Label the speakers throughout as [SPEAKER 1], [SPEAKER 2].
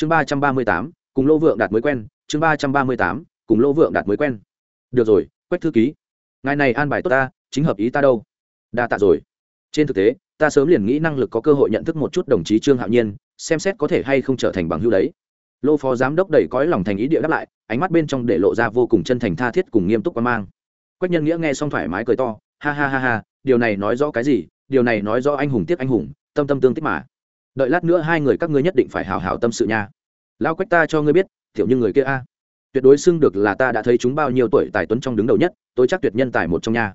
[SPEAKER 1] chương ba trăm ba mươi tám, cùng lô vượng đạt mới quen, chương ba trăm ba mươi tám, cùng lô vượng đạt mới quen. Được rồi, quách thư ký. Ngài này an bài tốt ta, chính hợp ý ta đâu? Đa tạ rồi. Trên thực tế, ta sớm liền nghĩ năng lực có cơ hội nhận thức một chút đồng chí trương hạo nhiên, xem xét có thể hay không trở thành bằng hữu đấy. Lô phó giám đốc đầy cõi lòng thành ý địa đáp lại, ánh mắt bên trong để lộ ra vô cùng chân thành tha thiết cùng nghiêm túc quan mang. Quách nhân nghĩa nghe xong thoải mái cười to, ha ha ha ha, điều này nói rõ cái gì? Điều này nói rõ anh hùng tiếc anh hùng, tâm tâm tương tích mà đợi lát nữa hai người các ngươi nhất định phải hào hào tâm sự nha. Lao quách ta cho ngươi biết thiểu như người kia a. Tuyệt đối xưng được là ta đã thấy chúng bao nhiêu tuổi tài tuấn trong đứng đầu nhất, tôi chắc tuyệt nhân tài một trong nhà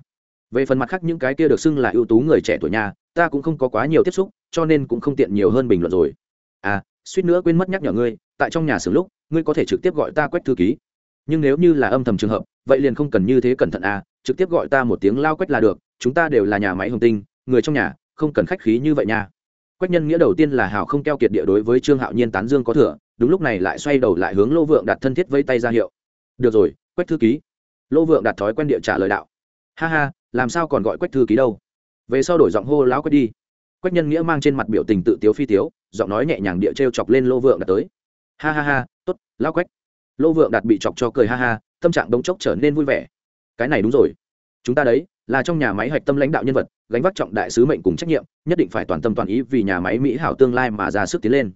[SPEAKER 1] về phần mặt khác những cái kia được xưng là ưu tú người trẻ tuổi nhà ta cũng không có quá nhiều tiếp xúc, cho nên cũng không tiện nhiều hơn bình luận rồi. À suýt nữa quên mất nhắc nhở ngươi, tại trong nhà xưởng lúc, ngươi có thể trực tiếp gọi ta quách thư ký. Nhưng nếu như là âm thầm trường hợp, vậy liền không cần như thế cẩn thận à trực tiếp gọi ta một tiếng lao quách là được, chúng ta đều là nhà máy hồng tinh, người trong nhà, không cần khách khí như vậy nha quách nhân nghĩa đầu tiên là hào không keo kiệt địa đối với trương hạo nhiên tán dương có thừa, đúng lúc này lại xoay đầu lại hướng lô vượng đặt thân thiết vây tay ra hiệu. Được rồi, quách thư ký. Lô vượng đặt thói quen địa trả lời đạo. Ha ha, làm sao còn gọi quách thư ký đâu? Về sau đổi giọng hô láo quách đi. Quách nhân nghĩa mang trên mặt biểu tình tự tiếu phi tiếu, giọng nói nhẹ nhàng địa t r e o chọc lên lô vượng đặt tới. Ha ha ha t ố t lao quách. Lô vượng đặt bị chọc cho cười ha ha, tâm trạng đống chốc trở nên vui vẻ. Cái này đúng rồi. Chúng ta đấy là trong nhà máy hạch tâm lãnh đạo nhân vật, gánh vác trọng đại sứ mệnh cùng trách nhiệm, nhất định phải toàn tâm toàn ý vì nhà máy mỹ hảo tương lai mà ra sức tiến lên.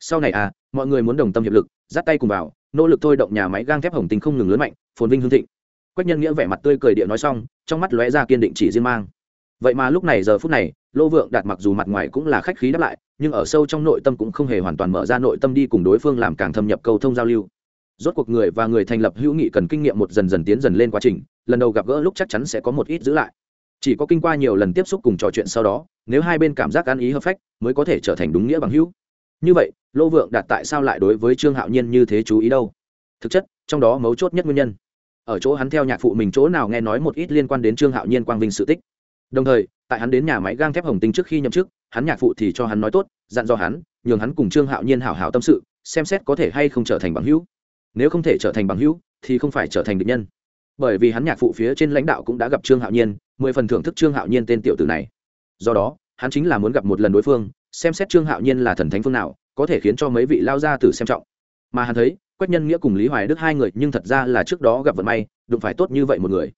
[SPEAKER 1] Sau này à mọi người muốn đồng tâm hiệp lực, dắt tay cùng vào, nỗ lực thôi động nhà máy gang thép hồng tinh không ngừng lớn mạnh, phồn vinh hương thịnh. Quách nhân nghĩa vẻ mặt tươi cười địa nói xong, trong mắt lóe ra kiên định chỉ riêng mang. Vậy mà lúc này giờ phút này, lô vượng đạt mặc dù mặt ngoài cũng là khách khí đáp lại, nhưng ở sâu trong nội tâm cũng không hề hoàn toàn mở ra nội tâm đi cùng đối phương làm càng thâm nhập cầu thông giao lưu. Rốt cuộc người và người thành lập hữu nghị cần kinh nghiệm một dần dần tiến dần lên quá trình lần đầu gặp gỡ lúc chắc chắn sẽ có một ít giữ lại. Chỉ có kinh qua nhiều lần tiếp xúc cùng trò chuyện sau đó, nếu hai bên cảm giác ăn ý hợp phách, mới có thể trở thành đúng nghĩa bằng hữu. Như vậy, lô vượng đạt tại sao lại đối với trương hạo nhiên như thế chú ý đâu? Thực chất, trong đó mấu chốt nhất nguyên nhân. Ở chỗ hắn theo nhạc phụ mình chỗ nào nghe nói một ít liên quan đến trương hạo nhiên quang vinh sự tích. Đồng thời, tại hắn đến nhà máy gang thép hồng tinh trước khi nhậm chức, hắn nhạc phụ thì cho hắn nói tốt, dặn dò hắn, nhường hắn cùng trương hạo nhiên hảo hảo tâm sự, xem xét có thể hay không trở thành bằng hữu. Nếu không thể trở thành bằng hữu, thì không phải trở thành địch nhân bởi vì hắn nhạc phụ phía trên lãnh đạo cũng đã gặp trương hạo nhiên, mười phần thưởng thức trương hạo nhiên tên tiểu tử này. Do đó, hắn chính là muốn gặp một lần đối phương, xem xét trương hạo nhiên là thần thánh phương nào, có thể khiến cho mấy vị lao gia tử xem trọng. Mà hắn thấy, quách nhân nghĩa cùng lý hoài đức hai người nhưng thật ra là trước đó gặp vận may, đụng phải tốt như vậy một người.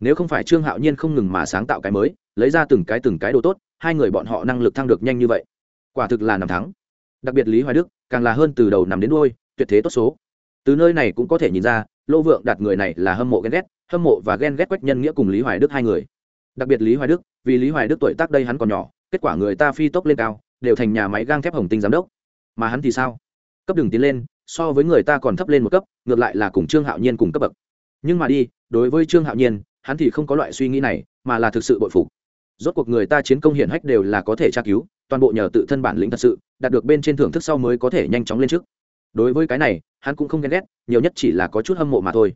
[SPEAKER 1] Nếu không phải trương hạo nhiên không ngừng mà sáng tạo cái mới, lấy ra từng cái từng cái đồ tốt, hai người bọn họ năng lực thăng được nhanh như vậy. Quả thực là nằm thắng. Đặc biệt lý hoài đức, càng là hơn từ đầu nằm đến đôi tuyệt thế tốt số. Từ nơi này cũng có thể nhìn ra lô vượng đặt người này là hâm mộ ghen ghét, hâm mộ và ghen ghét quách nhân nghĩa cùng lý hoài đức hai người. Đặc biệt lý hoài đức, vì lý hoài đức tuổi tác đây hắn còn nhỏ, kết quả người ta phi tốc lên cao, đều thành nhà máy gang thép hồng tinh giám đốc. Mà hắn thì sao? Cấp đường tiến lên, so với người ta còn thấp lên một cấp, ngược lại là cùng trương hạo nhiên cùng cấp bậc. Nhưng mà đi, đối với trương hạo nhiên, hắn thì không có loại suy nghĩ này, mà là thực sự bội phục. Rốt cuộc người ta chiến công hiển hách đều là có thể tra cứu, toàn bộ nhờ tự thân bản lĩnh thật sự, đạt được bên trên thưởng thức sau mới có thể nhanh chóng lên trước đối với cái này, hắn cũng không ghen ghét, nhiều nhất chỉ là có chút hâm mộ mà thôi.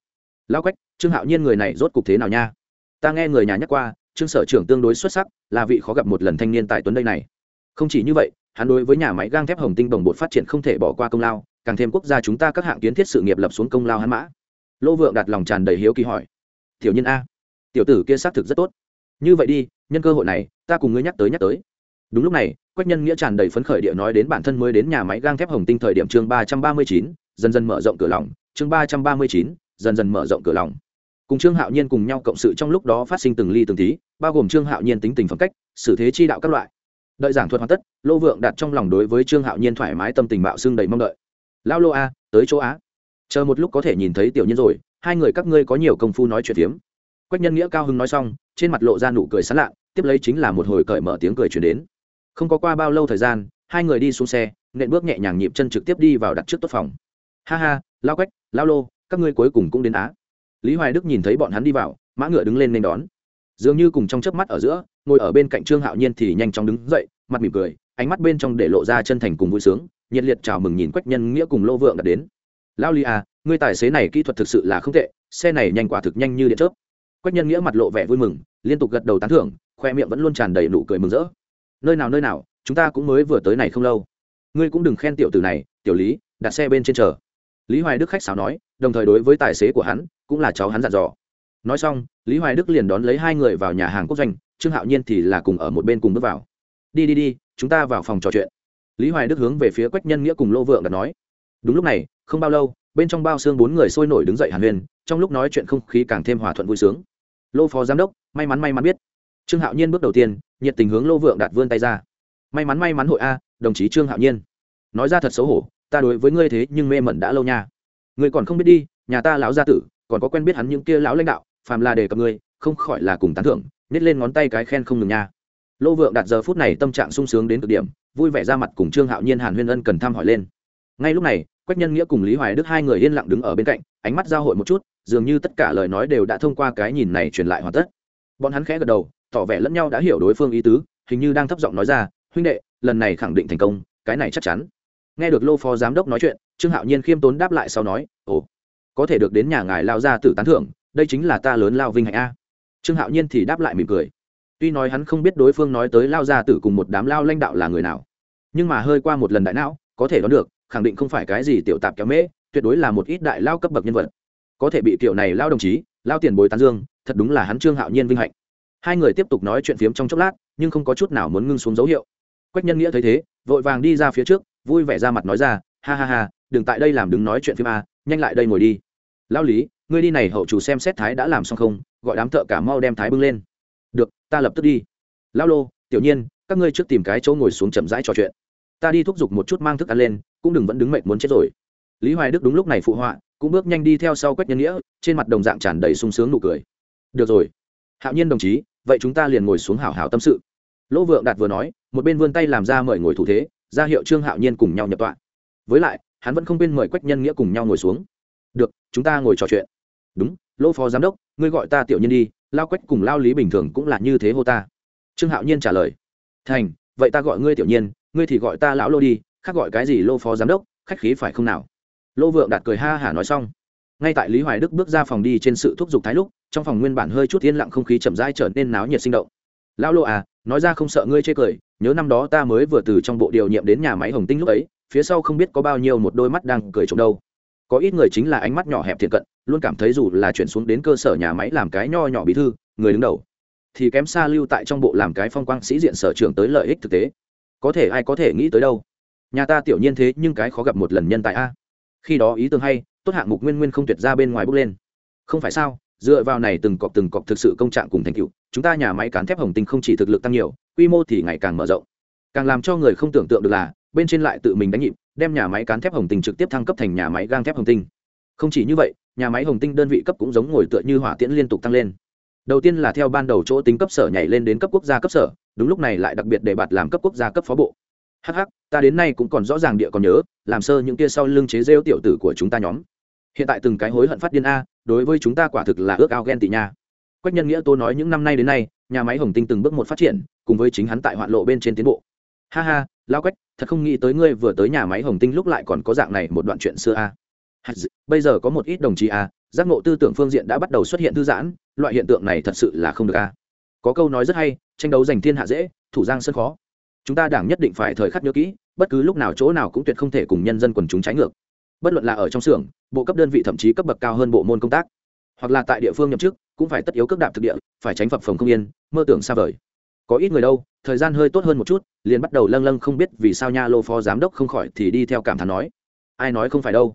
[SPEAKER 1] Lao quách, trương hạo nhiên người này rốt cục thế nào nha? Ta nghe người nhà nhắc qua, trương sở trưởng tương đối xuất sắc, là vị khó gặp một lần thanh niên tại tuấn đây này. Không chỉ như vậy, hắn đối với nhà máy gang thép hồng tinh đồng bột phát triển không thể bỏ qua công lao, càng thêm quốc gia chúng ta các hạng kiến thiết sự nghiệp lập xuống công lao hắn mã. Lỗ vượng đặt lòng tràn đầy hiếu kỳ hỏi. Tiểu nhân a, tiểu tử kia xác thực rất tốt. Như vậy đi, nhân cơ hội này, ta cùng ngươi nhắc tới nhắc tới đúng lúc này, quách nhân nghĩa tràn đầy phấn khởi địa nói đến bản thân mới đến nhà máy gang thép hồng tinh thời điểm chương ba trăm ba mươi chín, dần dần mở rộng cửa lòng. Chương ba trăm ba mươi chín, dần dần mở rộng cửa lòng. Cùng trương hạo nhiên cùng nhau cộng sự trong lúc đó phát sinh từng ly từng tí, bao gồm trương hạo nhiên tính tình phẩm cách, xử thế chi đạo các loại. Đợi giảng thuật hoàn tất, lô vượng đặt trong lòng đối với trương hạo nhiên thoải mái tâm tình bạo xương đầy mong đợi. Lao lô a, tới chỗ á chờ một lúc có thể nhìn thấy tiểu nhân rồi, hai người các ngươi có nhiều công phu nói chuyện phiếm. Quách nhân nghĩa cao hưng nói xong, trên mặt lộ ra nụ cười sán lạ, tiếp lấy chính là một hồi cởi mở tiếng cười chuyển đến không có qua bao lâu thời gian, hai người đi xuống xe, nện bước nhẹ nhàng nhịp chân trực tiếp đi vào đặt trước tốt phòng. Ha ha, lao quách, lao lô, các ngươi cuối cùng cũng đến á. Lý hoài đức nhìn thấy bọn hắn đi vào, mã ngựa đứng lên nên đón. Dường như cùng trong chớp mắt ở giữa, ngồi ở bên cạnh trương hạo nhiên thì nhanh chóng đứng dậy, mặt mỉm cười, ánh mắt bên trong để lộ ra chân thành cùng vui sướng, nhiệt liệt chào mừng nhìn quách nhân nghĩa cùng lô vượng đã đến. Lao li à ngươi tài xế này kỹ thuật thực sự là không tệ, xe này nhanh quả thực nhanh như điện chớp. Quách nhân nghĩa mặt lộ vẻ vui mừng, liên tục gật đầu tán thưởng, khoe miệng vẫn luôn tràn đầy nụ cười mừng rỡ nơi nào nơi nào, chúng ta cũng mới vừa tới này không lâu. Ngươi cũng đừng khen tiểu tử này, tiểu lý, đặt xe bên trên chờ. Lý hoài đức khách sáo nói, đồng thời đối với tài xế của hắn, cũng là cháu hắn dặn dò. Nói xong, lý hoài đức liền đón lấy hai người vào nhà hàng quốc doanh, trương hạo nhiên thì là cùng ở một bên cùng bước vào. Đi đi đi, chúng ta vào phòng trò chuyện. Lý hoài đức hướng về phía quách nhân nghĩa cùng lô vượng đặt nói. Đúng lúc này, không bao lâu, bên trong bao xương bốn người sôi nổi đứng dậy hàn huyền trong lúc nói chuyện không khí càng thêm hòa thuận vui sướng. Lô phó giám đốc, may mắn may mắn biết trương hạo nhiên bước đầu tiên, nhiệt tình hướng lô vượng đạt vươn tay ra. May mắn may mắn hội a, đồng chí trương hạo nhiên. Nói ra thật xấu hổ, ta đối với ngươi thế nhưng mê mẩn đã lâu nha. Ngươi còn không biết đi, nhà ta lão gia tử, còn có quen biết hắn những kia lão lãnh đạo, phàm là đề cập ngươi, không khỏi là cùng tán thưởng, nhét lên ngón tay cái khen không ngừng nha. Lô vượng đạt giờ phút này tâm trạng sung sướng đến cực điểm, vui vẻ ra mặt cùng trương hạo nhiên hàn huyên ân cần thăm hỏi lên. Ngay lúc này, quách nhân nghĩa cùng lý hoài đức hai người yên lặng đứng ở bên cạnh, ánh mắt giao hội một chút, dường như tất cả lời nói đều đã thông qua cái nhìn này truyền lại hoàn tất. Bọn hắn khẽ gật đầu tỏ vẻ lẫn nhau đã hiểu đối phương ý tứ, hình như đang thấp giọng nói ra, huynh đệ, lần này khẳng định thành công, cái này chắc chắn. Nghe được lô phó giám đốc nói chuyện, trương hạo nhiên khiêm tốn đáp lại sau nói, ồ, có thể được đến nhà ngài lao ra tử tán thưởng, đây chính là ta lớn lao vinh hạnh a. Trương hạo nhiên thì đáp lại mỉm cười. Tuy nói hắn không biết đối phương nói tới lao gia tử cùng một đám lao lãnh đạo là người nào, nhưng mà hơi qua một lần đại não, có thể đoán được, khẳng định không phải cái gì tiểu tạp kéo mễ, tuyệt đối là một ít đại lao cấp bậc nhân vật. Có thể bị kiểu này lao đồng chí, lao tiền bồi tán dương, thật đúng là hắn trương hạo nhiên vinh hạnh hai người tiếp tục nói chuyện phiếm trong chốc lát, nhưng không có chút nào muốn ngưng xuống dấu hiệu. Quách nhân nghĩa thấy thế, vội vàng đi ra phía trước, vui vẻ ra mặt nói ra, ha ha ha, đừng tại đây làm đứng nói chuyện phim a, nhanh lại đây ngồi đi. Lao lý, ngươi đi này hậu chủ xem xét thái đã làm xong không, gọi đám thợ cả mau đem thái bưng lên. Được, ta lập tức đi. Lao lô, tiểu nhiên, các ngươi trước tìm cái chỗ ngồi xuống chậm rãi trò chuyện. Ta đi thúc giục một chút mang thức ăn lên, cũng đừng vẫn đứng mệt muốn chết rồi. Lý hoài đức đúng lúc này phụ họa, cũng bước nhanh đi theo sau quách nhân nghĩa, trên mặt đồng dạng tràn đầy sung sướng nụ cười. Được rồi. Hạo nhiên đồng chí vậy chúng ta liền ngồi xuống hảo hảo tâm sự. Lỗ vượng đạt vừa nói, một bên vươn tay làm ra mời ngồi thủ thế, ra hiệu trương hạo nhiên cùng nhau nhập tọa. Với lại, hắn vẫn không quên mời quách nhân nghĩa cùng nhau ngồi xuống. Được, chúng ta ngồi trò chuyện. Đúng, lỗ phó giám đốc, ngươi gọi ta tiểu nhân đi, lao quách cùng lao lý bình thường cũng là như thế hô ta. Trương hạo nhiên trả lời. Thành, vậy ta gọi ngươi tiểu nhiên, ngươi thì gọi ta lão lô đi, khác gọi cái gì lô phó giám đốc, khách khí phải không nào? Lô vượng đạt cười ha hả nói xong. Ngay tại lý hoài đức bước ra phòng đi trên sự thúc giục thái lúc trong phòng nguyên bản hơi chút yên lặng không khí chậm rãi trở nên náo nhiệt sinh động. Lão lô à nói ra không sợ ngươi chê cười, nhớ năm đó ta mới vừa từ trong bộ điều nhiệm đến nhà máy hồng tinh lúc ấy, phía sau không biết có bao nhiêu một đôi mắt đang cười trộm đâu. Có ít người chính là ánh mắt nhỏ hẹp thiện cận, luôn cảm thấy dù là chuyển xuống đến cơ sở nhà máy làm cái nho nhỏ bí thư, người đứng đầu, thì kém xa lưu tại trong bộ làm cái phong quang sĩ diện sở trưởng tới lợi ích thực tế. Có thể ai có thể nghĩ tới đâu? Nhà ta tiểu nhiên thế nhưng cái khó gặp một lần nhân tài a. Khi đó ý tưởng hay, tốt hạng mục nguyên nguyên không tuyệt ra bên ngoài bước lên. Không phải sao? Dựa vào này từng cọc từng cọc thực sự công trạng cùng thành tựu, chúng ta nhà máy cán thép hồng tinh không chỉ thực lực tăng nhiều, quy mô thì ngày càng mở rộng. Càng làm cho người không tưởng tượng được là, bên trên lại tự mình đánh nhịp, đem nhà máy cán thép hồng tinh trực tiếp thăng cấp thành nhà máy gang thép hồng tinh. Không chỉ như vậy, nhà máy hồng tinh đơn vị cấp cũng giống ngồi tựa như hỏa tiễn liên tục tăng lên. Đầu tiên là theo ban đầu chỗ tính cấp sở nhảy lên đến cấp quốc gia cấp sở, đúng lúc này lại đặc biệt để bạt làm cấp quốc gia cấp phó bộ. Hh ta đến nay cũng còn rõ ràng địa còn nhớ, làm sơ những kia sau lưng chế rêu tiểu tử của chúng ta nhóm. Hiện tại từng cái hối hận phát điên a đối với chúng ta quả thực là ước ao ghen tị nha. Quách nhân nghĩa tô nói những năm nay đến nay, nhà máy hồng tinh từng bước một phát triển, cùng với chính hắn tại hoạn lộ bên trên tiến bộ. Ha ha lao quách, thật không nghĩ tới ngươi vừa tới nhà máy hồng tinh lúc lại còn có dạng này một đoạn chuyện xưa a. Bây giờ có một ít đồng chí a, giác ngộ tư tưởng phương diện đã bắt đầu xuất hiện thư giãn, loại hiện tượng này thật sự là không được a. Có câu nói rất hay, tranh đấu giành thiên hạ dễ, thủ giang sân khó. Chúng ta đảng nhất định phải thời khắc nhớ kỹ, bất cứ lúc nào chỗ nào cũng tuyệt không thể cùng nhân dân quần chúng trái ngược. Bất luận là ở trong xưởng bộ cấp đơn vị thậm chí cấp bậc cao hơn bộ môn công tác. Hoặc là tại địa phương nhậm chức, cũng phải tất yếu cước đạp thực địa, phải tránh phập phồng không yên, mơ tưởng xa vời. Có ít người đâu, thời gian hơi tốt hơn một chút, liền bắt đầu lâng lâng không biết vì sao nha lô phó giám đốc không khỏi thì đi theo cảm thán nói, ai nói không phải đâu.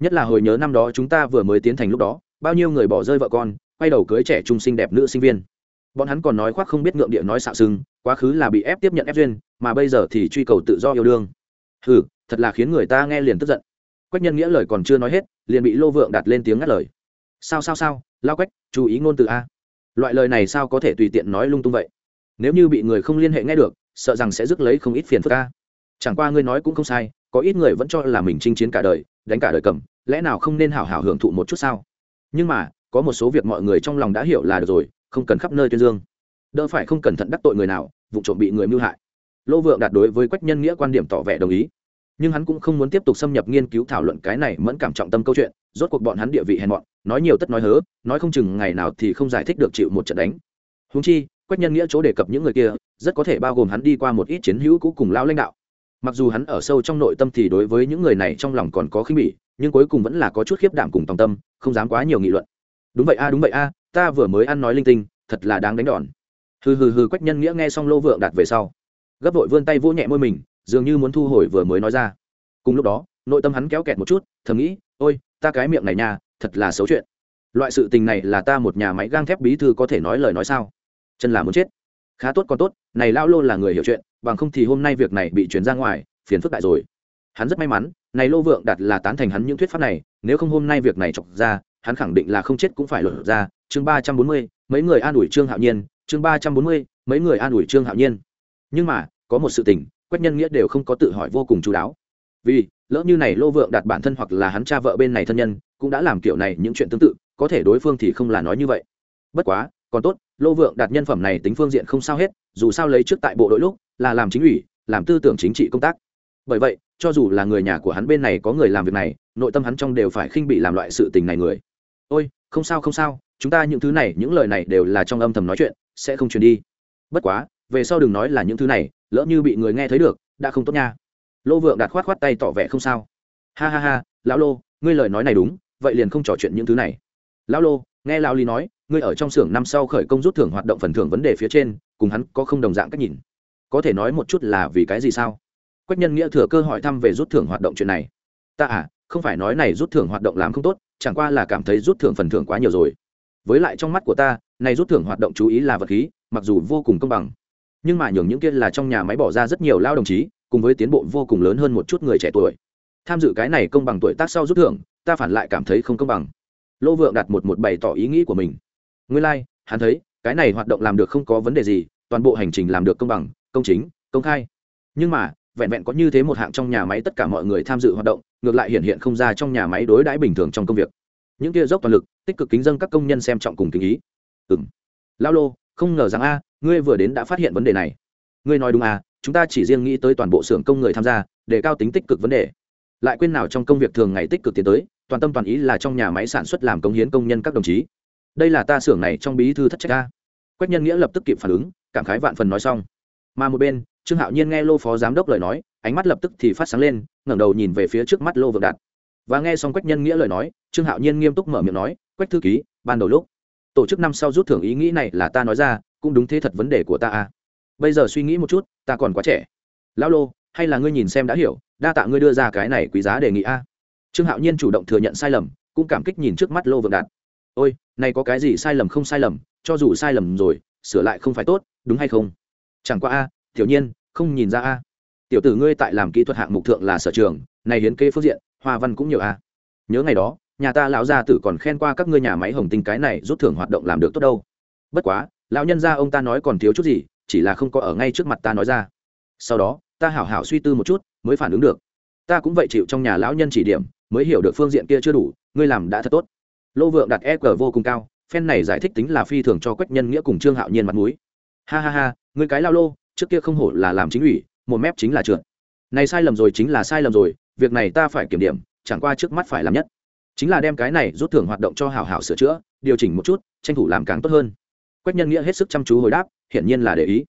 [SPEAKER 1] Nhất là hồi nhớ năm đó chúng ta vừa mới tiến thành lúc đó, bao nhiêu người bỏ rơi vợ con, quay đầu cưới trẻ trung sinh đẹp nữ sinh viên. Bọn hắn còn nói khoác không biết ngượng địa nói xạo xưng quá khứ là bị ép tiếp nhận ép duyên, mà bây giờ thì truy cầu tự do yêu đương. Ừ thật là khiến người ta nghe liền tức giận quách nhân nghĩa lời còn chưa nói hết, liền bị lô vượng đặt lên tiếng ngắt lời. Sao sao sao? Lao quách, chú ý ngôn từ a. Loại lời này sao có thể tùy tiện nói lung tung vậy? Nếu như bị người không liên hệ nghe được, sợ rằng sẽ rước lấy không ít phiền phức a. Chẳng qua ngươi nói cũng không sai, có ít người vẫn cho là mình chinh chiến cả đời, đánh cả đời cầm, lẽ nào không nên hảo hảo hưởng thụ một chút sao? Nhưng mà, có một số việc mọi người trong lòng đã hiểu là được rồi, không cần khắp nơi tuyên dương. Đỡ phải không cẩn thận đắc tội người nào, vụ trộm bị người mưu hại. Lỗ vượng đạt đối với quách nhân nghĩa quan điểm tỏ vẻ đồng ý nhưng hắn cũng không muốn tiếp tục xâm nhập nghiên cứu thảo luận cái này mẫn cảm trọng tâm câu chuyện, rốt cuộc bọn hắn địa vị hèn mọn, nói nhiều tất nói hớ, nói không chừng ngày nào thì không giải thích được chịu một trận đánh. Húng chi, quách nhân nghĩa chỗ đề cập những người kia, rất có thể bao gồm hắn đi qua một ít chiến hữu cũ cùng lao lãnh đạo. Mặc dù hắn ở sâu trong nội tâm thì đối với những người này trong lòng còn có khinh bỉ, nhưng cuối cùng vẫn là có chút khiếp đảm cùng tòng tâm, không dám quá nhiều nghị luận. Đúng vậy a, đúng vậy a, ta vừa mới ăn nói linh tinh, thật là đáng đánh đòn. Hừ hừ hừ, quách nhân nghĩa nghe xong lô vượng đạt về sau, gấp vội vươn tay vỗ nhẹ môi mình dường như muốn thu hồi vừa mới nói ra. Cùng lúc đó, nội tâm hắn kéo kẹt một chút, thầm nghĩ, ôi, ta cái miệng này nha, thật là xấu chuyện. Loại sự tình này là ta một nhà máy gang thép bí thư có thể nói lời nói sao? Chân là muốn chết. Khá tốt còn tốt, này lao lô là người hiểu chuyện, bằng không thì hôm nay việc này bị chuyển ra ngoài, phiền phức đại rồi. Hắn rất may mắn, này lô vượng đặt là tán thành hắn những thuyết pháp này, nếu không hôm nay việc này chọc ra, hắn khẳng định là không chết cũng phải lột ra. Chương ba trăm bốn mươi, mấy người an ủi trương hạo nhiên. Chương ba trăm bốn mươi, mấy người an ủi trương hạo nhiên. Nhưng mà, có một sự tình quách nhân nghĩa đều không có tự hỏi vô cùng chú đáo. Vì, lỡ như này lô vượng đặt bản thân hoặc là hắn cha vợ bên này thân nhân, cũng đã làm kiểu này những chuyện tương tự, có thể đối phương thì không là nói như vậy. Bất quá, còn tốt, lô vượng đạt nhân phẩm này tính phương diện không sao hết, dù sao lấy trước tại bộ đội lúc, là làm chính ủy, làm tư tưởng chính trị công tác. Bởi vậy, cho dù là người nhà của hắn bên này có người làm việc này, nội tâm hắn trong đều phải khinh bị làm loại sự tình này người. Ôi, không sao không sao, chúng ta những thứ này, những lời này đều là trong âm thầm nói chuyện, sẽ không truyền đi. Bất quá về sau đừng nói là những thứ này, lỡ như bị người nghe thấy được, đã không tốt nha. Lô vượng đạt khoát khoát tay tỏ vẻ không sao. Ha ha ha, lão lô, ngươi lời nói này đúng, vậy liền không trò chuyện những thứ này. Lão lô, nghe lão lý nói, ngươi ở trong xưởng năm sau khởi công rút thưởng hoạt động phần thưởng vấn đề phía trên, cùng hắn có không đồng dạng cách nhìn. Có thể nói một chút là vì cái gì sao? Quách nhân nghĩa thừa cơ hỏi thăm về rút thưởng hoạt động chuyện này. Ta à không phải nói này rút thưởng hoạt động làm không tốt, chẳng qua là cảm thấy rút thưởng phần thưởng quá nhiều rồi. Với lại trong mắt của ta, này rút thưởng hoạt động chú ý là vật khí, mặc dù vô cùng công bằng nhưng mà nhường những kia là trong nhà máy bỏ ra rất nhiều lao đồng chí cùng với tiến bộ vô cùng lớn hơn một chút người trẻ tuổi. Tham dự cái này công bằng tuổi tác sau rút thưởng ta phản lại cảm thấy không công bằng. Lô vượng đặt một một bày tỏ ý nghĩ của mình. Nguyên lai、like, hắn thấy cái này hoạt động làm được không có vấn đề gì toàn bộ hành trình làm được công bằng công chính công khai. Nhưng mà vẹn vẹn có như thế một hạng trong nhà máy tất cả mọi người tham dự hoạt động ngược lại hiện hiện không ra trong nhà máy đối đãi bình thường trong công việc. Những kia dốc toàn lực tích cực kính dân các công nhân xem trọng cùng kính ý. Ừ m lao lô không ngờ rằng a, ngươi vừa đến đã phát hiện vấn đề này. Ngươi nói đúng à chúng ta chỉ riêng nghĩ tới toàn bộ xưởng công người tham gia, để cao tính tích cực vấn đề. Lại quên nào trong công việc thường ngày tích cực tiến tới, toàn tâm toàn ý là trong nhà máy sản xuất làm công hiến công nhân các đồng chí. Đây là ta xưởng này trong bí thư thất trách a. quách nhân nghĩa lập tức kịp phản ứng, cảm khái vạn phần nói xong. Mà một bên, trương hạo nhiên nghe lô phó giám đốc lời nói, ánh mắt lập tức thì phát sáng lên, ngẩng đầu nhìn về phía trước mắt lô vượng đạt. Và nghe xong quách nhân nghĩa lời nói, trương hạo nhiên nghiêm túc mở miệng nói, quách thư ký, ban đầu lúc tổ chức năm sau rút thưởng ý nghĩ này là ta nói ra, cũng đúng thế thật vấn đề của ta à. Bây giờ suy nghĩ một chút, ta còn quá trẻ. Lão lô, hay là ngươi nhìn xem đã hiểu, đa tạ ngươi đưa ra cái này quý giá đề nghị a. Trương hạo nhiên chủ động thừa nhận sai lầm, cũng cảm kích nhìn trước mắt lô vượng đạt. Ôi, này có cái gì sai lầm không sai lầm, cho dù sai lầm rồi, sửa lại không phải tốt, đúng hay không? Chẳng qua a, tiểu nhiên, không nhìn ra a. Tiểu tử ngươi tại làm kỹ thuật hạng mục thượng là sở trường, này hiến kê phương diện, hoa văn cũng nhiều a. Nhớ ngày đó nhà ta lão gia tử còn khen qua các ngươi nhà máy hồng tinh cái này rút thưởng hoạt động làm được tốt đâu. Bất quá, lão nhân gia ông ta nói còn thiếu chút gì, chỉ là không có ở ngay trước mặt ta nói ra. Sau đó, ta hảo hảo suy tư một chút, mới phản ứng được. Ta cũng vậy chịu trong nhà lão nhân chỉ điểm, mới hiểu được phương diện kia chưa đủ, ngươi làm đã thật tốt. Lô vượng đặt e g vô cùng cao, phen này giải thích tính là phi thường cho quách nhân nghĩa cùng trương hạo nhiên mặt mũi. Ha ha ha, ngươi cái lao lô, trước kia không hổ là làm chính ủy, một mép chính là trượt. Này sai lầm rồi chính là sai lầm rồi, việc này ta phải kiểm điểm, chẳng qua trước mắt phải làm nhất chính là đem cái này rút thưởng hoạt động cho hảo hảo sửa chữa, điều chỉnh một chút, tranh thủ làm càng tốt hơn. Quách nhân nghĩa hết sức chăm chú hồi đáp, hiển nhiên là để ý.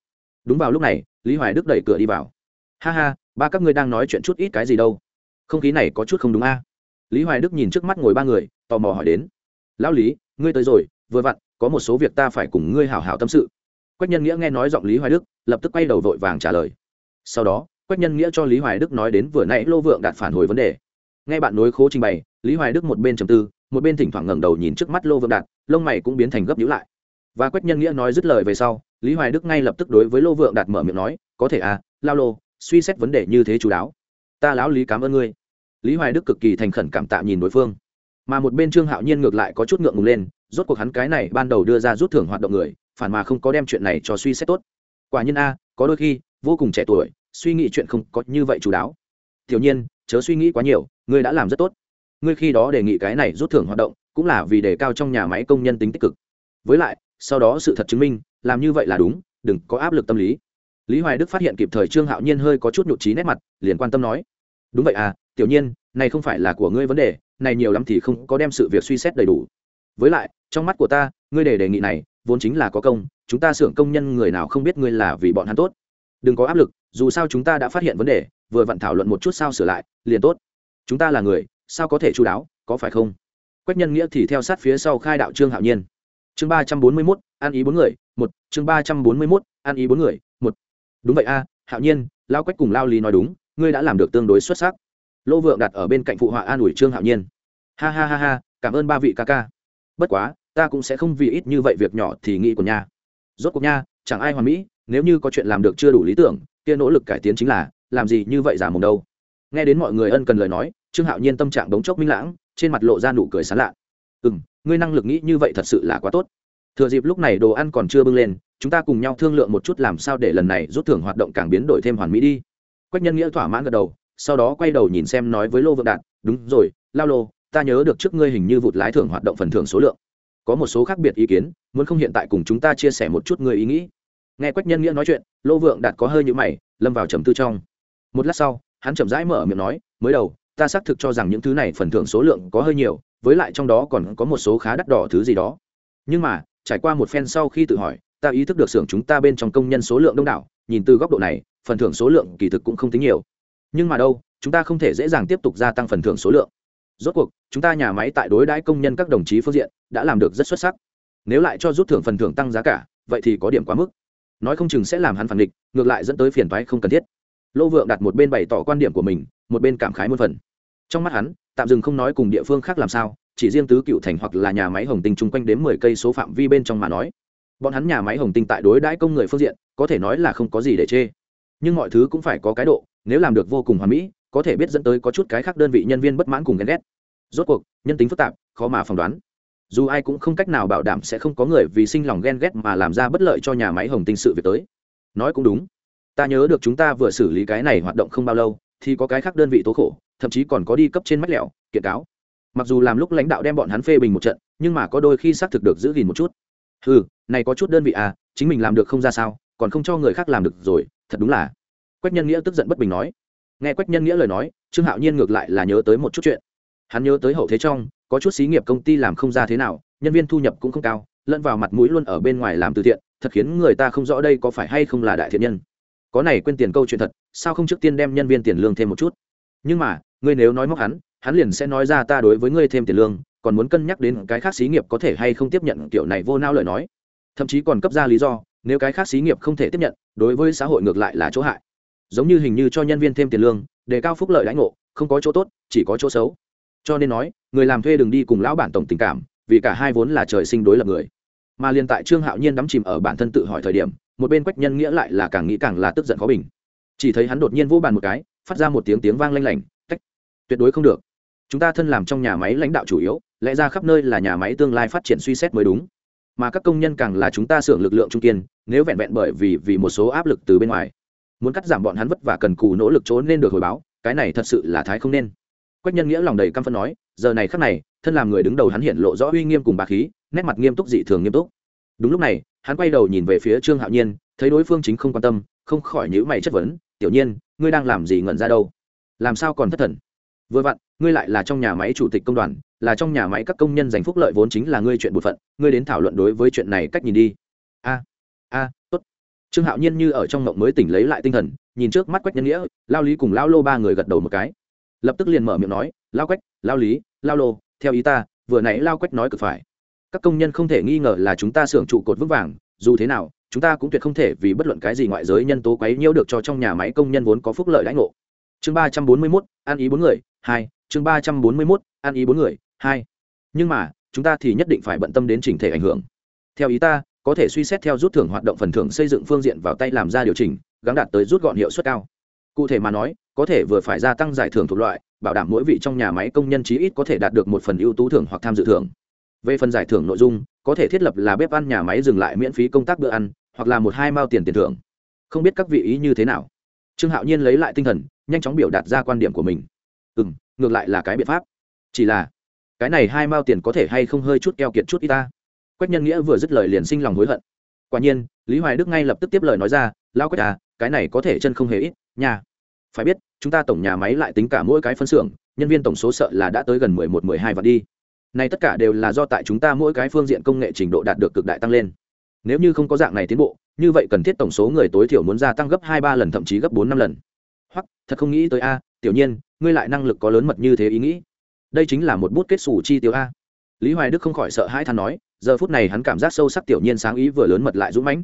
[SPEAKER 1] Đúng vào lúc này, lý hoài đức đẩy cửa đi vào. Ha ha, ba các ngươi đang nói chuyện chút ít cái gì đâu? Không khí này có chút không đúng a. Lý hoài đức nhìn trước mắt ngồi ba người, tò mò hỏi đến. Lão lý, ngươi tới rồi, vừa vặn, có một số việc ta phải cùng ngươi hảo hảo tâm sự. Quách nhân nghĩa nghe nói giọng lý hoài đức, lập tức quay đầu vội vàng trả lời. Sau đó, quách nhân nghĩa cho lý hoài đức nói đến vừa nãy lô vượng đạt phản hồi vấn đề. Nghe bạn nối khố trình bày lý hoài đức một bên trầm tư, một bên thỉnh thoảng ngẩng đầu nhìn trước mắt lô vượng đạt, lông mày cũng biến thành gấp nhữ lại. Và quách nhân nghĩa nói dứt lời về sau, lý hoài đức ngay lập tức đối với lô vượng đạt mở miệng nói, có thể à lao lô, suy xét vấn đề như thế chú đáo. Ta lão lý cảm ơn ngươi. Lý hoài đức cực kỳ thành khẩn cảm tạ nhìn đối phương. Mà một bên trương hạo nhiên ngược lại có chút ngượng ngùng lên, rốt cuộc hắn cái này ban đầu đưa ra rút thưởng hoạt động người, phản mà không có đem chuyện này cho suy xét tốt. Quả nhiên a, có đôi khi, vô cùng trẻ tuổi, suy nghĩ chuyện không có như vậy chú đáo. Tiểu nhiên, chớ suy nghĩ quá nhiều, ngươi đã làm rất tốt ngươi khi đó đề nghị cái này rút thưởng hoạt động, cũng là vì đề cao trong nhà máy công nhân tính tích cực. Với lại, sau đó sự thật chứng minh, làm như vậy là đúng, đừng có áp lực tâm lý. Lý hoài đức phát hiện kịp thời trương hạo nhiên hơi có chút nhụt trí nét mặt, liền quan tâm nói, đúng vậy à tiểu nhiên, này không phải là của ngươi vấn đề, này nhiều lắm thì không có đem sự việc suy xét đầy đủ. Với lại, trong mắt của ta, ngươi đề đề nghị này, vốn chính là có công, chúng ta xưởng công nhân người nào không biết ngươi là vì bọn hắn tốt. Đừng có áp lực, dù sao chúng ta đã phát hiện vấn đề, vừa vặn thảo luận một chút sao sửa lại, liền tốt. Chúng ta là người sao có thể chú đáo, có phải không? Quách nhân nghĩa thì theo sát phía sau khai đạo trương hạo nhiên. Chương ba trăm bốn mươi mốt, ăn ý bốn người, một, chương ba trăm bốn mươi mốt, ăn ý bốn người, một. Đúng vậy a, hạo nhiên, lao quách cùng lao lý nói đúng, ngươi đã làm được tương đối xuất sắc. Lô vượng đặt ở bên cạnh phụ họa an ủi trương hạo nhiên. Ha ha ha ha, cảm ơn ba vị ca ca. Bất quá, ta cũng sẽ không vì ít như vậy việc nhỏ thì nghĩ của nha. Rốt cuộc nha, chẳng ai hoàn mỹ, nếu như có chuyện làm được chưa đủ lý tưởng, kia nỗ lực cải tiến chính là, làm gì như vậy giả mồm đâu. Nghe đến mọi người ân cần lời nói trương hạo nhiên tâm trạng đống chốc minh lãng, trên mặt lộ ra nụ cười sán lạ. Ừ m ngươi năng lực nghĩ như vậy thật sự là quá tốt. Thừa dịp lúc này đồ ăn còn chưa bưng lên, chúng ta cùng nhau thương lượng một chút làm sao để lần này rút thưởng hoạt động càng biến đổi thêm hoàn mỹ đi. Quách nhân nghĩa thỏa mãn gật đầu, sau đó quay đầu nhìn xem nói với lô vượng đạt, đúng rồi, lao lô, ta nhớ được trước ngươi hình như vụt lái thưởng hoạt động phần thưởng số lượng. Có một số khác biệt ý kiến, muốn không hiện tại cùng chúng ta chia sẻ một chút người ý nghĩ. Nghe quách nhân nghĩa nói chuyện, lô vượng đạt có hơi nhữ mày, lâm vào trầm tư trong. Một lát sau, hắn chậm rãi mở miệng nói, mới đầu ta xác thực cho rằng những thứ này phần thưởng số lượng có hơi nhiều, với lại trong đó còn có một số khá đắt đỏ thứ gì đó. Nhưng mà, trải qua một phen sau khi tự hỏi, ta ý thức được xưởng chúng ta bên trong công nhân số lượng đông đảo, nhìn từ góc độ này, phần thưởng số lượng kỳ thực cũng không tính nhiều. Nhưng mà đâu, chúng ta không thể dễ dàng tiếp tục gia tăng phần thưởng số lượng. Rốt cuộc, chúng ta nhà máy tại đối đãi công nhân các đồng chí phương diện, đã làm được rất xuất sắc. Nếu lại cho rút thưởng phần thưởng tăng giá cả, vậy thì có điểm quá mức. Nói không chừng sẽ làm hắn phản địch, ngược lại dẫn tới phiền toái không cần thiết. Lô vượng đặt một bên bày tỏ quan điểm của mình một bên cảm khái muôn phần. Trong mắt hắn, tạm dừng không nói cùng địa phương khác làm sao, chỉ riêng tứ cựu thành hoặc là nhà máy hồng tinh chung quanh đến mười cây số phạm vi bên trong mà nói. Bọn hắn nhà máy hồng tinh tại đối đãi công người phương diện, có thể nói là không có gì để chê. Nhưng mọi thứ cũng phải có cái độ, nếu làm được vô cùng hoàn mỹ, có thể biết dẫn tới có chút cái khác đơn vị nhân viên bất mãn cùng ghen ghét. Rốt cuộc, nhân tính phức tạp, khó mà phỏng đoán. Dù ai cũng không cách nào bảo đảm sẽ không có người vì sinh lòng ghen ghét mà làm ra bất lợi cho nhà máy hồng tinh sự việc tới. Nói cũng đúng. Ta nhớ được chúng ta vừa xử lý cái này hoạt động không bao lâu thì có cái khác đơn vị tố khổ, thậm chí còn có đi cấp trên mách lẹo, kiện cáo. Mặc dù làm lúc lãnh đạo đem bọn hắn phê bình một trận, nhưng mà có đôi khi xác thực được giữ gìn một chút. Ừ này có chút đơn vị à chính mình làm được không ra sao, còn không cho người khác làm được rồi, thật đúng là. Quách nhân nghĩa tức giận bất bình nói. Nghe quách nhân nghĩa lời nói, trương hạo nhiên ngược lại là nhớ tới một chút chuyện. Hắn nhớ tới hậu thế trong, có chút xí nghiệp công ty làm không ra thế nào, nhân viên thu nhập cũng không cao, lẫn vào mặt mũi luôn ở bên ngoài làm từ thiện, thật khiến người ta không rõ đây có phải hay không là đại thiện nhân có này quên tiền câu chuyện thật, sao không trước tiên đem nhân viên tiền lương thêm một chút? Nhưng mà, ngươi nếu nói móc hắn hắn liền sẽ nói ra ta đối với ngươi thêm tiền lương, còn muốn cân nhắc đến cái khác xí nghiệp có thể hay không tiếp nhận kiểu này vô nao lời nói. Thậm chí còn cấp ra lý do, nếu cái khác xí nghiệp không thể tiếp nhận, đối với xã hội ngược lại là chỗ hại. Giống như hình như cho nhân viên thêm tiền lương, để cao phúc lợi lãnh ngộ, không có chỗ tốt, chỉ có chỗ xấu. Cho nên nói, người làm thuê đừng đi cùng lão bản tổng tình cảm, vì cả hai vốn là trời sinh đối lập người. Mà liền tại trương hạo nhiên đắm chìm ở bản thân tự hỏi thời điểm một bên quách nhân nghĩa lại là càng nghĩ càng là tức giận khó bình. Chỉ thấy hắn đột nhiên vỗ bàn một cái, phát ra một tiếng tiếng vang lanh lảnh cách tuyệt đối không được. Chúng ta thân làm trong nhà máy lãnh đạo chủ yếu, lẽ ra khắp nơi là nhà máy tương lai phát triển suy xét mới đúng. Mà các công nhân càng là chúng ta xưởng lực lượng trung kiên, nếu vẹn vẹn bởi vì vì một số áp lực từ bên ngoài. Muốn cắt giảm bọn hắn vất vả cần cù nỗ lực trốn nên được hồi báo, cái này thật sự là thái không nên. Quách nhân nghĩa lòng đầy căm phân nói, giờ này khắc này, thân làm người đứng đầu hắn hiện lộ rõ uy nghiêm cùng bà khí, nét mặt nghiêm túc dị thường nghiêm túc đúng lúc này, hắn quay đầu nhìn về phía trương hạo nhiên, thấy đối phương chính không quan tâm, không khỏi nhữ mày chất vấn, tiểu nhiên, ngươi đang làm gì ngẩn ra đâu? Làm sao còn thất thần? Vừa vặn, ngươi lại là trong nhà máy chủ tịch công đoàn, là trong nhà máy các công nhân giành phúc lợi vốn chính là ngươi chuyện bột phận, ngươi đến thảo luận đối với chuyện này cách nhìn đi. A a, tốt. Trương hạo nhiên như ở trong mộng mới tỉnh lấy lại tinh thần, nhìn trước mắt quách nhân nghĩa, lao lý cùng lao lô ba người gật đầu một cái. Lập tức liền mở miệng nói, lao quách, lao lý, lao lô, theo ý ta, vừa nãy lao quách nói cực phải các công nhân không thể nghi ngờ là chúng ta xưởng trụ cột vững vàng, dù thế nào, chúng ta cũng tuyệt không thể vì bất luận cái gì ngoại giới nhân tố quấy nhiễu được cho trong nhà máy công nhân vốn có phúc lợi lãnh ngộ. Chương ba trăm bốn mươi mốt, ăn ý bốn người, hai, chương ba trăm bốn mươi mốt, ăn ý bốn người, hai. Nhưng mà, chúng ta thì nhất định phải bận tâm đến chỉnh thể ảnh hưởng. Theo ý ta, có thể suy xét theo rút thưởng hoạt động phần thưởng xây dựng phương diện vào tay làm ra điều chỉnh gắn đạt tới rút gọn hiệu suất cao. Cụ thể mà nói, có thể vừa phải gia tăng giải thưởng thuộc loại, bảo đảm mỗi vị trong nhà máy công nhân chí ít có thể đạt được một phần ưu tú thưởng hoặc tham dự thưởng về phần giải thưởng nội dung, có thể thiết lập là bếp ăn nhà máy dừng lại miễn phí công tác bữa ăn, hoặc là một hai mao tiền tiền thưởng. Không biết các vị ý như thế nào. Trương hạo nhiên lấy lại tinh thần, nhanh chóng biểu đạt ra quan điểm của mình. Ừ m ngược lại là cái biện pháp. Chỉ là, cái này hai mao tiền có thể hay không hơi chút keo kiệt chút y ta? Quách nhân nghĩa vừa dứt lời liền sinh lòng hối hận. Quả nhiên, lý hoài đức ngay lập tức tiếp lời nói ra lao quách à cái này có thể chân không hề ít nhà phải biết, chúng ta tổng nhà máy lại tính cả mỗi cái phân xưởng, nhân viên tổng số sợ là đã tới gần mười một, mười hai vạn đi này tất cả đều là do tại chúng ta mỗi cái phương diện công nghệ trình độ đạt được cực đại tăng lên. Nếu như không có dạng này tiến bộ, như vậy cần thiết tổng số người tối thiểu muốn gia tăng gấp hai ba lần, thậm chí gấp bốn năm lần. Hoặc, thật không nghĩ tới a, tiểu nhiên, ngươi lại năng lực có lớn mật như thế ý nghĩ. Đây chính là một bút kết xù chi tiêu a. Lý hoài đức không khỏi sợ hãi than nói, giờ phút này hắn cảm giác sâu sắc tiểu nhiên sáng ý vừa lớn mật lại dũng mãnh.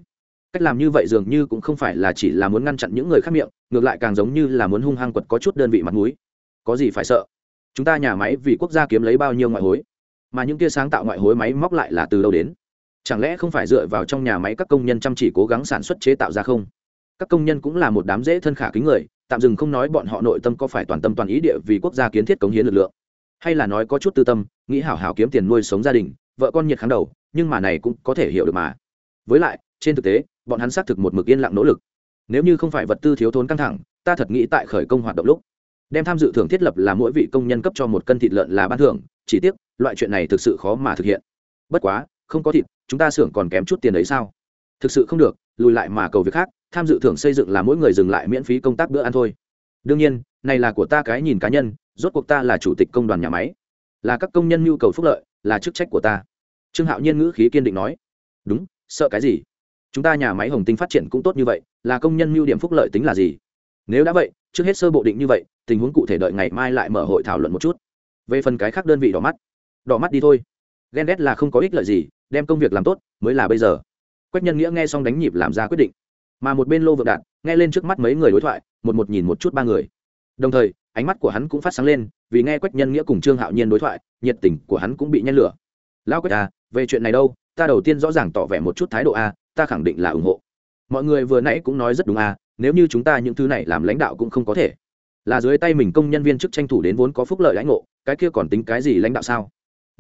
[SPEAKER 1] Cách làm như vậy dường như cũng không phải là chỉ là muốn ngăn chặn những người khác miệng, ngược lại càng giống như là muốn hung hăng quật có chút đơn vị mặt mũi. Có gì phải sợ? Chúng ta nhà máy vì quốc gia kiếm lấy bao nhiêu ngoại hối? Mà những kia sáng tạo ngoại hối máy móc lại là từ đâu đến? Chẳng lẽ không phải dựa vào trong nhà máy các công nhân chăm chỉ cố gắng sản xuất chế tạo ra không? Các công nhân cũng là một đám dễ thân khả kính người, tạm dừng không nói bọn họ nội tâm có phải toàn tâm toàn ý địa vì quốc gia kiến thiết cống hiến lực lượng. Hay là nói có chút tư tâm, nghĩ hảo hảo kiếm tiền nuôi sống gia đình, vợ con nhiệt kháng đầu, nhưng mà này cũng có thể hiểu được mà. Với lại, trên thực tế, bọn hắn xác thực một mực yên lặng nỗ lực. Nếu như không phải vật tư thiếu thốn căng thẳng, ta thật nghĩ tại khởi công hoạt động lúc, đem tham dự thưởng thiết lập là mỗi vị công nhân cấp cho một cân thịt lợn là ban thưởng, chỉ tiếc loại chuyện này thực sự khó mà thực hiện. Bất quá, không có thịt, chúng ta xưởng còn kém chút tiền đấy sao? Thực sự không được, lùi lại mà cầu việc khác, tham dự thưởng xây dựng là mỗi người dừng lại miễn phí công tác bữa ăn thôi. Đương nhiên, này là của ta cái nhìn cá nhân, rốt cuộc ta là chủ tịch công đoàn nhà máy. Là các công nhân nhu cầu phúc lợi, là chức trách của ta. Trương hạo nhiên ngữ khí kiên định nói. Đúng, sợ cái gì? Chúng ta nhà máy hồng tinh phát triển cũng tốt như vậy, là công nhân mưu điểm phúc lợi tính là gì? Nếu đã vậy, trước hết sơ bộ định như vậy, tình huống cụ thể đợi ngày mai lại mở hội thảo luận một chút. Về phần cái khác đơn vị đỏ mắt đỏ mắt đi thôi. Ghen ghét là không có ích lợi gì, đem công việc làm tốt, mới là bây giờ. Quách nhân nghĩa nghe xong đánh nhịp làm ra quyết định. Mà một bên lô vượng đạt, nghe lên trước mắt mấy người đối thoại, một một nhìn một chút ba người. Đồng thời, ánh mắt của hắn cũng phát sáng lên, vì nghe quách nhân nghĩa cùng trương hạo nhiên đối thoại, nhiệt tình của hắn cũng bị nhen lửa. Lão quách à về chuyện này đâu, ta đầu tiên rõ ràng tỏ vẻ một chút thái độ a ta khẳng định là ủng hộ. Mọi người vừa nãy cũng nói rất đúng a nếu như chúng ta những thứ này làm lãnh đạo cũng không có thể. Là dưới tay mình công nhân viên chức tranh thủ đến vốn có phúc lợi lãnh ngộ, cái kia còn tính cái gì lãnh đạo sao?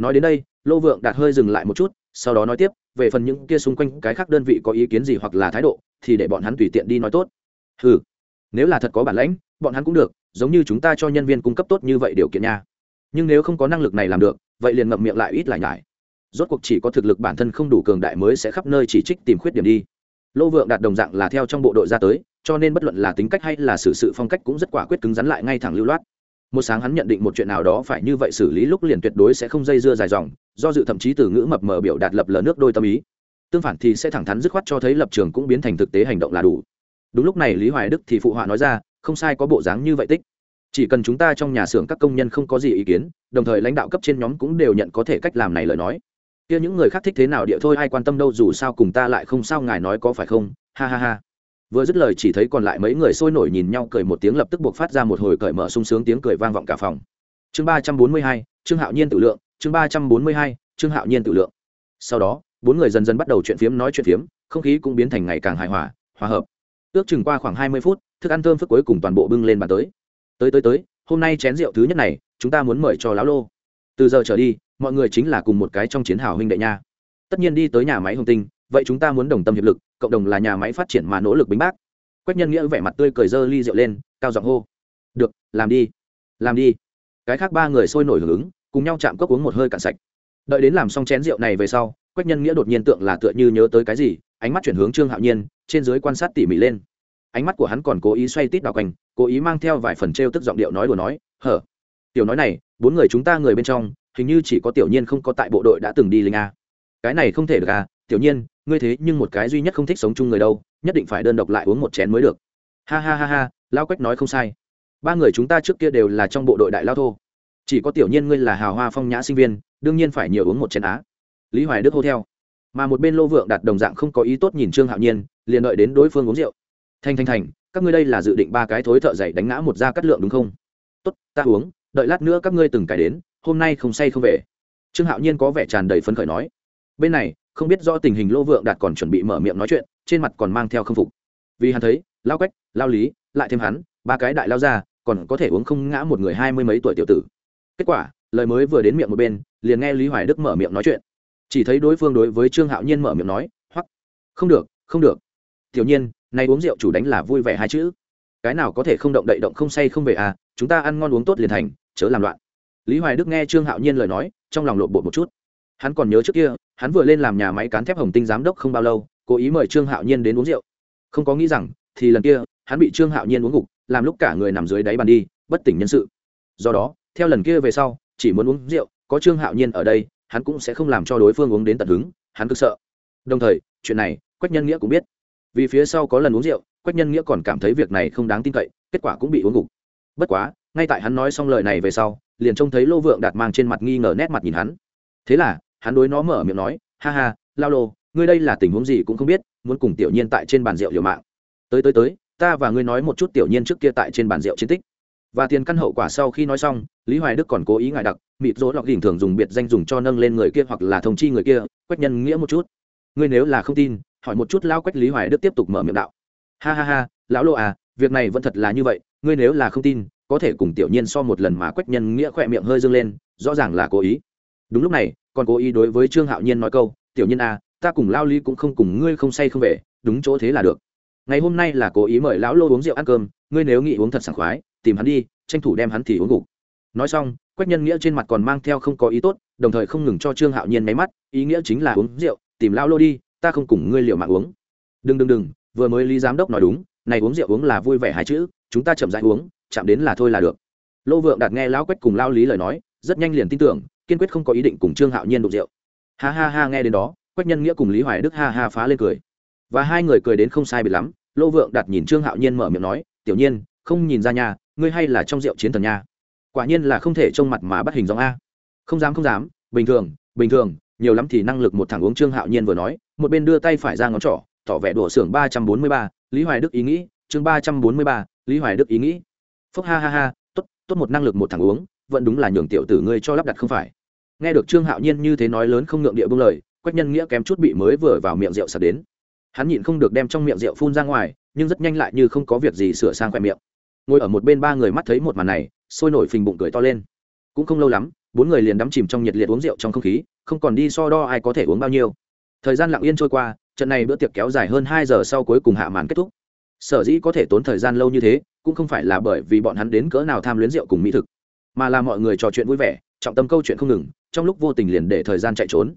[SPEAKER 1] Nói đến đây, lô vượng đạt hơi dừng lại một chút, sau đó nói tiếp, về phần những kia xung quanh cái khác đơn vị có ý kiến gì hoặc là thái độ, thì để bọn hắn tùy tiện đi nói tốt. Ừ nếu là thật có bản lãnh, bọn hắn cũng được, giống như chúng ta cho nhân viên cung cấp tốt như vậy điều kiện nha. Nhưng nếu không có năng lực này làm được, vậy liền ngậm miệng lại ít lại nhải. Rốt cuộc chỉ có thực lực bản thân không đủ cường đại mới sẽ khắp nơi chỉ trích tìm khuyết điểm đi. Lô vượng đạt đồng dạng là theo trong bộ đội ra tới, cho nên bất luận là tính cách hay là xử sự phong cách cũng rất quả quyết cứng rắn lại ngay thẳng lưu loát một sáng hắn nhận định một chuyện nào đó phải như vậy xử lý lúc liền tuyệt đối sẽ không dây dưa dài dòng, do dự thậm chí từ ngữ mập mờ biểu đạt lập lờ nước đôi tâm ý. Tương phản thì sẽ thẳng thắn dứt khoát cho thấy lập trường cũng biến thành thực tế hành động là đủ. Đúng lúc này lý hoài đức thì phụ họa nói ra, không sai có bộ dáng như vậy tích. Chỉ cần chúng ta trong nhà xưởng các công nhân không có gì ý kiến, đồng thời lãnh đạo cấp trên nhóm cũng đều nhận có thể cách làm này lời nói. Kia những người khác thích thế nào địa thôi, ai quan tâm đâu, dù sao cùng ta lại không sao, ngài nói có phải không? Ha ha ha vừa dứt lời chỉ thấy còn lại mấy người sôi nổi nhìn nhau cười một tiếng lập tức buộc phát ra một hồi cởi mở sung sướng tiếng cười vang vọng cả phòng. Chương ba trăm bốn mươi hai, trương hạo nhiên tự lượng, chương ba trăm bốn mươi hai, trương hạo nhiên tự lượng. Sau đó, bốn người dần dần bắt đầu chuyện phiếm nói chuyện phiếm, không khí cũng biến thành ngày càng hài hòa hòa hợp. Ước chừng qua khoảng hai mươi phút, thức ăn thơm phức cuối cùng toàn bộ bưng lên bàn tới. Tới tới tới, hôm nay chén rượu thứ nhất này, chúng ta muốn mời cho lão lô. Từ giờ trở đi, mọi người chính là cùng một cái trong chiến hào huynh đệ nha. Tất nhiên đi tới nhà máy hồng tinh vậy chúng ta muốn đồng tâm hiệp lực, cộng đồng là nhà máy phát triển mà nỗ lực bính bác. Quách nhân nghĩa vẻ mặt tươi cười dơ ly rượu lên, cao giọng hô. Được, làm đi. Làm đi. Cái khác ba người sôi nổi hưởng ứng, cùng nhau chạm cốc uống một hơi cạn sạch. Đợi đến làm xong chén rượu này về sau, quách nhân nghĩa đột nhiên tượng là tựa như nhớ tới cái gì, ánh mắt chuyển hướng trương hạo nhiên, trên dưới quan sát tỉ mỉ lên. Ánh mắt của hắn còn cố ý xoay tít đào quanh, cố ý mang theo vài phần t r e o tức giọng điệu nói đùa nói, hở. Tiểu nói này, bốn người chúng ta người bên trong, hình như chỉ có tiểu nhiên không có tại bộ đội đã từng đi linh a. Cái này không thể được à tiểu nhiên, ngươi thế nhưng một cái duy nhất không thích sống chung người đâu, nhất định phải đơn độc lại uống một chén mới được. Ha ha ha ha lao quách nói không sai. Ba người chúng ta trước kia đều là trong bộ đội đại lao thô. Chỉ có tiểu nhiên ngươi là hào hoa phong nhã sinh viên, đương nhiên phải nhiều uống một chén á. Lý hoài đức hô theo. Mà một bên lô vượng đạt đồng dạng không có ý tốt nhìn trương hạo nhiên, liền đợi đến đối phương uống rượu. Thành thành thành, các ngươi đây là dự định ba cái thối thợ dày đánh ngã một da cắt lượng đúng không? Tốt, ta uống, đợi lát nữa các ngươi từng cái đến, hôm nay không say không về. Trương hạo nhiên có vẻ tràn đầy phấn khởi nói. Bên này không biết do tình hình lô vượng đạt còn chuẩn bị mở miệng nói chuyện, trên mặt còn mang theo k phục. Vì hắn thấy, lao quách, lao lý, lại thêm hắn, ba cái đại lao ra còn có thể uống không ngã một người hai mươi mấy tuổi tiểu tử. Kết quả, lời mới vừa đến miệng một bên, liền nghe lý hoài đức mở miệng nói chuyện. Chỉ thấy đối phương đối với trương hạo nhiên mở miệng nói hoặc không được không được. Tiểu nhiên, nay uống rượu chủ đánh là vui vẻ hai chữ. Cái nào có thể không động đậy động không say không về à chúng ta ăn ngon uống tốt liền thành, chớ làm loạn. Lý hoài đức nghe trương hạo nhiên lời nói, trong lòng lộn bột một chút hắn còn nhớ trước kia, hắn vừa lên làm nhà máy cán thép hồng tinh giám đốc không bao lâu, cố ý mời trương hạo nhiên đến uống rượu. Không có nghĩ rằng, thì lần kia, hắn bị trương hạo nhiên uống gục, làm lúc cả người nằm dưới đáy bàn đi, bất tỉnh nhân sự. Do đó, theo lần kia về sau, chỉ muốn uống rượu, có trương hạo nhiên ở đây, hắn cũng sẽ không làm cho đối phương uống đến tận hứng, hắn cực sợ. Đồng thời, chuyện này, quách nhân nghĩa cũng biết. Vì phía sau có lần uống rượu, quách nhân nghĩa còn cảm thấy việc này không đáng tin cậy, kết quả cũng bị uống gục. Bất quá, ngay tại hắn nói xong lời này về sau, liền trông thấy lô vượng đạt mang trên mặt nghi ngờ nét mặt nhìn hắn. Thế là hắn đối nó mở miệng nói, ha ha, lao lô, ngươi đây là tình huống gì cũng không biết, muốn cùng tiểu nhiên tại trên bàn rượu liều mạng. Tới tới tới, ta và ngươi nói một chút tiểu nhiên trước kia tại trên bàn rượu chiến tích. Và tiền căn hậu quả sau khi nói xong, lý hoài đức còn cố ý ngại đặc, mịt rỗ lọc đỉnh thường dùng biệt danh dùng cho nâng lên người kia hoặc là thông chi người kia, quách nhân nghĩa một chút. Ngươi nếu là không tin, hỏi một chút lao quách lý hoài đức tiếp tục mở miệng đạo. Ha ha ha, lão lô à việc này vẫn thật là như vậy, ngươi nếu là không tin, có thể cùng tiểu nhiên so một lần mà quách nhân nghĩa khỏe miệng hơi dâng lên, rõ ràng là cố ý. Đúng lúc này còn cố ý đối với trương hạo nhiên nói câu, tiểu nhiên à ta cùng lao lý cũng không cùng ngươi không say không về, đúng chỗ thế là được. Ngày hôm nay là cố ý mời lão lô uống rượu ăn cơm, ngươi nếu nghĩ uống thật sảng khoái, tìm hắn đi, tranh thủ đem hắn thì uống gục. Nói xong, quách nhân nghĩa trên mặt còn mang theo không có ý tốt, đồng thời không ngừng cho trương hạo nhiên máy mắt, ý nghĩa chính là uống rượu, tìm lao lô đi, ta không cùng ngươi liệu mạng uống. Đừng đừng đừng, vừa mới lý giám đốc nói đúng, này uống rượu uống là vui vẻ hai chữ, chúng ta chậm rãi uống, chạm đến là thôi là được. Lô vượng đạt nghe lão quách cùng lao lý lời nói rất nhanh liền tin tưởng, kiên quyết không có ý định cùng trương hạo nhiên đụng rượu. Ha ha ha, nghe đến đó, quách nhân nghĩa cùng lý hoài đức ha ha phá lên cười. Và hai người cười đến không sai biệt lắm, lô vượng đặt nhìn trương hạo nhiên mở miệng nói, tiểu nhiên, không nhìn ra nhà ngươi hay là trong rượu chiến thần nha. Quả nhiên là không thể trông mặt mà bắt hình dòng a. Không dám không dám, bình thường bình thường, nhiều lắm thì năng lực một thằng uống trương hạo nhiên vừa nói, một bên đưa tay phải ra ngón trỏ, tỏ vẻ đùa xưởng ba trăm bốn mươi ba, lý hoài đức ý nghĩ, chương ba trăm bốn mươi ba, lý hoài đức ý nghĩ. Phúc ha ha ha, tốt tốt một năng lực một thằng uống vẫn đúng là nhường tiểu tử ngươi cho lắp đặt không phải. Nghe được trương hạo nhiên như thế nói lớn không ngượng địa bưng lời, quách nhân nghĩa kém chút bị mới vừa vào miệng rượu sạt đến. Hắn nhịn không được đem trong miệng rượu phun ra ngoài, nhưng rất nhanh lại như không có việc gì sửa sang khoe miệng. Ngồi ở một bên ba người mắt thấy một màn này, sôi nổi phình bụng cười to lên. Cũng không lâu lắm, bốn người liền đắm chìm trong nhiệt liệt uống rượu trong không khí, không còn đi so đo ai có thể uống bao nhiêu. Thời gian lặng yên trôi qua, trận này bữa tiệc kéo dài hơn hai giờ sau cuối cùng hạ màn kết thúc. Sở dĩ có thể tốn thời gian lâu như thế, cũng không phải là bởi vì bọn hắn đến cỡ nào tham luyến rượu cùng mỹ thực mà là mọi người trò chuyện vui vẻ, trọng tâm câu chuyện không ngừng, trong lúc vô tình liền để thời gian chạy trốn.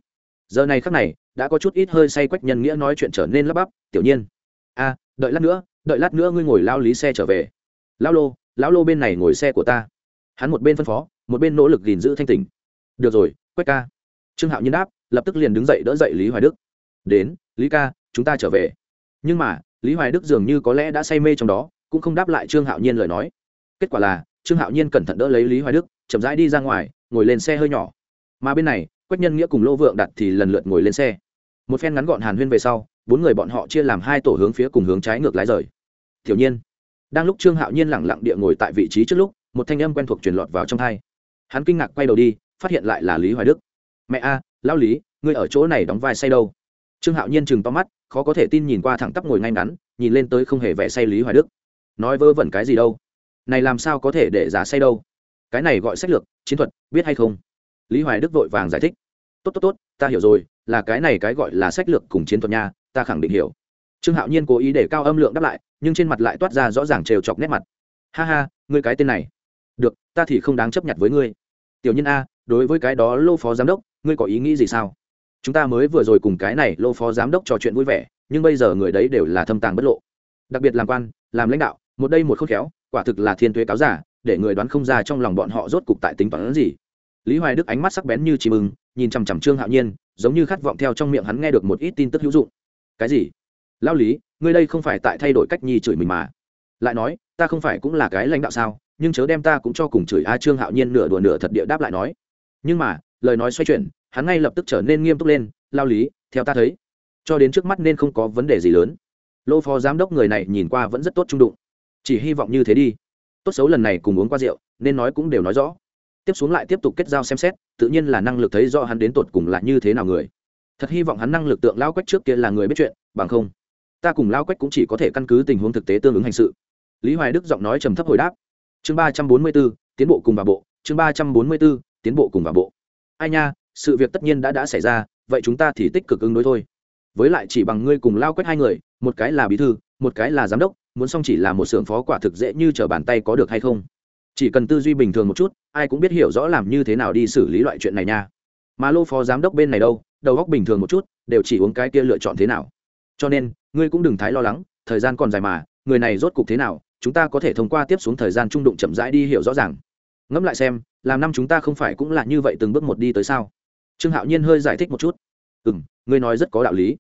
[SPEAKER 1] Giờ này khắc này, đã có chút ít hơi say quách nhân nghĩa nói chuyện trở nên lắp bắp, tiểu nhiên, a, đợi lát nữa, đợi lát nữa ngươi ngồi lao lý xe trở về. Lao lô, lão lô bên này ngồi xe của ta. Hắn một bên phân phó, một bên nỗ lực gìn giữ thanh tỉnh. Được rồi, quách ca. Trương hạo nhiên đáp, lập tức liền đứng dậy đỡ dậy lý hoài đức. Đến, lý ca, chúng ta trở về. Nhưng mà, lý hoài đức dường như có lẽ đã say mê trong đó, cũng không đáp lại trương hạo nhiên lời nói. Kết quả là trương hạo nhiên cẩn thận đỡ lấy lý hoài đức, chậm rãi đi ra ngoài, ngồi lên xe hơi nhỏ. Mà bên này, quách nhân nghĩa cùng lô vượng đặt thì lần lượt ngồi lên xe. Một phen ngắn gọn hàn huyên về sau, bốn người bọn họ chia làm hai tổ hướng phía cùng hướng trái ngược lái rời. Tiểu nhiên, đang lúc trương hạo nhiên lẳng lặng địa ngồi tại vị trí trước lúc, một thanh âm quen thuộc truyền lọt vào trong thai hắn kinh ngạc quay đầu đi, phát hiện lại là lý hoài đức. Mẹ a, lão lý, ngươi ở chỗ này đóng vai say đâu? Trương hạo nhiên chừng to mắt, khó có thể tin nhìn qua thẳng tắp ngồi ngay ngắn, nhìn lên tới không hề vẻ say lý hoài đức. Nói vớ vẩn cái gì đâu? Này làm sao có thể để giá say đâu? Cái này gọi sách lược, chiến thuật, biết hay không? Lý hoài đức vội vàng giải thích. Tốt tốt tốt, ta hiểu rồi, là cái này cái gọi là sách lược cùng chiến thuật nha, ta khẳng định hiểu. Trương hạo nhiên cố ý để cao âm lượng đáp lại, nhưng trên mặt lại toát ra rõ ràng trêu chọc nét mặt. Ha ha, ngươi cái tên này. Được, ta thì không đáng chấp nhận với ngươi. Tiểu nhân a, đối với cái đó lô phó giám đốc, ngươi có ý nghĩ gì sao? Chúng ta mới vừa rồi cùng cái này lô phó giám đốc trò chuyện vui vẻ, nhưng bây giờ người đấy đều là thâm tàng bất lộ. Đặc biệt làm quan, làm lãnh đạo, một đây một khôn khéo quả thực là thiên thuế cáo giả, để người đoán không ra trong lòng bọn họ rốt cục tại tính toán gì. Lý hoài đức ánh mắt sắc bén như chim ưng, nhìn chằm chằm trương hạo nhiên, giống như khát vọng theo trong miệng hắn nghe được một ít tin tức hữu dụng. Cái gì? Lao lý, ngươi đây không phải tại thay đổi cách nhi chửi mình mà. Lại nói, ta không phải cũng là cái lãnh đạo sao, nhưng chớ đem ta cũng cho cùng chửi a trương hạo nhiên nửa đùa nửa thật địa đáp lại nói. Nhưng mà, lời nói xoay chuyển, hắn ngay lập tức trở nên nghiêm túc lên lao lý, theo ta thấy, cho đến trước mắt nên không có vấn đề gì lớn. Lô phó giám đốc người này nhìn qua vẫn rất tốt trung đụng chỉ hy vọng như thế đi. Tốt xấu lần này cùng uống qua rượu, nên nói cũng đều nói rõ. Tiếp xuống lại tiếp tục kết giao xem xét, tự nhiên là năng lực thấy rõ hắn đến tột cùng là như thế nào người. Thật hy vọng hắn năng lực tượng lao quách trước kia là người biết chuyện, bằng không, ta cùng lao quách cũng chỉ có thể căn cứ tình huống thực tế tương ứng hành sự. Lý hoài đức giọng nói trầm thấp hồi đáp. Chương ba trăm bốn mươi b ố tiến bộ cùng vào bộ. Chương ba trăm bốn mươi b ố tiến bộ cùng vào bộ. Ai nha, sự việc tất nhiên đã đã xảy ra, vậy chúng ta thì tích cực ứng đối thôi. Với lại chỉ bằng ngươi cùng lao quách hai người, một cái là bí thư một cái là giám đốc, muốn xong chỉ là một xưởng phó quả thực dễ như t r ở bàn tay có được hay không. Chỉ cần tư duy bình thường một chút, ai cũng biết hiểu rõ làm như thế nào đi xử lý loại chuyện này nha. Mà lô phó giám đốc bên này đâu, đầu góc bình thường một chút, đều chỉ uống cái kia lựa chọn thế nào. Cho nên, ngươi cũng đừng thái lo lắng, thời gian còn dài mà, người này rốt cục thế nào, chúng ta có thể thông qua tiếp xuống thời gian trung đụng chậm rãi đi hiểu rõ ràng. Ngẫm lại xem, làm năm chúng ta không phải cũng là như vậy từng bước một đi tới sao? Trương hạo nhiên hơi giải thích một chút. Ừ m ngươi nói rất có đạo lý.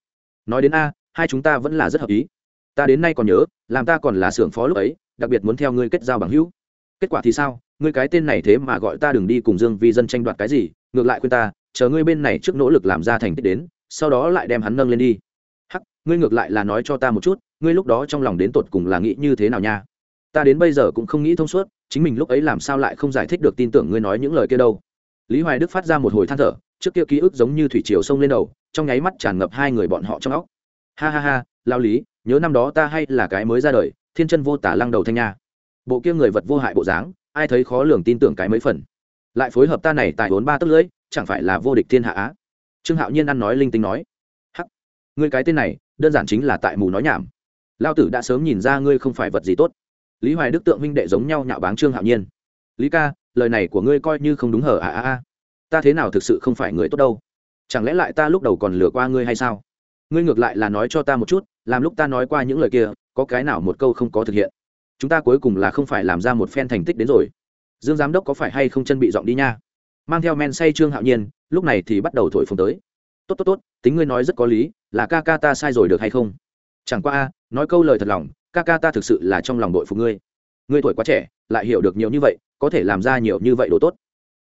[SPEAKER 1] Nói đến a, hai chúng ta vẫn là rất hợp ý ta đến nay còn nhớ, làm ta còn là xưởng phó lúc ấy, đặc biệt muốn theo ngươi kết giao bằng hữu. Kết quả thì sao? Ngươi cái tên này thế mà gọi ta đừng đi cùng dương Vi dân tranh đoạt cái gì, ngược lại khuyên ta, chờ ngươi bên này trước nỗ lực làm ra thành tích đến, sau đó lại đem hắn nâng lên đi. Hắc, ngươi ngược lại là nói cho ta một chút, ngươi lúc đó trong lòng đến tột cùng là nghĩ như thế nào nha? Ta đến bây giờ cũng không nghĩ thông suốt, chính mình lúc ấy làm sao lại không giải thích được tin tưởng ngươi nói những lời kia đâu. Lý hoài đức phát ra một hồi than thở, trước kia ký ức giống như thủy triều sông lên đầu, trong nháy mắt tràn ngập hai người bọn họ trong óc. Ha ha ha, lao lý nhớ năm đó ta hay là cái mới ra đời, thiên chân vô tả lăng đầu thanh nha. Bộ kia người vật vô hại bộ dáng, ai thấy khó lường tin tưởng cái mấy phần. Lại phối hợp ta này tại bốn ba tấc lưỡi, chẳng phải là vô địch thiên hạ á? Trương hạo nhiên ăn nói linh tinh nói, hắc, ngươi cái tên này, đơn giản chính là tại mù nói nhảm. Lao tử đã sớm nhìn ra ngươi không phải vật gì tốt. Lý hoài đức tượng huynh đệ giống nhau nhạo báng trương hạo nhiên, lý ca, lời này của ngươi coi như không đúng hở à à à. Ta thế nào thực sự không phải người tốt đâu? Chẳng lẽ lại ta lúc đầu còn lừa qua ngươi hay sao? Ngươi ngược lại là nói cho ta một chút làm lúc ta nói qua những lời kia, có cái nào một câu không có thực hiện? Chúng ta cuối cùng là không phải làm ra một phen thành tích đến rồi. Dương giám đốc có phải hay không chân bị dọn đi nha? Mang theo men say trương hạo nhiên, lúc này thì bắt đầu thổi phồng tới. Tốt tốt tốt, tính ngươi nói rất có lý, là ca ca ta sai rồi được hay không? Chẳng qua a, nói câu lời thật lòng, ca ca ta thực sự là trong lòng đội phục ngươi. Ngươi tuổi quá trẻ, lại hiểu được nhiều như vậy, có thể làm ra nhiều như vậy đồ tốt.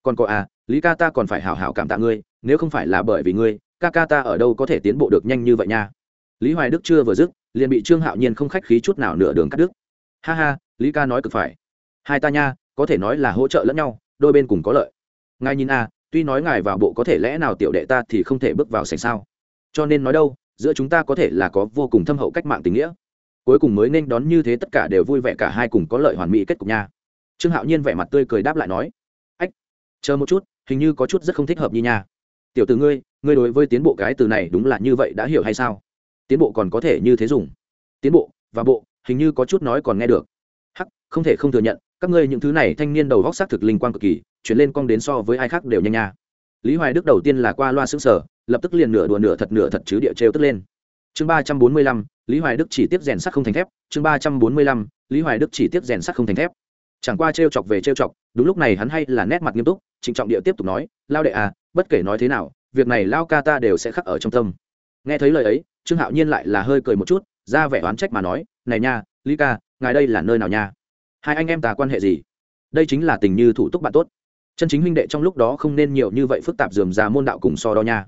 [SPEAKER 1] Còn có a, lý ca ta còn phải hảo hảo cảm tạ ngươi, nếu không phải là bởi vì ngươi, ca ca ta ở đâu có thể tiến bộ được nhanh như vậy nha? Lý hoài đức chưa vừa dứt, liền bị trương hạo nhiên không khách khí chút nào nửa đường cắt đứt. Ha ha, lý ca nói cực phải. Hai ta nha, có thể nói là hỗ trợ lẫn nhau, đôi bên cùng có lợi. Ngài nhìn a tuy nói ngài vào bộ có thể lẽ nào tiểu đệ ta thì không thể bước vào sành sao. Cho nên nói đâu, giữa chúng ta có thể là có vô cùng thâm hậu cách mạng tình nghĩa. Cuối cùng mới nên đón như thế tất cả đều vui vẻ cả hai cùng có lợi hoàn mỹ kết cục nha. Trương hạo nhiên vẻ mặt tươi cười đáp lại nói, ách, chờ một chút, hình như có chút rất không thích hợp như nha. Tiểu từ ngươi ngươi đối với tiến bộ cái từ này đúng là như vậy đã hiểu hay sao? Tiến bộ còn có thể như thế dùng. Tiến bộ và bộ, hình như có chút nói còn nghe được. Hắc, không thể không thừa nhận, các ngươi những thứ này thanh niên đầu góc xác thực linh quan cực kỳ, chuyển lên cong đến so với ai khác đều nhanh nha. Lý hoài đức đầu tiên là qua loa xứng sở lập tức liền nửa đùa nửa thật nửa thật chứ địa trêu tức lên. Chương ba trăm bốn mươi lăm, lý hoài đức chỉ tiếp rèn sắt không thành thép. Chương ba trăm bốn mươi lăm, lý hoài đức chỉ tiếp rèn sắt không thành thép. Chẳng qua trêu chọc về trêu chọc, đúng lúc này hắn hay là nét mặt nghiêm túc, trịnh trọng địa tiếp tục nói, lao đệ à bất kể nói thế nào, việc này lao ca ta đều sẽ khắc ở trong tâm. Nghe thấy lời ấy trương hạo nhiên lại là hơi cười một chút, ra vẻ oán trách mà nói, này nha, lý ca, ngài đây là nơi nào nha? Hai anh em ta quan hệ gì? Đây chính là tình như thủ tục bạn tốt. Chân chính huynh đệ trong lúc đó không nên nhiều như vậy phức tạp dườm ra môn đạo cùng so đo nha.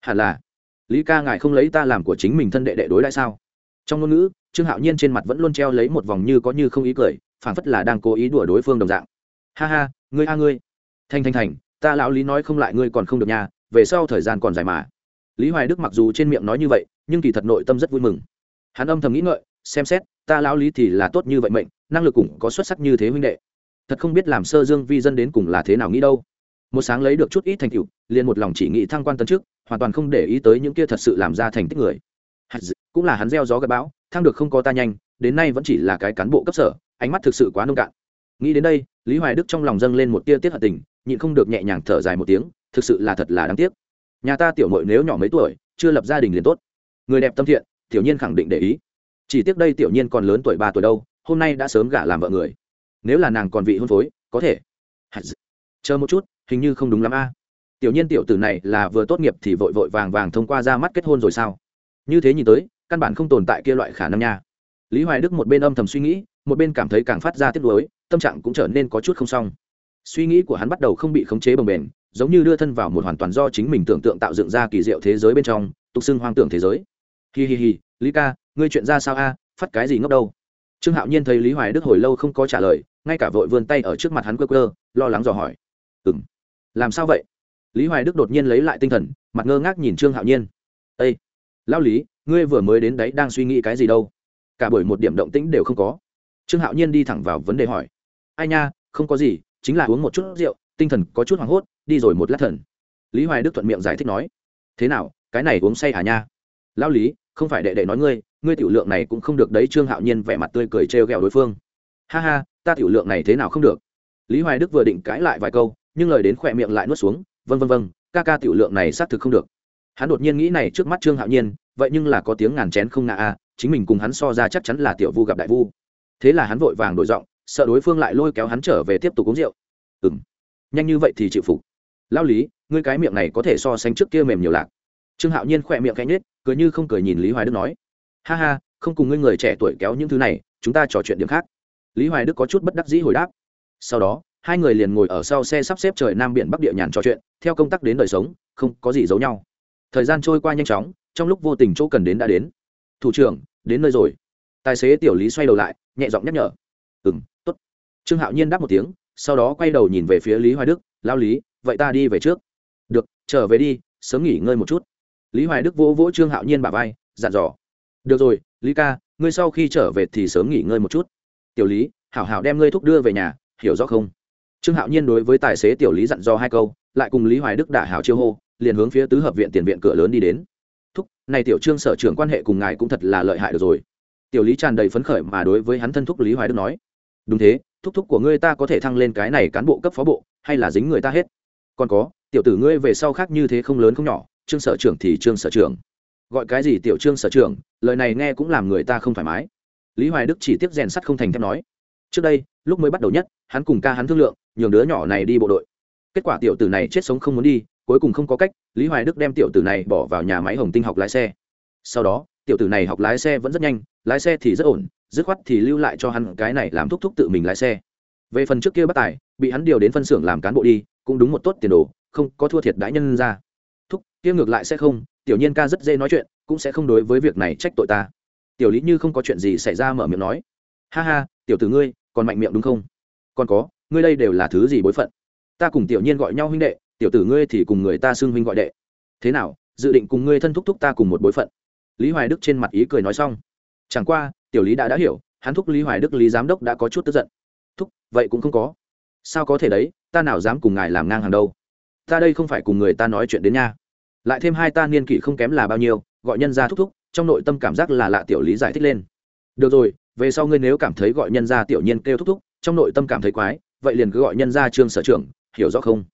[SPEAKER 1] Hẳn là, lý ca ngài không lấy ta làm của chính mình thân đệ đệ đối lại sao? Trong ngôn ngữ, trương hạo nhiên trên mặt vẫn luôn treo lấy một vòng như có như không ý cười, phảng phất là đang cố ý đùa đối phương đồng dạng. Ha ha, ngươi a ngươi. Thanh thanh thành, ta lão lý nói không lại ngươi còn không được nha, về sau thời gian còn dài mà lý hoài đức mặc dù trên miệng nói như vậy, nhưng kỳ thật nội tâm rất vui mừng. Hắn âm thầm nghĩ ngợi, xem xét, ta lão lý thì là tốt như vậy mệnh, năng lực cũng có xuất sắc như thế huynh đệ. Thật không biết làm sơ dương vi dân đến cùng là thế nào nghĩ đâu. Một sáng lấy được chút ít thành tựu, liền một lòng chỉ nghĩ thăng quan tân trước hoàn toàn không để ý tới những kia thật sự làm ra thành tích người. Cũng là hắn gieo gió gặp bão, thăng được không có ta nhanh, đến nay vẫn chỉ là cái cán bộ cấp sở, ánh mắt thực sự quá nông cạn. Nghĩ đến đây, lý hoài đức trong lòng dâng lên một tia tiết hận tình, nhịn không được nhẹ nhàng thở dài một tiếng, thực sự là thật là đáng tiếc nhà ta tiểu mội nếu nhỏ mấy tuổi, chưa lập gia đình liền tốt. Người đẹp tâm thiện, tiểu nhiên khẳng định để ý. Chỉ tiếc đây tiểu nhiên còn lớn tuổi ba tuổi đâu, hôm nay đã sớm gả làm vợ người. Nếu là nàng còn vị hôn phối, có thể. Chờ một chút, hình như không đúng lắm a. Tiểu nhiên tiểu tử này là vừa tốt nghiệp thì vội vội vàng vàng thông qua ra mắt kết hôn rồi sao? Như thế nhìn tới, căn bản không tồn tại kia loại khả năng nha. Lý hoài đức một bên âm thầm suy nghĩ, một bên cảm thấy càng phát ra tiếc nuối, tâm trạng cũng trở nên có chút không xong. Suy nghĩ của hắn bắt đầu không bị khống chế bồng bềnh giống như đưa thân vào một hoàn toàn do chính mình tưởng tượng tạo dựng ra kỳ diệu thế giới bên trong, tục xưng hoang tưởng thế giới. Hi hi hi, lý ca, ngươi chuyện ra sao a? Phát cái gì ngốc đâu? Trương hạo nhiên thấy lý hoài đức hồi lâu không có trả lời, ngay cả vội vươn tay ở trước mặt hắn quơ quơ, lo lắng dò hỏi. Ừ m làm sao vậy? Lý hoài đức đột nhiên lấy lại tinh thần, mặt ngơ ngác nhìn trương hạo nhiên. Â lao lý, ngươi vừa mới đến đấy đang suy nghĩ cái gì đâu? Cả buổi một điểm động tĩnh đều không có. Trương hạo nhiên đi thẳng vào vấn đề hỏi. Ai nha, không có gì, chính là uống một chút rượu, tinh thần có chút hoảng hốt đi rồi một lát thần. Lý hoài đức thuận miệng giải thích nói, thế nào, cái này uống say à nha? Lao lý, không phải đệ đệ nói ngươi ngươi tiểu lượng này cũng không được đấy. Trương hạo nhiên vẻ mặt tươi cười trêu ghẹo đối phương. Ha ha, ta tiểu lượng này thế nào không được? Lý hoài đức vừa định cãi lại vài câu, nhưng lời đến khỏe miệng lại nuốt xuống vân vân vân ca ca tiểu lượng này xác thực không được. Hắn đột nhiên nghĩ này trước mắt trương hạo nhiên, vậy nhưng là có tiếng ngàn chén không ngã a chính mình cùng hắn so ra chắc chắn là tiểu vu gặp đại vu. Thế là hắn vội vàng đổi giọng, sợ đối phương lại lôi kéo hắn trở về tiếp tục uống rượu. Ừ m nhanh như vậy thì chịu phục lao lý, ngươi cái miệng này có thể so sánh trước kia mềm nhiều lạc. Trương hạo nhiên khỏe miệng cánh nết cười như không cười nhìn lý hoài đức nói. Ha ha, không cùng ngươi người trẻ tuổi kéo những thứ này, chúng ta trò chuyện điểm khác. Lý hoài đức có chút bất đắc dĩ hồi đáp. Sau đó, hai người liền ngồi ở sau xe sắp xếp trời nam biển bắc địa nhàn trò chuyện, theo công tác đến đời sống, không có gì giấu nhau. Thời gian trôi qua nhanh chóng, trong lúc vô tình chỗ cần đến đã đến. Thủ trưởng, đến nơi rồi. Tài xế tiểu lý xoay đầu lại, nhẹ giọng nhắc nhở. Ừ m t ố t trương hạo nhiên đáp một tiếng, sau đó quay đầu nhìn về phía lý hoài đức. Lao lý vậy ta đi về trước. Được, trở về đi, sớm nghỉ ngơi một chút. Lý hoài đức vỗ vỗ trương hạo nhiên bà vai, dặn dò. Được rồi, lý ca, ngươi sau khi trở về thì sớm nghỉ ngơi một chút. Tiểu lý, hảo hảo đem ngươi thúc đưa về nhà, hiểu rõ không? Trương hạo nhiên đối với tài xế tiểu lý dặn dò hai câu, lại cùng lý hoài đức đả hảo chiêu hô, liền hướng phía tứ hợp viện tiền viện cửa lớn đi đến. Thúc, này tiểu trương sở trưởng quan hệ cùng ngài cũng thật là lợi hại được rồi. Tiểu lý tràn đầy phấn khởi mà đối với hắn thân thúc lý hoài đức nói. Đúng thế, thúc thúc của ngươi ta có thể thăng lên cái này cán bộ cấp phó bộ, hay là dính người ta hết? Còn có, tiểu tử ngươi về sau khác như thế không lớn không nhỏ, trương sở trưởng thì trương sở trưởng. Gọi cái gì tiểu trương sở trưởng, lời này nghe cũng làm người ta không thoải mái. Lý hoài đức chỉ tiếp rèn sắt không thành thép nói. Trước đây, lúc mới bắt đầu nhất, hắn cùng ca hắn thương lượng, nhường đứa nhỏ này đi bộ đội. Kết quả tiểu tử này chết sống không muốn đi, cuối cùng không có cách, lý hoài đức đem tiểu tử này bỏ vào nhà máy hồng tinh học lái xe. Sau đó, tiểu tử này học lái xe vẫn rất nhanh, lái xe thì rất ổn, dứt khoát thì lưu lại cho hắn cái này làm thúc thúc tự mình lái xe. Về phần trước kia bất tài, bị hắn điều đến phân xưởng làm cán bộ đi cũng đúng một tốt tiền đồ, không có thua thiệt đãi nhân ra. Thúc, kia ngược lại sẽ không, tiểu nhiên ca rất dễ nói chuyện, cũng sẽ không đối với việc này trách tội ta. Tiểu lý như không có chuyện gì xảy ra mở miệng nói. Ha ha, tiểu tử ngươi, còn mạnh miệng đúng không? Còn có, ngươi đây đều là thứ gì bối phận? Ta cùng tiểu nhiên gọi nhau huynh đệ, tiểu tử ngươi thì cùng người ta xưng huynh gọi đệ. Thế nào, dự định cùng ngươi thân thúc thúc ta cùng một bối phận? Lý hoài đức trên mặt ý cười nói xong. Chẳng qua, tiểu lý đã đã hiểu, hắn thúc lý hoài đức lý giám đốc đã có chút tức giận. Thúc, vậy cũng không có sao có thể đấy, ta nào dám cùng ngài làm ngang hàng đâu. Ta đây không phải cùng người ta nói chuyện đến nha. Lại thêm hai ta niên kỷ không kém là bao nhiêu, gọi nhân ra thúc thúc, trong nội tâm cảm giác là lạ tiểu lý giải thích lên. Được rồi, về sau ngươi nếu cảm thấy gọi nhân ra tiểu nhiên kêu thúc thúc, trong nội tâm cảm thấy quái, vậy liền cứ gọi nhân ra trương sở trưởng, hiểu rõ không?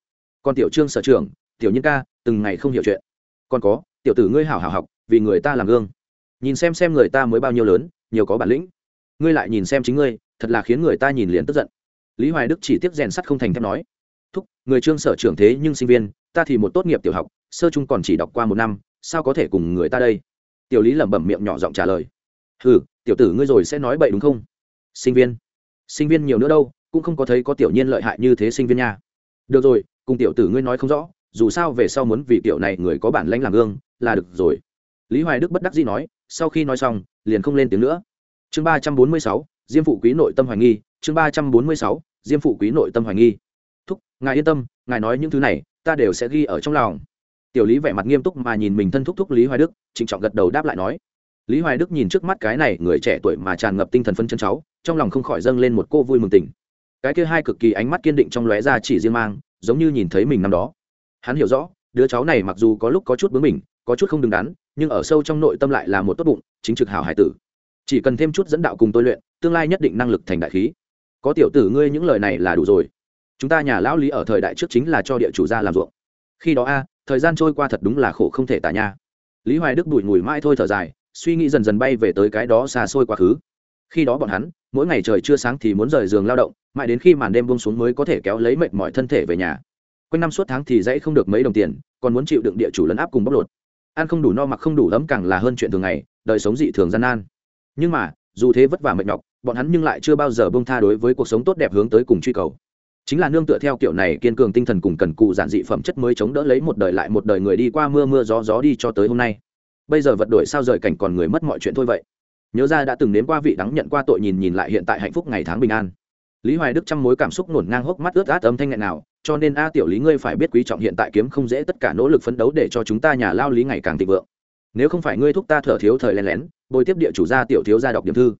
[SPEAKER 1] Còn tiểu trương sở trưởng, tiểu nhiên ca, từng ngày không hiểu chuyện. Còn có, tiểu tử ngươi hảo hảo học, vì người ta làm gương. Nhìn xem xem người ta mới bao nhiêu lớn, nhiều có bản lĩnh. Ngươi lại nhìn xem chính ngươi, thật là khiến người ta nhìn liền tức giận lý hoài đức chỉ tiếp rèn sắt không thành thép nói, thúc, người trương sở trưởng thế nhưng sinh viên, ta thì một tốt nghiệp tiểu học, sơ chung còn chỉ đọc qua một năm, sao có thể cùng người ta đây? Tiểu lý lẩm bẩm miệng nhỏ giọng trả lời ừ tiểu tử ngươi rồi sẽ nói bậy đúng không? Sinh viên sinh viên nhiều nữa đâu, cũng không có thấy có tiểu nhiên lợi hại như thế sinh viên nha. Được rồi, cùng tiểu tử ngươi nói không rõ, dù sao về sau muốn vì tiểu này người có bản lãnh làm gương, là được rồi. Lý hoài đức bất đắc dĩ nói, sau khi nói xong, liền không lên tiếng nữa. Chương ba trăm bốn mươi sáu diêm phụ quý nội tâm hoài nghi, chương ba trăm bốn mươi sáu, diêm phụ quý nội tâm hoài nghi. Thúc, ngài yên tâm, ngài nói những thứ này, ta đều sẽ ghi ở trong lòng. Tiểu lý vẻ mặt nghiêm túc mà nhìn mình thân thúc thúc lý hoài đức, trịnh trọng gật đầu đáp lại nói. Lý hoài đức nhìn trước mắt cái này người trẻ tuổi mà tràn ngập tinh thần phân chân cháu, trong lòng không khỏi dâng lên một cô vui mừng tình cái kia hai cực kỳ ánh mắt kiên định trong lóe ra chỉ riêng mang, giống như nhìn thấy mình năm đó. Hắn hiểu rõ, đứa cháu này mặc dù có lúc có chút bướng mình có chút không đứng đắn, nhưng ở sâu trong nội tâm lại là một tốt bụng, chính trực hảo hải tử. Chỉ cần thêm chút dẫn đạo cùng tôi luyện tương lai nhất định năng lực thành đại khí. Có tiểu tử ngươi những lời này là đủ rồi. Chúng ta nhà lão lý ở thời đại trước chính là cho địa chủ gia làm ruộng. Khi đó a, thời gian trôi qua thật đúng là khổ không thể tả nha. Lý hoài đức bùi ngùi mãi thôi thở dài, suy nghĩ dần dần bay về tới cái đó xa xôi quá khứ. Khi đó bọn hắn, mỗi ngày trời chưa sáng thì muốn rời giường lao động, mãi đến khi màn đêm buông xuống mới có thể kéo lấy mệt mọi thân thể về nhà. Quanh năm suốt tháng thì dãy không được mấy đồng tiền, còn muốn chịu đựng địa chủ lấn áp cùng bóc lột. Ăn không đủ no mặc không đủ ấm càng là hơn chuyện thường ngày, đời sống dị thường gian nan. Nhưng mà, dù thế vất vả mệt nhọc bọn hắn nhưng lại chưa bao giờ bông tha đối với cuộc sống tốt đẹp hướng tới cùng truy cầu. Chính là nương tựa theo kiểu này kiên cường tinh thần cùng cần cụ giản dị phẩm chất mới chống đỡ lấy một đời lại một đời người đi qua mưa mưa gió gió đi cho tới hôm nay. Bây giờ vật đổi sao rời cảnh còn người mất mọi chuyện thôi vậy. Nhớ ra đã từng nếm qua vị đắng nhận qua tội nhìn nhìn lại hiện tại hạnh phúc ngày tháng bình an. Lý hoài đức trăm mối cảm xúc nổn ngang hốc mắt ướt át âm thanh nghẹn nào, cho nên a tiểu lý ngươi phải biết quý trọng hiện tại kiếm không dễ tất cả nỗ lực phấn đấu để cho chúng ta nhà lao lý ngày càng thịnh vượng. Nếu không phải ngươi thúc ta thở thiếu thời lén lén, bồi tiếp địa chủ gia tiểu thiếu gia đọc điểm thư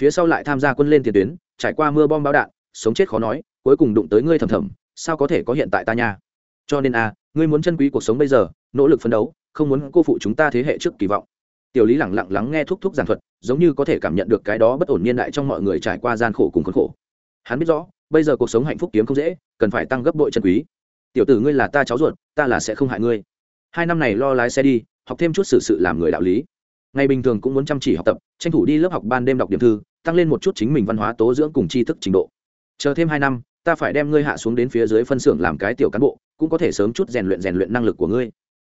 [SPEAKER 1] phía sau lại tham gia quân lên tiền tuyến, trải qua mưa bom bão đạn, sống chết khó nói, cuối cùng đụng tới ngươi thầm thầm, sao có thể có hiện tại ta nha? Cho nên a ngươi muốn chân quý cuộc sống bây giờ, nỗ lực phấn đấu, không muốn cô phụ chúng ta thế hệ trước kỳ vọng. Tiểu lý lẳng lặng lắng nghe thúc thúc giảng thuật, giống như có thể cảm nhận được cái đó bất ổn niên đại trong mọi người trải qua gian khổ cùng khốn khổ. Hắn biết rõ, bây giờ cuộc sống hạnh phúc kiếm không dễ, cần phải tăng gấp bội chân quý. Tiểu tử ngươi là ta cháu ruột, ta là sẽ không hại ngươi. Hai năm này lo lái xe đi, học thêm chút sự sự làm người đạo lý ngày bình thường cũng muốn chăm chỉ học tập, tranh thủ đi lớp học ban đêm đọc điểm thư, tăng lên một chút chính mình văn hóa tố dưỡng cùng tri thức trình độ. Chờ thêm hai năm, ta phải đem ngươi hạ xuống đến phía dưới phân xưởng làm cái tiểu cán bộ, cũng có thể sớm chút rèn luyện rèn luyện năng lực của ngươi.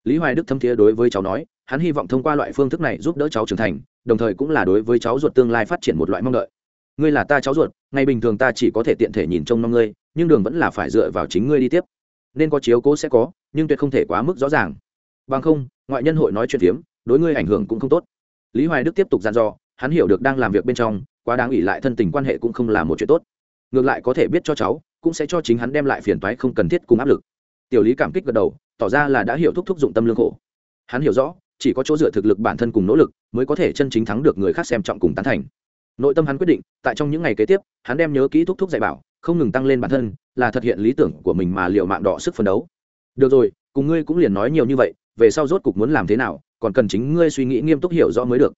[SPEAKER 1] Lý hoài đức thâm thiế đối với cháu nói, hắn hy vọng thông qua loại phương thức này giúp đỡ cháu trưởng thành, đồng thời cũng là đối với cháu ruột tương lai phát triển một loại mong đợi. Ngươi là ta cháu ruột, ngày bình thường ta chỉ có thể tiện thể nhìn trông nom ngươi, nhưng đường vẫn là phải dựa vào chính ngươi đi tiếp. Nên có chiếu cố sẽ có, nhưng tuyệt không thể quá mức rõ ràng. Bằng không, ngoại nhân hội nói chuyện phiếm đối ngươi ảnh hưởng cũng không tốt. Lý hoài đức tiếp tục dặn dò, hắn hiểu được đang làm việc bên trong, quá đáng ủy lại thân tình quan hệ cũng không là một chuyện tốt. Ngược lại có thể biết cho cháu, cũng sẽ cho chính hắn đem lại phiền toái không cần thiết cùng áp lực. Tiểu lý cảm kích gật đầu, tỏ ra là đã hiểu thúc thúc dụng tâm lương khổ. Hắn hiểu rõ, chỉ có chỗ dựa thực lực bản thân cùng nỗ lực, mới có thể chân chính thắng được người khác xem trọng cùng tán thành. Nội tâm hắn quyết định, tại trong những ngày kế tiếp, hắn đem nhớ kỹ thúc thúc dạy bảo, không ngừng tăng lên bản thân, là thực hiện lý tưởng của mình mà liệu mạng đỏ sức phấn đấu. Được rồi, cùng ngươi cũng liền nói nhiều như vậy, về sau rốt cục muốn làm thế nào còn cần chính ngươi suy nghĩ nghiêm túc hiểu rõ mới được.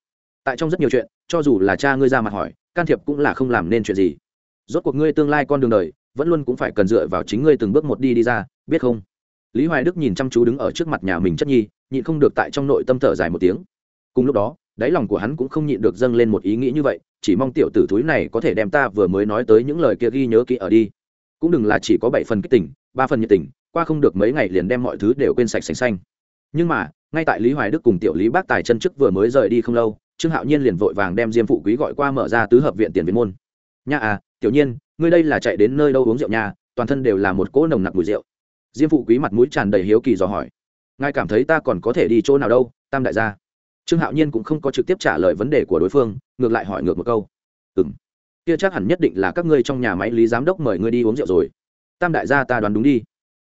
[SPEAKER 1] Tại trong rất nhiều chuyện cho dù là cha ngươi ra mặt hỏi can thiệp cũng là không làm nên chuyện gì. Rốt cuộc ngươi tương lai con đường đời vẫn luôn cũng phải cần dựa vào chính ngươi từng bước một đi đi ra biết không? Lý hoài đức nhìn chăm chú đứng ở trước mặt nhà mình chất nhi nhịn không được tại trong nội tâm thở dài một tiếng. Cùng lúc đó đáy lòng của hắn cũng không nhịn được dâng lên một ý nghĩ như vậy chỉ mong tiểu tử thúi này có thể đem ta vừa mới nói tới những lời kia ghi nhớ kỹ ở đi. Cũng đừng là chỉ có bảy phần kích tỉnh, ba phần nhiệt tình qua không được mấy ngày liền đem mọi thứ đều quên sạch sành xanh. Nhưng mà ngay tại lý hoài đức cùng tiểu lý bác tài chân chức vừa mới rời đi không lâu, trương hạo nhiên liền vội vàng đem diêm phụ quý gọi qua mở ra tứ hợp viện tiền viện môn. Nha à tiểu nhiên, ngươi đây là chạy đến nơi đâu uống rượu nhà toàn thân đều là một cỗ nồng nặc mùi rượu. Diêm phụ quý mặt mũi tràn đầy hiếu kỳ dò hỏi. Ngài cảm thấy ta còn có thể đi chỗ nào đâu, tam đại gia? Trương hạo nhiên cũng không có trực tiếp trả lời vấn đề của đối phương, ngược lại hỏi ngược một câu. Ừ m kia chắc hẳn nhất định là các ngươi trong nhà máy lý giám đốc mời ngươi đi uống rượu rồi. Tam đại gia ta đoán đúng đi.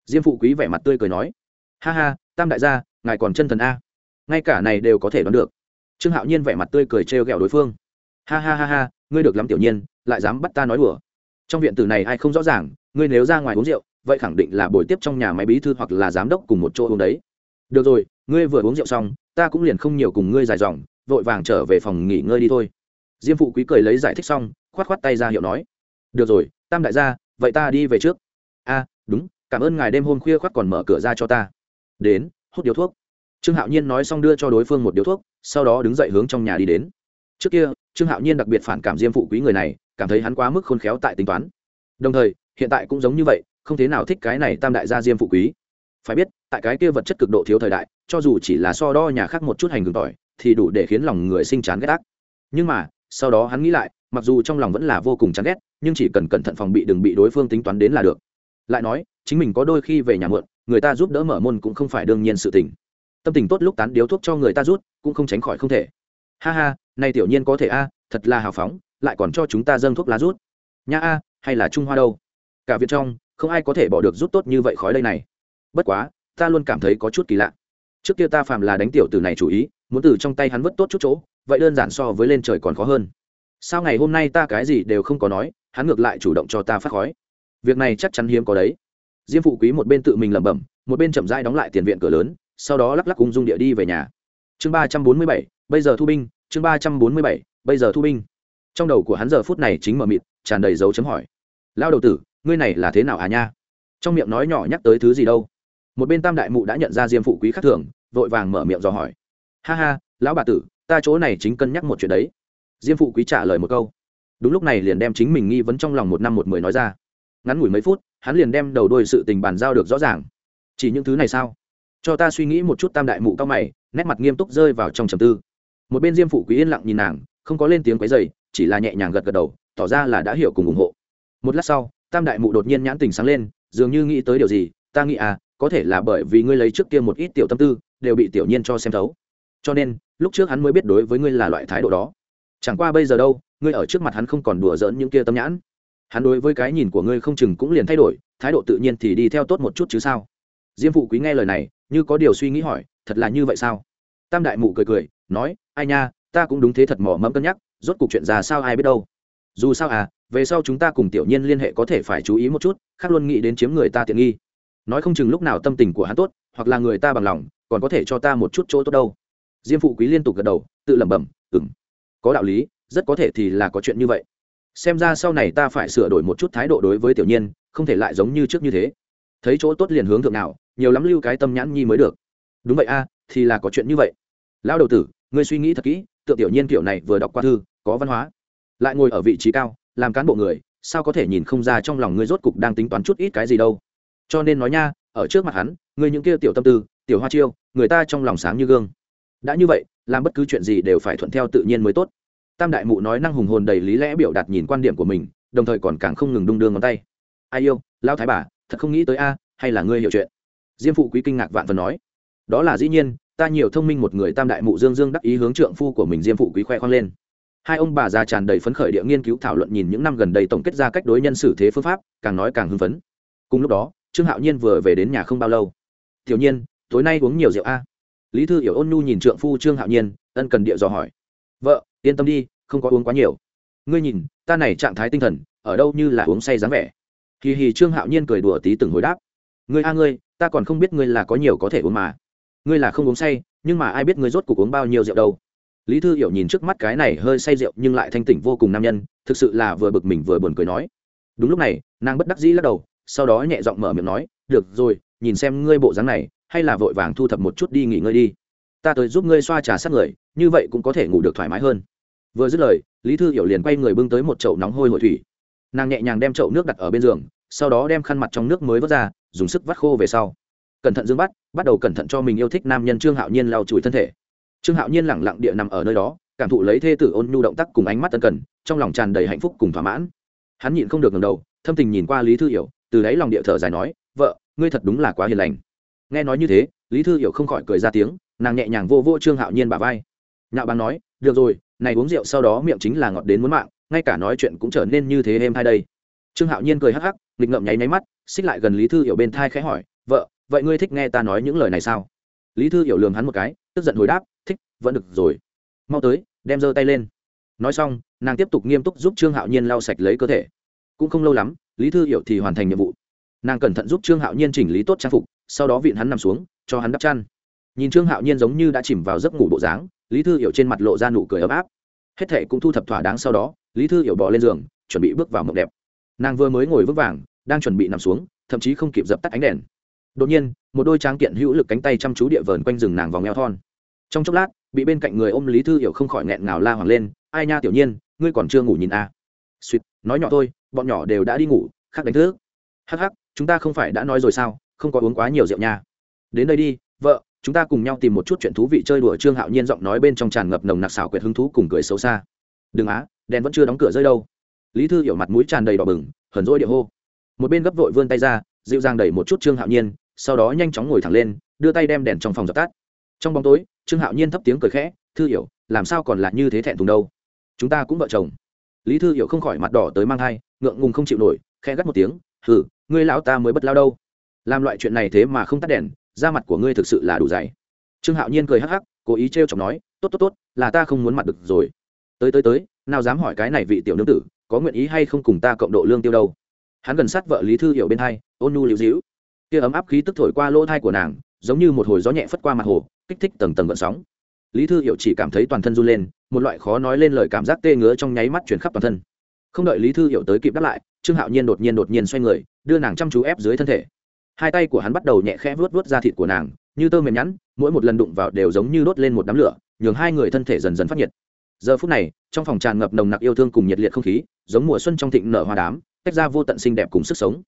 [SPEAKER 1] Diêm phụ quý vẻ mặt tươi cười nói. Ha ha, tam đại gia ngài còn chân thần a. Ngay cả này đều có thể đoán được. Trương hạo nhiên vẻ mặt tươi cười trêu ghẹo đối phương. Ha ha ha ha, ngươi được lắm tiểu nhiên, lại dám bắt ta nói đùa. Trong viện tử này ai không rõ ràng, ngươi nếu ra ngoài uống rượu, vậy khẳng định là buổi tiếp trong nhà máy bí thư hoặc là giám đốc cùng một chỗ uống đấy. Được rồi, ngươi vừa uống rượu xong, ta cũng liền không nhiều cùng ngươi dài dòng, vội vàng trở về phòng nghỉ ngơi đi thôi. Diêm phụ quý cười lấy giải thích xong, khoát khoát tay ra hiệu nói. Được rồi, tam đại gia, vậy ta đi về trước. A, đúng, cảm ơn ngài đêm hôm khuya khoát còn mở cửa ra cho ta. Đến hút điếu thuốc. Trương hạo nhiên nói xong đưa cho đối phương một điếu thuốc, sau đó đứng dậy hướng trong nhà đi đến. Trước kia, trương hạo nhiên đặc biệt phản cảm diêm phụ quý người này, cảm thấy hắn quá mức khôn khéo tại tính toán. Đồng thời, hiện tại cũng giống như vậy, không thế nào thích cái này tam đại gia diêm phụ quý. Phải biết, tại cái kia vật chất cực độ thiếu thời đại, cho dù chỉ là so đo nhà khác một chút hành gừng tỏi, thì đủ để khiến lòng người sinh chán ghét ác. Nhưng mà, sau đó hắn nghĩ lại, mặc dù trong lòng vẫn là vô cùng chán ghét, nhưng chỉ cần cẩn thận phòng bị đừng bị đối phương tính toán đến là được. Lại nói, chính mình có đôi khi về nhà mượn người ta giúp đỡ mở môn cũng không phải đương nhiên sự tình. Tâm tình tốt lúc tán điếu thuốc cho người ta rút, cũng không tránh khỏi không thể. Ha ha, nay tiểu nhiên có thể a, thật là hào phóng, lại còn cho chúng ta dâng thuốc lá rút. Nha a, hay là trung hoa đâu? Cả viện trong, không ai có thể bỏ được rút tốt như vậy khói đây này. Bất quá, ta luôn cảm thấy có chút kỳ lạ. Trước kia ta phàm là đánh tiểu từ này chủ ý, muốn từ trong tay hắn vứt tốt chút chỗ, vậy đơn giản so với lên trời còn khó hơn. Sao ngày hôm nay ta cái gì đều không có nói, hắn ngược lại chủ động cho ta phát khói. Việc này chắc chắn hiếm có đấy diêm phụ quý một bên tự mình lẩm bẩm, một bên chậm rãi đóng lại tiền viện cửa lớn, sau đó lắc lắc cùng dung địa đi về nhà. Chương ba trăm bốn mươi bảy, bây giờ thu binh, chương ba trăm bốn mươi bảy, bây giờ thu binh. Trong đầu của hắn giờ phút này chính mờ mịt, tràn đầy dấu chấm hỏi. Lao đầu tử, ngươi này là thế nào à nha? Trong miệng nói nhỏ nhắc tới thứ gì đâu? Một bên tam đại mụ đã nhận ra diêm phụ quý khắc thường, vội vàng mở miệng dò hỏi. Ha ha, lão bà tử, ta chỗ này chính cân nhắc một chuyện đấy. Diêm phụ quý trả lời một câu. Đúng lúc này liền đem chính mình nghi vấn trong lòng một năm một mười nói ra. Ngắn ngủi mấy phút hắn liền đem đầu đôi sự tình bàn giao được rõ ràng. Chỉ những thứ này sao? Cho ta suy nghĩ một chút tam đại mụ cao mày, nét mặt nghiêm túc rơi vào trong trầm tư. Một bên diêm phụ quý yên lặng nhìn nàng, không có lên tiếng quấy dày chỉ là nhẹ nhàng gật gật đầu, tỏ ra là đã hiểu cùng ủng hộ. Một lát sau, tam đại mụ đột nhiên nhãn tình sáng lên, dường như nghĩ tới điều gì, ta nghĩ à có thể là bởi vì ngươi lấy trước kia một ít tiểu tâm tư, đều bị tiểu nhiên cho xem thấu. Cho nên, lúc trước hắn mới biết đối với ngươi là loại thái độ đó. Chẳng qua bây giờ đâu, ngươi ở trước mặt hắn không còn đùa giỡn những kia tâm nhãn hắn đối với cái nhìn của ngươi không chừng cũng liền thay đổi, thái độ tự nhiên thì đi theo tốt một chút chứ sao? Diêm phụ quý nghe lời này, như có điều suy nghĩ hỏi, thật là như vậy sao? Tam đại mụ cười cười, nói, ai nha, ta cũng đúng thế thật mỏ mẫm cân nhắc, rốt cuộc chuyện già sao ai biết đâu. Dù sao à về sau chúng ta cùng tiểu nhiên liên hệ có thể phải chú ý một chút, khác luôn nghĩ đến chiếm người ta tiện nghi. Nói không chừng lúc nào tâm tình của hắn tốt, hoặc là người ta bằng lòng, còn có thể cho ta một chút chỗ tốt đâu. Diêm phụ quý liên tục gật đầu, tự lẩm bẩm ừng có đạo lý, rất có thể thì là có chuyện như vậy xem ra sau này ta phải sửa đổi một chút thái độ đối với tiểu nhiên không thể lại giống như trước như thế. Thấy chỗ tốt liền hướng thượng nào, nhiều lắm lưu cái tâm nhãn nhi mới được. Đúng vậy a, thì là có chuyện như vậy. Lão đầu tử, ngươi suy nghĩ thật kỹ, tượng tiểu nhiên kiểu này vừa đọc qua thư, có văn hóa. Lại ngồi ở vị trí cao, làm cán bộ người, sao có thể nhìn không ra trong lòng ngươi rốt cục đang tính toán chút ít cái gì đâu. Cho nên nói nha, ở trước mặt hắn, ngươi những kia tiểu tâm tư, tiểu hoa chiêu, người ta trong lòng sáng như gương. Đã như vậy, làm bất cứ chuyện gì đều phải thuận theo tự nhiên mới tốt tam đại mụ nói năng hùng hồn đầy lý lẽ biểu đạt nhìn quan điểm của mình, đồng thời còn càng không ngừng đung đưa ngón tay. Ai yêu lao thái bà, thật không nghĩ tới a, hay là ngươi hiểu chuyện? Diêm phụ quý kinh ngạc vạn phần nói. Đó là dĩ nhiên, ta nhiều thông minh một người tam đại mụ dương dương đắc ý hướng trượng phu của mình diêm phụ quý khoe khoang lên. Hai ông bà già tràn đầy phấn khởi địa nghiên cứu thảo luận nhìn những năm gần đây tổng kết ra cách đối nhân xử thế phương pháp, càng nói càng hưng phấn. Cùng lúc đó, trương hạo nhiên vừa về đến nhà không bao lâu. Tiểu nhiên, tối nay uống nhiều rượu a? Lý thư hiểu ôn nhu nhìn trượng phu trương hạo nhiên, ân cần địa dò hỏi vợ, yên tâm đi, không có uống quá nhiều. Ngươi nhìn, ta này trạng thái tinh thần, ở đâu như là uống say dáng vẻ. Kỳ hì trương hạo nhiên cười đùa tí từng hồi đáp. Ngươi a ngươi, ta còn không biết ngươi là có nhiều có thể uống mà. Ngươi là không uống say, nhưng mà ai biết ngươi rốt cuộc uống bao nhiêu rượu đâu. Lý thư hiểu nhìn trước mắt cái này hơi say rượu nhưng lại thanh tỉnh vô cùng nam nhân, thực sự là vừa bực mình vừa buồn cười nói. Đúng lúc này, nàng bất đắc dĩ lắc đầu, sau đó nhẹ giọng mở miệng nói, được rồi, nhìn xem ngươi bộ dáng này, hay là vội vàng thu thập một chút đi nghỉ ngơi đi ta tới giúp ngươi xoa trà sát người, như vậy cũng có thể ngủ được thoải mái hơn. Vừa dứt lời, lý thư hiểu liền quay người bưng tới một chậu nóng hôi hội thủy. Nàng nhẹ nhàng đem chậu nước đặt ở bên giường, sau đó đem khăn mặt trong nước mới vớt ra, dùng sức vắt khô về sau. Cẩn thận dương bắt bắt đầu cẩn thận cho mình yêu thích nam nhân trương hạo nhiên lau chùi thân thể. Trương hạo nhiên lẳng lặng địa nằm ở nơi đó, cảm thụ lấy thê tử ôn nhu động tác cùng ánh mắt tân cần, trong lòng tràn đầy hạnh phúc cùng thỏa mãn. Hắn nhịn không được ngầm đầu, thâm tình nhìn qua lý thư hiểu, từ đáy lòng địa thở dài nói, vợ, ngươi thật đúng là quá hiền lành. Nghe nói như thế, lý thư hiểu không khỏi cười ra tiếng nàng nhẹ nhàng vô vô trương hạo nhiên bà vai nhạo báng nói được rồi này uống rượu sau đó miệng chính là ngọt đến muốn mạng ngay cả nói chuyện cũng trở nên như thế êm hai đây trương hạo nhiên cười hắc hắc nghịch ngậm nháy nháy mắt xích lại gần lý thư hiểu bên thai khẽ hỏi vợ vậy ngươi thích nghe ta nói những lời này sao lý thư hiểu lường hắn một cái tức giận hồi đáp thích vẫn được rồi mau tới đem giơ tay lên nói xong nàng tiếp tục nghiêm túc giúp trương hạo nhiên lau sạch lấy cơ thể cũng không lâu lắm lý thư hiểu thì hoàn thành nhiệm vụ nàng cẩn thận giúp trương hạo nhiên chỉnh lý tốt trang phục sau đó vịn hắn nằm xuống cho hắn đắp chăn nhìn trương hạo nhiên giống như đã chìm vào giấc ngủ bộ dáng, lý thư hiểu trên mặt lộ ra nụ cười ấm áp. Hết thệ cũng thu thập thỏa đáng sau đó, lý thư hiểu bỏ lên giường, chuẩn bị bước vào mộng đẹp. Nàng vừa mới ngồi vững vàng, đang chuẩn bị nằm xuống, thậm chí không kịp dập tắt ánh đèn. Đột nhiên, một đôi tráng kiện hữu lực cánh tay chăm chú địa vờn quanh rừng nàng vòng eo thon. Trong chốc lát, bị bên cạnh người ôm lý thư hiểu không khỏi nghẹn ngào la hoàng lên, ai nha tiểu nhiên, ngươi còn chưa ngủ nhìn a à. suýt, nói nhỏ thôi, bọn nhỏ đều đã đi ngủ, khác đánh thức. Hắc hắc, chúng ta không phải đã nói rồi sao? Không có uống quá nhiều rượu nha. Đến đây đi, vợ chúng ta cùng nhau tìm một chút chuyện thú vị chơi đùa. Trương hạo nhiên giọng nói bên trong tràn ngập nồng nặc xảo quyệt hứng thú cùng cười xấu xa. Đừng á, đèn vẫn chưa đóng cửa rơi đâu. Lý thư hiểu mặt mũi tràn đầy đỏ bừng, hờn rỗi địa hô. Một bên gấp vội vươn tay ra, dịu dàng đẩy một chút trương hạo nhiên, sau đó nhanh chóng ngồi thẳng lên, đưa tay đem đèn trong phòng dập tắt. Trong bóng tối, trương hạo nhiên thấp tiếng cười khẽ, thư hiểu, làm sao còn là như thế thẹn thùng đâu? Chúng ta cũng vợ chồng. Lý thư hiểu không khỏi mặt đỏ tới mang thai, ngượng ngùng không chịu nổi, khẽ gắt một tiếng hử ngươi lão ta mới bất lao đâu. Làm loại chuyện này thế mà không tắt đèn da mặt của ngươi thực sự là đủ dày. Trương hạo nhiên cười hắc hắc, cố ý t r chọc nói, tốt tốt tốt, là ta không muốn mặt được rồi. Tới tới tới, nào dám hỏi cái này vị tiểu nương tử, có nguyện ý hay không cùng ta cộng độ lương tiêu đâu? Hắn gần sát vợ lý thư hiểu bên hai, ôn nu liễu dĩu kia ấm áp khí tức thổi qua lỗ thai của nàng, giống như một hồi gió nhẹ phất qua mặt hồ, kích thích tầng tầng gợn sóng. Lý thư hiểu chỉ cảm thấy toàn thân run lên, một loại khó nói lên lời cảm giác tê ngứa trong nháy mắt chuyển khắp toàn thân. Không đợi lý thư hiểu tới kịp đáp lại, trương hạo nhiên đột nhiên đột nhiên xoay người, đưa nàng chăm chú ép dưới thân thể hai tay của hắn bắt đầu nhẹ khẽ vuốt vuốt ra thịt của nàng, như tơ mềm nhẵn, mỗi một lần đụng vào đều giống như đốt lên một đám lửa, nhường hai người thân thể dần dần phát nhiệt. Giờ phút này, trong phòng tràn ngập nồng nặc yêu thương cùng nhiệt liệt không khí, giống mùa xuân trong thịnh nở hoa đám, tách ra vô tận xinh đẹp cùng sức sống.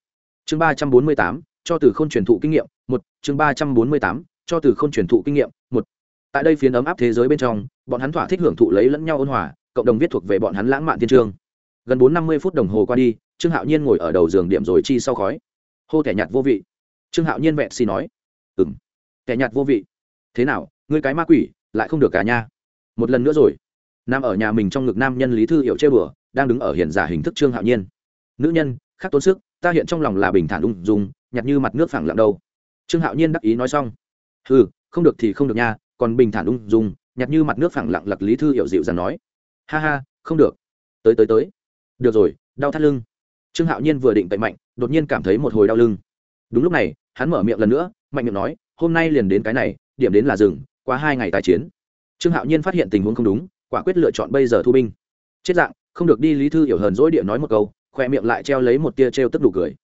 [SPEAKER 1] Chương ba trăm bốn mươi tám, cho từ k h ô n truyền thụ kinh nghiệm, một, chương ba trăm bốn mươi tám, cho từ k h ô n truyền thụ kinh nghiệm, một. Tại đây phiến ấm áp thế giới bên trong, bọn hắn thỏa thích hưởng thụ lấy lẫn nhau ôn hòa, cộng đồng viết thuộc về bọn hắn lãng mạn thiên trương. Gần bốn năm mươi phút đồng hồ qua đi, trương hạo nhiên ngồi ở đầu giường điểm rồi chi sau khói. Hô thẻ nhạt vô vị trương hạo nhiên vẹn xì nói. Ừ m kẻ nhạt vô vị. Thế nào, ngươi cái ma quỷ, lại không được cả nha một lần nữa rồi. Nam ở nhà mình trong ngực nam nhân lý thư hiệu chơi bừa, đang đứng ở hiện giả hình thức trương hạo nhiên. Nữ nhân, khác tốn sức, ta hiện trong lòng là bình thản ung dung, nhặt như mặt nước phẳng lặng đâu. Trương hạo nhiên đắc ý nói xong. Ừ không được thì không được nha, còn bình thản ung dung, nhặt như mặt nước phẳng lặng lặc lý thư hiểu dịu dàng nói. Ha ha, không được. Tới tới tới. Được rồi, đau thắt lưng. Trương hạo nhiên vừa định tẩy mạnh, đột nhiên cảm thấy một hồi đau lưng. Đúng lúc này hắn mở miệng lần nữa, mạnh miệng nói, hôm nay liền đến cái này, điểm đến là rừng qua hai ngày tài chiến. Trương hạo nhiên phát hiện tình huống không đúng, quả quyết lựa chọn bây giờ thu binh. Chết dạng, không được đi lý thư hiểu hờn dỗi địa nói một câu, khoe miệng lại treo lấy một tia trêu tức đủ cười.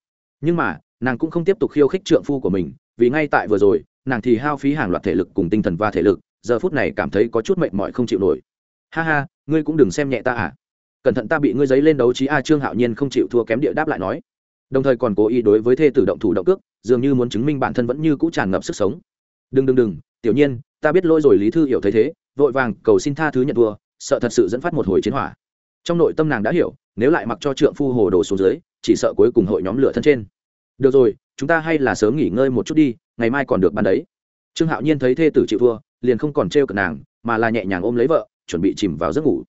[SPEAKER 1] Nhưng mà, nàng cũng không tiếp tục khiêu khích trượng phu của mình, vì ngay tại vừa rồi, nàng thì hao phí hàng loạt thể lực cùng tinh thần và thể lực, giờ phút này cảm thấy có chút mệt mỏi không chịu nổi. Ha ha, ngươi cũng đừng xem nhẹ ta à. Cẩn thận ta bị ngươi giấy lên đấu trí a. Trương hạo nhiên không chịu thua kém địa đáp lại nói đồng thời còn cố ý đối với thê tử động thủ động cước, dường như muốn chứng minh bản thân vẫn như cũ tràn ngập sức sống. Đừng đừng đừng, tiểu nhiên, ta biết lỗi rồi, lý thư hiểu thấy thế, vội vàng cầu xin tha thứ nhận thua, sợ thật sự dẫn phát một hồi chiến hỏa. Trong nội tâm nàng đã hiểu, nếu lại mặc cho trượng phu hồ đồ xuống dưới, chỉ sợ cuối cùng hội nhóm lửa thân trên. Được rồi, chúng ta hay là sớm nghỉ ngơi một chút đi, ngày mai còn được ban đấy. Trương hạo nhiên thấy thê tử chịu thua, liền không còn trêu cận nàng, mà là nhẹ nhàng ôm lấy vợ, chuẩn bị chìm vào giấc ngủ.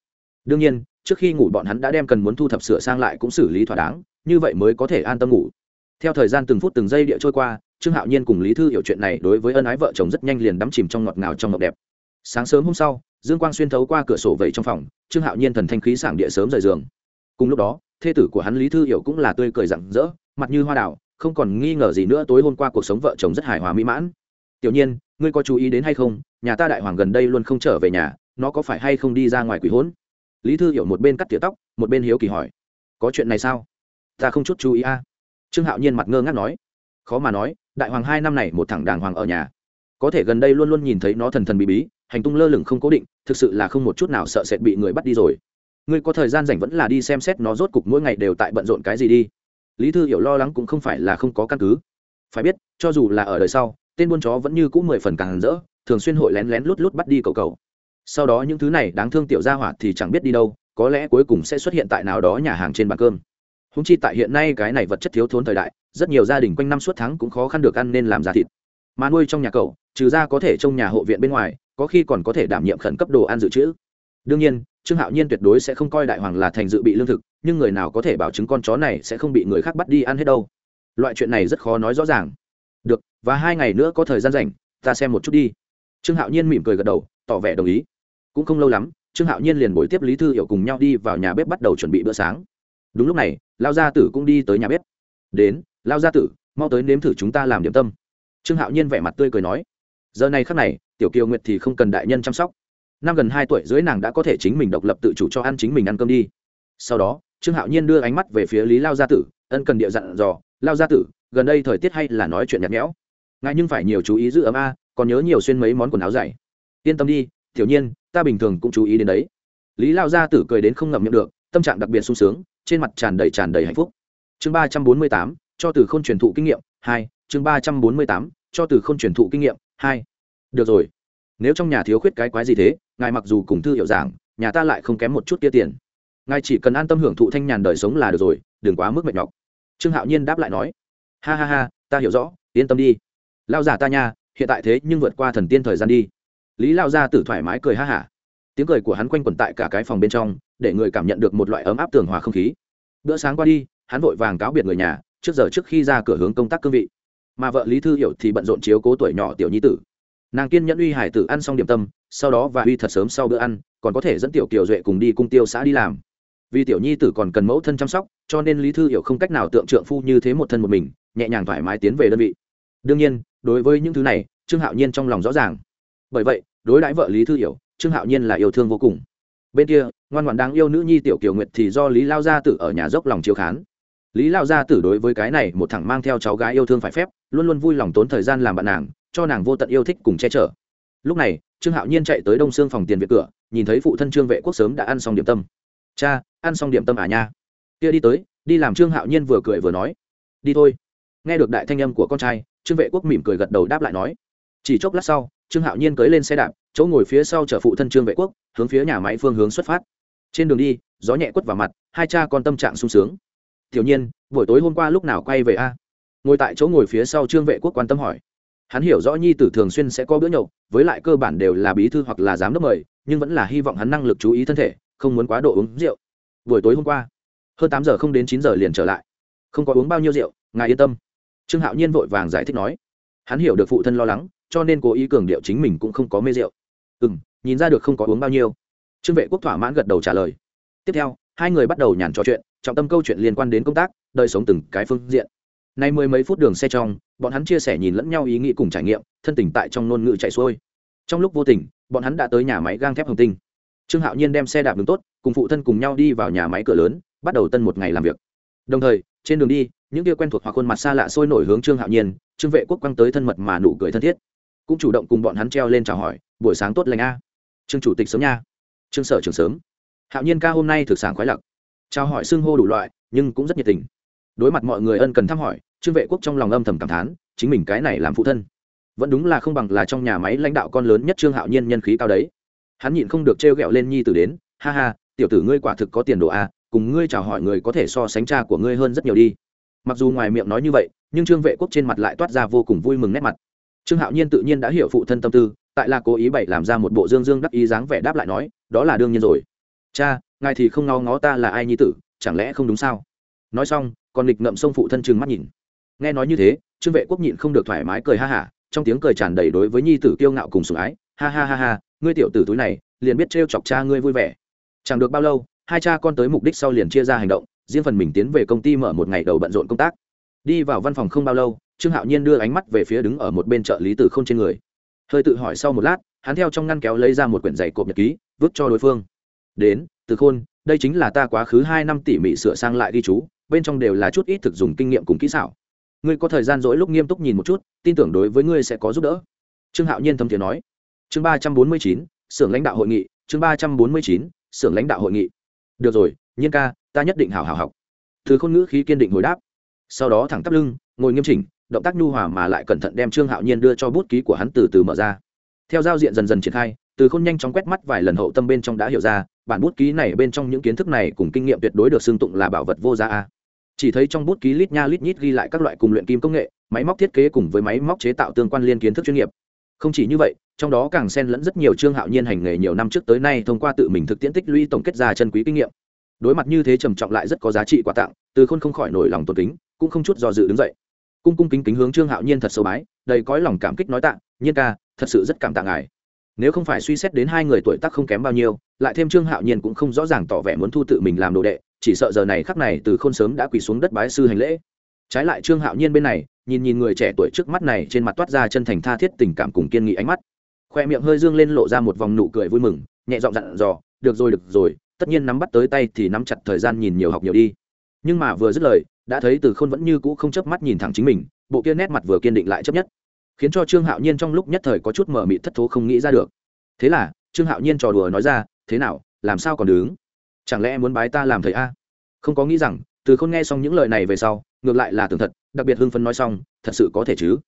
[SPEAKER 1] Đương nhiên, trước khi ngủ bọn hắn đã đem cần muốn thu thập sửa sang lại cũng xử lý thỏa đáng như vậy mới có thể an tâm ngủ. Theo thời gian từng phút từng giây địa trôi qua, trương hạo nhiên cùng lý thư hiểu chuyện này đối với ân ái vợ chồng rất nhanh liền đắm chìm trong ngọt ngào trong ngọc đẹp. Sáng sớm hôm sau, dương quang xuyên thấu qua cửa sổ vẩy trong phòng, trương hạo nhiên thần thanh khí sảng địa sớm rời giường. Cùng lúc đó, thê tử của hắn lý thư hiểu cũng là tươi cười rặng rỡ, mặt như hoa đào, không còn nghi ngờ gì nữa tối hôm qua cuộc sống vợ chồng rất hài hòa mỹ mãn. Tiểu nhiên, ngươi có chú ý đến hay không? Nhà ta đại hoàng gần đây luôn không trở về nhà, nó có phải hay không đi ra ngoài quỷ hỗn lý thư hiểu một bên cắt tỉa tóc, một bên hiếu kỳ hỏi. Có chuyện này sao? Ta không chút chú ý a. Trương hạo nhiên mặt ngơ ngác nói. Khó mà nói, đại hoàng hai năm này một thằng đàng hoàng ở nhà. Có thể gần đây luôn luôn nhìn thấy nó thần thần bí bí, hành tung lơ lửng không cố định, thực sự là không một chút nào sợ sệt bị người bắt đi rồi. Ngươi có thời gian rảnh vẫn là đi xem xét nó rốt cục mỗi ngày đều tại bận rộn cái gì đi. Lý thư hiểu lo lắng cũng không phải là không có căn cứ. Phải biết, cho dù là ở đời sau, tên buôn chó vẫn như c ũ mười phần càng rỡ, thường xuyên hội lén lén lút lút bắt đi cầu cầu. Sau đó những thứ này đáng thương tiểu gia hỏa thì chẳng biết đi đâu, có lẽ cuối cùng sẽ xuất hiện tại nào đó nhà hàng trên bàn cơm húng chi tại hiện nay cái này vật chất thiếu thốn thời đại, rất nhiều gia đình quanh năm suốt tháng cũng khó khăn được ăn nên làm ra thịt. Mà nuôi trong nhà cậu, trừ ra có thể trong nhà hộ viện bên ngoài, có khi còn có thể đảm nhiệm khẩn cấp đồ ăn dự trữ. Đương nhiên, trương hạo nhiên tuyệt đối sẽ không coi đại hoàng là thành dự bị lương thực, nhưng người nào có thể bảo chứng con chó này sẽ không bị người khác bắt đi ăn hết đâu. Loại chuyện này rất khó nói rõ ràng. Được, và hai ngày nữa có thời gian rảnh, ta xem một chút đi. Trương hạo nhiên mỉm cười gật đầu, tỏ vẻ đồng ý. Cũng không lâu lắm, trương hạo nhiên liền bồi tiếp lý thư hiểu cùng nhau đi vào nhà bếp bắt đầu chuẩn bị bữa sáng đúng lúc này lao gia tử cũng đi tới nhà bếp. Đến lao gia tử, mau tới nếm thử chúng ta làm điểm tâm. Trương hạo nhiên vẻ mặt tươi cười nói. Giờ này khắc này, tiểu kiều nguyệt thì không cần đại nhân chăm sóc. Năm gần hai tuổi dưới nàng đã có thể chính mình độc lập tự chủ cho ăn chính mình ăn cơm đi. Sau đó, trương hạo nhiên đưa ánh mắt về phía lý lao gia tử, ân cần địa dặn dò, lao gia tử, gần đây thời tiết hay là nói chuyện nhạt nhẽo? Ngại nhưng phải nhiều chú ý giữ ấm a, còn nhớ nhiều xuyên mấy món quần áo dày. Yên tâm đi, tiểu nhiên, ta bình thường cũng chú ý đến đấy. Lý lao gia tử cười đến không ngậm miệng được, tâm trạng đặc biệt sung sướng trên mặt tràn đầy tràn đầy hạnh phúc. Chương ba trăm bốn mươi tám, cho từ k h ô n truyền thụ kinh nghiệm, hai, chương ba trăm bốn mươi tám, cho từ k h ô n truyền thụ kinh nghiệm, hai. Được rồi. Nếu trong nhà thiếu khuyết cái quái gì thế, ngài mặc dù cùng thư hiệu giảng, nhà ta lại không kém một chút kia tiền. Ngài chỉ cần an tâm hưởng thụ thanh nhàn đời sống là được rồi, đừng quá mức mệt nhọc. Trương hạo nhiên đáp lại nói, ha ha ha, ta hiểu rõ, yên tâm đi. Lao giả ta nha, hiện tại thế nhưng vượt qua thần tiên thời gian đi. Lý lao gia tử thoải mái cười ha hả tiếng cười của hắn quanh quẩn tại cả cái phòng bên trong, để người cảm nhận được một loại ấm áp tường hòa không khí. Bữa sáng qua đi, hắn vội vàng cáo biệt người nhà, trước giờ trước khi ra cửa hướng công tác cương vị. Mà vợ lý thư hiểu thì bận rộn chiếu cố tuổi nhỏ tiểu nhi tử. Nàng kiên nhẫn uy hải tử ăn xong điểm tâm, sau đó và uy thật sớm sau bữa ăn, còn có thể dẫn tiểu kiều duệ cùng đi cung tiêu xã đi làm. Vì tiểu nhi tử còn cần mẫu thân chăm sóc, cho nên lý thư hiểu không cách nào tượng trượng phu như thế một thân một mình, nhẹ nhàng thoải mái tiến về đơn vị. Đương nhiên, đối với những thứ này, trương hạo nhiên trong lòng rõ ràng. Bởi vậy, đối đãi vợ lý thư hiểu trương hạo nhiên là yêu thương vô cùng. Bên kia, ngoan ngoan đáng yêu nữ nhi tiểu kiều nguyệt thì do lý lao gia tử ở nhà dốc lòng chiếu khán. Lý lao gia tử đối với cái này một thằng mang theo cháu gái yêu thương phải phép, luôn luôn vui lòng tốn thời gian làm bạn nàng, cho nàng vô tận yêu thích cùng che chở. Lúc này, trương hạo nhiên chạy tới đông xương phòng tiền viện cửa, nhìn thấy phụ thân trương vệ quốc sớm đã ăn xong điểm tâm. Cha, ăn xong điểm tâm à nha? Kia đi tới, đi làm trương hạo nhiên vừa cười vừa nói. Đi thôi. Nghe được đại thanh âm của con trai, trương vệ quốc mỉm cười gật đầu đáp lại nói. Chỉ chốc lát sau trương hạo nhiên cưới lên xe đạp, chỗ ngồi phía sau chở phụ thân trương vệ quốc, hướng phía nhà máy phương hướng xuất phát. Trên đường đi, gió nhẹ quất vào mặt, hai cha con tâm trạng sung sướng. Tiểu nhiên, buổi tối hôm qua lúc nào quay về a? Ngồi tại chỗ ngồi phía sau trương vệ quốc quan tâm hỏi. Hắn hiểu rõ nhi tử thường xuyên sẽ có bữa nhậu, với lại cơ bản đều là bí thư hoặc là giám đốc mời, nhưng vẫn là hy vọng hắn năng lực chú ý thân thể, không muốn quá độ uống rượu. Buổi tối hôm qua, hơn tám giờ không đến chín giờ liền trở lại. Không có uống bao nhiêu rượu, ngài yên tâm. Trương hạo nhiên vội vàng giải thích nói. Hắn hiểu được phụ thân lo lắng cho nên cố ý cường điệu chính mình cũng không có mê rượu. Ừ m nhìn ra được không có uống bao nhiêu. Trương vệ quốc thỏa mãn gật đầu trả lời. Tiếp theo, hai người bắt đầu nhàn trò chuyện, trọng tâm câu chuyện liên quan đến công tác, đời sống từng cái phương diện. Nay mười mấy phút đường xe trong, bọn hắn chia sẻ nhìn lẫn nhau ý nghĩ cùng trải nghiệm, thân tình tại trong ngôn ngữ chạy xuôi. Trong lúc vô tình, bọn hắn đã tới nhà máy gang thép hồng tinh. Trương hạo nhiên đem xe đạp đứng tốt, cùng phụ thân cùng nhau đi vào nhà máy cửa lớn, bắt đầu tân một ngày làm việc. Đồng thời, trên đường đi, những kia quen thuộc hoặc khuôn mặt xa lạ sôi nổi hướng trương hạo nhiên, trương vệ quốc quăng tới thân mật mà nụ cười thân thiết cũng chủ động cùng bọn hắn treo lên chào hỏi, buổi sáng tốt lành a. Trương chủ tịch sớm nha. Trương sở trường sớm. Hạo nhiên ca hôm nay thực sáng khoái lặc. Trao hỏi xưng hô đủ loại, nhưng cũng rất nhiệt tình. Đối mặt mọi người ân cần thăm hỏi, trương vệ quốc trong lòng âm thầm cảm thán, chính mình cái này làm phụ thân, vẫn đúng là không bằng là trong nhà máy lãnh đạo con lớn nhất trương hạo nhiên nhân khí cao đấy. Hắn nhịn không được trêu ghẹo lên nhi tử đến, ha ha, tiểu tử ngươi quả thực có tiền đồ a cùng ngươi chào hỏi người có thể so sánh cha của ngươi hơn rất nhiều đi. Mặc dù ngoài miệng nói như vậy, nhưng trương vệ quốc trên mặt lại toát ra vô cùng vui mừng nét mặt trương hạo nhiên tự nhiên đã hiểu phụ thân tâm tư, tại là cố ý bày làm ra một bộ dương dương đắc ý dáng vẻ đáp lại nói, đó là đương nhiên rồi. Cha, ngài thì không ngó ngó ta là ai nhi tử, chẳng lẽ không đúng sao? Nói xong còn nghịch ngậm sông phụ thân trừng mắt nhìn. Nghe nói như thế, trương vệ quốc nhịn không được thoải mái cười ha hả, trong tiếng cười tràn đầy đối với nhi tử kiêu ngạo cùng sủng ái, ha ha ha ha, ngươi tiểu tử túi này, liền biết trêu chọc cha ngươi vui vẻ. Chẳng được bao lâu, hai cha con tới mục đích sau liền chia ra hành động, riêng phần mình tiến về công ty mở một ngày đầu bận rộn công tác. Đi vào văn phòng không bao lâu trương hạo nhiên đưa ánh mắt về phía đứng ở một bên trợ lý tử k h ô n trên người. Hơi tự hỏi sau một lát, hắn theo trong ngăn kéo lấy ra một quyển giày cộp nhật ký, vứt cho đối phương. Đến từ khôn, đây chính là ta quá khứ hai năm tỉ mỉ sửa sang lại ghi chú, bên trong đều là chút ít thực dùng kinh nghiệm cùng kỹ xảo. Ngươi có thời gian dỗi lúc nghiêm túc nhìn một chút, tin tưởng đối với ngươi sẽ có giúp đỡ. Trương hạo nhiên thâm thiền nói. Chương ba trăm bốn mươi chín, xưởng lãnh đạo hội nghị, chương ba trăm bốn mươi chín, xưởng lãnh đạo hội nghị. Được rồi, nhiên ca, ta nhất định hào hào học. Thứ khôn ngữ khí kiên định hồi đáp. Sau đó thẳng tắp lưng, ngồi nghiêm chỉnh động tác nhu hòa mà lại cẩn thận đem trương hạo nhiên đưa cho bút ký của hắn từ từ mở ra. Theo giao diện dần dần triển khai, từ khôn nhanh chóng quét mắt vài lần hậu tâm bên trong đã hiểu ra, bản bút ký này bên trong những kiến thức này cùng kinh nghiệm tuyệt đối được xưng tụng là bảo vật vô giá a. Chỉ thấy trong bút ký lít nha lít nhít ghi lại các loại cùng luyện kim công nghệ, máy móc thiết kế cùng với máy móc chế tạo tương quan liên kiến thức chuyên nghiệp. Không chỉ như vậy, trong đó càng xen lẫn rất nhiều trương hạo nhiên hành nghề nhiều năm trước tới nay thông qua tự mình thực tiễn tích lũy tổng kết ra chân quý kinh nghiệm. Đối mặt như thế trầm trọng lại rất có giá trị quà tặng, từ khôn không khỏi nổi lòng tôn kính, cũng không chút do dự đứng dậy cung cung kính kính hướng trương hạo nhiên thật sâu bái, đầy cõi lòng cảm kích nói tạ, nhiên ca, thật sự rất cảm tạ ngài. Nếu không phải suy xét đến hai người tuổi tác không kém bao nhiêu, lại thêm trương hạo nhiên cũng không rõ ràng tỏ vẻ muốn thu tự mình làm đồ đệ, chỉ sợ giờ này khắc này từ khôn sớm đã quỳ xuống đất bái sư hành lễ. Trái lại trương hạo nhiên bên này, nhìn nhìn người trẻ tuổi trước mắt này, trên mặt toát ra chân thành tha thiết tình cảm cùng kiên nghị ánh mắt. Khoe miệng hơi dương lên lộ ra một vòng nụ cười vui mừng, nhẹ giọng dặn dò, được rồi được rồi, tất nhiên nắm bắt tới tay thì nắm chặt thời gian nhìn nhiều học nhiều đi. Nhưng mà vừa dứt lời đã thấy từ khôn vẫn như cũ không chớp mắt nhìn thẳng chính mình, bộ kia nét mặt vừa kiên định lại chấp nhất, khiến cho trương hạo nhiên trong lúc nhất thời có chút mở mị thất thố không nghĩ ra được. Thế là, trương hạo nhiên trò đùa nói ra, thế nào, làm sao còn đứng? Chẳng lẽ em muốn bái ta làm thầy a? Không có nghĩ rằng, từ khôn nghe xong những lời này về sau, ngược lại là tưởng thật, đặc biệt hưng phấn nói xong, thật sự có thể chứ?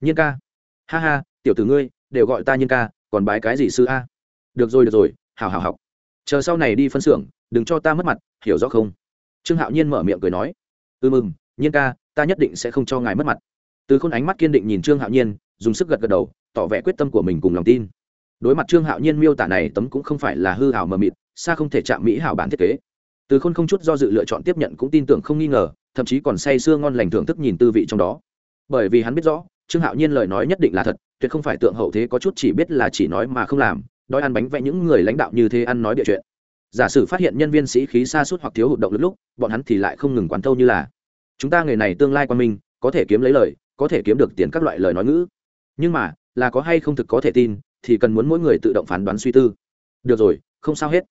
[SPEAKER 1] Nhiên ca. Ha ha, tiểu tử ngươi, đều gọi ta nhiên ca, còn bái cái gì sư a? Được rồi được rồi hào hào học. Chờ sau này đi phân xưởng, đừng cho ta mất mặt, hiểu rõ không? Trương hạo nhiên mở miệng cười nói ừ mừng, nhiên ca, ta nhất định sẽ không cho ngài mất mặt. Từ khôn ánh mắt kiên định nhìn trương hạo nhiên, dùng sức gật gật đầu, tỏ vẻ quyết tâm của mình cùng lòng tin. Đối mặt trương hạo nhiên miêu tả này, tấm cũng không phải là hư hảo mờ mịt, xa không thể chạm mỹ hảo bản thiết kế. Từ khôn không chút do dự lựa chọn tiếp nhận cũng tin tưởng không nghi ngờ, thậm chí còn say sưa ngon lành thưởng thức nhìn tư vị trong đó. Bởi vì hắn biết rõ, trương hạo nhiên lời nói nhất định là thật, tuyệt không phải tượng hậu thế có chút chỉ biết là chỉ nói mà không làm, đói ăn bánh vẽ những người lãnh đạo như thế ăn nói địa chuyện. Giả sử phát hiện nhân viên sĩ khí xa suốt hoặc thiếu hụt động lực lúc, bọn hắn thì lại không ngừng quán thâu như là chúng ta người này tương lai quan minh có thể kiếm lấy lời, có thể kiếm được tiền các loại lời nói ngữ. Nhưng mà, là có hay không thực có thể tin, thì cần muốn mỗi người tự động phán đoán suy tư. Được rồi, không sao hết.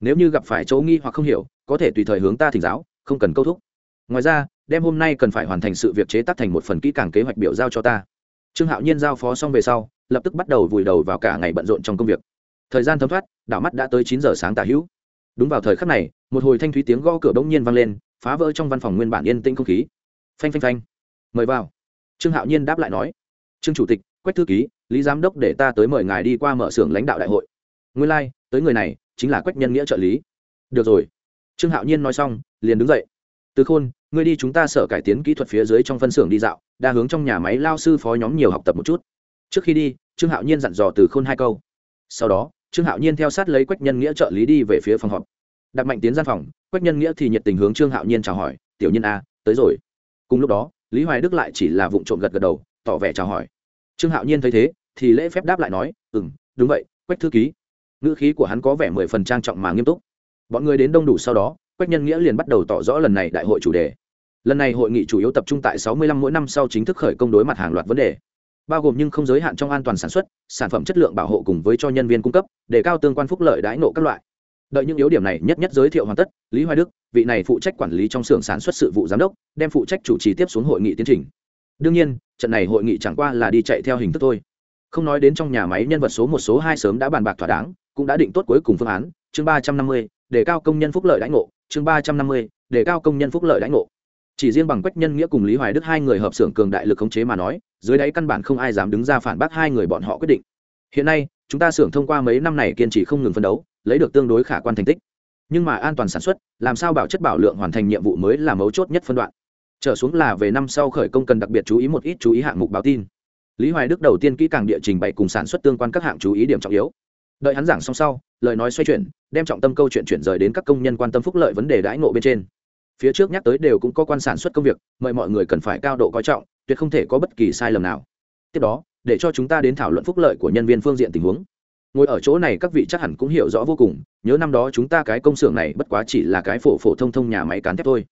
[SPEAKER 1] Nếu như gặp phải chỗ nghi hoặc không hiểu, có thể tùy thời hướng ta thỉnh giáo, không cần câu thúc. Ngoài ra, đêm hôm nay cần phải hoàn thành sự việc chế tác thành một phần kỹ càng kế hoạch biểu giao cho ta. Trương hạo nhiên giao phó xong về sau, lập tức bắt đầu vùi đầu vào cả ngày bận rộn trong công việc. Thời gian thấm thoát, đảo mắt đã tới chín giờ sáng tả hữu. Đúng vào thời khắc này, một hồi thanh thúy tiếng gõ cửa bỗng nhiên vang lên phá vỡ trong văn phòng nguyên bản yên tĩnh không khí. Phanh phanh phanh. Mời vào. Trương hạo nhiên đáp lại nói. Trương chủ tịch quách thư ký lý giám đốc để ta tới mời ngài đi qua mở xưởng lãnh đạo đại hội. Nguyên lai、like, tới người này chính là quách nhân nghĩa trợ lý. Được rồi. Trương hạo nhiên nói xong liền đứng dậy. Từ khôn ngươi đi chúng ta sở cải tiến kỹ thuật phía dưới trong phân xưởng đi dạo đa hướng trong nhà máy lao sư phó nhóm nhiều học tập một chút. Trước khi đi trương hạo nhiên dặn dò từ khôn hai câu. Sau đó trương hạo nhiên theo sát lấy quách nhân nghĩa trợ lý đi về phía phòng họp đặt mạnh tiến gian phòng, quách nhân nghĩa thì nhiệt tình hướng trương hạo nhiên chào hỏi, tiểu nhân a à, tới rồi. Cùng lúc đó, lý hoài đức lại chỉ là vụ trộm gật gật đầu, tỏ vẻ chào hỏi. Trương hạo nhiên thấy thế, thì lễ phép đáp lại nói ừ m đúng vậy, quách thư ký. Ngữ khí của hắn có vẻ mười phần trang trọng mà nghiêm túc. Bọn người đến đông đủ sau đó, quách nhân nghĩa liền bắt đầu tỏ rõ lần này đại hội chủ đề. Lần này hội nghị chủ yếu tập trung tại sáu mươi lăm mỗi năm sau chính thức khởi công đối mặt hàng loạt vấn đề, bao gồm nhưng không giới hạn trong an toàn sản xuất, sản phẩm chất lượng bảo hộ cùng với cho nhân viên cung cấp để cao tương quan phúc lợi đãi nộ các loại đợi những yếu điểm này nhất nhất giới thiệu hoàn tất, lý hoài đức, vị này phụ trách quản lý trong xưởng sản xuất sự vụ giám đốc, đem phụ trách chủ trì tiếp xuống hội nghị tiến trình. Đương nhiên, trận này hội nghị chẳng qua là đi chạy theo hình thức thôi. Không nói đến trong nhà máy nhân vật số một số hai sớm đã bàn bạc thỏa đáng, cũng đã định tốt cuối cùng phương án, chương ba trăm năm mươi, để cao công nhân phúc lợi đãi ngộ, chương ba trăm năm mươi, để cao công nhân phúc lợi đãi ngộ. Chỉ riêng bằng quách nhân nghĩa cùng lý hoài đức hai người hợp xưởng cường đại lực khống chế mà nói, dưới đáy căn bản không ai dám đứng ra phản bác hai người bọn họ quyết định. Hiện nay, chúng ta xưởng thông qua mấy năm này kiên trì không ngừng phân đấu lấy được tương đối khả quan thành tích. Nhưng mà an toàn sản xuất, làm sao bảo chất bảo lượng hoàn thành nhiệm vụ mới là mấu chốt nhất phân đoạn. Trở xuống là về năm sau khởi công cần đặc biệt chú ý một ít chú ý hạng mục báo tin. Lý hoài đức đầu tiên kỹ càng địa trình bày cùng sản xuất tương quan các hạng chú ý điểm trọng yếu. Đợi hắn giảng xong sau, lời nói xoay chuyển, đem trọng tâm câu chuyện chuyển rời đến các công nhân quan tâm phúc lợi vấn đề đãi ngộ bên trên. Phía trước nhắc tới đều cũng có quan sản xuất công việc, mời mọi người cần phải cao độ coi trọng, tuyệt không thể có bất kỳ sai lầm nào. Tiếp đó, để cho chúng ta đến thảo luận phúc lợi của nhân viên phương diện tình huống ngồi ở chỗ này các vị chắc hẳn cũng hiểu rõ vô cùng, nhớ năm đó chúng ta cái công xưởng này bất quá chỉ là cái phổ phổ thông thông nhà máy cán thép thôi.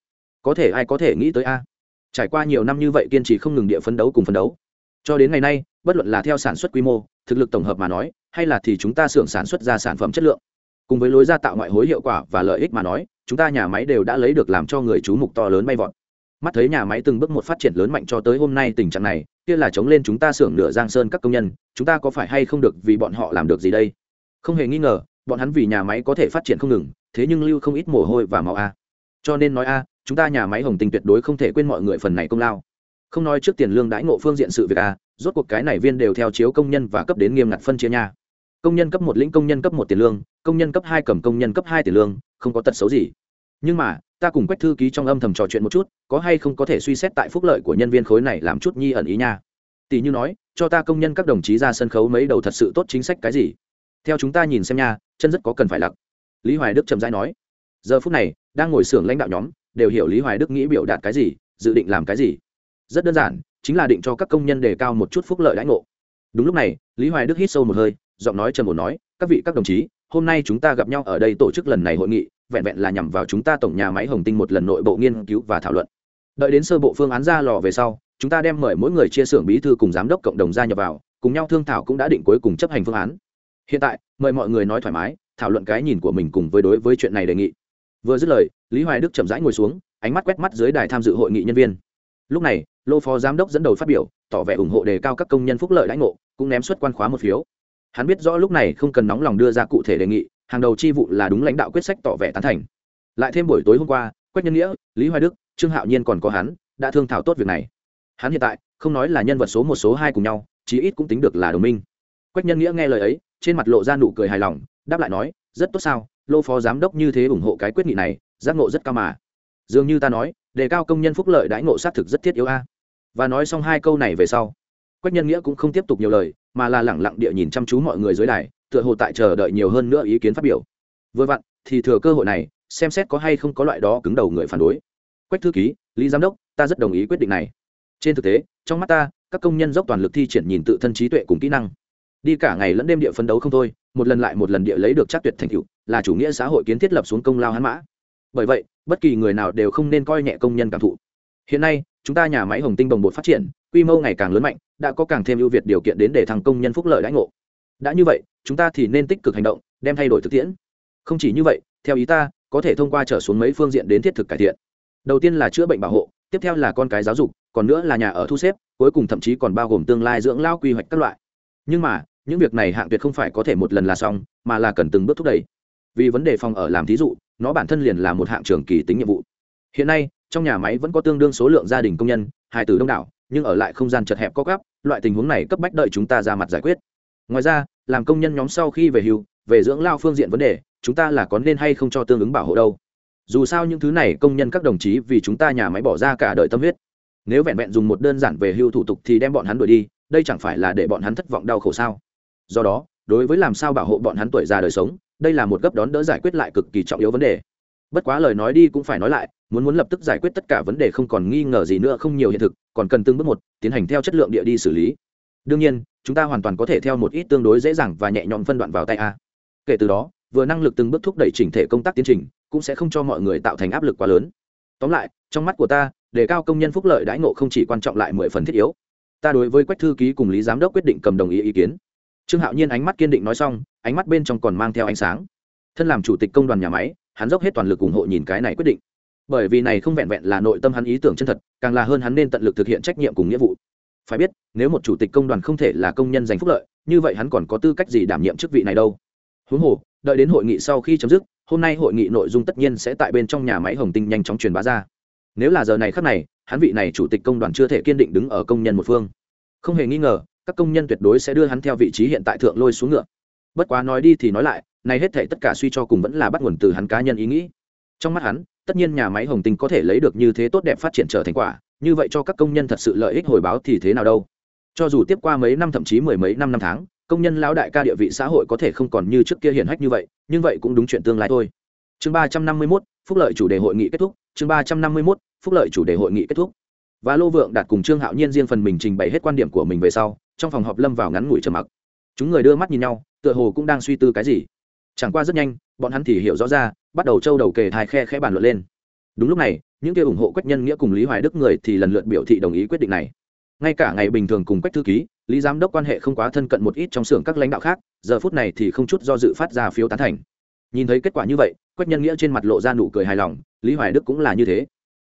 [SPEAKER 1] Có thể ai có thể nghĩ tới a? Trải qua nhiều năm như vậy kiên trì không ngừng địa phấn đấu cùng phấn đấu, cho đến ngày nay, bất luận là theo sản xuất quy mô, thực lực tổng hợp mà nói, hay là thì chúng ta xưởng sản xuất ra sản phẩm chất lượng, cùng với lối ra tạo ngoại hối hiệu quả và lợi ích mà nói, chúng ta nhà máy đều đã lấy được làm cho người chú mục to lớn bay vọt mắt thấy nhà máy từng bước một phát triển lớn mạnh cho tới hôm nay tình trạng này, kia là chống lên chúng ta xưởng nửa giang sơn các công nhân, chúng ta có phải hay không được vì bọn họ làm được gì đây? Không hề nghi ngờ, bọn hắn vì nhà máy có thể phát triển không ngừng, thế nhưng lưu không ít mồ hôi và máu a. Cho nên nói a, chúng ta nhà máy hồng tình tuyệt đối không thể quên mọi người phần này công lao. Không nói trước tiền lương đãi ngộ phương diện sự việc a, rốt cuộc cái này viên đều theo chiếu công nhân và cấp đến nghiêm ngặt phân chia nha. Công nhân cấp một lĩnh công nhân cấp một tiền lương, công nhân cấp hai cầm công nhân cấp hai tiền lương, không có tật xấu gì. Nhưng mà ta cùng quách thư ký trong âm thầm trò chuyện một chút, có hay không có thể suy xét tại phúc lợi của nhân viên khối này làm chút nhi ẩn ý nha. Tỷ như nói, cho ta công nhân các đồng chí ra sân khấu mấy đầu thật sự tốt chính sách cái gì? Theo chúng ta nhìn xem nha, chân rất có cần phải lặc. Lý hoài đức chậm rãi nói. Giờ phút này, đang ngồi xưởng lãnh đạo nhóm, đều hiểu lý hoài đức nghĩ biểu đạt cái gì, dự định làm cái gì. Rất đơn giản, chính là định cho các công nhân đề cao một chút phúc lợi đãi ngộ. Đúng lúc này, lý hoài đức hít sâu một hơi, giọng nói trầm ổn nói, các vị các đồng chí, hôm nay chúng ta gặp nhau ở đây tổ chức lần này hội nghị vẹn vẹn là nhằm vào chúng ta tổng nhà máy hồng tinh một lần nội bộ nghiên cứu và thảo luận. Đợi đến sơ bộ phương án ra lò về sau, chúng ta đem mời mỗi người chia xưởng bí thư cùng giám đốc cộng đồng gia nhập vào, cùng nhau thương thảo cũng đã định cuối cùng chấp hành phương án. Hiện tại, mời mọi người nói thoải mái, thảo luận cái nhìn của mình cùng với đối với chuyện này đề nghị. Vừa dứt lời, lý hoài đức chậm rãi ngồi xuống, ánh mắt quét mắt dưới đài tham dự hội nghị nhân viên. Lúc này, lô phó giám đốc dẫn đầu phát biểu, tỏ vẻ ủng hộ đề cao các công nhân phúc lợi lãnh ngộ, cũng ném xuất quan khóa một phiếu. Hắn biết rõ lúc này không cần nóng lòng đưa ra cụ thể đề nghị hàng đầu chi vụ là đúng lãnh đạo quyết sách tỏ vẻ tán thành. Lại thêm buổi tối hôm qua, quách nhân nghĩa, lý hoài đức, trương hạo nhiên còn có hắn, đã thương thảo tốt việc này. Hắn hiện tại, không nói là nhân vật số một số hai cùng nhau, chí ít cũng tính được là đồng minh. Quách nhân nghĩa nghe lời ấy, trên mặt lộ ra nụ cười hài lòng, đáp lại nói, rất tốt sao, lô phó giám đốc như thế ủng hộ cái quyết nghị này, giác ngộ rất cao mà. Dường như ta nói, đề cao công nhân phúc lợi đãi ngộ xác thực rất thiết yếu a. Và nói xong hai câu này về sau, quách nhân nghĩa cũng không tiếp tục nhiều lời, mà là lẳng lặng địa nhìn chăm chú mọi người dưới đài tựa hồ tại chờ đợi nhiều hơn nữa ý kiến phát biểu. Vừa vặn, thì thừa cơ hội này, xem xét có hay không có loại đó cứng đầu người phản đối. Quách thư ký, lý giám đốc, ta rất đồng ý quyết định này. Trên thực tế, trong mắt ta, các công nhân dốc toàn lực thi triển nhìn tự thân trí tuệ cùng kỹ năng. Đi cả ngày lẫn đêm địa phấn đấu không thôi, một lần lại một lần địa lấy được chắc tuyệt thành tựu, là chủ nghĩa xã hội kiến thiết lập xuống công lao hãn mã. Bởi vậy, bất kỳ người nào đều không nên coi nhẹ công nhân cảm thụ. Hiện nay, chúng ta nhà máy hồng tinh đồng bột phát triển, quy mô ngày càng lớn mạnh, đã có càng thêm ưu việt điều kiện đến để thằng công nhân phúc lợi đãi ngộ đã như vậy, chúng ta thì nên tích cực hành động, đem thay đổi thực tiễn. Không chỉ như vậy, theo ý ta, có thể thông qua trở xuống mấy phương diện đến thiết thực cải thiện. Đầu tiên là chữa bệnh bảo hộ, tiếp theo là con cái giáo dục, còn nữa là nhà ở thu xếp, cuối cùng thậm chí còn bao gồm tương lai dưỡng lao quy hoạch các loại. Nhưng mà, những việc này hạng tuyệt không phải có thể một lần là xong, mà là cần từng bước thúc đẩy. Vì vấn đề phòng ở làm thí dụ, nó bản thân liền là một hạng trường kỳ tính nhiệm vụ. Hiện nay, trong nhà máy vẫn có tương đương số lượng gia đình công nhân, hai từ đông đảo, nhưng ở lại không gian chật hẹp có gấp, loại tình huống này cấp bách đợi chúng ta ra mặt giải quyết ngoài ra, làm công nhân nhóm sau khi về hưu, về dưỡng lao phương diện vấn đề, chúng ta là có nên hay không cho tương ứng bảo hộ đâu. Dù sao những thứ này công nhân các đồng chí vì chúng ta nhà máy bỏ ra cả đời tâm huyết. Nếu vẹn vẹn dùng một đơn giản về hưu thủ tục thì đem bọn hắn đuổi đi, đây chẳng phải là để bọn hắn thất vọng đau khổ sao? Do đó, đối với làm sao bảo hộ bọn hắn tuổi già đời sống, đây là một gấp đón đỡ giải quyết lại cực kỳ trọng yếu vấn đề. Bất quá lời nói đi cũng phải nói lại, muốn muốn lập tức giải quyết tất cả vấn đề không còn nghi ngờ gì nữa không nhiều hiện thực, còn cần từng bước một tiến hành theo chất lượng địa đi xử lý đương nhiên, chúng ta hoàn toàn có thể theo một ít tương đối dễ dàng và nhẹ nhõm phân đoạn vào tay a. Kể từ đó, vừa năng lực từng bước thúc đẩy chỉnh thể công tác tiến trình, cũng sẽ không cho mọi người tạo thành áp lực quá lớn. Tóm lại, trong mắt của ta, đề cao công nhân phúc lợi đãi ngộ không chỉ quan trọng lại mười phần thiết yếu. Ta đối với quách thư ký cùng lý giám đốc quyết định cầm đồng ý ý kiến. Trương hạo nhiên ánh mắt kiên định nói xong, ánh mắt bên trong còn mang theo ánh sáng. Thân làm chủ tịch công đoàn nhà máy, hắn dốc hết toàn lực ủng hộ nhìn cái này quyết định. Bởi vì này không vẹn vẹn là nội tâm hắn ý tưởng chân thật, càng là hơn hắn nên tận lực thực hiện trách nhiệm cùng nghĩa vụ phải biết, nếu một chủ tịch công đoàn không thể là công nhân giành phúc lợi, như vậy hắn còn có tư cách gì đảm nhiệm chức vị này đâu? Huống hồ, đợi đến hội nghị sau khi chấm dứt, hôm nay hội nghị nội dung tất nhiên sẽ tại bên trong nhà máy hồng tinh nhanh chóng truyền bá ra. Nếu là giờ này khắc này, hắn vị này chủ tịch công đoàn chưa thể kiên định đứng ở công nhân một phương. Không hề nghi ngờ, các công nhân tuyệt đối sẽ đưa hắn theo vị trí hiện tại thượng lôi xuống ngựa. Bất quá nói đi thì nói lại nay hết thể tất cả suy cho cùng vẫn là bắt nguồn từ hắn cá nhân ý nghĩ. Trong mắt hắn, tất nhiên nhà máy hồng tinh có thể lấy được như thế tốt đẹp phát triển trở thành quả như vậy cho các công nhân thật sự lợi ích hồi báo thì thế nào đâu? Cho dù tiếp qua mấy năm thậm chí mười mấy năm năm tháng, công nhân lão đại ca địa vị xã hội có thể không còn như trước kia hiển hách như vậy, nhưng vậy cũng đúng chuyện tương lai thôi. Chương ba trăm năm mươi mốt, phúc lợi chủ đề hội nghị kết thúc. Chương ba trăm năm mươi mốt, phúc lợi chủ đề hội nghị kết thúc. Và lô vượng đạt cùng trương hạo nhiên riêng phần mình trình bày hết quan điểm của mình về sau, trong phòng họp lâm vào ngắn ngủi trầm mặc. Chúng người đưa mắt nhìn nhau, tựa hồ cũng đang suy tư cái gì. Chẳng qua rất nhanh, bọn hắn thì hiểu rõ ra, bắt đầu trâu đầu kề thai khe khẽ bàn luận lên đúng lúc này, những kia ủng hộ quách nhân nghĩa cùng lý hoài đức người thì lần lượt biểu thị đồng ý quyết định này. Ngay cả ngày bình thường cùng quách thư ký, lý giám đốc quan hệ không quá thân cận một ít trong xưởng các lãnh đạo khác, giờ phút này thì không chút do dự phát ra phiếu tán thành. Nhìn thấy kết quả như vậy, quách nhân nghĩa trên mặt lộ ra nụ cười hài lòng, lý hoài đức cũng là như thế.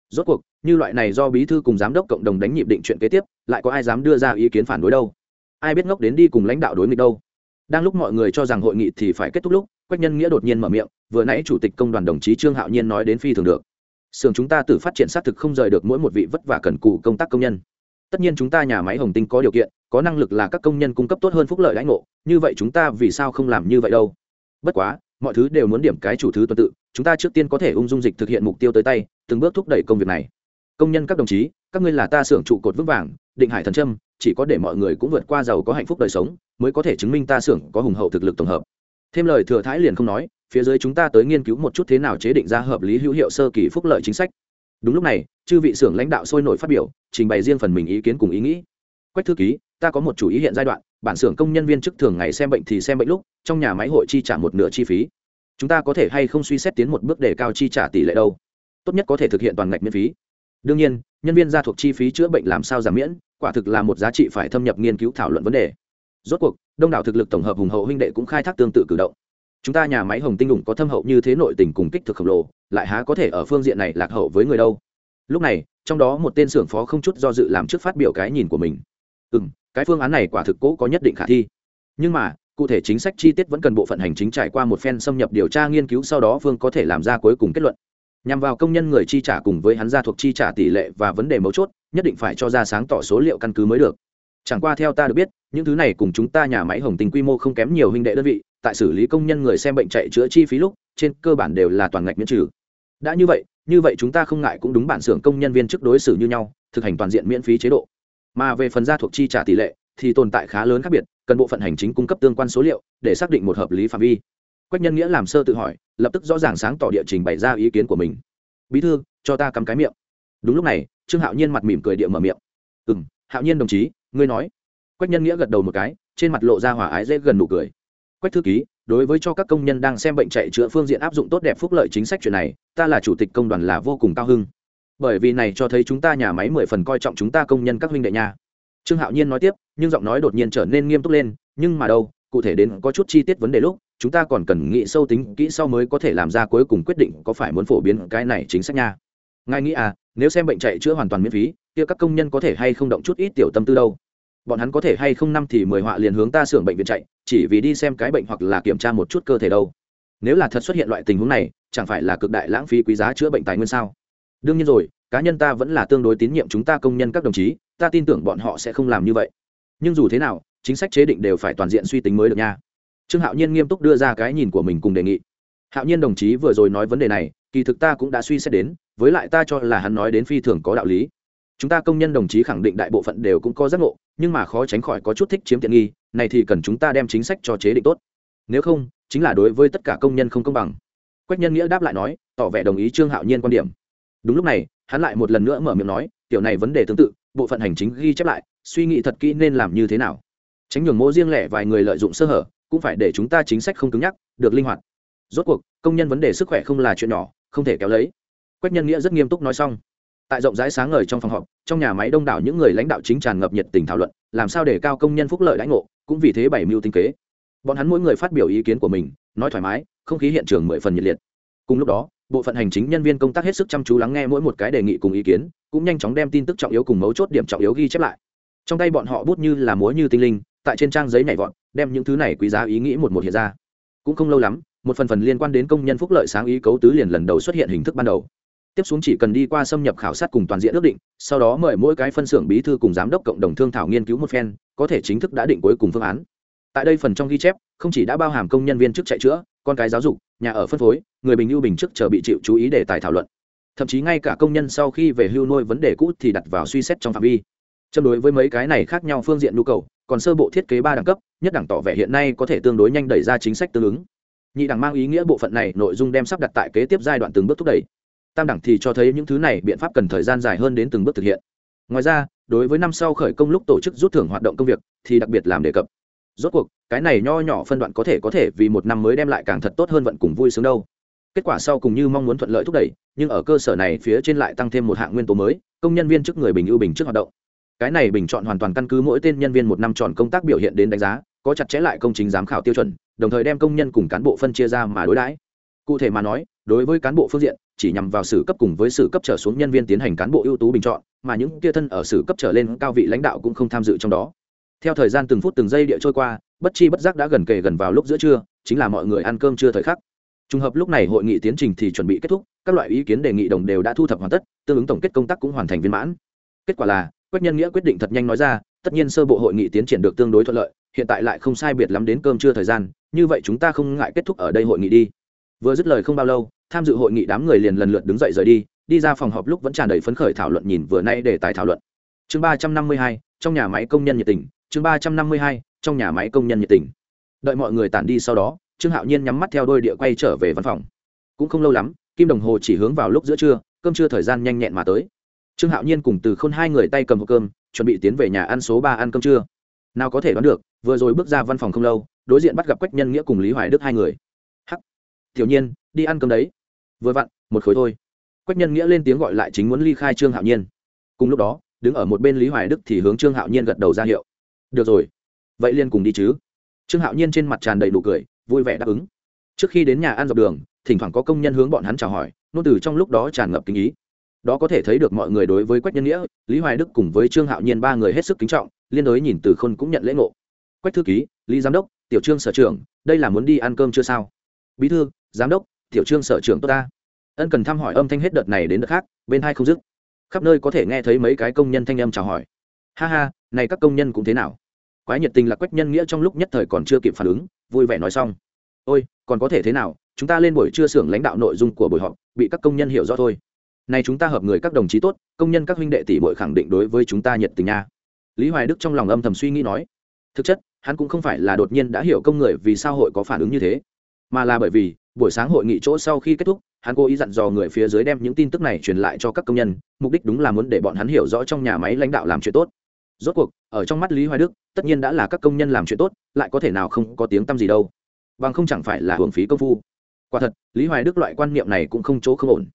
[SPEAKER 1] Rốt cuộc, như loại này do bí thư cùng giám đốc cộng đồng đánh nhịp định chuyện kế tiếp, lại có ai dám đưa ra ý kiến phản đối đâu? Ai biết ngốc đến đi cùng lãnh đạo đối nghịch đâu? Đang lúc mọi người cho rằng hội nghị thì phải kết thúc lúc, quách nhân nghĩa đột nhiên mở miệng, vừa nãy chủ tịch công đoàn đồng chí trương hạo nhiên nói đến phi thường được xưởng chúng ta tự phát triển xác thực không rời được mỗi một vị vất vả cần cù công tác công nhân. Tất nhiên chúng ta nhà máy hồng tinh có điều kiện, có năng lực là các công nhân cung cấp tốt hơn phúc lợi lãnh ngộ, như vậy chúng ta vì sao không làm như vậy đâu? Bất quá, mọi thứ đều muốn điểm cái chủ thứ tuần tự, chúng ta trước tiên có thể ung dung dịch thực hiện mục tiêu tới tay, từng bước thúc đẩy công việc này. Công nhân các đồng chí, các ngươi là ta xưởng trụ cột vững vàng, định hải thần trâm chỉ có để mọi người cũng vượt qua giàu có hạnh phúc đời sống, mới có thể chứng minh ta xưởng có hùng hậu thực lực tổng hợp. Thêm lời thừa thái liền không nói phía dưới chúng ta tới nghiên cứu một chút thế nào chế định ra hợp lý hữu hiệu sơ kỳ phúc lợi chính sách. Đúng lúc này, chư vị xưởng lãnh đạo sôi nổi phát biểu, trình bày riêng phần mình ý kiến cùng ý nghĩ. Quách thư ký, ta có một chủ ý hiện giai đoạn, bản xưởng công nhân viên chức thường ngày xem bệnh thì xem bệnh lúc, trong nhà máy hội chi trả một nửa chi phí. Chúng ta có thể hay không suy xét tiến một bước để cao chi trả tỷ lệ đâu? Tốt nhất có thể thực hiện toàn ngạch miễn phí. Đương nhiên, nhân viên gia thuộc chi phí chữa bệnh làm sao giảm miễn, quả thực là một giá trị phải thâm nhập nghiên cứu thảo luận vấn đề. Rốt cuộc, đông đảo thực lực tổng hợp hùng hậu huynh đệ cũng khai thác tương tự cử động chúng ta nhà máy hồng tinh đủng có thâm hậu như thế nội tình cùng kích thực khổng lồ, lại há có thể ở phương diện này lạc hậu với người đâu? Lúc này, trong đó một tên xưởng phó không chút do dự làm trước phát biểu cái nhìn của mình. Ừ m cái phương án này quả thực cố có nhất định khả thi. Nhưng mà, cụ thể chính sách chi tiết vẫn cần bộ phận hành chính trải qua một phen xâm nhập điều tra nghiên cứu sau đó phương có thể làm ra cuối cùng kết luận. Nhằm vào công nhân người chi trả cùng với hắn gia thuộc chi trả tỷ lệ và vấn đề mấu chốt, nhất định phải cho ra sáng tỏ số liệu căn cứ mới được chẳng qua theo ta được biết, những thứ này cùng chúng ta nhà máy hồng tình quy mô không kém nhiều huynh đệ đơn vị, tại xử lý công nhân người xem bệnh chạy chữa chi phí lúc, trên cơ bản đều là toàn ngạch miễn trừ. Đã như vậy như vậy chúng ta không ngại cũng đúng bản xưởng công nhân viên chức đối xử như nhau, thực hành toàn diện miễn phí chế độ. Mà về phần gia thuộc chi trả tỷ lệ, thì tồn tại khá lớn khác biệt, cần bộ phận hành chính cung cấp tương quan số liệu, để xác định một hợp lý phạm vi. Quách nhân nghĩa làm sơ tự hỏi, lập tức rõ ràng sáng tỏ địa trình bày ra ý kiến của mình. Bí thư, cho ta cắm cái miệng. Đúng lúc này, trương hạo nhiên mặt mỉm cười địa mở miệng. Ừ m hạo nhiên đồng chí ngươi nói. Quách nhân nghĩa gật đầu một cái, trên mặt lộ ra hỏa ái dễ gần nụ cười. Quách thư ký, đối với cho các công nhân đang xem bệnh chạy chữa phương diện áp dụng tốt đẹp phúc lợi chính sách chuyện này, ta là chủ tịch công đoàn là vô cùng cao hưng. Bởi vì này cho thấy chúng ta nhà máy mười phần coi trọng chúng ta công nhân các huynh đệ nhà trương hạo nhiên nói tiếp, nhưng giọng nói đột nhiên trở nên nghiêm túc lên, nhưng mà đâu, cụ thể đến có chút chi tiết vấn đề lúc, chúng ta còn cần nghĩ sâu tính kỹ sau mới có thể làm ra cuối cùng quyết định có phải muốn phổ biến cái này chính sách nha ngài nghĩ à nếu xem bệnh chạy chữa hoàn toàn miễn phí, kia các công nhân có thể hay không động chút ít tiểu tâm tư đâu? Bọn hắn có thể hay không năm thì mười họa liền hướng ta xưởng bệnh viện chạy, chỉ vì đi xem cái bệnh hoặc là kiểm tra một chút cơ thể đâu. Nếu là thật xuất hiện loại tình huống này, chẳng phải là cực đại lãng phí quý giá chữa bệnh tài nguyên sao? Đương nhiên rồi, cá nhân ta vẫn là tương đối tín nhiệm chúng ta công nhân các đồng chí, ta tin tưởng bọn họ sẽ không làm như vậy. Nhưng dù thế nào, chính sách chế định đều phải toàn diện suy tính mới được nha. Trương hạo nhiên nghiêm túc đưa ra cái nhìn của mình cùng đề nghị. Hạo nhiên đồng chí vừa rồi nói vấn đề này, kỳ thực ta cũng đã suy xét đến với lại ta cho là hắn nói đến phi thường có đạo lý. Chúng ta công nhân đồng chí khẳng định đại bộ phận đều cũng có giác ngộ, nhưng mà khó tránh khỏi có chút thích chiếm tiện nghi, này thì cần chúng ta đem chính sách cho chế định tốt. Nếu không, chính là đối với tất cả công nhân không công bằng. Quách nhân nghĩa đáp lại nói, tỏ vẻ đồng ý trương hạo nhiên quan điểm. Đúng lúc này, hắn lại một lần nữa mở miệng nói kiểu này vấn đề tương tự, bộ phận hành chính ghi chép lại, suy nghĩ thật kỹ nên làm như thế nào. Tránh nhường mô riêng lẻ vài người lợi dụng sơ hở, cũng phải để chúng ta chính sách không cứng nhắc, được linh hoạt. Rốt cuộc, công nhân vấn đề sức khỏe không là chuyện nhỏ, không thể kéo lấy quách nhân nghĩa rất nghiêm túc nói xong. Tại rộng rãi sáng ngời trong phòng họp, trong nhà máy đông đảo những người lãnh đạo chính tràn ngập nhiệt tình thảo luận, làm sao để cao công nhân phúc lợi lãnh ngộ, cũng vì thế bảy mưu tinh kế. Bọn hắn mỗi người phát biểu ý kiến của mình, nói thoải mái, không khí hiện trường mười phần nhiệt liệt. Cùng lúc đó, bộ phận hành chính nhân viên công tác hết sức chăm chú lắng nghe mỗi một cái đề nghị cùng ý kiến, cũng nhanh chóng đem tin tức trọng yếu cùng mấu chốt điểm trọng yếu ghi chép lại. Trong tay bọn họ bút như là múa như tinh linh, tại trên trang giấy nhảy vọt, đem những thứ này quý giá ý nghĩ một một hiện ra. Cũng không lâu lắm, một phần phần liên quan đến công nhân phúc lợi sáng ý cấu tứ liền lần đầu xuất hiện hình thức ban đầu tiếp xuống chỉ cần đi qua xâm nhập khảo sát cùng toàn diện ước định, sau đó mời mỗi cái phân xưởng bí thư cùng giám đốc cộng đồng thương thảo nghiên cứu một phen, có thể chính thức đã định cuối cùng phương án. Tại đây phần trong ghi chép, không chỉ đã bao hàm công nhân viên chức chạy chữa, con cái giáo dục, nhà ở phân phối, người bình lưu bình chức chờ bị chịu chú ý để tài thảo luận. Thậm chí ngay cả công nhân sau khi về hưu nuôi vấn đề cũ thì đặt vào suy xét trong phạm vi. Châm đối với mấy cái này khác nhau phương diện nhu cầu, còn sơ bộ thiết kế ba đẳng cấp, nhất đẳng tỏ vẻ hiện nay có thể tương đối nhanh đẩy ra chính sách tương ứng. Nhị đẳng mang ý nghĩa bộ phận này nội dung đem sắp đặt tại kế tiếp giai đoạn từng bước thúc đẩy tam đẳng thì cho thấy những thứ này biện pháp cần thời gian dài hơn đến từng bước thực hiện. Ngoài ra, đối với năm sau khởi công lúc tổ chức rút thưởng hoạt động công việc, thì đặc biệt làm đề cập. Rốt cuộc, cái này nho nhỏ phân đoạn có thể có thể vì một năm mới đem lại càng thật tốt hơn vận cùng vui sướng đâu. Kết quả sau cùng như mong muốn thuận lợi thúc đẩy, nhưng ở cơ sở này phía trên lại tăng thêm một hạng nguyên tố mới, công nhân viên chức người bình ưu bình trước hoạt động. Cái này bình chọn hoàn toàn căn cứ mỗi tên nhân viên một năm chọn công tác biểu hiện đến đánh giá, có chặt chẽ lại công trình giám khảo tiêu chuẩn, đồng thời đem công nhân cùng cán bộ phân chia ra mà đối đãi. Cụ thể mà nói đối với cán bộ phương diện, chỉ nhằm vào sử cấp cùng với sử cấp trở xuống nhân viên tiến hành cán bộ ưu tú bình chọn, mà những kia thân ở sử cấp trở lên cao vị lãnh đạo cũng không tham dự trong đó. Theo thời gian từng phút từng giây địa trôi qua, bất chi bất giác đã gần kề gần vào lúc giữa trưa, chính là mọi người ăn cơm trưa thời khắc. Trùng hợp lúc này hội nghị tiến trình thì chuẩn bị kết thúc, các loại ý kiến đề nghị đồng đều đã thu thập hoàn tất, tương ứng tổng kết công tác cũng hoàn thành viên mãn. Kết quả là, quách nhân nghĩa quyết định thật nhanh nói ra, tất nhiên sơ bộ hội nghị tiến triển được tương đối thuận lợi, hiện tại lại không sai biệt lắm đến cơm trưa thời gian, như vậy chúng ta không ngại kết thúc ở đây hội nghị đi vừa dứt lời không bao lâu, tham dự hội nghị đám người liền lần lượt đứng dậy rời đi đi ra phòng họp lúc vẫn tràn đầy phấn khởi thảo luận nhìn vừa nay để tài thảo luận. Chương ba trăm năm mươi hai, trong nhà máy công nhân nhiệt tình. Chương ba trăm năm mươi hai, trong nhà máy công nhân nhiệt tình. Đợi mọi người tản đi sau đó, trương hạo nhiên nhắm mắt theo đôi địa quay trở về văn phòng. Cũng không lâu lắm, kim đồng hồ chỉ hướng vào lúc giữa trưa, cơm trưa thời gian nhanh nhẹn mà tới. Trương hạo nhiên cùng từ khôn hai người tay cầm hộp cơm, chuẩn bị tiến về nhà ăn số ba ăn cơm trưa. Nào có thể đoán được, vừa rồi bước ra văn phòng không lâu, đối diện bắt gặp quách nhân nghĩa cùng lý hoài đức hai người tiểu nhiên, đi ăn cơm đấy. Vừa vặn, một khối thôi. Quách nhân nghĩa lên tiếng gọi lại chính muốn ly khai trương hạo nhiên. Cùng lúc đó, đứng ở một bên lý hoài đức thì hướng trương hạo nhiên gật đầu ra hiệu. Được rồi, vậy liên cùng đi chứ. Trương hạo nhiên trên mặt tràn đầy đủ cười, vui vẻ đáp ứng. Trước khi đến nhà ăn dọc đường, thỉnh thoảng có công nhân hướng bọn hắn chào hỏi nô từ trong lúc đó tràn ngập kinh ý. Đó có thể thấy được mọi người đối với quách nhân nghĩa, lý hoài đức cùng với trương hạo nhiên ba người hết sức kính trọng, liên đối nhìn từ khôn cũng nhận lễ ngộ. Quách thư ký, lý giám đốc, tiểu trương sở trưởng, đây là muốn đi ăn cơm chưa sao? Bí thư giám đốc, tiểu trương sở trưởng tốt ta. Ân cần thăm hỏi âm thanh hết đợt này đến đợt khác, bên hai không dứt. Khắp nơi có thể nghe thấy mấy cái công nhân thanh âm chào hỏi. Ha ha, này các công nhân cũng thế nào? Quái nhiệt tình là quách nhân nghĩa trong lúc nhất thời còn chưa kịp phản ứng, vui vẻ nói xong. Ôi, còn có thể thế nào? Chúng ta lên buổi trưa xưởng lãnh đạo nội dung của buổi họp, bị các công nhân hiểu rõ thôi. Này chúng ta hợp người các đồng chí tốt, công nhân các huynh đệ tỷ bội khẳng định đối với chúng ta nhiệt tình nha. Lý hoài đức trong lòng âm thầm suy nghĩ nói. Thực chất, hắn cũng không phải là đột nhiên đã hiểu công người vì sao hội có phản ứng như thế, mà là bởi vì buổi sáng hội nghị chỗ sau khi kết thúc, hắn cố ý dặn dò người phía dưới đem những tin tức này truyền lại cho các công nhân, mục đích đúng là muốn để bọn hắn hiểu rõ trong nhà máy lãnh đạo làm chuyện tốt. Rốt cuộc, ở trong mắt lý hoài đức, tất nhiên đã là các công nhân làm chuyện tốt, lại có thể nào không có tiếng tăm gì đâu. Bằng không chẳng phải là hưởng phí công phu. Quả thật, lý hoài đức loại quan niệm này cũng không chỗ không ổn.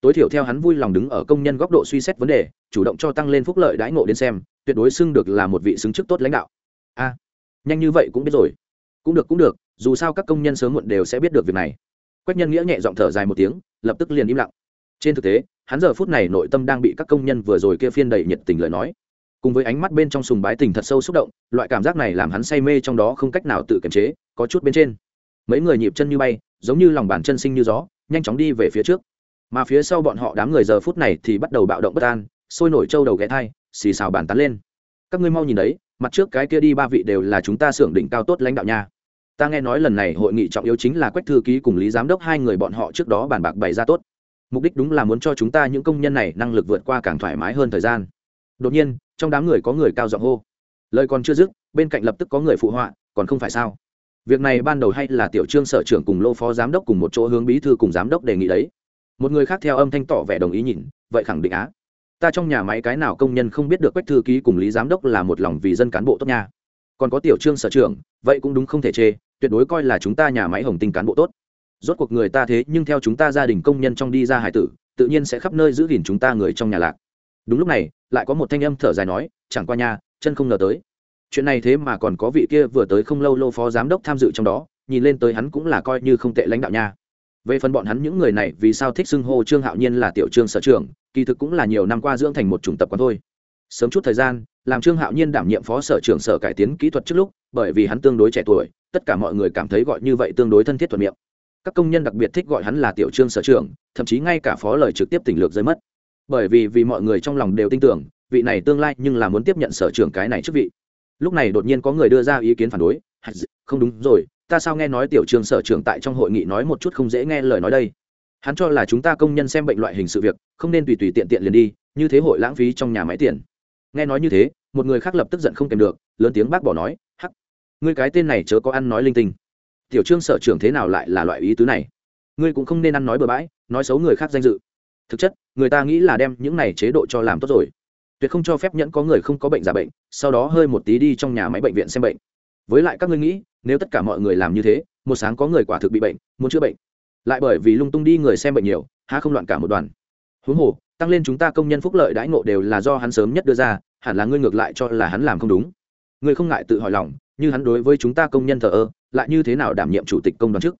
[SPEAKER 1] Tối thiểu theo hắn vui lòng đứng ở công nhân góc độ suy xét vấn đề, chủ động cho tăng lên phúc lợi đãi ngộ đến xem, tuyệt đối xưng được là một vị xứng chức tốt lãnh đạo. A, nhanh như vậy cũng biết rồi. Cũng được cũng được, dù sao các công nhân sớm muộn đều sẽ biết được việc này quách nhân nghĩa nhẹ giọng thở dài một tiếng, lập tức liền im lặng. Trên thực tế, hắn giờ phút này nội tâm đang bị các công nhân vừa rồi kia phiên đầy nhiệt tình lời nói. Cùng với ánh mắt bên trong sùng bái tình thật sâu xúc động, loại cảm giác này làm hắn say mê trong đó không cách nào tự kiềm chế, có chút bên trên. Mấy người nhịp chân như bay, giống như lòng bàn chân sinh như gió, nhanh chóng đi về phía trước. Mà phía sau bọn họ đám người giờ phút này thì bắt đầu bạo động bất an, sôi nổi trâu đầu ghé thai, xì xào bàn tán lên. Các ngươi mau nhìn đấy, mặt trước cái kia đi ba vị đều là chúng ta xưởng đỉnh cao tốt lãnh đạo nha ta nghe nói lần này hội nghị trọng yếu chính là quách thư ký cùng lý giám đốc hai người bọn họ trước đó bàn bạc bày ra tốt. Mục đích đúng là muốn cho chúng ta những công nhân này năng lực vượt qua càng thoải mái hơn thời gian. Đột nhiên, trong đám người có người cao giọng hô. Lời còn chưa dứt, bên cạnh lập tức có người phụ họa, còn không phải sao? Việc này ban đầu hay là tiểu trương sở trưởng cùng lô phó giám đốc cùng một chỗ hướng bí thư cùng giám đốc đề nghị đấy. Một người khác theo âm thanh tỏ vẻ đồng ý nhìn, vậy khẳng định á. Ta trong nhà máy cái nào công nhân không biết được quách thư ký cùng lý giám đốc là một lòng vì dân cán bộ tốt nha. Còn có tiểu trương sở trưởng, vậy cũng đúng không thể chê tuyệt đối coi là chúng ta nhà máy hồng tinh cán bộ tốt. Rốt cuộc người ta thế nhưng theo chúng ta gia đình công nhân trong đi ra hải tử, tự nhiên sẽ khắp nơi giữ gìn chúng ta người trong nhà lạc. Đúng lúc này, lại có một thanh âm thở dài nói, chẳng qua nha, chân không ngờ tới. Chuyện này thế mà còn có vị kia vừa tới không lâu lô phó giám đốc tham dự trong đó, nhìn lên tới hắn cũng là coi như không tệ lãnh đạo nha. Về phần bọn hắn những người này, vì sao thích xưng hô trương hạo nhiên là tiểu trương sở trường kỳ thực cũng là nhiều năm qua dưỡng thành một chủng tập quán thôi. Sớm chút thời gian làm trương hạo nhiên đảm nhiệm phó sở trưởng sở cải tiến kỹ thuật trước lúc, bởi vì hắn tương đối trẻ tuổi, tất cả mọi người cảm thấy gọi như vậy tương đối thân thiết thuận miệng. Các công nhân đặc biệt thích gọi hắn là tiểu trương sở trưởng, thậm chí ngay cả phó lời trực tiếp tỉnh lược rơi mất. Bởi vì vì mọi người trong lòng đều tin tưởng, vị này tương lai nhưng là muốn tiếp nhận sở trưởng cái này chức vị. Lúc này đột nhiên có người đưa ra ý kiến phản đối. Không đúng rồi, ta sao nghe nói tiểu trương sở trưởng tại trong hội nghị nói một chút không dễ nghe lời nói đây? Hắn cho là chúng ta công nhân xem bệnh loại hình sự việc, không nên tùy tùy tiện tiện liền đi, như thế hội lãng phí trong nhà máy tiền nghe nói như thế, một người khác lập tức giận không kèm được, lớn tiếng bác bỏ nói, hắc, ngươi cái tên này chớ có ăn nói linh tinh. Tiểu trương sở trưởng thế nào lại là loại ý tứ này? Ngươi cũng không nên ăn nói bừa bãi, nói xấu người khác danh dự. Thực chất, người ta nghĩ là đem những này chế độ cho làm tốt rồi. Tuyệt không cho phép nhẫn có người không có bệnh giả bệnh, sau đó hơi một tí đi trong nhà máy bệnh viện xem bệnh. Với lại các ngươi nghĩ, nếu tất cả mọi người làm như thế, một sáng có người quả thực bị bệnh, muốn chữa bệnh. Lại bởi vì lung tung đi người xem bệnh nhiều, há không loạn cả một đoàn. Huống hồ tăng lên chúng ta công nhân phúc lợi đãi ngộ đều là do hắn sớm nhất đưa ra, hẳn là ngươi ngược lại cho là hắn làm không đúng. Ngươi không ngại tự hỏi lòng, như hắn đối với chúng ta công nhân thờ ơ, lại như thế nào đảm nhiệm chủ tịch công đoàn trước?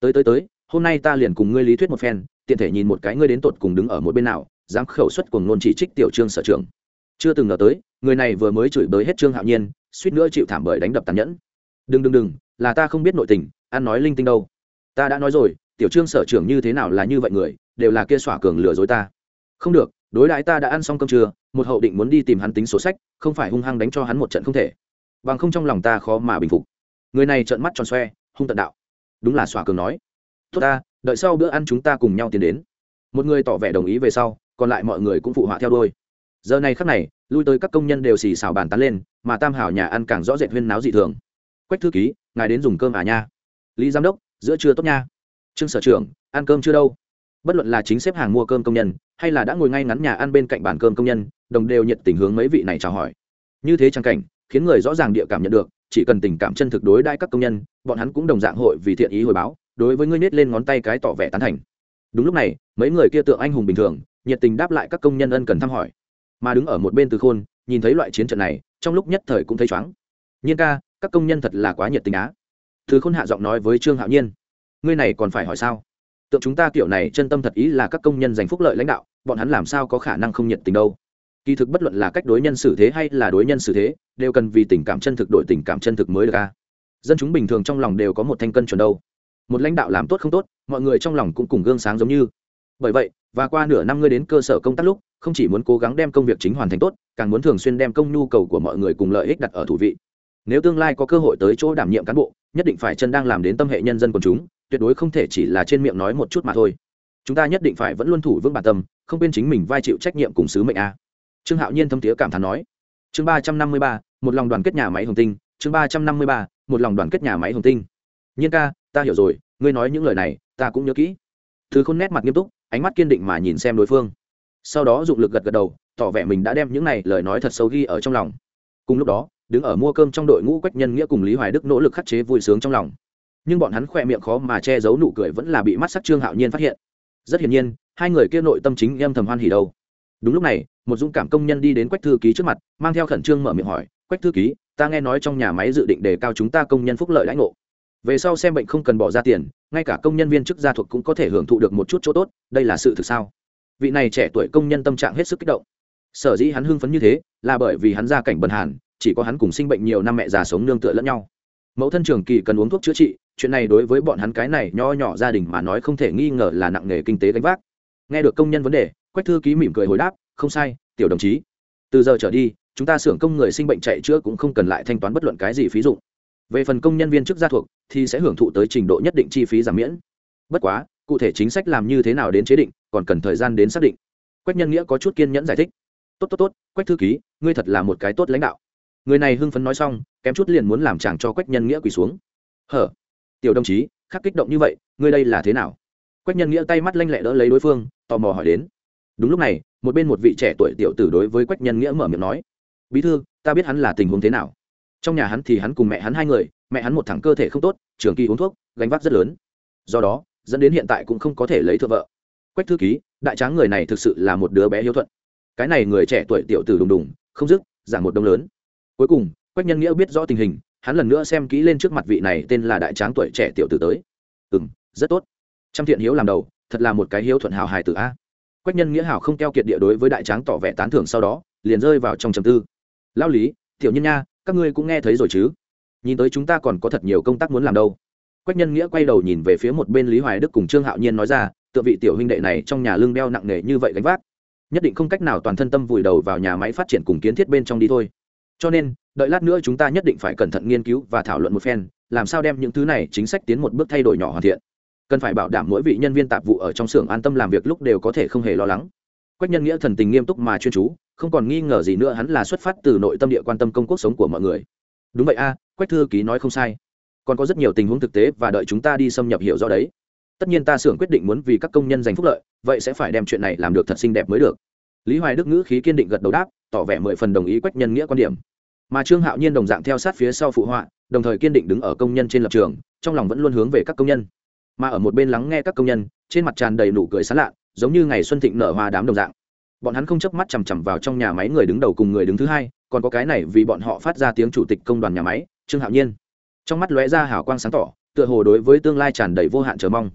[SPEAKER 1] Tới tới tới, hôm nay ta liền cùng ngươi lý thuyết một phen, tiện thể nhìn một cái ngươi đến tột cùng đứng ở một bên nào, dám khẩu xuất cùng nôn chỉ trích tiểu trương sở trường chưa từng ngờ tới, người này vừa mới chửi bới hết trương hạo nhiên, suýt nữa chịu thảm bởi đánh đập tàn nhẫn. Đừng đừng đừng, là ta không biết nội tình, ăn nói linh tinh đâu. Ta đã nói rồi, tiểu trương sở trưởng như thế nào là như vậy người, đều là kia xỏa cường lừa dối ta không được, đối đãi ta đã ăn xong cơm trưa, một hậu định muốn đi tìm hắn tính sổ sách, không phải hung hăng đánh cho hắn một trận không thể. Bằng không trong lòng ta khó mà bình phục. Người này trợn mắt tròn xoe, hung tận đạo. Đúng là xòa cường nói. Tốt ta, đợi sau bữa ăn chúng ta cùng nhau tiến đến. Một người tỏ vẻ đồng ý về sau, còn lại mọi người cũng phụ họa theo đôi giờ này khắc này, lui tới các công nhân đều xì xào bàn tán lên, mà tam hảo nhà ăn càng rõ rệt huyên náo dị thường. Quách thư ký, ngài đến dùng cơm à nha. Lý giám đốc, giữa trưa tốt nha. Trương sở trưởng, ăn cơm chưa đâu? Bất luận là chính xếp hàng mua cơm công nhân, hay là đã ngồi ngay ngắn nhà ăn bên cạnh bàn cơm công nhân, đồng đều nhiệt tình hướng mấy vị này chào hỏi. Như thế trang cảnh, khiến người rõ ràng địa cảm nhận được, chỉ cần tình cảm chân thực đối đãi các công nhân, bọn hắn cũng đồng dạng hội vì thiện ý hồi báo, đối với ngươi nết lên ngón tay cái tỏ vẻ tán thành. Đúng lúc này, mấy người kia tượng anh hùng bình thường, nhiệt tình đáp lại các công nhân ân cần thăm hỏi. Mà đứng ở một bên từ khôn, nhìn thấy loại chiến trận này, trong lúc nhất thời cũng thấy chóng nhiên ca, các công nhân thật là quá nhiệt tình á. Từ khôn hạ giọng nói với trương hạo nhiên. Ngươi này còn phải hỏi sao? Tượng chúng ta kiểu này chân tâm thật ý là các công nhân giành phúc lợi lãnh đạo, bọn hắn làm sao có khả năng không nhiệt tình đâu? Kỳ thực bất luận là cách đối nhân xử thế hay là đối nhân xử thế, đều cần vì tình cảm chân thực đổi tình cảm chân thực mới được ca dân chúng bình thường trong lòng đều có một thanh cân chuẩn đâu. Một lãnh đạo làm tốt không tốt, mọi người trong lòng cũng cùng gương sáng giống như. Bởi vậy, và qua nửa năm ngươi đến cơ sở công tác lúc, không chỉ muốn cố gắng đem công việc chính hoàn thành tốt, càng muốn thường xuyên đem công nhu cầu của mọi người cùng lợi ích đặt ở thủ vị. Nếu tương lai có cơ hội tới chỗ đảm nhiệm cán bộ, nhất định phải chân đang làm đến tâm hệ nhân dân quần chúng tuyệt đối không thể chỉ là trên miệng nói một chút mà thôi. Chúng ta nhất định phải vẫn luôn thủ vững bản tâm, không quên chính mình vai chịu trách nhiệm cùng sứ mệnh a. Trương hạo nhiên thâm tía cảm thán nói. Chương ba trăm năm mươi ba, một lòng đoàn kết nhà máy hồng tinh. Chương ba trăm năm mươi ba, một lòng đoàn kết nhà máy hồng tinh. Nhiên ca, ta hiểu rồi, ngươi nói những lời này, ta cũng nhớ kỹ. Thứ khôn nét mặt nghiêm túc, ánh mắt kiên định mà nhìn xem đối phương. Sau đó dụng lực gật gật đầu, tỏ vẻ mình đã đem những này lời nói thật sâu ghi ở trong lòng. Cùng lúc đó, đứng ở mua cơm trong đội ngũ quách nhân nghĩa cùng lý hoài đức nỗ lực khắc chế vui sướng trong lòng nhưng bọn hắn khỏe miệng khó mà che giấu nụ cười vẫn là bị mắt sắc trương hạo nhiên phát hiện. Rất hiển nhiên, hai người kia nội tâm chính em thầm hoan hỉ đâu. Đúng lúc này, một dũng cảm công nhân đi đến quách thư ký trước mặt, mang theo khẩn trương mở miệng hỏi, quách thư ký, ta nghe nói trong nhà máy dự định đề cao chúng ta công nhân phúc lợi đãi ngộ. Về sau xem bệnh không cần bỏ ra tiền, ngay cả công nhân viên chức gia thuộc cũng có thể hưởng thụ được một chút chỗ tốt, đây là sự thực sao? Vị này trẻ tuổi công nhân tâm trạng hết sức kích động. Sở dĩ hắn hưng phấn như thế, là bởi vì hắn gia cảnh bần hàn, chỉ có hắn cùng sinh bệnh nhiều năm mẹ già sống nương tựa lẫn nhau. Mẫu thân trường kỳ cần uống thuốc chữa trị chuyện này đối với bọn hắn cái này nho nhỏ gia đình mà nói không thể nghi ngờ là nặng nghề kinh tế gánh vác. Nghe được công nhân vấn đề, quách thư ký mỉm cười hồi đáp, không sai, tiểu đồng chí. Từ giờ trở đi, chúng ta xưởng công người sinh bệnh chạy chữa cũng không cần lại thanh toán bất luận cái gì phí dụng. Về phần công nhân viên chức gia thuộc thì sẽ hưởng thụ tới trình độ nhất định chi phí giảm miễn. Bất quá, cụ thể chính sách làm như thế nào đến chế định, còn cần thời gian đến xác định. Quách nhân nghĩa có chút kiên nhẫn giải thích. Tốt tốt tốt, quách thư ký, ngươi thật là một cái tốt lãnh đạo. Người này hưng phấn nói xong, kém chút liền muốn làm chàng cho quách nhân nghĩa quỳ xuống. Hở? Tiểu đồng chí, khắc kích động như vậy, ngươi đây là thế nào? Quách nhân nghĩa tay mắt lanh lẹ đỡ lấy đối phương, tò mò hỏi đến. Đúng lúc này, một bên một vị trẻ tuổi tiểu tử đối với quách nhân nghĩa mở miệng nói, bí thư, ta biết hắn là tình huống thế nào. Trong nhà hắn thì hắn cùng mẹ hắn hai người, mẹ hắn một thằng cơ thể không tốt, trường kỳ uống thuốc, gánh vác rất lớn. Do đó, dẫn đến hiện tại cũng không có thể lấy thợ vợ. Quách thư ký, đại tráng người này thực sự là một đứa bé hiếu thuận. Cái này người trẻ tuổi tiểu tử đùng đùng, không dứt giảm một đông lớn. Cuối cùng, quách nhân nghĩa biết rõ tình hình hắn lần nữa xem kỹ lên trước mặt vị này tên là đại tráng tuổi trẻ tiểu tử tới. Ừ m rất tốt. Trăm thiện hiếu làm đầu, thật là một cái hiếu thuận hào hài tử a. Quách nhân nghĩa hảo không keo kiệt địa đối với đại tráng tỏ vẻ tán thưởng sau đó, liền rơi vào trong trầm tư. Lao lý, tiểu nhân nha, các ngươi cũng nghe thấy rồi chứ? Nhìn tới chúng ta còn có thật nhiều công tác muốn làm đâu. Quách nhân nghĩa quay đầu nhìn về phía một bên lý hoài đức cùng trương hạo nhiên nói ra, tựa vị tiểu huynh đệ này trong nhà lương đeo nặng nề như vậy gánh vác, nhất định không cách nào toàn thân tâm vùi đầu vào nhà máy phát triển cùng kiến thiết bên trong đi thôi cho nên, đợi lát nữa chúng ta nhất định phải cẩn thận nghiên cứu và thảo luận một phen, làm sao đem những thứ này chính sách tiến một bước thay đổi nhỏ hoàn thiện. Cần phải bảo đảm mỗi vị nhân viên tạp vụ ở trong xưởng an tâm làm việc lúc đều có thể không hề lo lắng. Quách nhân nghĩa thần tình nghiêm túc mà chuyên chú, không còn nghi ngờ gì nữa hắn là xuất phát từ nội tâm địa quan tâm công cuộc sống của mọi người. Đúng vậy a, quách thư ký nói không sai. Còn có rất nhiều tình huống thực tế và đợi chúng ta đi xâm nhập hiểu rõ đấy. Tất nhiên ta xưởng quyết định muốn vì các công nhân giành phúc lợi, vậy sẽ phải đem chuyện này làm được thật xinh đẹp mới được. Lý hoài đức ngữ khí kiên định gật đầu đáp tỏ vẻ mười phần đồng ý quách nhân nghĩa quan điểm. Mà trương hạo nhiên đồng dạng theo sát phía sau phụ họa, đồng thời kiên định đứng ở công nhân trên lập trường, trong lòng vẫn luôn hướng về các công nhân. Mà ở một bên lắng nghe các công nhân, trên mặt tràn đầy nụ cười sán lạ, giống như ngày xuân thịnh nở hoa đám đồng dạng. Bọn hắn không chớp mắt chằm chằm vào trong nhà máy người đứng đầu cùng người đứng thứ hai, còn có cái này vì bọn họ phát ra tiếng chủ tịch công đoàn nhà máy, trương hạo nhiên. Trong mắt lóe ra hào quang sáng tỏ, tựa hồ đối với tương lai tràn đầy vô hạn chờ mong.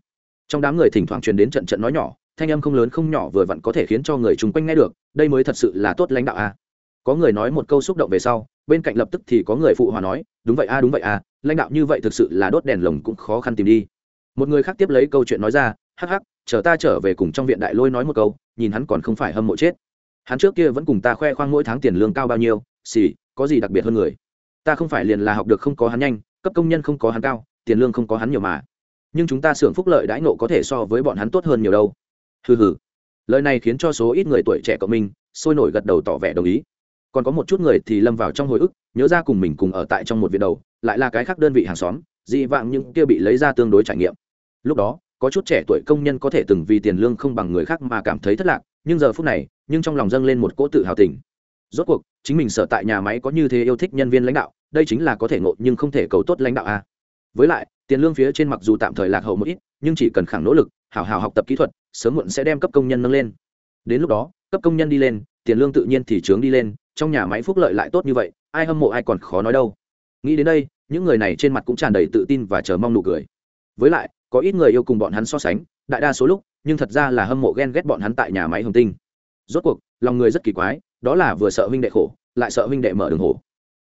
[SPEAKER 1] Trong đám người thỉnh thoảng truyền đến trận trận nói nhỏ thanh âm không lớn không nhỏ vừa vặn có thể khiến cho người chung quanh nghe được, đây mới thật sự là tốt lãnh đạo a. Có người nói một câu xúc động về sau, bên cạnh lập tức thì có người phụ hòa nói, đúng vậy a, đúng vậy a, lãnh đạo như vậy thực sự là đốt đèn lồng cũng khó khăn tìm đi. Một người khác tiếp lấy câu chuyện nói ra, hắc hắc, chờ ta trở về cùng trong viện đại lôi nói một câu, nhìn hắn còn không phải hâm mộ chết. Hắn trước kia vẫn cùng ta khoe khoang mỗi tháng tiền lương cao bao nhiêu, xì, có gì đặc biệt hơn người? Ta không phải liền là học được không có hắn nhanh, cấp công nhân không có hắn cao, tiền lương không có hắn nhiều mà. Nhưng chúng ta xưởng phúc lợi đãi nộ có thể so với bọn hắn tốt hơn nhiều đâu hừ hừ. Lời này khiến cho số ít người tuổi trẻ cộng minh sôi nổi gật đầu tỏ vẻ đồng ý. Còn có một chút người thì lâm vào trong hồi ức, nhớ ra cùng mình cùng ở tại trong một viện đầu, lại là cái khác đơn vị hàng xóm, dị vạng những kia bị lấy ra tương đối trải nghiệm. Lúc đó, có chút trẻ tuổi công nhân có thể từng vì tiền lương không bằng người khác mà cảm thấy thất lạc, nhưng giờ phút này, nhưng trong lòng dâng lên một cỗ tự hào tình. Rốt cuộc, chính mình sở tại nhà máy có như thế yêu thích nhân viên lãnh đạo, đây chính là có thể ngộ nhưng không thể cầu tốt lãnh đạo a. Với lại, tiền lương phía trên mặc dù tạm thời lạc hậu một ít, nhưng chỉ cần khẳng nỗ lực hào hào học tập kỹ thuật sớm muộn sẽ đem cấp công nhân nâng lên. Đến lúc đó, cấp công nhân đi lên, tiền lương tự nhiên thì trướng đi lên, trong nhà máy phúc lợi lại tốt như vậy, ai hâm mộ ai còn khó nói đâu. Nghĩ đến đây, những người này trên mặt cũng tràn đầy tự tin và chờ mong nụ cười. Với lại, có ít người yêu cùng bọn hắn so sánh, đại đa số lúc, nhưng thật ra là hâm mộ ghen ghét bọn hắn tại nhà máy hồng tinh. Rốt cuộc, lòng người rất kỳ quái, đó là vừa sợ huynh đệ khổ, lại sợ huynh đệ mở đường hổ.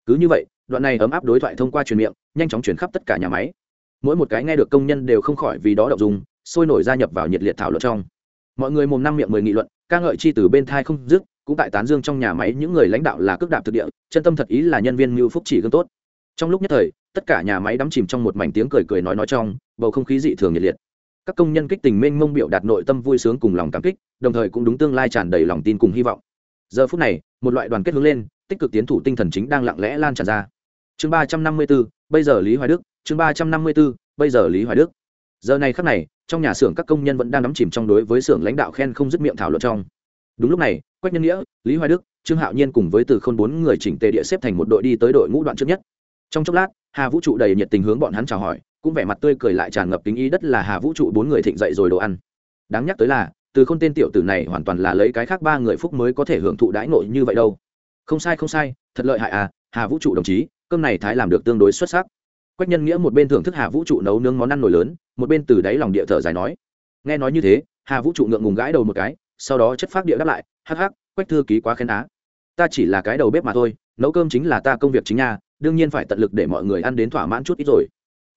[SPEAKER 1] Cứ như vậy, đoạn này ấm áp đối thoại thông qua truyền miệng, nhanh chóng chuyển khắp tất cả nhà máy. Mỗi một cái nghe được công nhân đều không khỏi vì đó đậu dùng sôi nổi gia nhập vào nhiệt liệt thảo luận trong. Mọi người mồm năm miệng mười nghị luận, ca ngợi chi từ bên thai không dứt, cũng tại tán dương trong nhà máy những người lãnh đạo là cước đạp thực địa, chân tâm thật ý là nhân viên mưu phúc chỉ gương tốt. Trong lúc nhất thời, tất cả nhà máy đắm chìm trong một mảnh tiếng cười cười nói nói trong, bầu không khí dị thường nhiệt liệt. Các công nhân kích tình mênh mông biểu đạt nội tâm vui sướng cùng lòng cảm kích, đồng thời cũng đúng tương lai tràn đầy lòng tin cùng hy vọng. Giờ phút này, một loại đoàn kết hướng lên, tích cực tiến thủ tinh thần chính đang lặng lẽ lan tràn ra. Chương ba trăm năm mươi b ố bây giờ lý hoài đức, chương ba trăm năm mươi b ố bây giờ lý hoài đức. Giờ này khắc này trong nhà xưởng các công nhân vẫn đang đắm chìm trong đối với xưởng lãnh đạo khen không dứt miệng thảo luận trong. Đúng lúc này, quách nhân nghĩa, lý hoài đức, trương hạo nhiên cùng với từ khôn bốn người chỉnh tề địa xếp thành một đội đi tới đội ngũ đoạn trước nhất. Trong chốc lát, hà vũ trụ đầy nhiệt tình hướng bọn hắn chào hỏi, cũng vẻ mặt tươi cười lại tràn ngập kính ý đất là hà vũ trụ bốn người thịnh dậy rồi đồ ăn. Đáng nhắc tới là, từ k h ô n tên tiểu tử này hoàn toàn là lấy cái khác ba người phúc mới có thể hưởng thụ đãi nội như vậy đâu. Không sai không sai, thật lợi hại à hà vũ trụ đồng chí, cơm này thái làm được tương đối xuất sắc. Quách nhân nghĩa một bên thưởng thức hà vũ trụ nấu nướng món ăn nổi lớn một bên từ đáy lòng địa thở dài nói. Nghe nói như thế, hà vũ trụ ngượng ngùng gãi đầu một cái, sau đó chất phát địa đáp lại, hắc hắc, quách thư ký quá khen á. Ta chỉ là cái đầu bếp mà thôi, nấu cơm chính là ta công việc chính nha, đương nhiên phải tận lực để mọi người ăn đến thỏa mãn chút ít rồi.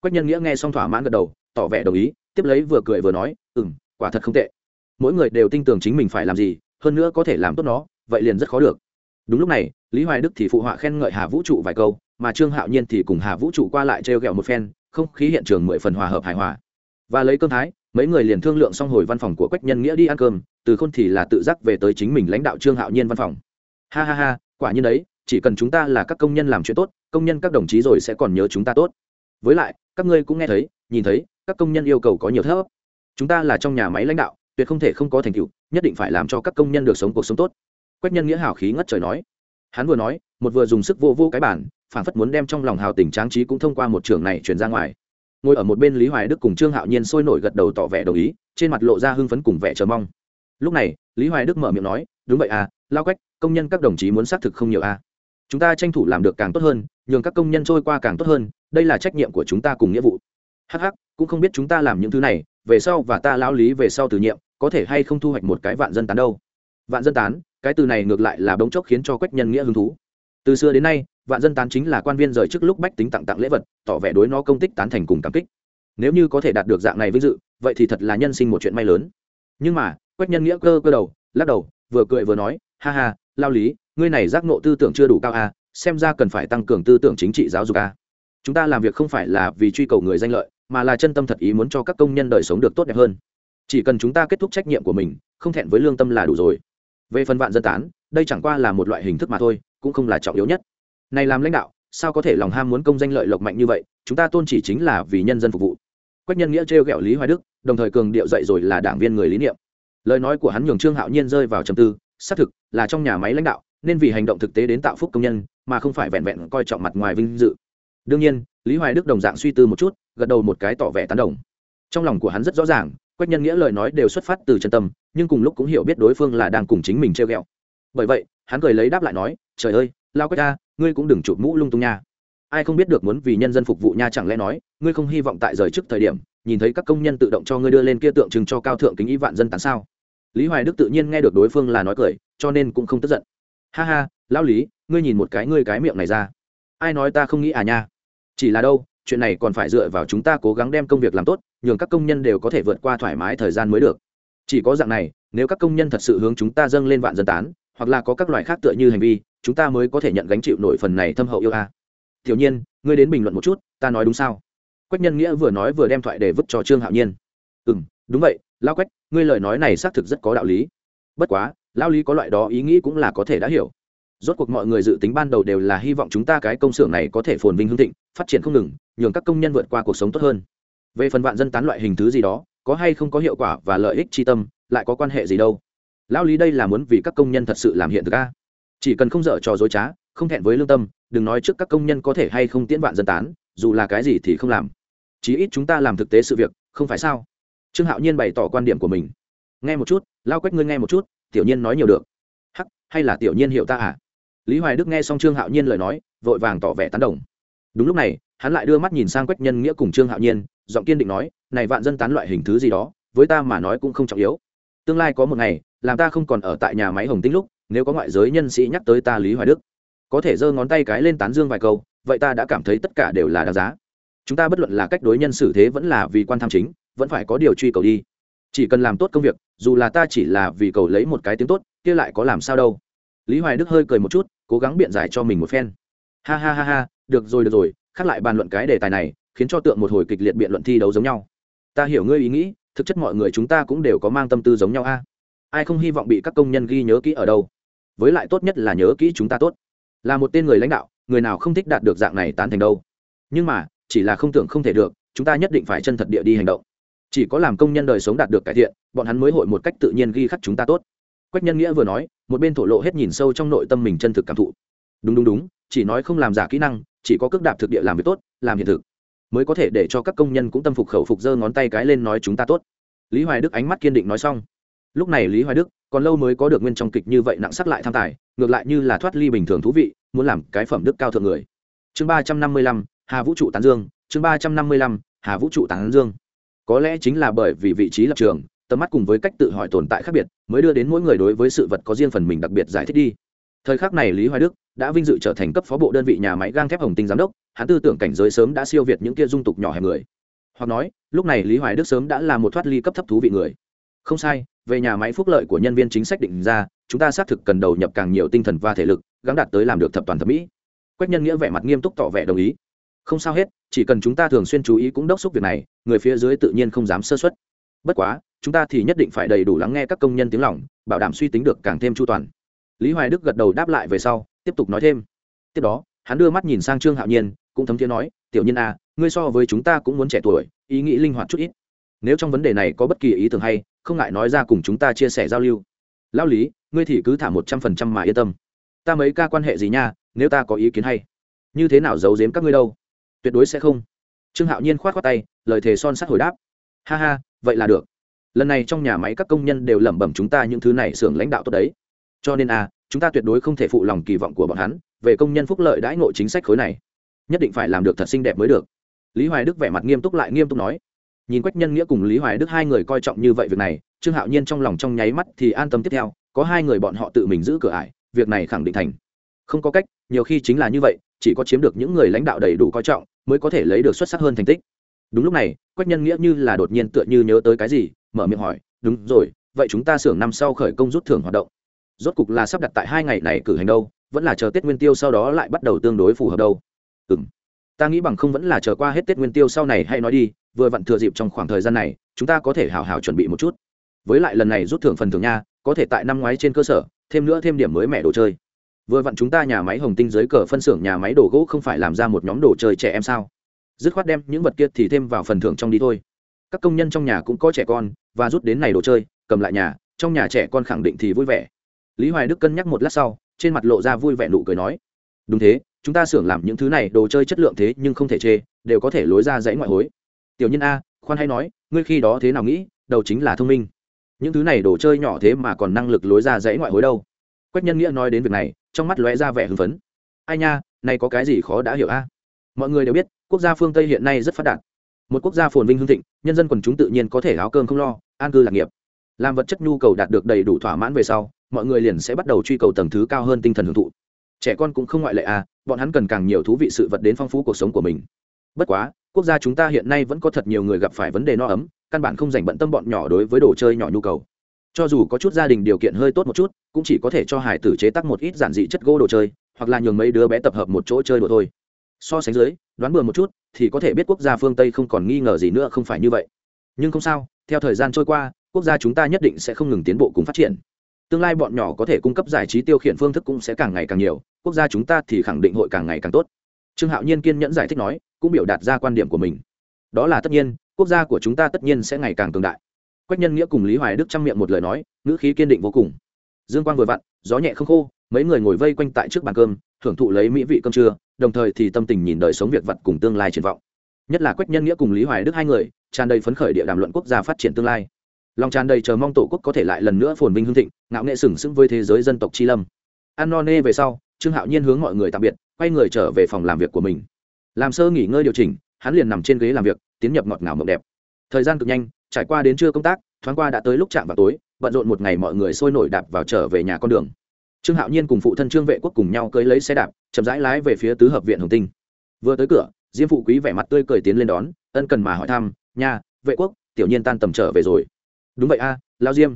[SPEAKER 1] Quách nhân nghĩa nghe xong thỏa mãn gật đầu, tỏ vẻ đồng ý, tiếp lấy vừa cười vừa nói ừ m quả thật không tệ. Mỗi người đều tin tưởng chính mình phải làm gì, hơn nữa có thể làm tốt nó, vậy liền rất khó được. Đúng lúc này, lý hoài đức thì phụ họa khen ngợi hà vũ trụ vài câu, mà trương hạo nhiên thì cùng hà vũ trụ qua lại t r e o g ẹ o một phen, không khí hiện trường mười phần hòa hợp hài hòa và lấy cơm thái, mấy người liền thương lượng xong hồi văn phòng của quách nhân nghĩa đi ăn cơm, từ khôn thì là tự giác về tới chính mình lãnh đạo trương hạo nhiên văn phòng. Ha ha ha, quả nhiên đấy, chỉ cần chúng ta là các công nhân làm chuyện tốt, công nhân các đồng chí rồi sẽ còn nhớ chúng ta tốt. Với lại, các ngươi cũng nghe thấy, nhìn thấy, các công nhân yêu cầu có nhiều thấp. Chúng ta là trong nhà máy lãnh đạo, tuyệt không thể không có thành tựu, nhất định phải làm cho các công nhân được sống cuộc sống tốt. Quách nhân nghĩa hào khí ngất trời nói. Hắn vừa nói, một vừa dùng sức vô vô cái bản phản phất muốn đem trong lòng hào tình tráng trí cũng thông qua một trường này truyền ra ngoài ngồi ở một bên lý hoài đức cùng trương hạo nhiên sôi nổi gật đầu tỏ vẻ đồng ý, trên mặt lộ ra hưng phấn cùng vẻ chờ mong. Lúc này, lý hoài đức mở miệng nói, đúng vậy à lao quách, công nhân các đồng chí muốn xác thực không nhiều à. Chúng ta tranh thủ làm được càng tốt hơn, nhường các công nhân trôi qua càng tốt hơn, đây là trách nhiệm của chúng ta cùng nghĩa vụ. Hh cũng không biết chúng ta làm những thứ này, về sau và ta lao lý về sau từ nhiệm, có thể hay không thu hoạch một cái vạn dân tán đâu? Vạn dân tán, cái từ này ngược lại là bỗng chốc khiến cho quách nhân nghĩa hứng thú từ xưa đến nay vạn dân tán chính là quan viên rời trước lúc bách tính tặng tặng lễ vật tỏ vẻ đối nó công tích tán thành cùng cảm kích. Nếu như có thể đạt được dạng này vinh dự vậy thì thật là nhân sinh một chuyện may lớn. Nhưng mà quách nhân nghĩa cơ cơ đầu lắc đầu vừa cười vừa nói ha ha lao lý ngươi này giác nộ tư tưởng chưa đủ cao à, xem ra cần phải tăng cường tư tưởng chính trị giáo dục à. chúng ta làm việc không phải là vì truy cầu người danh lợi mà là chân tâm thật ý muốn cho các công nhân đời sống được tốt đẹp hơn. Chỉ cần chúng ta kết thúc trách nhiệm của mình không thẹn với lương tâm là đủ rồi. Về phần vạn dân tán đây chẳng qua là một loại hình thức mà thôi cũng không là trọng yếu nhất. Này làm lãnh đạo, sao có thể lòng ham muốn công danh lợi lộc mạnh như vậy, chúng ta tôn chỉ chính là vì nhân dân phục vụ. Quách nhân nghĩa trêu ghẹo lý hoài đức, đồng thời cường điệu dậy rồi là đảng viên người lý niệm. Lời nói của hắn nhường trương hạo nhiên rơi vào trầm tư, xác thực là trong nhà máy lãnh đạo, nên vì hành động thực tế đến tạo phúc công nhân, mà không phải vẹn vẹn coi trọng mặt ngoài vinh dự. Đương nhiên, lý hoài đức đồng dạng suy tư một chút, gật đầu một cái tỏ vẻ tán đồng. Trong lòng của hắn rất rõ ràng, quách nhân nghĩa lời nói đều xuất phát từ chân tâm, nhưng cùng lúc cũng hiểu biết đối phương là đang cùng chính mình treo ghẹo. Bởi vậy hắn cười lấy đáp lại nói, trời ơi, lao quách ta ngươi cũng đừng chụp mũ lung tung nha. Ai không biết được muốn vì nhân dân phục vụ nha chẳng lẽ nói, ngươi không hy vọng tại rời trước thời điểm, nhìn thấy các công nhân tự động cho ngươi đưa lên kia tượng trưng cho cao thượng kính ý vạn dân tán sao? Lý hoài đức tự nhiên nghe được đối phương là nói cười, cho nên cũng không tức giận. Ha ha, lão lý, ngươi nhìn một cái, ngươi cái miệng này ra. Ai nói ta không nghĩ à nha? Chỉ là đâu, chuyện này còn phải dựa vào chúng ta cố gắng đem công việc làm tốt, nhường các công nhân đều có thể vượt qua thoải mái thời gian mới được. Chỉ có dạng này, nếu các công nhân thật sự hướng chúng ta dâng lên vạn dân tán hoặc là có các loại khác tựa như hành vi, chúng ta mới có thể nhận gánh chịu nổi phần này thâm hậu yêu a. À. tiểu nhiên, ngươi đến bình luận một chút, ta nói đúng sao? Quách nhân nghĩa vừa nói vừa đem thoại để vứt cho trương hạo nhiên. Ừ m đúng vậy, lao quách, ngươi lời nói này xác thực rất có đạo lý. Bất quá, lao lý có loại đó ý nghĩ cũng là có thể đã hiểu. Rốt cuộc mọi người dự tính ban đầu đều là hy vọng chúng ta cái công xưởng này có thể phồn vinh hương thịnh, phát triển không ngừng, nhường các công nhân vượt qua cuộc sống tốt hơn. Về phần vạn dân tán loại hình thứ gì đó, có hay không có hiệu quả và lợi ích tri tâm, lại có quan hệ gì đâu? Lão lý đây là muốn vì các công nhân thật sự làm hiện thực a. Chỉ cần không dở trò dối trá, không thẹn với lương tâm, đừng nói trước các công nhân có thể hay không tiễn vạn dân tán, dù là cái gì thì không làm. Chí ít chúng ta làm thực tế sự việc, không phải sao? Trương hạo nhiên bày tỏ quan điểm của mình. Nghe một chút lao quách ngươi nghe một chút, tiểu nhiên nói nhiều được. Hắc, hay là tiểu nhiên hiểu ta à? Lý hoài đức nghe xong trương hạo nhiên lời nói, vội vàng tỏ vẻ tán đồng. Đúng lúc này, hắn lại đưa mắt nhìn sang quách nhân nghĩa cùng trương hạo nhiên, giọng kiên định nói, này vạn dân tán loại hình thứ gì đó, với ta mà nói cũng không trọng yếu. Tương lai có một ngày làm ta không còn ở tại nhà máy hồng tinh lúc, nếu có ngoại giới nhân sĩ nhắc tới ta lý hoài đức, có thể giơ ngón tay cái lên tán dương vài câu, vậy ta đã cảm thấy tất cả đều là đáng giá. Chúng ta bất luận là cách đối nhân xử thế vẫn là vì quan tham chính, vẫn phải có điều truy cầu đi. Chỉ cần làm tốt công việc, dù là ta chỉ là vì cầu lấy một cái tiếng tốt, kia lại có làm sao đâu. Lý hoài đức hơi cười một chút, cố gắng biện giải cho mình một phen. Ha ha ha ha, được rồi được rồi, khác lại bàn luận cái đề tài này, khiến cho tượng một hồi kịch liệt biện luận thi đấu giống nhau. Ta hiểu ngươi ý nghĩ, thực chất mọi người chúng ta cũng đều có mang tâm tư giống nhau a ai không hy vọng bị các công nhân ghi nhớ kỹ ở đâu? Với lại tốt nhất là nhớ kỹ chúng ta tốt. Là một tên người lãnh đạo, người nào không thích đạt được dạng này tán thành đâu. Nhưng mà, chỉ là không tưởng không thể được, chúng ta nhất định phải chân thật địa đi hành động. Chỉ có làm công nhân đời sống đạt được cải thiện, bọn hắn mới hội một cách tự nhiên ghi khắc chúng ta tốt. Quách nhân nghĩa vừa nói, một bên thổ lộ hết nhìn sâu trong nội tâm mình chân thực cảm thụ. Đúng đúng đúng, chỉ nói không làm giả kỹ năng, chỉ có cước đạp thực địa làm việc tốt, làm hiện thực, mới có thể để cho các công nhân cũng tâm phục khẩu phục giơ ngón tay cái lên nói chúng ta tốt. Lý hoài đức ánh mắt kiên định nói xong lúc này lý hoài đức còn lâu mới có được nguyên trong kịch như vậy nặng sắc lại tham tài, ngược lại như là thoát ly bình thường thú vị, muốn làm cái phẩm đức cao thượng người. Chương ba trăm năm mươi lăm, hà vũ trụ tán dương. Chương ba trăm năm mươi lăm, hà vũ trụ tán dương. Có lẽ chính là bởi vì vị trí lập trường, tầm mắt cùng với cách tự hỏi tồn tại khác biệt, mới đưa đến mỗi người đối với sự vật có riêng phần mình đặc biệt giải thích đi. Thời khắc này lý hoài đức đã vinh dự trở thành cấp phó bộ đơn vị nhà máy gang thép hồng tinh giám đốc, hắn tư tưởng cảnh giới sớm đã siêu việt những kia dung tục nhỏ hẹp người. Hoặc nói, lúc này lý hoài đức sớm đã là một thoát ly cấp thấp thú vị người. Không sai về nhà máy phúc lợi của nhân viên chính sách định ra chúng ta xác thực cần đầu nhập càng nhiều tinh thần và thể lực gắn đạt tới làm được thập toàn thẩm mỹ. Quách nhân nghĩa vẻ mặt nghiêm túc tỏ vẻ đồng ý. Không sao hết chỉ cần chúng ta thường xuyên chú ý cũng đốc xúc việc này người phía dưới tự nhiên không dám sơ xuất bất quá chúng ta thì nhất định phải đầy đủ lắng nghe các công nhân tiếng lòng bảo đảm suy tính được càng thêm chu toàn. Lý hoài đức gật đầu đáp lại về sau tiếp tục nói thêm. Tiếp đó hắn đưa mắt nhìn sang trương hạo nhiên cũng thấm thiế nói tiểu nhân a à, ngươi so với chúng ta cũng muốn trẻ tuổi ý nghĩ linh hoạt chút ít nếu trong vấn đề này có bất kỳ ý tưởng hay, không ngại nói ra cùng chúng ta chia sẻ giao lưu. Lao lý, ngươi thì cứ thả một trăm phần trăm mà yên tâm. Ta mấy ca quan hệ gì nha, nếu ta có ý kiến hay. Như thế nào giấu giếm các ngươi đâu? Tuyệt đối sẽ không. Trương hạo nhiên k h o á t khoác tay, lời thề son sắt hồi đáp. Ha ha, vậy là được. Lần này trong nhà máy các công nhân đều lẩm bẩm chúng ta những thứ này xưởng lãnh đạo tốt đấy. Cho nên à chúng ta tuyệt đối không thể phụ lòng kỳ vọng của bọn hắn, về công nhân phúc lợi đãi ngộ chính sách khối này. Nhất định phải làm được thật xinh đẹp mới được. Lý hoài đức vẻ mặt nghiêm túc lại nghiêm túc nói nhìn quách nhân nghĩa cùng lý hoài đức hai người coi trọng như vậy việc này, trương hạo nhiên trong lòng trong nháy mắt thì an tâm tiếp theo, có hai người bọn họ tự mình giữ cửa ải, việc này khẳng định thành. Không có cách, nhiều khi chính là như vậy, chỉ có chiếm được những người lãnh đạo đầy đủ coi trọng, mới có thể lấy được xuất sắc hơn thành tích. Đúng lúc này, quách nhân nghĩa như là đột nhiên tựa như nhớ tới cái gì, mở miệng hỏi, đúng rồi, vậy chúng ta xưởng năm sau khởi công rút thưởng hoạt động. Rốt cục là sắp đặt tại hai ngày này cử hành đâu, vẫn là chờ tết nguyên tiêu sau đó lại bắt đầu tương đối phù hợp đâu. Ừ m ta nghĩ bằng không vẫn là chờ qua hết tết nguyên tiêu sau này hay nói đi vừa vặn thừa dịp trong khoảng thời gian này, chúng ta có thể hào hào chuẩn bị một chút. Với lại lần này rút thưởng phần thưởng nha, có thể tại năm ngoái trên cơ sở, thêm nữa thêm điểm mới mẻ đồ chơi. Vừa vặn chúng ta nhà máy hồng tinh dưới cờ phân xưởng nhà máy đồ gỗ không phải làm ra một nhóm đồ chơi trẻ em sao? Dứt khoát đem những vật kia thì thêm vào phần thưởng trong đi thôi. Các công nhân trong nhà cũng có trẻ con, và rút đến này đồ chơi, cầm lại nhà, trong nhà trẻ con khẳng định thì vui vẻ. Lý hoài đức cân nhắc một lát sau, trên mặt lộ ra vui vẻ nụ cười nói, đúng thế, chúng ta xưởng làm những thứ này, đồ chơi chất lượng thế nhưng không thể chê, đều có thể lối ra dãy ngoại hối tiểu nhân a, khoan hay nói, ngươi khi đó thế nào nghĩ, đầu chính là thông minh. Những thứ này đồ chơi nhỏ thế mà còn năng lực lối ra dãy ngoại hối đâu. Quách nhân nghĩa nói đến việc này, trong mắt lóe ra vẻ hưng phấn. Ai nha, này có cái gì khó đã hiểu a? Mọi người đều biết, quốc gia phương tây hiện nay rất phát đạt. Một quốc gia phồn vinh hưng thịnh, nhân dân quần chúng tự nhiên có thể áo cơm không lo, an cư lạc nghiệp. Làm vật chất nhu cầu đạt được đầy đủ thỏa mãn về sau, mọi người liền sẽ bắt đầu truy cầu tầng thứ cao hơn tinh thần hưởng thụ. Trẻ con cũng không ngoại lệ à bọn hắn cần càng nhiều thú vị sự vật đến phong phú cuộc sống của mình. Bất quá quốc gia chúng ta hiện nay vẫn có thật nhiều người gặp phải vấn đề no ấm, căn bản không dành bận tâm bọn nhỏ đối với đồ chơi nhỏ nhu cầu. Cho dù có chút gia đình điều kiện hơi tốt một chút, cũng chỉ có thể cho hải tử chế tắc một ít giản dị chất gỗ đồ chơi, hoặc là nhường mấy đứa bé tập hợp một chỗ chơi đồ thôi. So sánh dưới, đoán bừa một chút, thì có thể biết quốc gia phương tây không còn nghi ngờ gì nữa không phải như vậy. Nhưng không sao, theo thời gian trôi qua, quốc gia chúng ta nhất định sẽ không ngừng tiến bộ cùng phát triển. Tương lai bọn nhỏ có thể cung cấp giải trí tiêu khiển phương thức cũng sẽ càng ngày càng nhiều, quốc gia chúng ta thì khẳng định hội càng ngày càng tốt trương hạo nhiên kiên nhẫn giải thích nói, cũng biểu đạt ra quan điểm của mình. Đó là tất nhiên, quốc gia của chúng ta tất nhiên sẽ ngày càng cường đại. Quách nhân nghĩa cùng lý hoài đức chăm miệng một lời nói, ngữ khí kiên định vô cùng. Dương quang vừa vặn, gió nhẹ không khô, mấy người ngồi vây quanh tại trước bàn cơm, thưởng thụ lấy mỹ vị cơm trưa, đồng thời thì tâm tình nhìn đời sống việc vặt cùng tương lai triển vọng. Nhất là quách nhân nghĩa cùng lý hoài đức hai người, tràn đầy phấn khởi địa đàm luận quốc gia phát triển tương lai. Lòng tràn đầy chờ mong tổ quốc có thể lại lần nữa phồn vinh hương thịnh, ngạo nghệ sừng sững với thế giới dân tộc chi lâm. Ăn no nê về sau, trương hạo nhiên hướng mọi người tạm biệt quay người trở về phòng làm việc của mình. Làm sơ nghỉ ngơi điều chỉnh, hắn liền nằm trên ghế làm việc, tiến nhập ngọt ngào mộng đẹp. Thời gian cực nhanh, trải qua đến trưa công tác, thoáng qua đã tới lúc chạm vào tối, bận rộn một ngày mọi người sôi nổi đạp vào trở về nhà con đường. Trương hạo nhiên cùng phụ thân trương vệ quốc cùng nhau cưới lấy xe đạp, chậm rãi lái về phía tứ hợp viện hồng tinh. Vừa tới cửa, diêm phụ quý vẻ mặt tươi cười tiến lên đón, ân cần mà hỏi thăm, nha, vệ quốc, tiểu nhiên tan tầm trở về rồi. Đúng vậy a, lao diêm.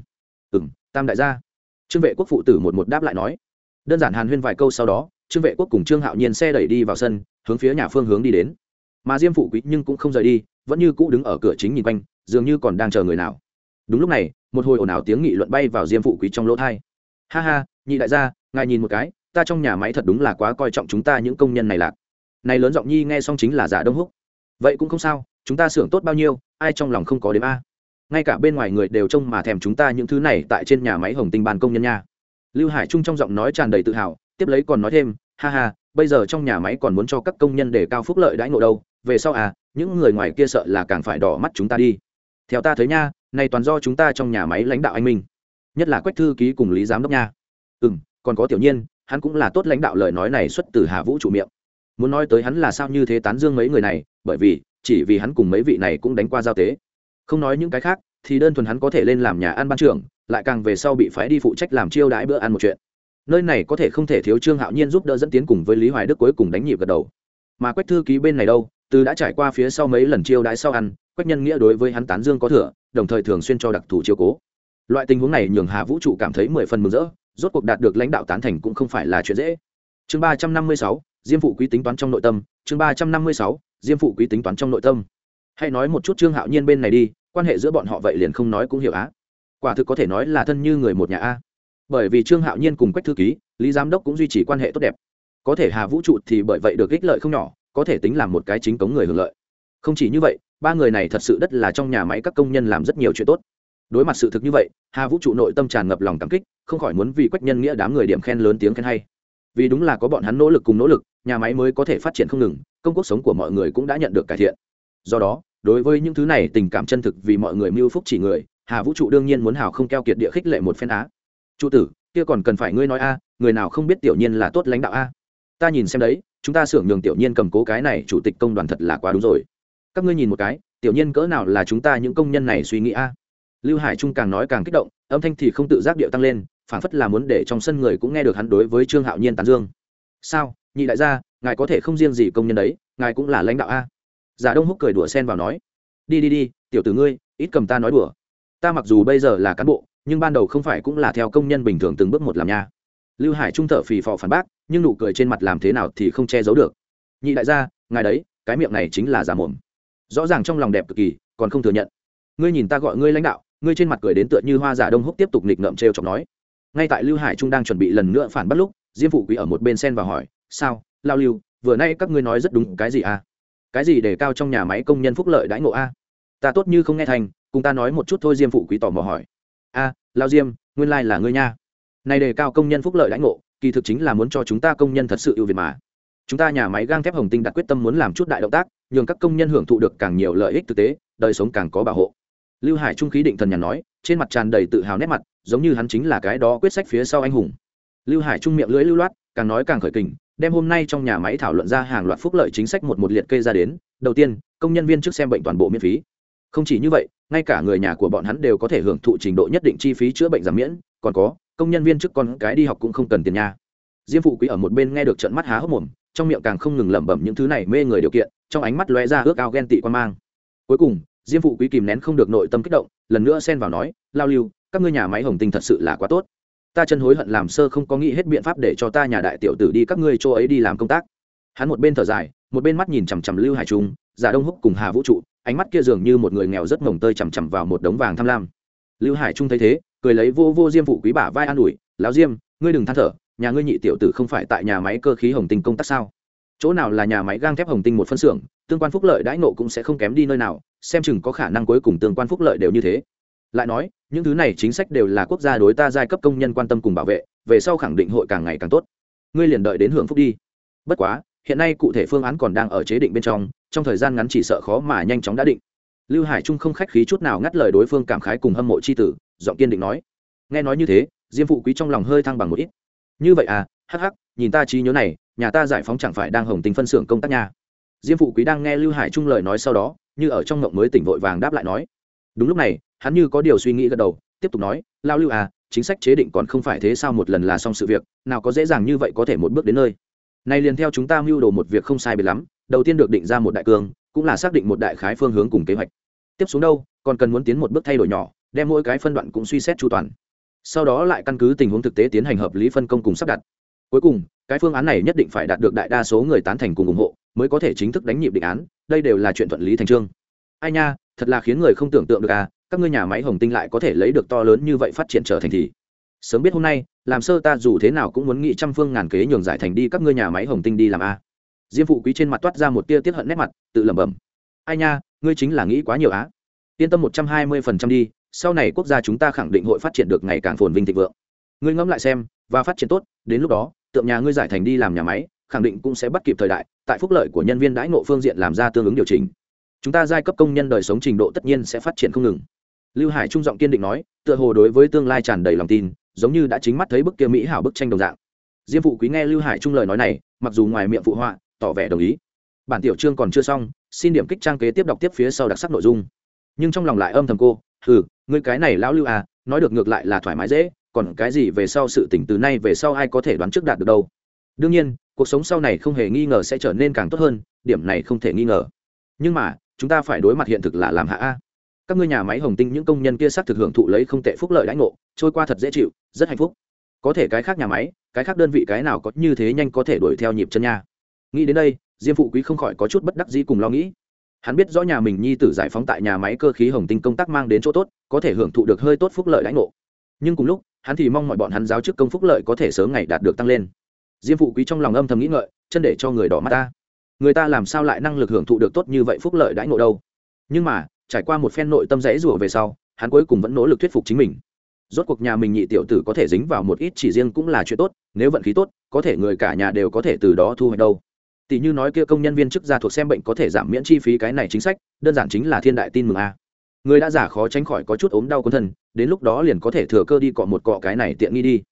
[SPEAKER 1] Ừ m tam đại gia. Trương vệ quốc phụ tử một một đáp lại nói. Đơn giản hàn huyên vài câu sau đó trương vệ quốc cùng trương hạo nhiên xe đẩy đi vào sân, hướng phía nhà phương hướng đi đến. Mà diêm phụ quý nhưng cũng không rời đi, vẫn như cũ đứng ở cửa chính nhìn quanh, dường như còn đang chờ người nào. Đúng lúc này, một hồi ồn ào tiếng nghị luận bay vào diêm phụ quý trong lỗ thai ha ha, nhị đại gia, ngài nhìn một cái, ta trong nhà máy thật đúng là quá coi trọng chúng ta những công nhân này lạc. Này lớn giọng nhi nghe xong chính là giả đông húc. Vậy cũng không sao, chúng ta xưởng tốt bao nhiêu, ai trong lòng không có đếm a? Ngay cả bên ngoài người đều trông mà thèm chúng ta những thứ này tại trên nhà máy hồng tinh bàn công nhân nha. Lưu hải trung trong giọng nói tràn đầy tự hào tiếp lấy còn nói thêm, ha ha, bây giờ trong nhà máy còn muốn cho các công nhân để cao phúc lợi đãi ngộ đâu, về sau à những người ngoài kia sợ là càng phải đỏ mắt chúng ta đi. Theo ta thấy nha, này toàn do chúng ta trong nhà máy lãnh đạo anh minh, nhất là quách thư ký cùng lý giám đốc nha. Ừ m còn có tiểu nhiên, hắn cũng là tốt lãnh đạo lời nói này xuất từ hà vũ chủ miệng. Muốn nói tới hắn là sao như thế tán dương mấy người này, bởi vì, chỉ vì hắn cùng mấy vị này cũng đánh qua giao tế. Không nói những cái khác, thì đơn thuần hắn có thể lên làm nhà ăn ban trưởng, lại càng về sau bị phái đi phụ trách làm chiêu đãi bữa ăn một chuyện nơi này có thể không thể thiếu trương hạo nhiên giúp đỡ dẫn tiến cùng với lý hoài đức cuối cùng đánh nhịp gật đầu. Mà quách thư ký bên này đâu, từ đã trải qua phía sau mấy lần chiêu đãi sau ăn, quách nhân nghĩa đối với hắn tán dương có thừa, đồng thời thường xuyên cho đặc thù chiếu cố. Loại tình huống này nhường hà vũ trụ cảm thấy mười phần mừng rỡ, rốt cuộc đạt được lãnh đạo tán thành cũng không phải là chuyện dễ. Chương ba trăm năm mươi sáu, diêm phụ quý tính toán trong nội tâm, chương ba trăm năm mươi sáu, diêm phụ quý tính toán trong nội tâm. Hãy nói một chút trương hạo nhiên bên này đi, quan hệ giữa bọn họ vậy liền không nói cũng hiểu á. Quả thực có thể nói là thân như người một nhà a bởi vì trương hạo nhiên cùng quách thư ký, lý giám đốc cũng duy trì quan hệ tốt đẹp. Có thể hà vũ trụ thì bởi vậy được ích lợi không nhỏ, có thể tính làm một cái chính cống người hưởng lợi. Không chỉ như vậy, ba người này thật sự đất là trong nhà máy các công nhân làm rất nhiều chuyện tốt. Đối mặt sự thực như vậy, hà vũ trụ nội tâm tràn ngập lòng cảm kích, không khỏi muốn vì quách nhân nghĩa đám người điểm khen lớn tiếng khen hay. Vì đúng là có bọn hắn nỗ lực cùng nỗ lực, nhà máy mới có thể phát triển không ngừng, công cuộc sống của mọi người cũng đã nhận được cải thiện. Do đó, đối với những thứ này tình cảm chân thực vì mọi người mưu phúc chỉ người, hà vũ trụ đương nhiên muốn hào không keo kiệt địa khích lệ một phen á trụ tử, kia còn cần phải ngươi nói a, người nào không biết tiểu nhiên là tốt lãnh đạo a? Ta nhìn xem đấy, chúng ta xưởng nhường tiểu nhiên cầm cố cái này chủ tịch công đoàn thật là quá đúng rồi. Các ngươi nhìn một cái, tiểu nhiên cỡ nào là chúng ta những công nhân này suy nghĩ a? Lưu hải trung càng nói càng kích động, âm thanh thì không tự giác điệu tăng lên, phảng phất là muốn để trong sân người cũng nghe được hắn đối với trương hạo nhiên tán dương. Sao, nhị đại gia, ngài có thể không riêng gì công nhân đấy, ngài cũng là lãnh đạo a? Giả đông húc cười đùa sen vào nói, đi đi đi, tiểu tử ngươi, ít cầm ta nói đùa. Ta mặc dù bây giờ là cán bộ nhưng ban đầu không phải cũng là theo công nhân bình thường từng bước một làm nha. Lưu hải trung thở phì phò phản bác, nhưng nụ cười trên mặt làm thế nào thì không che giấu được. Nhị đại gia, ngài đấy, cái miệng này chính là giả mồm. Rõ ràng trong lòng đẹp cực kỳ, còn không thừa nhận. Ngươi nhìn ta gọi ngươi lãnh đạo, ngươi trên mặt cười đến tựa như hoa giả đông húc tiếp tục nghịch ngợm trêu chọc nói. Ngay tại lưu hải trung đang chuẩn bị lần nữa phản bắt lúc, diêm phụ quý ở một bên sen và hỏi, sao, lao lưu, vừa nay các ngươi nói rất đúng, cái gì à? Cái gì để cao trong nhà máy công nhân phúc lợi đãi ngộ a? Ta tốt như không nghe thành, cùng ta nói một chút thôi. Diêm phụ quý tò mò hỏi a lao diêm, nguyên lai、like、là ngươi nha. Này đề cao công nhân phúc lợi lãnh ngộ, kỳ thực chính là muốn cho chúng ta công nhân thật sự ưu việt mà. Chúng ta nhà máy gang thép hồng tinh đặt quyết tâm muốn làm chút đại động tác, nhường các công nhân hưởng thụ được càng nhiều lợi ích thực tế, đời sống càng có bảo hộ. Lưu hải trung khí định thần nhàn nói, trên mặt tràn đầy tự hào nét mặt, giống như hắn chính là cái đó quyết sách phía sau anh hùng. Lưu hải trung miệng lưỡi lưu loát, càng nói càng khởi kình, đem hôm nay trong nhà máy thảo luận ra hàng loạt phúc lợi chính sách một một liệt kê ra đến. Đầu tiên, công nhân viên trước xem bệnh toàn bộ miễn phí không chỉ như vậy, ngay cả người nhà của bọn hắn đều có thể hưởng thụ trình độ nhất định chi phí chữa bệnh giảm miễn, còn có, công nhân viên trước con cái đi học cũng không cần tiền nha. Diêm phụ quý ở một bên nghe được trận mắt há hốc mồm, trong miệng càng không ngừng lẩm bẩm những thứ này mê người điều kiện, trong ánh mắt lóe ra ước ao ghen tị quan mang. Cuối cùng, diêm phụ quý kìm nén không được nội tâm kích động, lần nữa xen vào nói, lao lưu, các ngươi nhà máy hồng tinh thật sự là quá tốt. Ta chân hối hận làm sơ không có nghĩ hết biện pháp để cho ta nhà đại tiểu tử đi các ngươi chỗ ấy đi làm công tác. Hắn một bên thở dài một bên mắt nhìn chằm chằm lưu hải trung, giả đông húc cùng hà vũ trụ, ánh mắt kia dường như một người nghèo rất mồng tơi chằm chằm vào một đống vàng tham lam. Lưu hải trung thấy thế, cười lấy vô vô diêm phụ quý bả vai an ủi, lão diêm, ngươi đừng than thở, nhà ngươi nhị tiểu tử không phải tại nhà máy cơ khí hồng tinh công tác sao? Chỗ nào là nhà máy gang thép hồng tinh một phân xưởng, tương quan phúc lợi đãi nộ cũng sẽ không kém đi nơi nào, xem chừng có khả năng cuối cùng tương quan phúc lợi đều như thế. Lại nói, những thứ này chính sách đều là quốc gia đối ta giai cấp công nhân quan tâm cùng bảo vệ, về sau khẳng định hội càng ngày càng tốt. Ngươi liền đợi đến hưởng phúc đi. Bất quá hiện nay cụ thể phương án còn đang ở chế định bên trong trong thời gian ngắn chỉ sợ khó mà nhanh chóng đã định. Lưu hải trung không khách khí chút nào ngắt lời đối phương cảm khái cùng hâm mộ c h i tử, giọng kiên định nói. Nghe nói như thế, diêm phụ quý trong lòng hơi thăng bằng một ít. Như vậy à hắc hắc, nhìn ta trí nhớ này, nhà ta giải phóng chẳng phải đang hồng tình phân xưởng công tác nha. Diêm phụ quý đang nghe lưu hải trung lời nói sau đó, như ở trong ngộng mới tỉnh vội vàng đáp lại nói. Đúng lúc này, hắn như có điều suy nghĩ gật đầu, tiếp tục nói, lao lưu à chính sách chế định còn không phải thế sao một lần là xong sự việc, nào có dễ dàng như vậy có thể một bước đến nơi nay liền theo chúng ta mưu đồ một việc không sai biệt lắm, đầu tiên được định ra một đại cương, cũng là xác định một đại khái phương hướng cùng kế hoạch. Tiếp xuống đâu, còn cần muốn tiến một bước thay đổi nhỏ, đem mỗi cái phân đoạn cũng suy xét chu toàn. Sau đó lại căn cứ tình huống thực tế tiến hành hợp lý phân công cùng sắp đặt. Cuối cùng, cái phương án này nhất định phải đạt được đại đa số người tán thành cùng ủng hộ, mới có thể chính thức đánh nhịp định án, đây đều là chuyện thuận lý thành trương. Ai nha, thật là khiến người không tưởng tượng được à các ngươi nhà máy hồng tinh lại có thể lấy được to lớn như vậy phát triển trở thành thì. Sớm biết hôm nay làm sơ ta dù thế nào cũng muốn nghĩ trăm phương ngàn kế nhường giải thành đi các ngươi nhà máy hồng tinh đi làm a. Diêm phụ quý trên mặt toát ra một tia tiết hận nét mặt, tự lẩm bẩm. Ai nha, ngươi chính là nghĩ quá nhiều á. Yên tâm một trăm hai mươi phần trăm đi, sau này quốc gia chúng ta khẳng định hội phát triển được ngày càng phồn vinh thịnh vượng. Ngươi ngẫm lại xem, và phát triển tốt, đến lúc đó, tượng nhà ngươi giải thành đi làm nhà máy, khẳng định cũng sẽ bắt kịp thời đại, tại phúc lợi của nhân viên đãi ngộ phương diện làm ra tương ứng điều chỉnh. Chúng ta giai cấp công nhân đời sống trình độ tất nhiên sẽ phát triển không ngừng. Lưu hải trung giọng kiên định nói, tựa hồ đối với tương lai tràn đầy lòng tin giống như đã chính mắt thấy bức kia mỹ hảo bức tranh đồng dạng. Diêm phụ quý nghe lưu hải trung lời nói này, mặc dù ngoài miệng phụ họa, tỏ vẻ đồng ý. Bản tiểu chương còn chưa xong, xin điểm kích trang kế tiếp đọc tiếp phía sau đặc sắc nội dung. Nhưng trong lòng lại âm thầm cô ừ ngươi cái này lão lưu à nói được ngược lại là thoải mái dễ, còn cái gì về sau sự tỉnh từ nay về sau ai có thể đoán trước đạt được đâu? Đương nhiên, cuộc sống sau này không hề nghi ngờ sẽ trở nên càng tốt hơn, điểm này không thể nghi ngờ. Nhưng mà, chúng ta phải đối mặt hiện thực là làm hạ a các ngươi nhà máy hồng tinh những công nhân kia xác thực hưởng thụ lấy không tệ phúc lợi đãi ngộ, trôi qua thật dễ chịu, rất hạnh phúc. Có thể cái khác nhà máy, cái khác đơn vị cái nào có như thế nhanh có thể đuổi theo nhịp chân nha. Nghĩ đến đây, diêm phụ quý không khỏi có chút bất đắc dĩ cùng lo nghĩ. Hắn biết rõ nhà mình nhi tử giải phóng tại nhà máy cơ khí hồng tinh công tác mang đến chỗ tốt, có thể hưởng thụ được hơi tốt phúc lợi đãi ngộ. Nhưng cùng lúc, hắn thì mong mọi bọn hắn giáo chức công phúc lợi có thể sớm ngày đạt được tăng lên. Diêm phụ quý trong lòng âm thầm nghĩ ngợi, chân để cho người đỏ mắt ta. Người ta làm sao lại năng lực hưởng thụ được tốt như vậy phúc lợi đãi ngộ đâu? Nhưng mà trải qua một phen nội tâm rẽ rủa về sau, hắn cuối cùng vẫn nỗ lực thuyết phục chính mình. Rốt cuộc nhà mình nhị tiểu tử có thể dính vào một ít chỉ riêng cũng là chuyện tốt, nếu vận khí tốt, có thể người cả nhà đều có thể từ đó thu hoạch đâu. Tỷ như nói kia công nhân viên chức gia thuộc xem bệnh có thể giảm miễn chi phí cái này chính sách, đơn giản chính là thiên đại tin mừng a. Người đã giả khó tránh khỏi có chút ốm đau quân thân, đến lúc đó liền có thể thừa cơ đi cọ một cọ cái này tiện nghi đi.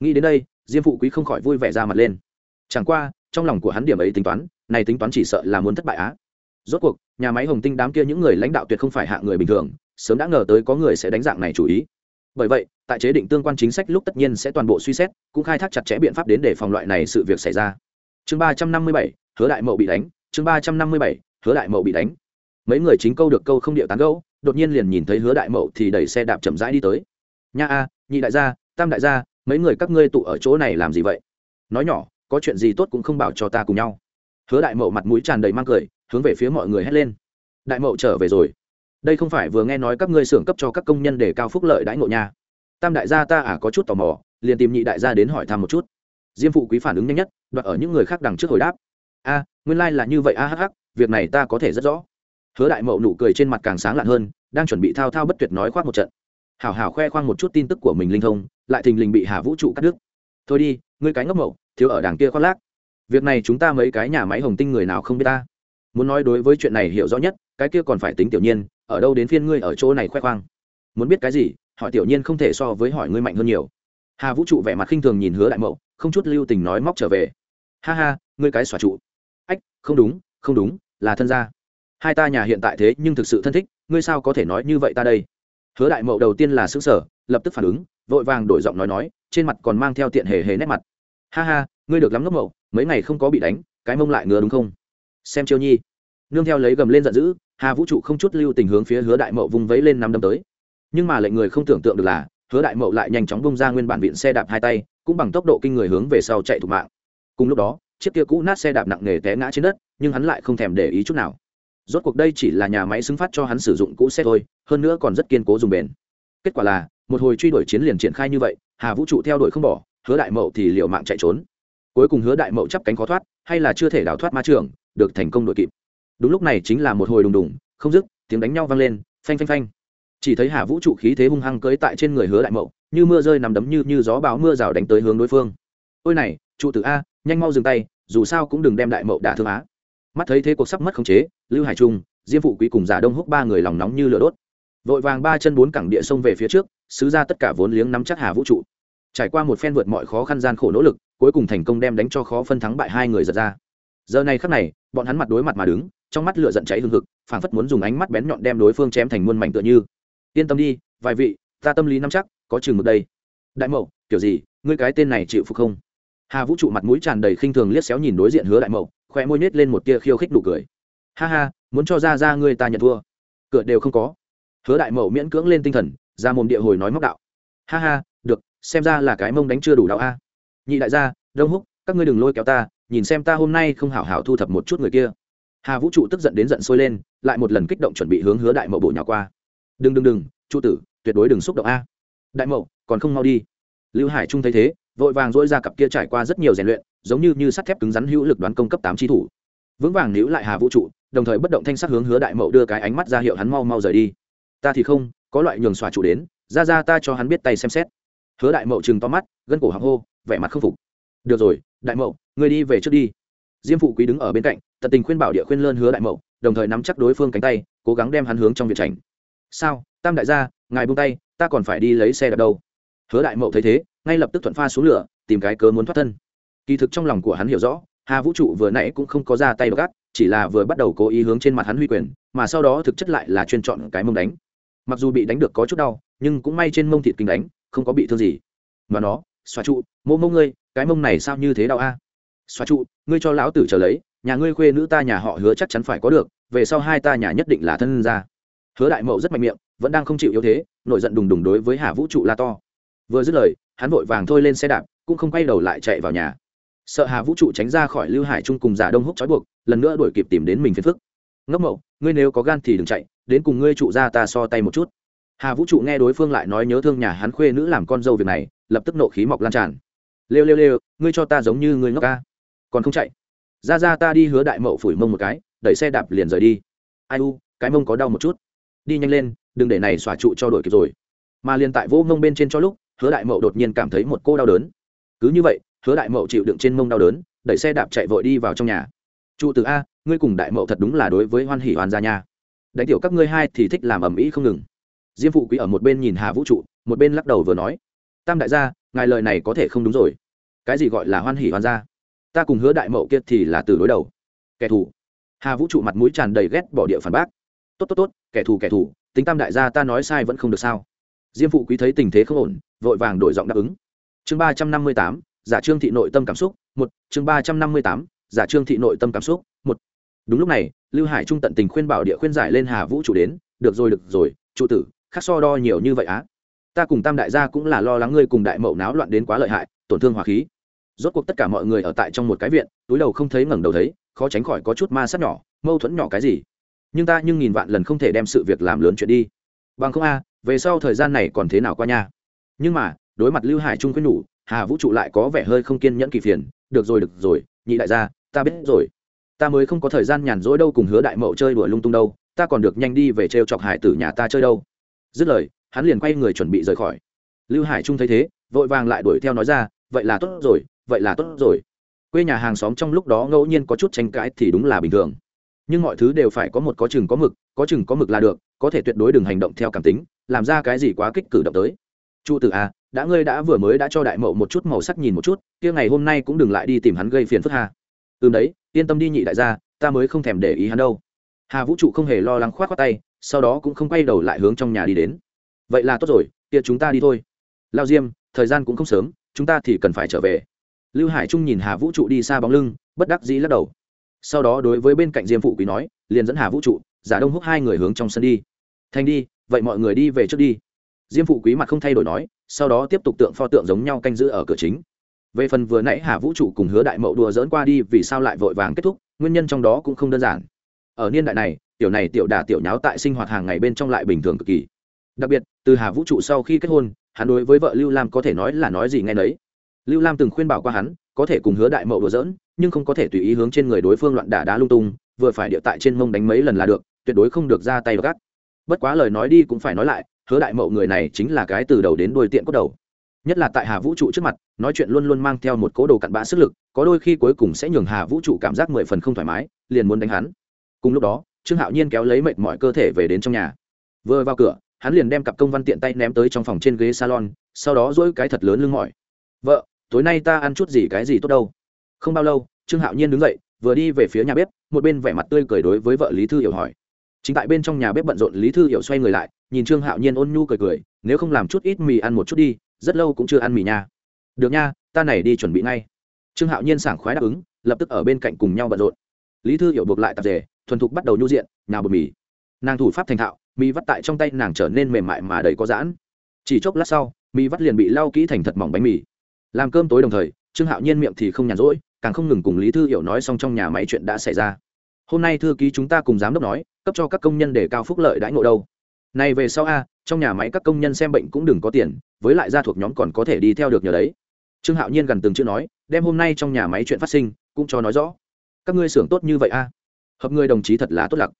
[SPEAKER 1] Nghĩ đến đây, diêm phụ quý không khỏi vui vẻ ra mặt lên. Chẳng qua, trong lòng của hắn điểm ấy tính toán, này tính toán chỉ sợ là muốn thất bại á rốt cuộc, nhà máy hồng tinh đám kia những người lãnh đạo tuyệt không phải hạ người bình thường, sớm đã ngờ tới có người sẽ đánh dạng này chủ ý. Bởi vậy, tại chế định tương quan chính sách lúc tất nhiên sẽ toàn bộ suy xét, cũng khai thác chặt chẽ biện pháp đến để phòng loại này sự việc xảy ra. Chương ba trăm năm mươi bảy, hứa đại mậu bị đánh. Chương ba trăm năm mươi bảy, hứa đại mậu bị đánh. Mấy người chính câu được câu không điệu tán gẫu, đột nhiên liền nhìn thấy hứa đại mậu thì đẩy xe đạp chậm rãi đi tới. Nha a, nhị đại gia, tam đại gia, mấy người các ngươi tụ ở chỗ này làm gì vậy? Nói nhỏ, có chuyện gì tốt cũng không bảo cho ta cùng nhau. Hứa đại mậu mặt mũi tràn đầy mang cười hướng về phía mọi người hét lên. Đại mậu trở về rồi. Đây không phải vừa nghe nói các ngươi xưởng cấp cho các công nhân để cao phúc lợi đãi ngộ nha. Tam đại gia ta à có chút tò mò, liền tìm nhị đại gia đến hỏi thăm một chút. Diêm phụ quý phản ứng nhanh nhất, đoạt ở những người khác đằng trước hồi đáp. A, nguyên lai、like、là như vậy a hh việc này ta có thể rất rõ. Hứa đại mậu nụ cười trên mặt càng sáng lạn hơn, đang chuẩn bị thao thao bất tuyệt nói khoác một trận. Hảo hảo khoe khoang một chút tin tức của mình linh thông, lại thình lình bị hà vũ trụ cắt đứt. Thôi đi, ngươi cái ngốc mậu, thiếu ở đằng kia khoác lác. Việc này chúng ta mấy cái nhà máy hồng tinh người nào không biết ta? Muốn nói đối với chuyện này hiểu rõ nhất, cái kia còn phải tính tiểu nhiên, ở đâu đến phiên ngươi ở chỗ này khoe khoang. Muốn biết cái gì, hỏi tiểu nhiên không thể so với hỏi ngươi mạnh hơn nhiều. Hà vũ trụ vẻ mặt khinh thường nhìn hứa đại mậu, không chút lưu tình nói móc trở về. Ha ha, ngươi cái xòa trụ. Ách, không đúng không đúng, là thân gia. Hai ta nhà hiện tại thế nhưng thực sự thân thích, ngươi sao có thể nói như vậy ta đây? Hứa đại mậu đầu tiên là xứ sở lập tức phản ứng, vội vàng đổi giọng nói nói, trên mặt còn mang theo tiện hề hề nét mặt. Ha ha, ngươi được lắm ngốc mậu, mấy ngày không có bị đánh, cái mông lại ngứa đúng không? Xem chiêu nhi. Nương theo lấy gầm lên giận dữ, hà vũ trụ không chút lưu tình hướng phía hứa đại mậu vung vẫy lên năm đâm tới. Nhưng mà lệnh người không tưởng tượng được là, hứa đại mậu lại nhanh chóng bung ra nguyên bản viện xe đạp hai tay, cũng bằng tốc độ kinh người hướng về sau chạy thục mạng. Cùng lúc đó, chiếc kia cũ nát xe đạp nặng nề té ngã trên đất, nhưng hắn lại không thèm để ý chút nào. Rốt cuộc đây chỉ là nhà máy xứng phát cho hắn sử dụng cũ xe thôi, hơn nữa còn rất kiên cố dùng bền. Kết quả là, một hồi truy đuổi chiến liền triển khai như vậy, hà vũ trụ theo đuổi không bỏ, hứa đại mậu thì liệu mạng chạy trốn. Cuối cùng hứa đại mậu chắp cánh khó thoát, hay là chưa thể đào thoát ma trường được thành công đội kịp. Đúng lúc này chính là một hồi đùng đùng, không dứt, tiếng đánh nhau vang lên, phanh phanh phanh. Chỉ thấy hà vũ trụ khí thế hung hăng cưới tại trên người hứa đại mậu, như mưa rơi nằm đấm như như gió báo mưa rào đánh tới hướng đối phương. Ôi này, trụ tử a, nhanh mau dừng tay, dù sao cũng đừng đem đại mậu đả thương á. Mắt thấy thế cuộc sắp mất khống chế, lưu hải trung, diêm phụ quý cùng giả đông húc ba người lòng nóng như lửa đốt. Vội vàng ba chân bốn cẳng địa sông về phía trước xứ ra tất cả vốn liếng nắm chắc hà vũ trụ. Trải qua một phen vượt mọi khó khăn gian khổ nỗ lực, cuối cùng thành công đem đánh cho khó phân thắng bại hai người giật ra giờ này khắc này, bọn hắn mặt đối mặt mà đứng, trong mắt lửa giận cháy hương hực, phảng phất muốn dùng ánh mắt bén nhọn đem đối phương chém thành muôn mảnh tựa như. Yên tâm đi, vài vị, ta tâm lý nắm chắc, có chừng một đây. Đại mậu, kiểu gì, ngươi cái tên này chịu phục không? Hà vũ trụ mặt mũi tràn đầy khinh thường liếc xéo nhìn đối diện hứa đại mậu khoe môi nết lên một tia khiêu khích đủ cười. Ha ha, muốn cho ra ra ngươi ta nhận thua. Cửa đều không có. Hứa đại mậu miễn cưỡng lên tinh thần, ra mồm địa hồi nói móc đạo. Ha ha, được, xem ra là cái mông đánh chưa đủ đạo a. Nhị đại gia, đông húc, các ngươi đừng lôi kéo ta nhìn xem ta hôm nay không hảo hảo thu thập một chút người kia. Hà vũ trụ tức giận đến giận sôi lên, lại một lần kích động chuẩn bị hướng hứa đại mậu bổ nhỏ qua. Đừng đừng đừng, trụ tử, tuyệt đối đừng xúc động a. Đại mậu, còn không mau đi. Lưu hải trung thấy thế, vội vàng dỗi ra cặp kia trải qua rất nhiều rèn luyện, giống như như sắt thép cứng rắn hữu lực đoán công cấp tám chi thủ. Vững vàng níu lại hà vũ trụ, đồng thời bất động thanh sắc hướng hứa đại mậu đưa cái ánh mắt ra hiệu hắn mau mau rời đi. Ta thì không, có loại nhường xòa trụ đến, ra ra ta cho hắn biết tay xem xét. Hứa đại mậu chừng to mắt, gân cổ hàng hô, vẻ mặt không phục được rồi, đại mậu người đi về trước đi. Diêm phụ quý đứng ở bên cạnh, tận tình khuyên bảo địa khuyên lơn hứa đại mậu, đồng thời nắm chắc đối phương cánh tay, cố gắng đem hắn hướng trong việc tránh. Sao, tam đại gia, ngài buông tay, ta còn phải đi lấy xe đạp đâu? Hứa đại mậu thấy thế, ngay lập tức thuận pha xuống lửa, tìm cái cớ muốn thoát thân. Kỳ thực trong lòng của hắn hiểu rõ, hà vũ trụ vừa nãy cũng không có ra tay gắt chỉ là vừa bắt đầu cố ý hướng trên mặt hắn huy quyền, mà sau đó thực chất lại là chuyên chọn cái mông đánh. Mặc dù bị đánh được có chút đau, nhưng cũng may trên mông thịt kinh đánh, không có bị thương gì. Mà nó xoa trụ, mô mông ngươi, cái mông này sao như thế đau a? À? xoa trụ, ngươi cho lão tử trở lấy, nhà ngươi khuê nữ ta nhà họ hứa chắc chắn phải có được, về sau hai ta nhà nhất định là thân ra hứa đại mậu rất mạnh miệng, vẫn đang không chịu yếu thế, nổi giận đùng đùng đối với hà vũ trụ la to. Vừa dứt lời, hắn vội vàng thôi lên xe đạp, cũng không quay đầu lại chạy vào nhà. Sợ hà vũ trụ tránh ra khỏi lưu hải trung cùng giả đông húc trói buộc, lần nữa đuổi kịp tìm đến mình phiền phức. Ngốc mậu, ngươi nếu có gan thì đừng chạy, đến cùng ngươi trụ ra ta so tay một chút. Hà vũ trụ nghe đối phương lại nói nhớ thương nhà hắn khuê nữ làm con dâu việc này lập tức nộ khí mọc lan tràn. Lêu lêu lêu, ngươi cho ta giống như ngươi ngốc ca. Còn không chạy. Ra ra ta đi hứa đại mậu phủi mông một cái, đẩy xe đạp liền rời đi. Ai u, cái mông có đau một chút. Đi nhanh lên, đừng để này xòa trụ cho đổi kịp rồi. Mà liền tại vô mông bên trên cho lúc, hứa đại mậu đột nhiên cảm thấy một cô đau đớn. Cứ như vậy, hứa đại mậu chịu đựng trên mông đau đớn, đẩy xe đạp chạy vội đi vào trong nhà. Trụ từ a, ngươi cùng đại mậu thật đúng là đối với hoan hỉ hoàn gia nha. Đánh tiểu các ngươi hai thì thích làm ầm ĩ không ngừng. Diêm phụ quý ở một bên nhìn hà vũ trụ, một bên lắc đầu vừa nói tam đại gia, ngài lời này có thể không đúng rồi. Cái gì gọi là hoan hỷ hoan gia? Ta cùng hứa đại mậu kia thì là từ đối đầu. Kẻ thù. Hà vũ trụ mặt mũi tràn đầy ghét bỏ địa phản bác. Tốt tốt tốt, kẻ thù kẻ thù, tính tam đại gia ta nói sai vẫn không được sao? Diêm phụ quý thấy tình thế không ổn, vội vàng đổi giọng đáp ứng. Chương ba trăm năm mươi tám, giả trương thị nội tâm cảm xúc, một, chương ba trăm năm mươi tám, giả trương thị nội tâm cảm xúc, một. Đúng lúc này, lưu hải trung tận tình khuyên bảo địa khuyên giải lên hà vũ trụ đến, được rồi được rồi, trụ tử khắc so đo nhiều như vậy á ta cùng tam đại gia cũng là lo lắng ngươi cùng đại mậu náo loạn đến quá lợi hại, tổn thương hòa khí. Rốt cuộc tất cả mọi người ở tại trong một cái viện, túi đầu không thấy ngẩng đầu thấy, khó tránh khỏi có chút ma sát nhỏ, mâu thuẫn nhỏ cái gì. Nhưng ta nhưng nghìn vạn lần không thể đem sự việc làm lớn chuyện đi. Bằng không a, về sau thời gian này còn thế nào qua nha? Nhưng mà, đối mặt lưu hải trung khuyên nhủ, hà vũ trụ lại có vẻ hơi không kiên nhẫn kỳ phiền, được rồi được rồi, nhị đại gia, ta biết rồi. Ta mới không có thời gian nhàn rỗi đâu cùng hứa đại mậu chơi đùa lung tung đâu, ta còn được nhanh đi về trêu chọc hải tử nhà ta chơi đâu. Dứt lời hắn liền quay người chuẩn bị rời khỏi. Lưu hải trung thấy thế, vội vàng lại đuổi theo nói ra, vậy là tốt rồi, vậy là tốt rồi. Quê nhà hàng xóm trong lúc đó ngẫu nhiên có chút tranh cãi thì đúng là bình thường. Nhưng mọi thứ đều phải có một có chừng có mực, có chừng có mực là được, có thể tuyệt đối đừng hành động theo cảm tính, làm ra cái gì quá kích cử động tới. Trụ tử à đã ngươi đã vừa mới đã cho đại mậu một chút màu sắc nhìn một chút, kia ngày hôm nay cũng đừng lại đi tìm hắn gây phiền phức hà ừ đấy, yên tâm đi nhị đại gia, ta mới không thèm để ý hắn đâu. Hà vũ trụ không hề lo lắng khoát khoát tay, sau đó cũng không quay đầu lại hướng trong nhà đi đến vậy là tốt rồi, kia chúng ta đi thôi. Lao diêm, thời gian cũng không sớm, chúng ta thì cần phải trở về. Lưu hải trung nhìn hà vũ trụ đi xa bóng lưng, bất đắc dĩ lắc đầu. Sau đó đối với bên cạnh diêm phụ quý nói, liền dẫn hà vũ trụ, giả đông húc hai người hướng trong sân đi. Thành đi, vậy mọi người đi về trước đi. Diêm phụ quý mặt không thay đổi nói, sau đó tiếp tục tượng pho tượng giống nhau canh giữ ở cửa chính. Về phần vừa nãy hà vũ trụ cùng hứa đại mậu đùa dỡn qua đi, vì sao lại vội vàng kết thúc, nguyên nhân trong đó cũng không đơn giản. Ở niên đại này, tiểu này tiểu đà tiểu nháo tại sinh hoạt hàng ngày bên trong lại bình thường cực kỳ đặc biệt, từ hà vũ trụ sau khi kết hôn, hắn đối với vợ lưu lam có thể nói là nói gì nghe nấy. Lưu lam từng khuyên bảo qua hắn, có thể cùng hứa đại mậu đùa dỡn nhưng không có thể tùy ý hướng trên người đối phương loạn đả đá lung tung, vừa phải địa tại trên mông đánh mấy lần là được, tuyệt đối không được ra tay gắt. Bất quá lời nói đi cũng phải nói lại, hứa đại mậu người này chính là cái từ đầu đến đuôi tiện cốt đầu. Nhất là tại hà vũ trụ trước mặt, nói chuyện luôn luôn mang theo một cố đồ cặn bã sức lực, có đôi khi cuối cùng sẽ nhường hà vũ trụ cảm giác mười phần không thoải mái, liền muốn đánh hắn. Cùng lúc đó, trương hạo nhiên kéo lấy mệt mọi cơ thể về đến trong nhà. Vừa vào cửa hắn liền đem cặp công văn tiện tay ném tới trong phòng trên ghế salon, sau đó dỗi cái thật lớn lưng mỏi. Vợ, tối nay ta ăn chút gì cái gì tốt đâu? Không bao lâu, trương hạo nhiên đứng dậy, vừa đi về phía nhà bếp, một bên vẻ mặt tươi cười đối với vợ lý thư hiểu hỏi. Chính tại bên trong nhà bếp bận rộn, lý thư hiểu xoay người lại, nhìn trương hạo nhiên ôn nhu cười cười, nếu không làm chút ít mì ăn một chút đi, rất lâu cũng chưa ăn mì nha. Được nha, ta này đi chuẩn bị ngay. Trương hạo nhiên sảng khoái đáp ứng, lập tức ở bên cạnh cùng nhau bận rộn. Lý thư hiểu buộc lại tạp dề, thuần thục bắt đầu nhu diện, nào bột mì. Nàng thủ pháp thành thạo mì vắt tại trong tay nàng trở nên mềm mại mà đầy có giãn. Chỉ chốc lát sau mì vắt liền bị lau kỹ thành thật mỏng bánh mì. Làm cơm tối đồng thời, trương hạo nhiên miệng thì không nhàn rỗi, càng không ngừng cùng lý thư hiểu nói xong trong nhà máy chuyện đã xảy ra. Hôm nay thư ký chúng ta cùng giám đốc nói, cấp cho các công nhân để cao phúc lợi đãi ngộ đâu. Này về sau a, trong nhà máy các công nhân xem bệnh cũng đừng có tiền, với lại gia thuộc nhóm còn có thể đi theo được nhờ đấy. Trương hạo nhiên gần từng chữ nói, đem hôm nay trong nhà máy chuyện phát sinh, cũng cho nói rõ. Các ngươi xưởng tốt như vậy a. Hợp ngươi đồng chí thật là tốt lặc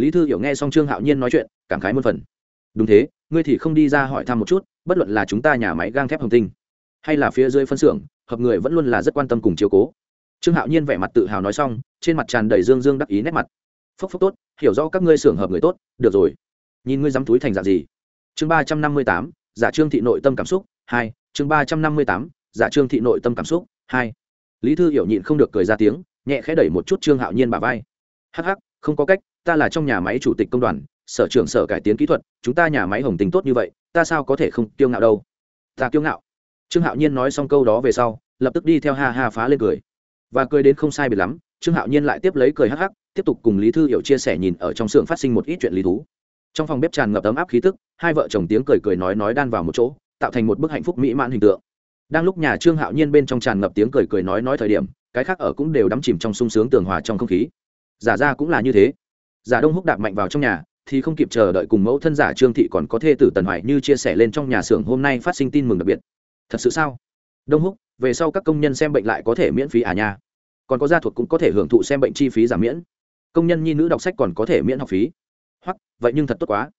[SPEAKER 1] lý thư hiểu nghe xong trương hạo nhiên nói chuyện, cảm khái muôn phần. Đúng thế, ngươi thì không đi ra hỏi thăm một chút, bất luận là chúng ta nhà máy gang thép hồng tinh, hay là phía dưới phân xưởng, hợp người vẫn luôn là rất quan tâm cùng chiếu cố. Trương hạo nhiên vẻ mặt tự hào nói xong, trên mặt tràn đầy dương dương đắc ý nét mặt. Phốc phốc tốt, hiểu rõ các ngươi xưởng hợp người tốt, được rồi. Nhìn ngươi dám túi thành dạng gì? Chương ba trăm năm mươi tám, giả trương thị nội tâm cảm xúc, hai, chương ba trăm năm mươi tám, giả trương thị nội tâm cảm xúc, hai. Lý thư hiểu nhịn không được cười ra tiếng, nhẹ khẽ đẩy một chút trương hạo nhiên bà vai. Hắc hắc, không có cách ta là trong nhà máy chủ tịch công đoàn, sở trưởng sở cải tiến kỹ thuật, chúng ta nhà máy hồng tình tốt như vậy, ta sao có thể không kiêu ngạo đâu? Ta kiêu ngạo. Trương hạo nhiên nói xong câu đó về sau, lập tức đi theo ha ha phá lên cười. Và cười đến không sai biệt lắm, trương hạo nhiên lại tiếp lấy cười hắc hắc, tiếp tục cùng lý thư hiểu chia sẻ nhìn ở trong xưởng phát sinh một ít chuyện lý thú. Trong phòng bếp tràn ngập ấm áp khí tức, hai vợ chồng tiếng cười cười nói nói đan vào một chỗ, tạo thành một bức hạnh phúc mỹ mãn hình tượng. Đang lúc nhà trương hạo nhiên bên trong tràn ngập tiếng cười cười nói nói thời điểm, cái khác ở cũng đều đắm chìm trong sung sướng tường hòa trong không khí. Giả ra cũng là như thế giả đông húc đạp mạnh vào trong nhà, thì không kịp chờ đợi cùng mẫu thân giả trương thị còn có thê tử tần hoài như chia sẻ lên trong nhà xưởng hôm nay phát sinh tin mừng đặc biệt. Thật sự sao? Đông húc, về sau các công nhân xem bệnh lại có thể miễn phí à nha? Còn có gia thuộc cũng có thể hưởng thụ xem bệnh chi phí giảm miễn. Công nhân nhi nữ đọc sách còn có thể miễn học phí. Hoặc, vậy nhưng thật tốt quá.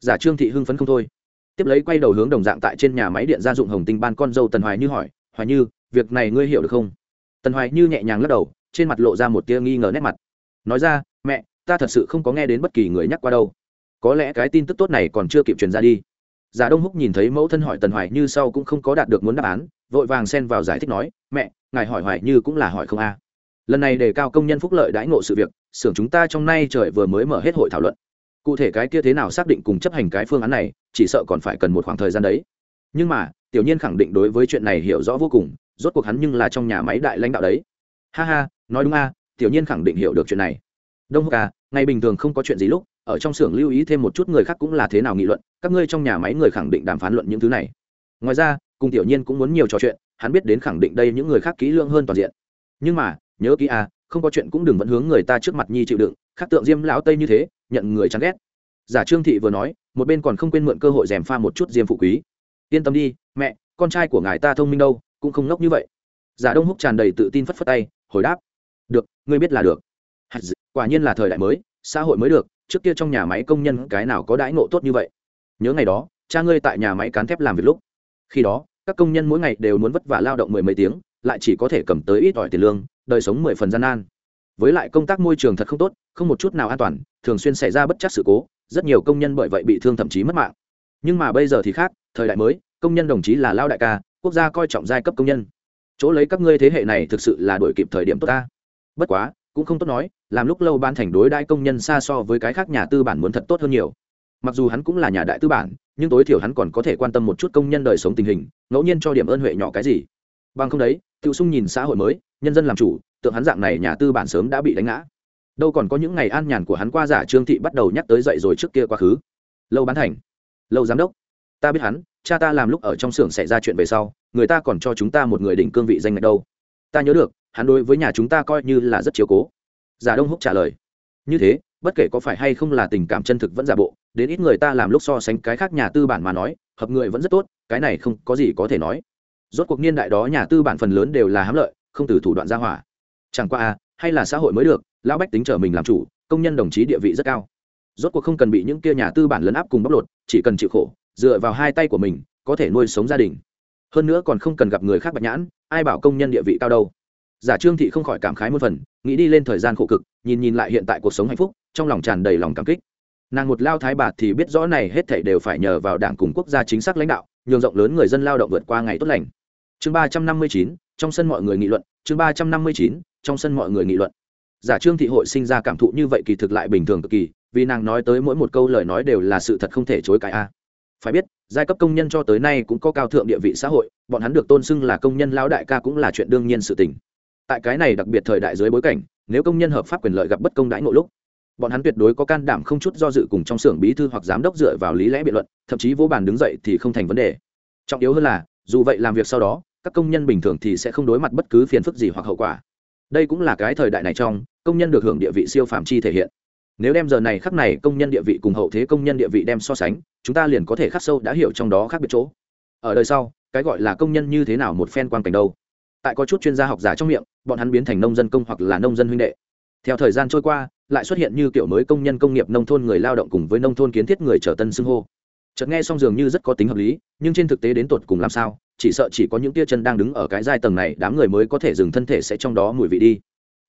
[SPEAKER 1] Giả trương thị hưng phấn không thôi. Tiếp lấy quay đầu hướng đồng dạng tại trên nhà máy điện gia dụng hồng tinh ban con dâu tần hoài như hỏi, hoài như, việc này ngươi hiểu được không? Tần hoài như nhẹ nhàng lắc đầu, trên mặt lộ ra một tia nghi ngờ nét mặt. Nói ra, mẹ ta thật sự không có nghe đến bất kỳ người nhắc qua đâu. Có lẽ cái tin tức tốt này còn chưa kịp truyền ra đi. Giả đông húc nhìn thấy mẫu thân hỏi tần hoài như sau cũng không có đạt được muốn đáp án, vội vàng xen vào giải thích nói, mẹ, ngài hỏi hoài như cũng là hỏi không a. Lần này đề cao công nhân phúc lợi đãi ngộ sự việc, xưởng chúng ta trong nay trời vừa mới mở hết hội thảo luận. Cụ thể cái kia thế nào xác định cùng chấp hành cái phương án này, chỉ sợ còn phải cần một khoảng thời gian đấy. Nhưng mà, tiểu nhiên khẳng định đối với chuyện này hiểu rõ vô cùng, rốt cuộc hắn nhưng là trong nhà máy đại lãnh đạo đấy. Ha ha, nói đúng a, tiểu nhiên khẳng định hiểu được chuyện này đông húc à ngày bình thường không có chuyện gì lúc, ở trong xưởng lưu ý thêm một chút người khác cũng là thế nào nghị luận, các ngươi trong nhà máy người khẳng định đàm phán luận những thứ này. Ngoài ra, cùng tiểu nhiên cũng muốn nhiều trò chuyện, hắn biết đến khẳng định đây những người khác kỹ lưỡng hơn toàn diện. Nhưng mà, nhớ kỹ à không có chuyện cũng đừng vẫn hướng người ta trước mặt nhi chịu đựng, khác tượng diêm lão tây như thế, nhận người chán ghét. Giả trương thị vừa nói, một bên còn không quên mượn cơ hội rèm pha một chút diêm phụ quý. Yên tâm đi, mẹ, con trai của ngài ta thông minh đâu, cũng không ngốc như vậy. Giả đông húc tràn đầy tự tin phất phất tay, hồi đáp. Được, ngươi biết là được quả nhiên là thời đại mới, xã hội mới được, trước kia trong nhà máy công nhân cái nào có đãi ngộ tốt như vậy. Nhớ ngày đó, cha ngươi tại nhà máy cán thép làm việc lúc. Khi đó, các công nhân mỗi ngày đều muốn vất vả lao động mười mấy tiếng, lại chỉ có thể cầm tới ít ỏi tiền lương, đời sống mười phần gian nan. Với lại công tác môi trường thật không tốt, không một chút nào an toàn, thường xuyên xảy ra bất chắc sự cố, rất nhiều công nhân bởi vậy bị thương thậm chí mất mạng. Nhưng mà bây giờ thì khác, thời đại mới, công nhân đồng chí là lao đại ca, quốc gia coi trọng giai cấp công nhân. Chỗ lấy các ngươi thế hệ này thực sự là đổi kịp thời điểm tốt ta. Bất quá cũng không tốt nói, làm lúc lâu ban thành đối đại công nhân xa so với cái khác nhà tư bản muốn thật tốt hơn nhiều. Mặc dù hắn cũng là nhà đại tư bản, nhưng tối thiểu hắn còn có thể quan tâm một chút công nhân đời sống tình hình, ngẫu nhiên cho điểm ơn huệ nhỏ cái gì. Bằng không đấy tự sung nhìn xã hội mới, nhân dân làm chủ, tượng hắn dạng này nhà tư bản sớm đã bị đánh ngã. Đâu còn có những ngày an nhàn của hắn qua giả trương thị bắt đầu nhắc tới dậy rồi trước kia quá khứ. Lâu bán thành. Lâu giám đốc. Ta biết hắn, cha ta làm lúc ở trong xưởng xảy ra chuyện về sau, người ta còn cho chúng ta một người đỉnh cương vị danh ngạch đâu ta nhớ được, hắn đối với nhà chúng ta coi như là rất chiếu cố. Giả đông húc trả lời. Như thế, bất kể có phải hay không là tình cảm chân thực vẫn giả bộ, đến ít người ta làm lúc so sánh cái khác nhà tư bản mà nói, hợp người vẫn rất tốt, cái này không có gì có thể nói. Rốt cuộc niên đại đó nhà tư bản phần lớn đều là hám lợi, không từ thủ đoạn ra hỏa. Chẳng qua à hay là xã hội mới được, lão bách tính trở mình làm chủ, công nhân đồng chí địa vị rất cao. Rốt cuộc không cần bị những kia nhà tư bản lấn áp cùng bóc lột, chỉ cần chịu khổ, dựa vào hai tay của mình, có thể nuôi sống gia đình. Hơn nữa còn không cần gặp người khác bạch nhãn ai bảo công nhân địa vị cao đâu. Giả trương thị không khỏi cảm khái một phần, nghĩ đi lên thời gian khổ cực, nhìn nhìn lại hiện tại cuộc sống hạnh phúc, trong lòng tràn đầy lòng cảm kích. Nàng một lao thái bạt thì biết rõ này hết thảy đều phải nhờ vào đảng cùng quốc gia chính xác lãnh đạo, nhường rộng lớn người dân lao động vượt qua ngày tốt lành. Chương ba trăm năm mươi chín, trong sân mọi người nghị luận, chương ba trăm năm mươi chín, trong sân mọi người nghị luận. Giả trương thị hội sinh ra cảm thụ như vậy kỳ thực lại bình thường cực kỳ, vì nàng nói tới mỗi một câu lời nói đều là sự thật không thể chối cãi a. Phải biết giai cấp công nhân cho tới nay cũng có cao thượng địa vị xã hội, bọn hắn được tôn xưng là công nhân lão đại ca cũng là chuyện đương nhiên sự tình. Tại cái này đặc biệt thời đại dưới bối cảnh, nếu công nhân hợp pháp quyền lợi gặp bất công đãi ngộ lúc, bọn hắn tuyệt đối có can đảm không chút do dự cùng trong xưởng bí thư hoặc giám đốc dựa vào lý lẽ biện luận, thậm chí vô bàn đứng dậy thì không thành vấn đề. Trọng yếu hơn là, dù vậy làm việc sau đó, các công nhân bình thường thì sẽ không đối mặt bất cứ phiền phức gì hoặc hậu quả. Đây cũng là cái thời đại này trong, công nhân được hưởng địa vị siêu phạm chi thể hiện nếu đem giờ này khắc này công nhân địa vị cùng hậu thế công nhân địa vị đem so sánh, chúng ta liền có thể khắc sâu đã hiểu trong đó khác biệt chỗ. Ở đời sau, cái gọi là công nhân như thế nào một phen quan cảnh đâu. Tại có chút chuyên gia học giả trong miệng, bọn hắn biến thành nông dân công hoặc là nông dân huynh đệ. Theo thời gian trôi qua, lại xuất hiện như kiểu mới công nhân công nghiệp nông thôn người lao động cùng với nông thôn kiến thiết người trở tân xưng hô. Chợt nghe xong dường như rất có tính hợp lý, nhưng trên thực tế đến tột cùng làm sao, chỉ sợ chỉ có những tia chân đang đứng ở cái giai tầng này, đám người mới có thể dừng thân thể sẽ trong đó mùi vị đi.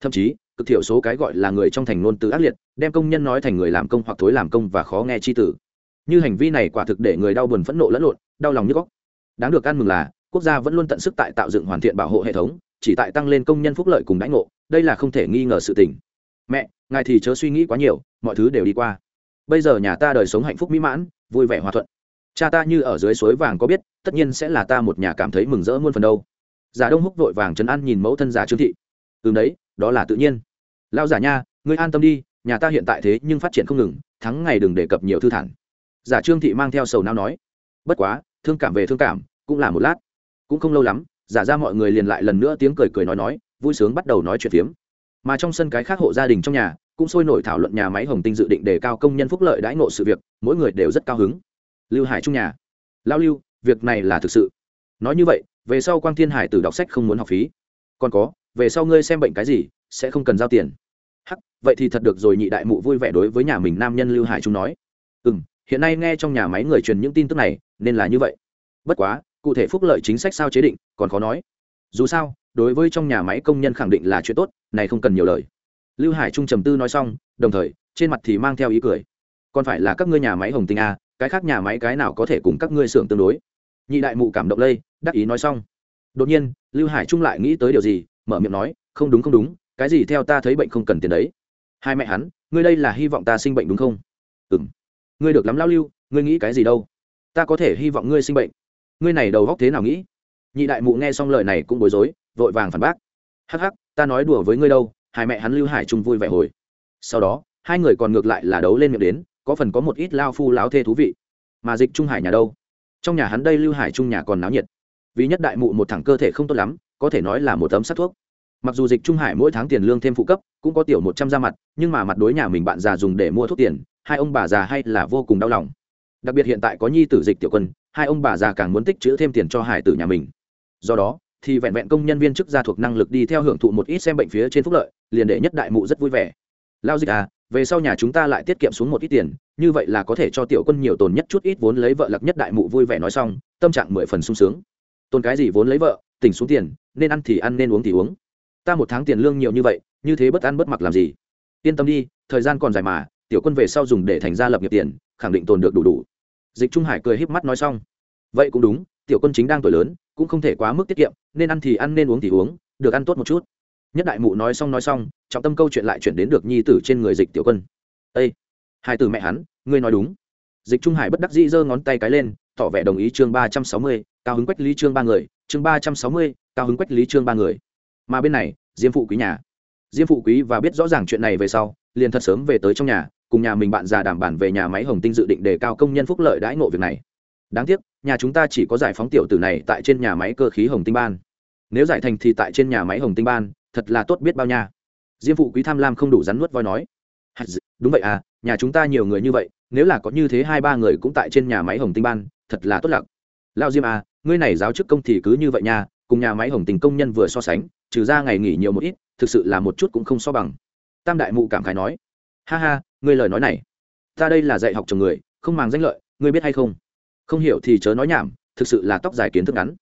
[SPEAKER 1] Thậm chí cực thiểu số cái gọi là người trong thành ngôn từ ác liệt, đem công nhân nói thành người làm công hoặc thối làm công và khó nghe chi tử như hành vi này quả thực để người đau buồn phẫn nộ lẫn lộn, đau lòng như góc. Đáng được ăn mừng là, quốc gia vẫn luôn tận sức tại tạo dựng hoàn thiện bảo hộ hệ thống, chỉ tại tăng lên công nhân phúc lợi cùng đãi ngộ, đây là không thể nghi ngờ sự tình. Mẹ, ngài thì chớ suy nghĩ quá nhiều, mọi thứ đều đi qua. Bây giờ nhà ta đời sống hạnh phúc mỹ mãn, vui vẻ hòa thuận. Cha ta như ở dưới suối vàng có biết, tất nhiên sẽ là ta một nhà cảm thấy mừng rỡ muôn phần đâu. Giả đông húc vội vàng trấn an nhìn mẫu thân giả trương thị. Từ đấy, đó là tự nhiên lao giả nha, ngươi an tâm đi, nhà ta hiện tại thế nhưng phát triển không ngừng, thắng ngày đừng đề cập nhiều thư thản. Giả trương thị mang theo sầu nao nói, bất quá, thương cảm về thương cảm, cũng là một lát. Cũng không lâu lắm, giả ra mọi người liền lại lần nữa tiếng cười cười nói nói, vui sướng bắt đầu nói chuyện phiếm. Mà trong sân cái khác hộ gia đình trong nhà, cũng sôi nổi thảo luận nhà máy hồng tinh dự định đề cao công nhân phúc lợi đãi ngộ sự việc, mỗi người đều rất cao hứng. Lưu hải trung nhà. Lao lưu, việc này là thực sự. Nói như vậy, về sau quang thiên hải tử đọc sách không muốn học phí. Còn có, về sau ngươi xem bệnh cái gì, sẽ không cần giao tiền vậy thì thật được rồi nhị đại mụ vui vẻ đối với nhà mình nam nhân lưu hải trung nói. Ừ m hiện nay nghe trong nhà máy người truyền những tin tức này, nên là như vậy. Bất quá, cụ thể phúc lợi chính sách sao chế định, còn khó nói. Dù sao, đối với trong nhà máy công nhân khẳng định là chuyện tốt, này không cần nhiều lời. Lưu hải trung trầm tư nói xong, đồng thời, trên mặt thì mang theo ý cười. Còn phải là các ngươi nhà máy hồng tinh a, cái khác nhà máy cái nào có thể cùng các ngươi xưởng tương đối? Nhị đại mụ cảm động lây, đắc ý nói xong. Đột nhiên, lưu hải trung lại nghĩ tới điều gì, mở miệng nói, không đúng không đúng, cái gì theo ta thấy bệnh không cần tiền đấy hai mẹ hắn, ngươi đây là hy vọng ta sinh bệnh đúng không? Ừ m ngươi được lắm lao lưu, ngươi nghĩ cái gì đâu? Ta có thể hy vọng ngươi sinh bệnh. Ngươi này đầu góc thế nào nghĩ? Nhị đại mụ nghe xong lời này cũng bối rối, vội vàng phản bác. Hắc hắc, ta nói đùa với ngươi đâu, hai mẹ hắn lưu hải trung vui vẻ hồi. Sau đó, hai người còn ngược lại là đấu lên miệng đến, có phần có một ít lao phu láo thê thú vị. Mà dịch trung hải nhà đâu? Trong nhà hắn đây lưu hải trung nhà còn náo nhiệt. Vì nhất đại mụ một thằng cơ thể không tốt lắm, có thể nói là một tấm sắt thuốc mặc dù dịch trung hải mỗi tháng tiền lương thêm phụ cấp, cũng có tiểu một trăm ra mặt, nhưng mà mặt đối nhà mình bạn già dùng để mua thuốc tiền, hai ông bà già hay là vô cùng đau lòng. Đặc biệt hiện tại có nhi tử dịch tiểu quân, hai ông bà già càng muốn tích chữ thêm tiền cho hải tử nhà mình. Do đó, thì vẹn vẹn công nhân viên chức gia thuộc năng lực đi theo hưởng thụ một ít xem bệnh phía trên phúc lợi, liền để nhất đại mụ rất vui vẻ. Lao dịch à về sau nhà chúng ta lại tiết kiệm xuống một ít tiền, như vậy là có thể cho tiểu quân nhiều tồn nhất chút ít vốn lấy vợ lặc nhất đại mụ vui vẻ nói xong, tâm trạng mười phần sung sướng. Tồn cái gì vốn lấy vợ, tỉnh xuống tiền, nên ăn thì ăn, nên uống thì uống ta một tháng tiền lương nhiều như vậy, như thế bất ăn bất mặc làm gì? Yên tâm đi, thời gian còn dài mà, tiểu quân về sau dùng để thành ra lập nghiệp tiền, khẳng định tồn được đủ đủ. Dịch trung hải cười híp mắt nói xong. Vậy cũng đúng, tiểu quân chính đang tuổi lớn, cũng không thể quá mức tiết kiệm, nên ăn thì ăn, nên uống thì uống, được ăn tốt một chút. Nhất đại mụ nói xong nói xong, trọng tâm câu chuyện lại chuyển đến được nhi tử trên người dịch tiểu quân. Ây hai từ mẹ hắn, ngươi nói đúng. Dịch trung hải bất đắc dĩ giơ ngón tay cái lên, tỏ vẻ đồng ý chương ba trăm sáu mươi, cao hứng quách lý chương ba người, chương ba trăm sáu mươi, cao hứng quách lý chương ba người mà bên này, diêm phụ quý nhà. Diêm phụ quý và biết rõ ràng chuyện này về sau, liền thật sớm về tới trong nhà, cùng nhà mình bạn già đảm bản về nhà máy hồng tinh dự định đề cao công nhân phúc lợi đãi ngộ việc này. Đáng tiếc, nhà chúng ta chỉ có giải phóng tiểu tử này tại trên nhà máy cơ khí hồng tinh ban. Nếu giải thành thì tại trên nhà máy hồng tinh ban, thật là tốt biết bao nha. Diêm phụ quý tham lam không đủ rắn nuốt voi nói. Đúng vậy à nhà chúng ta nhiều người như vậy, nếu là có như thế hai ba người cũng tại trên nhà máy hồng tinh ban, thật là tốt lặc lao diêm à ngươi này giáo chức công thì cứ như vậy nha, cùng nhà máy hồng tinh công nhân vừa so sánh trừ ra ngày nghỉ nhiều một ít, thực sự là một chút cũng không so bằng. Tam đại mụ cảm khái nói, ha ha, ngươi lời nói này, ta đây là dạy học chồng người, không màng danh lợi, ngươi biết hay không? Không hiểu thì chớ nói nhảm, thực sự là tóc dài kiến thức ngắn.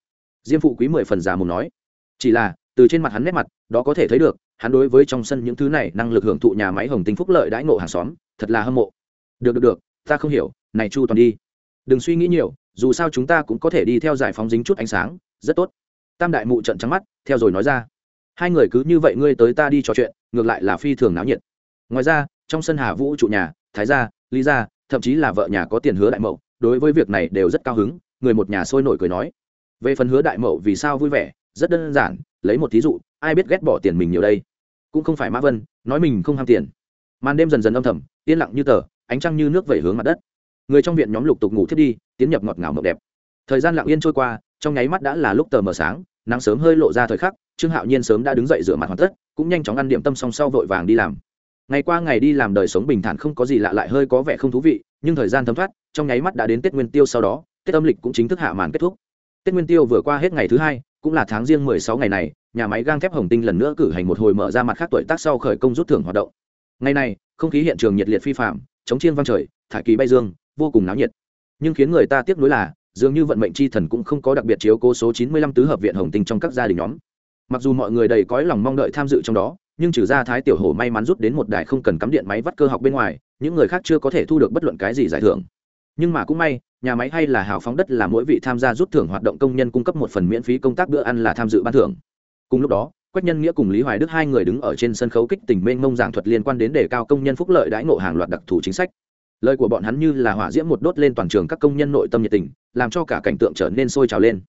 [SPEAKER 1] Diêm phụ quý mười phần già mù nói, chỉ là, từ trên mặt hắn nét mặt, đó có thể thấy được, hắn đối với trong sân những thứ này năng lực hưởng thụ nhà máy hồng tinh phúc lợi đãi ngộ hàng xóm, thật là hâm mộ. Được được được, ta không hiểu, này chu toàn đi. Đừng suy nghĩ nhiều, dù sao chúng ta cũng có thể đi theo giải phóng dính chút ánh sáng, rất tốt. Tam đại mụ trận trắng mắt, theo rồi nói ra hai người cứ như vậy ngươi tới ta đi trò chuyện, ngược lại là phi thường náo nhiệt. Ngoài ra, trong sân hà vũ trụ nhà, thái gia, lý gia, thậm chí là vợ nhà có tiền hứa đại mậu, đối với việc này đều rất cao hứng, người một nhà sôi nổi cười nói. Về phần hứa đại mậu vì sao vui vẻ, rất đơn giản, lấy một thí dụ, ai biết ghét bỏ tiền mình nhiều đây? Cũng không phải mã vân, nói mình không ham tiền. Màn đêm dần dần âm thầm, yên lặng như tờ, ánh trăng như nước vẩy hướng mặt đất. Người trong viện nhóm lục tục ngủ thiết đi, tiến nhập ngọt ngào mộng đẹp. Thời gian lặng yên trôi qua, trong nháy mắt đã là lúc tờ mờ sáng nắng sớm hơi lộ ra thời khắc, trương hạo nhiên sớm đã đứng dậy rửa mặt hoàn tất, cũng nhanh chóng ăn điểm tâm song sau vội vàng đi làm. Ngày qua ngày đi làm đời sống bình thản không có gì lạ lại hơi có vẻ không thú vị, nhưng thời gian thấm thoát, trong nháy mắt đã đến tết nguyên tiêu sau đó, tết âm lịch cũng chính thức hạ màn kết thúc. Tết nguyên tiêu vừa qua hết ngày thứ hai, cũng là tháng riêng mười sáu ngày này, nhà máy gang thép hồng tinh lần nữa cử hành một hồi mở ra mặt khác tuổi tác sau khởi công rút thưởng hoạt động. Ngày này, không khí hiện trường nhiệt liệt phi phạm, chống chiên vang trời thả kỳ bay dương, vô cùng náo nhiệt. Nhưng khiến người ta tiếc nuối là dường như vận mệnh chi thần cũng không có đặc biệt chiếu cố số chín mươi lăm tứ hợp viện hồng tinh trong các gia đình nhóm. Mặc dù mọi người đầy cõi lòng mong đợi tham dự trong đó, nhưng trừ ra thái tiểu hổ may mắn rút đến một đài không cần cắm điện máy vắt cơ học bên ngoài, những người khác chưa có thể thu được bất luận cái gì giải thưởng. Nhưng mà cũng may, nhà máy hay là hào phóng đất là mỗi vị tham gia rút thưởng hoạt động công nhân cung cấp một phần miễn phí công tác bữa ăn là tham dự ban thưởng. Cùng lúc đó, quách nhân nghĩa cùng lý hoài đức hai người đứng ở trên sân khấu kích tình mênh mông giảng thuật liên quan đến đề cao công nhân phúc lợi đãi ngộ hàng loạt đặc thù chính sách lời của bọn hắn như là hỏa diễm một đốt lên toàn trường các công nhân nội tâm nhiệt tình, làm cho cả cảnh tượng trở nên sôi trào lên.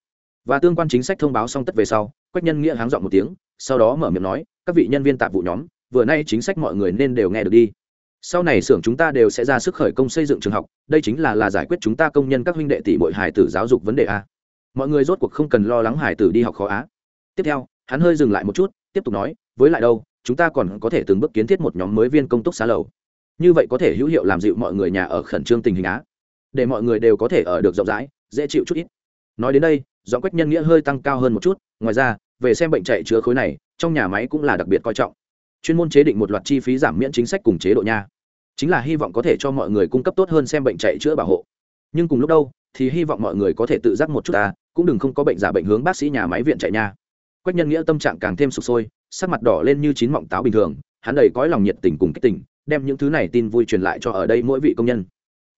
[SPEAKER 1] Và tương quan chính sách thông báo xong tất về sau, quách nhân nghĩa háng dọn một tiếng, sau đó mở miệng nói, các vị nhân viên tạp vụ nhóm, vừa nay chính sách mọi người nên đều nghe được đi. Sau này xưởng chúng ta đều sẽ ra sức khởi công xây dựng trường học, đây chính là là giải quyết chúng ta công nhân các huynh đệ tỷ bội hải tử giáo dục vấn đề a. Mọi người rốt cuộc không cần lo lắng hải tử đi học khó á. Tiếp theo, hắn hơi dừng lại một chút, tiếp tục nói, với lại đâu, chúng ta còn có thể từng bước kiến thiết một nhóm mới viên công túc xá lầu như vậy có thể hữu hiệu làm dịu mọi người nhà ở khẩn trương tình hình á. Để mọi người đều có thể ở được rộng rãi, dễ chịu chút ít. Nói đến đây do quách nhân nghĩa hơi tăng cao hơn một chút, ngoài ra, về xem bệnh chạy chữa khối này, trong nhà máy cũng là đặc biệt coi trọng. Chuyên môn chế định một loạt chi phí giảm miễn chính sách cùng chế độ nha. Chính là hy vọng có thể cho mọi người cung cấp tốt hơn xem bệnh chạy chữa bảo hộ. Nhưng cùng lúc đâu, thì hy vọng mọi người có thể tự giác một chút ta, cũng đừng không có bệnh giả bệnh hướng bác sĩ nhà máy viện chạy nha. Quách nhân nghĩa tâm trạng càng thêm sụp sôi, sắc mặt đỏ lên như chín mọng táo bình thường, hắn đầy cõi lòng nhiệt tình cùng kích tình đem những thứ này tin vui truyền lại cho ở đây mỗi vị công nhân.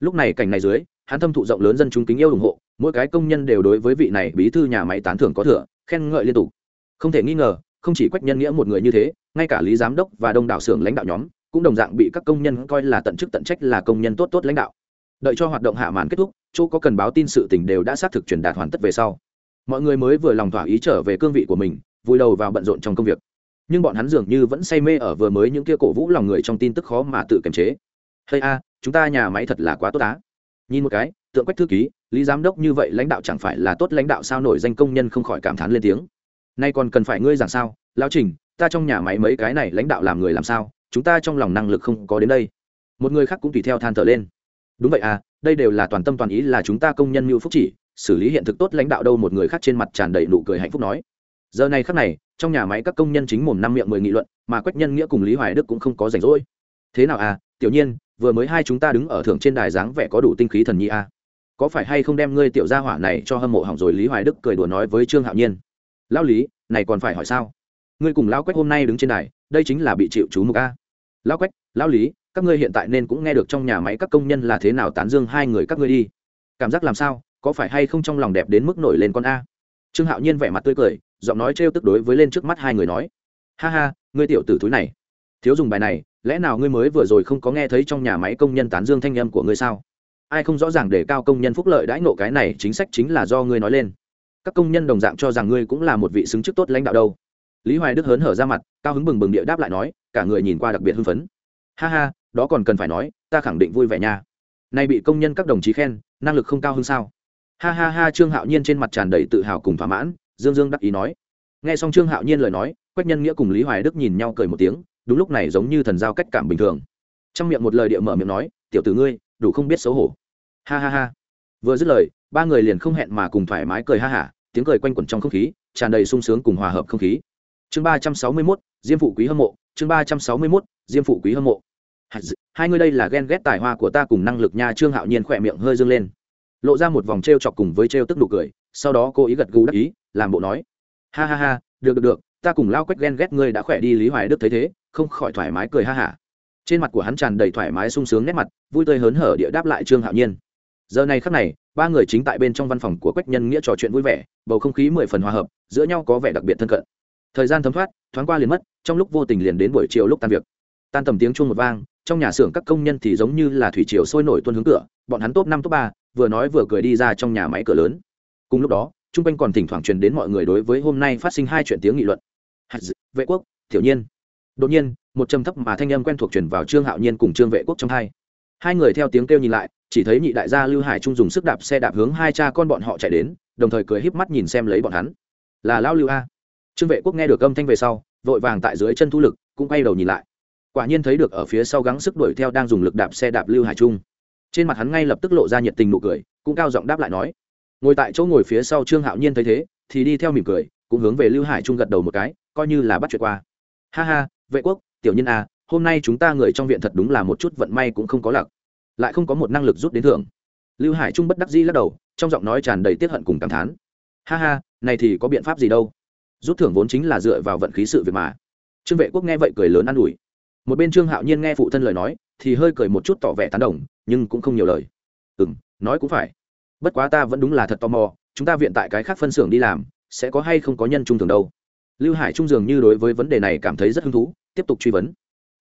[SPEAKER 1] Lúc này cảnh này dưới, hắn thâm thụ rộng lớn dân chúng kính yêu ủng hộ, mỗi cái công nhân đều đối với vị này bí thư nhà máy tán thưởng có thừa, khen ngợi liên tục. Không thể nghi ngờ, không chỉ quách nhân nghĩa một người như thế, ngay cả lý giám đốc và đông đảo xưởng lãnh đạo nhóm cũng đồng dạng bị các công nhân coi là tận chức tận trách là công nhân tốt tốt lãnh đạo. Đợi cho hoạt động hạ màn kết thúc, chỗ có cần báo tin sự tình đều đã xác thực truyền đạt hoàn tất về sau. Mọi người mới vừa lòng thỏa ý trở về cương vị của mình, vui đầu vào bận rộn trong công việc nhưng bọn hắn dường như vẫn say mê ở vừa mới những kia cổ vũ lòng người trong tin tức khó mà tự kiềm chế. Hay a, chúng ta nhà máy thật là quá tốt á. Nhìn một cái, tượng quách thư ký, lý giám đốc như vậy lãnh đạo chẳng phải là tốt lãnh đạo sao nổi danh công nhân không khỏi cảm thán lên tiếng. Nay còn cần phải ngươi giảng sao? Lão trình, ta trong nhà máy mấy cái này lãnh đạo làm người làm sao? Chúng ta trong lòng năng lực không có đến đây. Một người khác cũng tùy theo than thở lên. Đúng vậy à đây đều là toàn tâm toàn ý là chúng ta công nhân mưu phúc chỉ, xử lý hiện thực tốt lãnh đạo đâu một người khác trên mặt tràn đầy nụ cười hạnh phúc nói giờ này khắc này, trong nhà máy các công nhân chính mồm năm miệng mười nghị luận, mà quách nhân nghĩa cùng lý hoài đức cũng không có rảnh rỗi. Thế nào à tiểu nhiên, vừa mới hai chúng ta đứng ở thượng trên đài dáng vẻ có đủ tinh khí thần nhi à. có phải hay không đem ngươi tiểu gia hỏa này cho hâm mộ hỏng rồi? Lý hoài đức cười đùa nói với trương hạo nhiên. Lão lý, này còn phải hỏi sao? Ngươi cùng lão quách hôm nay đứng trên đài, đây chính là bị chịu chú mục a. Lão quách, lão lý, các ngươi hiện tại nên cũng nghe được trong nhà máy các công nhân là thế nào tán dương hai người các ngươi đi. Cảm giác làm sao, có phải hay không trong lòng đẹp đến mức nổi lên con a? Trương hạo nhiên vẻ mặt tươi cười giọng nói trêu tức đối với lên trước mắt hai người nói. Ha ha, ngươi tiểu tử thúi này. Thiếu dùng bài này, lẽ nào ngươi mới vừa rồi không có nghe thấy trong nhà máy công nhân tán dương thanh âm của ngươi sao? Ai không rõ ràng để cao công nhân phúc lợi đãi nộ cái này chính sách chính là do ngươi nói lên. Các công nhân đồng dạng cho rằng ngươi cũng là một vị xứng chức tốt lãnh đạo đâu. Lý hoài đức hớn hở ra mặt, cao hứng bừng bừng địa đáp lại nói, cả người nhìn qua đặc biệt hưng phấn. Ha ha, đó còn cần phải nói, ta khẳng định vui vẻ nha. Nay bị công nhân các đồng chí khen, năng lực không cao hơn sao? Ha ha ha, trương hạo nhiên trên mặt tràn đầy tự hào cùng thỏa mãn dương dương đắc ý nói. Nghe xong trương hạo nhiên lời nói, quách nhân nghĩa cùng lý hoài đức nhìn nhau cười một tiếng, đúng lúc này giống như thần giao cách cảm bình thường. Trong miệng một lời địa mở miệng nói, tiểu tử ngươi, đủ không biết xấu hổ. Ha ha ha. Vừa dứt lời, ba người liền không hẹn mà cùng thoải mái cười ha hả, tiếng cười quanh quẩn trong không khí, tràn đầy sung sướng cùng hòa hợp không khí. Chương ba trăm sáu mươi mốt, diêm phụ quý hâm mộ, chương ba trăm sáu mươi mốt, diêm phụ quý hâm mộ. Hai người đây là ghen ghét tài hoa của ta cùng năng lực nha trương hạo nhiên khỏe miệng hơi dâng lên. Lộ ra một vòng t r e o chọc cùng với t r e o tức nụ cười sau đó cô ý gật gù đắc ý, làm bộ nói, ha ha ha, được được được, ta cùng lao quách ghen ghét ngươi đã khỏe đi, lý hoài đức thấy thế, không khỏi thoải mái cười ha hả. Trên mặt của hắn tràn đầy thoải mái sung sướng nét mặt, vui tươi hớn hở địa đáp lại trương hạo nhiên. Giờ này khắc này, ba người chính tại bên trong văn phòng của quách nhân nghĩa trò chuyện vui vẻ, bầu không khí mười phần hòa hợp, giữa nhau có vẻ đặc biệt thân cận. Thời gian thấm thoát, thoáng qua liền mất, trong lúc vô tình liền đến buổi chiều lúc tan việc. Tan tầm tiếng chuông một vang, trong nhà xưởng các công nhân thì giống như là thủy triều sôi nổi tuôn hướng cửa, bọn hắn top năm, top ba, vừa nói vừa cười đi ra trong nhà máy cửa lớn cùng lúc đó trung quanh còn thỉnh thoảng truyền đến mọi người đối với hôm nay phát sinh hai chuyện tiếng nghị luận. Vệ quốc, tiểu nhiên. Đột nhiên, một trầm thấp mà thanh âm quen thuộc truyền vào trương hạo nhiên cùng trương vệ quốc trong hai. Hai người theo tiếng kêu nhìn lại, chỉ thấy nhị đại gia lưu hải trung dùng sức đạp xe đạp hướng hai cha con bọn họ chạy đến, đồng thời cười híp mắt nhìn xem lấy bọn hắn. Là lao lưu a. Trương vệ quốc nghe được âm thanh về sau, vội vàng tại dưới chân thu lực, cũng quay đầu nhìn lại. Quả nhiên thấy được ở phía sau gắng sức đuổi theo đang dùng lực đạp xe đạp lưu hải trung. Trên mặt hắn ngay lập tức lộ ra nhiệt tình nụ cười, cũng cao giọng đáp lại nói ngồi tại chỗ ngồi phía sau trương hạo nhiên thấy thế, thì đi theo mỉm cười, cũng hướng về lưu hải trung gật đầu một cái, coi như là bắt chuyện qua. Ha ha, vệ quốc, tiểu nhân a hôm nay chúng ta người trong viện thật đúng là một chút vận may cũng không có lặc. Lại không có một năng lực rút đến thưởng. Lưu hải trung bất đắc dĩ lắc đầu, trong giọng nói tràn đầy tiết hận cùng cảm thán. Ha ha, này thì có biện pháp gì đâu. Rút thưởng vốn chính là dựa vào vận khí sự việc mà. Trương vệ quốc nghe vậy cười lớn an ủi. Một bên trương hạo nhiên nghe phụ thân lời nói, thì hơi cười một chút tỏ vẻ tán đồng, nhưng cũng không nhiều lời. Ừ m nói cũng phải bất quá ta vẫn đúng là thật tò mò, chúng ta viện tại cái khác phân xưởng đi làm, sẽ có hay không có nhân trung thường đâu. Lưu hải trung dường như đối với vấn đề này cảm thấy rất hứng thú, tiếp tục truy vấn.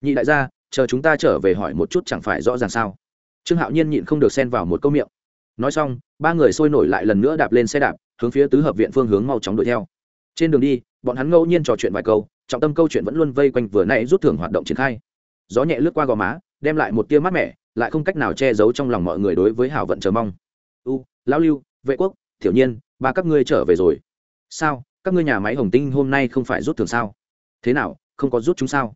[SPEAKER 1] Nhị đại gia, chờ chúng ta trở về hỏi một chút chẳng phải rõ ràng sao? Trương hạo nhiên nhịn không được xen vào một câu miệng. Nói xong, ba người sôi nổi lại lần nữa đạp lên xe đạp, hướng phía tứ hợp viện phương hướng mau chóng đuổi theo. Trên đường đi, bọn hắn ngẫu nhiên trò chuyện vài câu, trọng tâm câu chuyện vẫn luôn vây quanh vừa nãy rút thưởng hoạt động triển khai. Gió nhẹ lướt qua gò má, đem lại một tia mát mẻ, lại không cách nào che giấu trong lòng mọi người đối với hảo vận chờ mong lão lưu, vệ quốc thiểu nhiên, ba các ngươi trở về rồi. Sao? Các ngươi nhà máy hồng tinh hôm nay không phải rút thưởng sao? Thế nào? Không có rút chúng sao?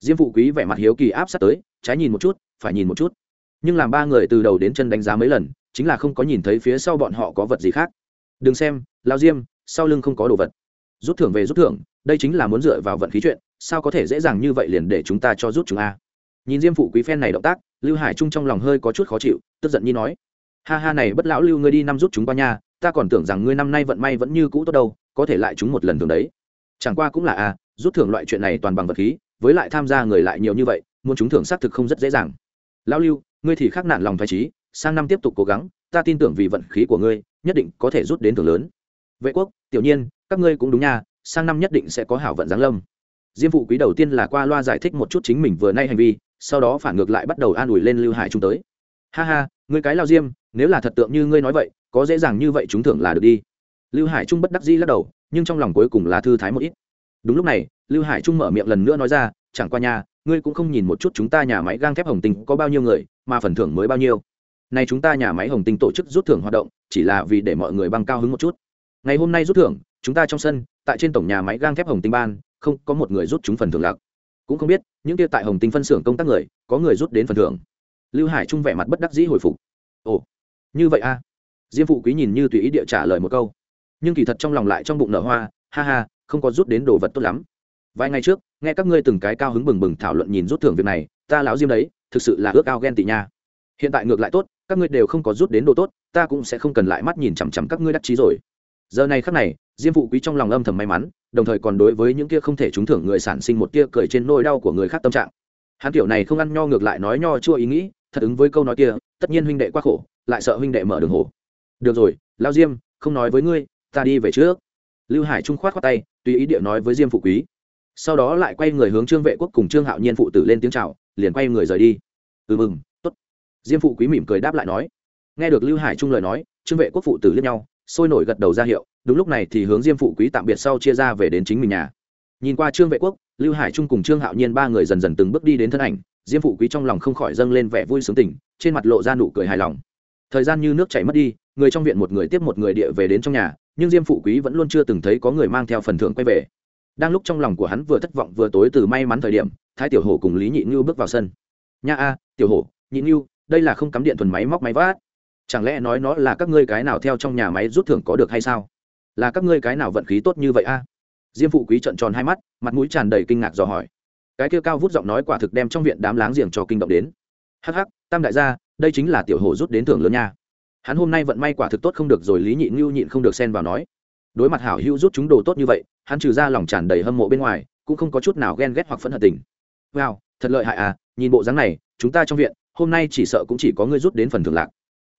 [SPEAKER 1] Diêm phụ quý vẻ mặt hiếu kỳ áp sát tới, trái nhìn một chút, phải nhìn một chút. Nhưng làm ba người từ đầu đến chân đánh giá mấy lần, chính là không có nhìn thấy phía sau bọn họ có vật gì khác. Đừng xem lao diêm, sau lưng không có đồ vật. Rút thưởng về rút thưởng, đây chính là muốn dựa vào vận khí chuyện, sao có thể dễ dàng như vậy liền để chúng ta cho rút chúng a? Nhìn diêm phụ quý phen này động tác, lưu hải trung trong lòng hơi có chút khó chịu, tức giận nhi nói ha ha này bất lão lưu ngươi đi năm rút chúng qua nhà ta còn tưởng rằng ngươi năm nay vận may vẫn như cũ tốt đâu, có thể lại chúng một lần thường đấy. Chẳng qua cũng là a, rút thưởng loại chuyện này toàn bằng vật khí, với lại tham gia người lại nhiều như vậy, muốn chúng thưởng xác thực không rất dễ dàng. Lão lưu, ngươi thì khác nạn lòng phải trí sang năm tiếp tục cố gắng, ta tin tưởng vì vận khí của ngươi, nhất định có thể rút đến thưởng lớn. Vệ quốc, tiểu nhiên, các ngươi cũng đúng nha, sang năm nhất định sẽ có hảo vận giáng lâm. Diêm phụ quý đầu tiên là qua loa giải thích một chút chính mình vừa nay hành vi, sau đó phản ngược lại bắt đầu an ủi lên lưu hải chúng tới ha ha, ngươi cái lao diêm, nếu là thật tượng như ngươi nói vậy, có dễ dàng như vậy chúng thưởng là được đi. Lưu hải trung bất đắc dĩ lắc đầu, nhưng trong lòng cuối cùng là thư thái một ít. Đúng lúc này, lưu hải trung mở miệng lần nữa nói ra, chẳng qua nhà ngươi cũng không nhìn một chút chúng ta nhà máy gang thép hồng tinh có bao nhiêu người, mà phần thưởng mới bao nhiêu. Nay chúng ta nhà máy hồng tinh tổ chức rút thưởng hoạt động, chỉ là vì để mọi người băng cao hứng một chút. Ngày hôm nay rút thưởng, chúng ta trong sân, tại trên tổng nhà máy gang thép hồng tinh ban, không có một người rút chúng phần thưởng lạc. Cũng không biết, những kia tại hồng tinh phân xưởng công tác người, có người rút đến phần thưởng lưu hải trung vẻ mặt bất đắc dĩ hồi phục. Ồ, như vậy a à. diêm phụ quý nhìn như tùy ý địa trả lời một câu. Nhưng kỳ thật trong lòng lại trong bụng nở hoa, ha ha, không có rút đến đồ vật tốt lắm. Vài ngày trước, nghe các ngươi từng cái cao hứng bừng bừng thảo luận nhìn rút thưởng việc này, ta lão diêm đấy, thực sự là ước ao ghen tị nha. Hiện tại ngược lại tốt, các ngươi đều không có rút đến đồ tốt, ta cũng sẽ không cần lại mắt nhìn chằm chằm các ngươi đắc chí rồi. Giờ này khắc này, diêm phụ quý trong lòng âm thầm may mắn, đồng thời còn đối với những kia không thể trúng thưởng người sản sinh một tia cười trên nỗi đau của người khác tâm trạng. Hắn kiểu này không ăn nho ngược lại nói nho chua ý nghĩ thật ứng với câu nói kia, tất nhiên huynh đệ quá khổ, lại sợ huynh đệ mở đường hồ. Được rồi lao diêm, không nói với ngươi, ta đi về trước. Lưu hải trung khoát khoát tay, tùy ý địa nói với diêm phụ quý. Sau đó lại quay người hướng trương vệ quốc cùng trương hạo nhiên phụ tử lên tiếng chào, liền quay người rời đi. Ừ mừng t ố t diêm phụ quý mỉm cười đáp lại nói. Nghe được lưu hải trung lời nói, trương vệ quốc phụ tử liếc nhau, sôi nổi gật đầu ra hiệu, đúng lúc này thì hướng diêm phụ quý tạm biệt sau chia ra về đến chính mình nhà. Nhìn qua trương vệ quốc, lưu hải trung cùng trương hạo nhiên ba người dần dần từng bước đi đến thân ảnh diêm phụ quý trong lòng không khỏi dâng lên vẻ vui sướng tỉnh, trên mặt lộ ra nụ cười hài lòng. Thời gian như nước chảy mất đi, người trong viện một người tiếp một người địa về đến trong nhà, nhưng diêm phụ quý vẫn luôn chưa từng thấy có người mang theo phần thưởng quay về. Đang lúc trong lòng của hắn vừa thất vọng vừa tối từ may mắn thời điểm, thái tiểu hổ cùng lý nhị như bước vào sân. Nha a, tiểu hổ, nhị như đây là không cắm điện thuần máy móc máy vát. Chẳng lẽ nói nó là các ngươi cái nào theo trong nhà máy rút thưởng có được hay sao? Là các ngươi cái nào vận khí tốt như vậy a? Diêm phụ quý trận tròn hai mắt, mặt mũi tràn đầy kinh ngạc dò hỏi cái kia cao vút giọng nói quả thực đem trong viện đám láng giềng cho kinh động đến. Hắc hắc, tam đại gia, đây chính là tiểu hổ rút đến thưởng lớn nha. Hắn hôm nay vận may quả thực tốt không được rồi, lý nhị ngưu nhịn không được xen vào nói. Đối mặt hảo hữu rút chúng đồ tốt như vậy, hắn trừ ra lòng tràn đầy hâm mộ bên ngoài, cũng không có chút nào ghen ghét hoặc phẫn hận tình. Wow, thật lợi hại à nhìn bộ dáng này, chúng ta trong viện, hôm nay chỉ sợ cũng chỉ có ngươi rút đến phần thưởng lạc.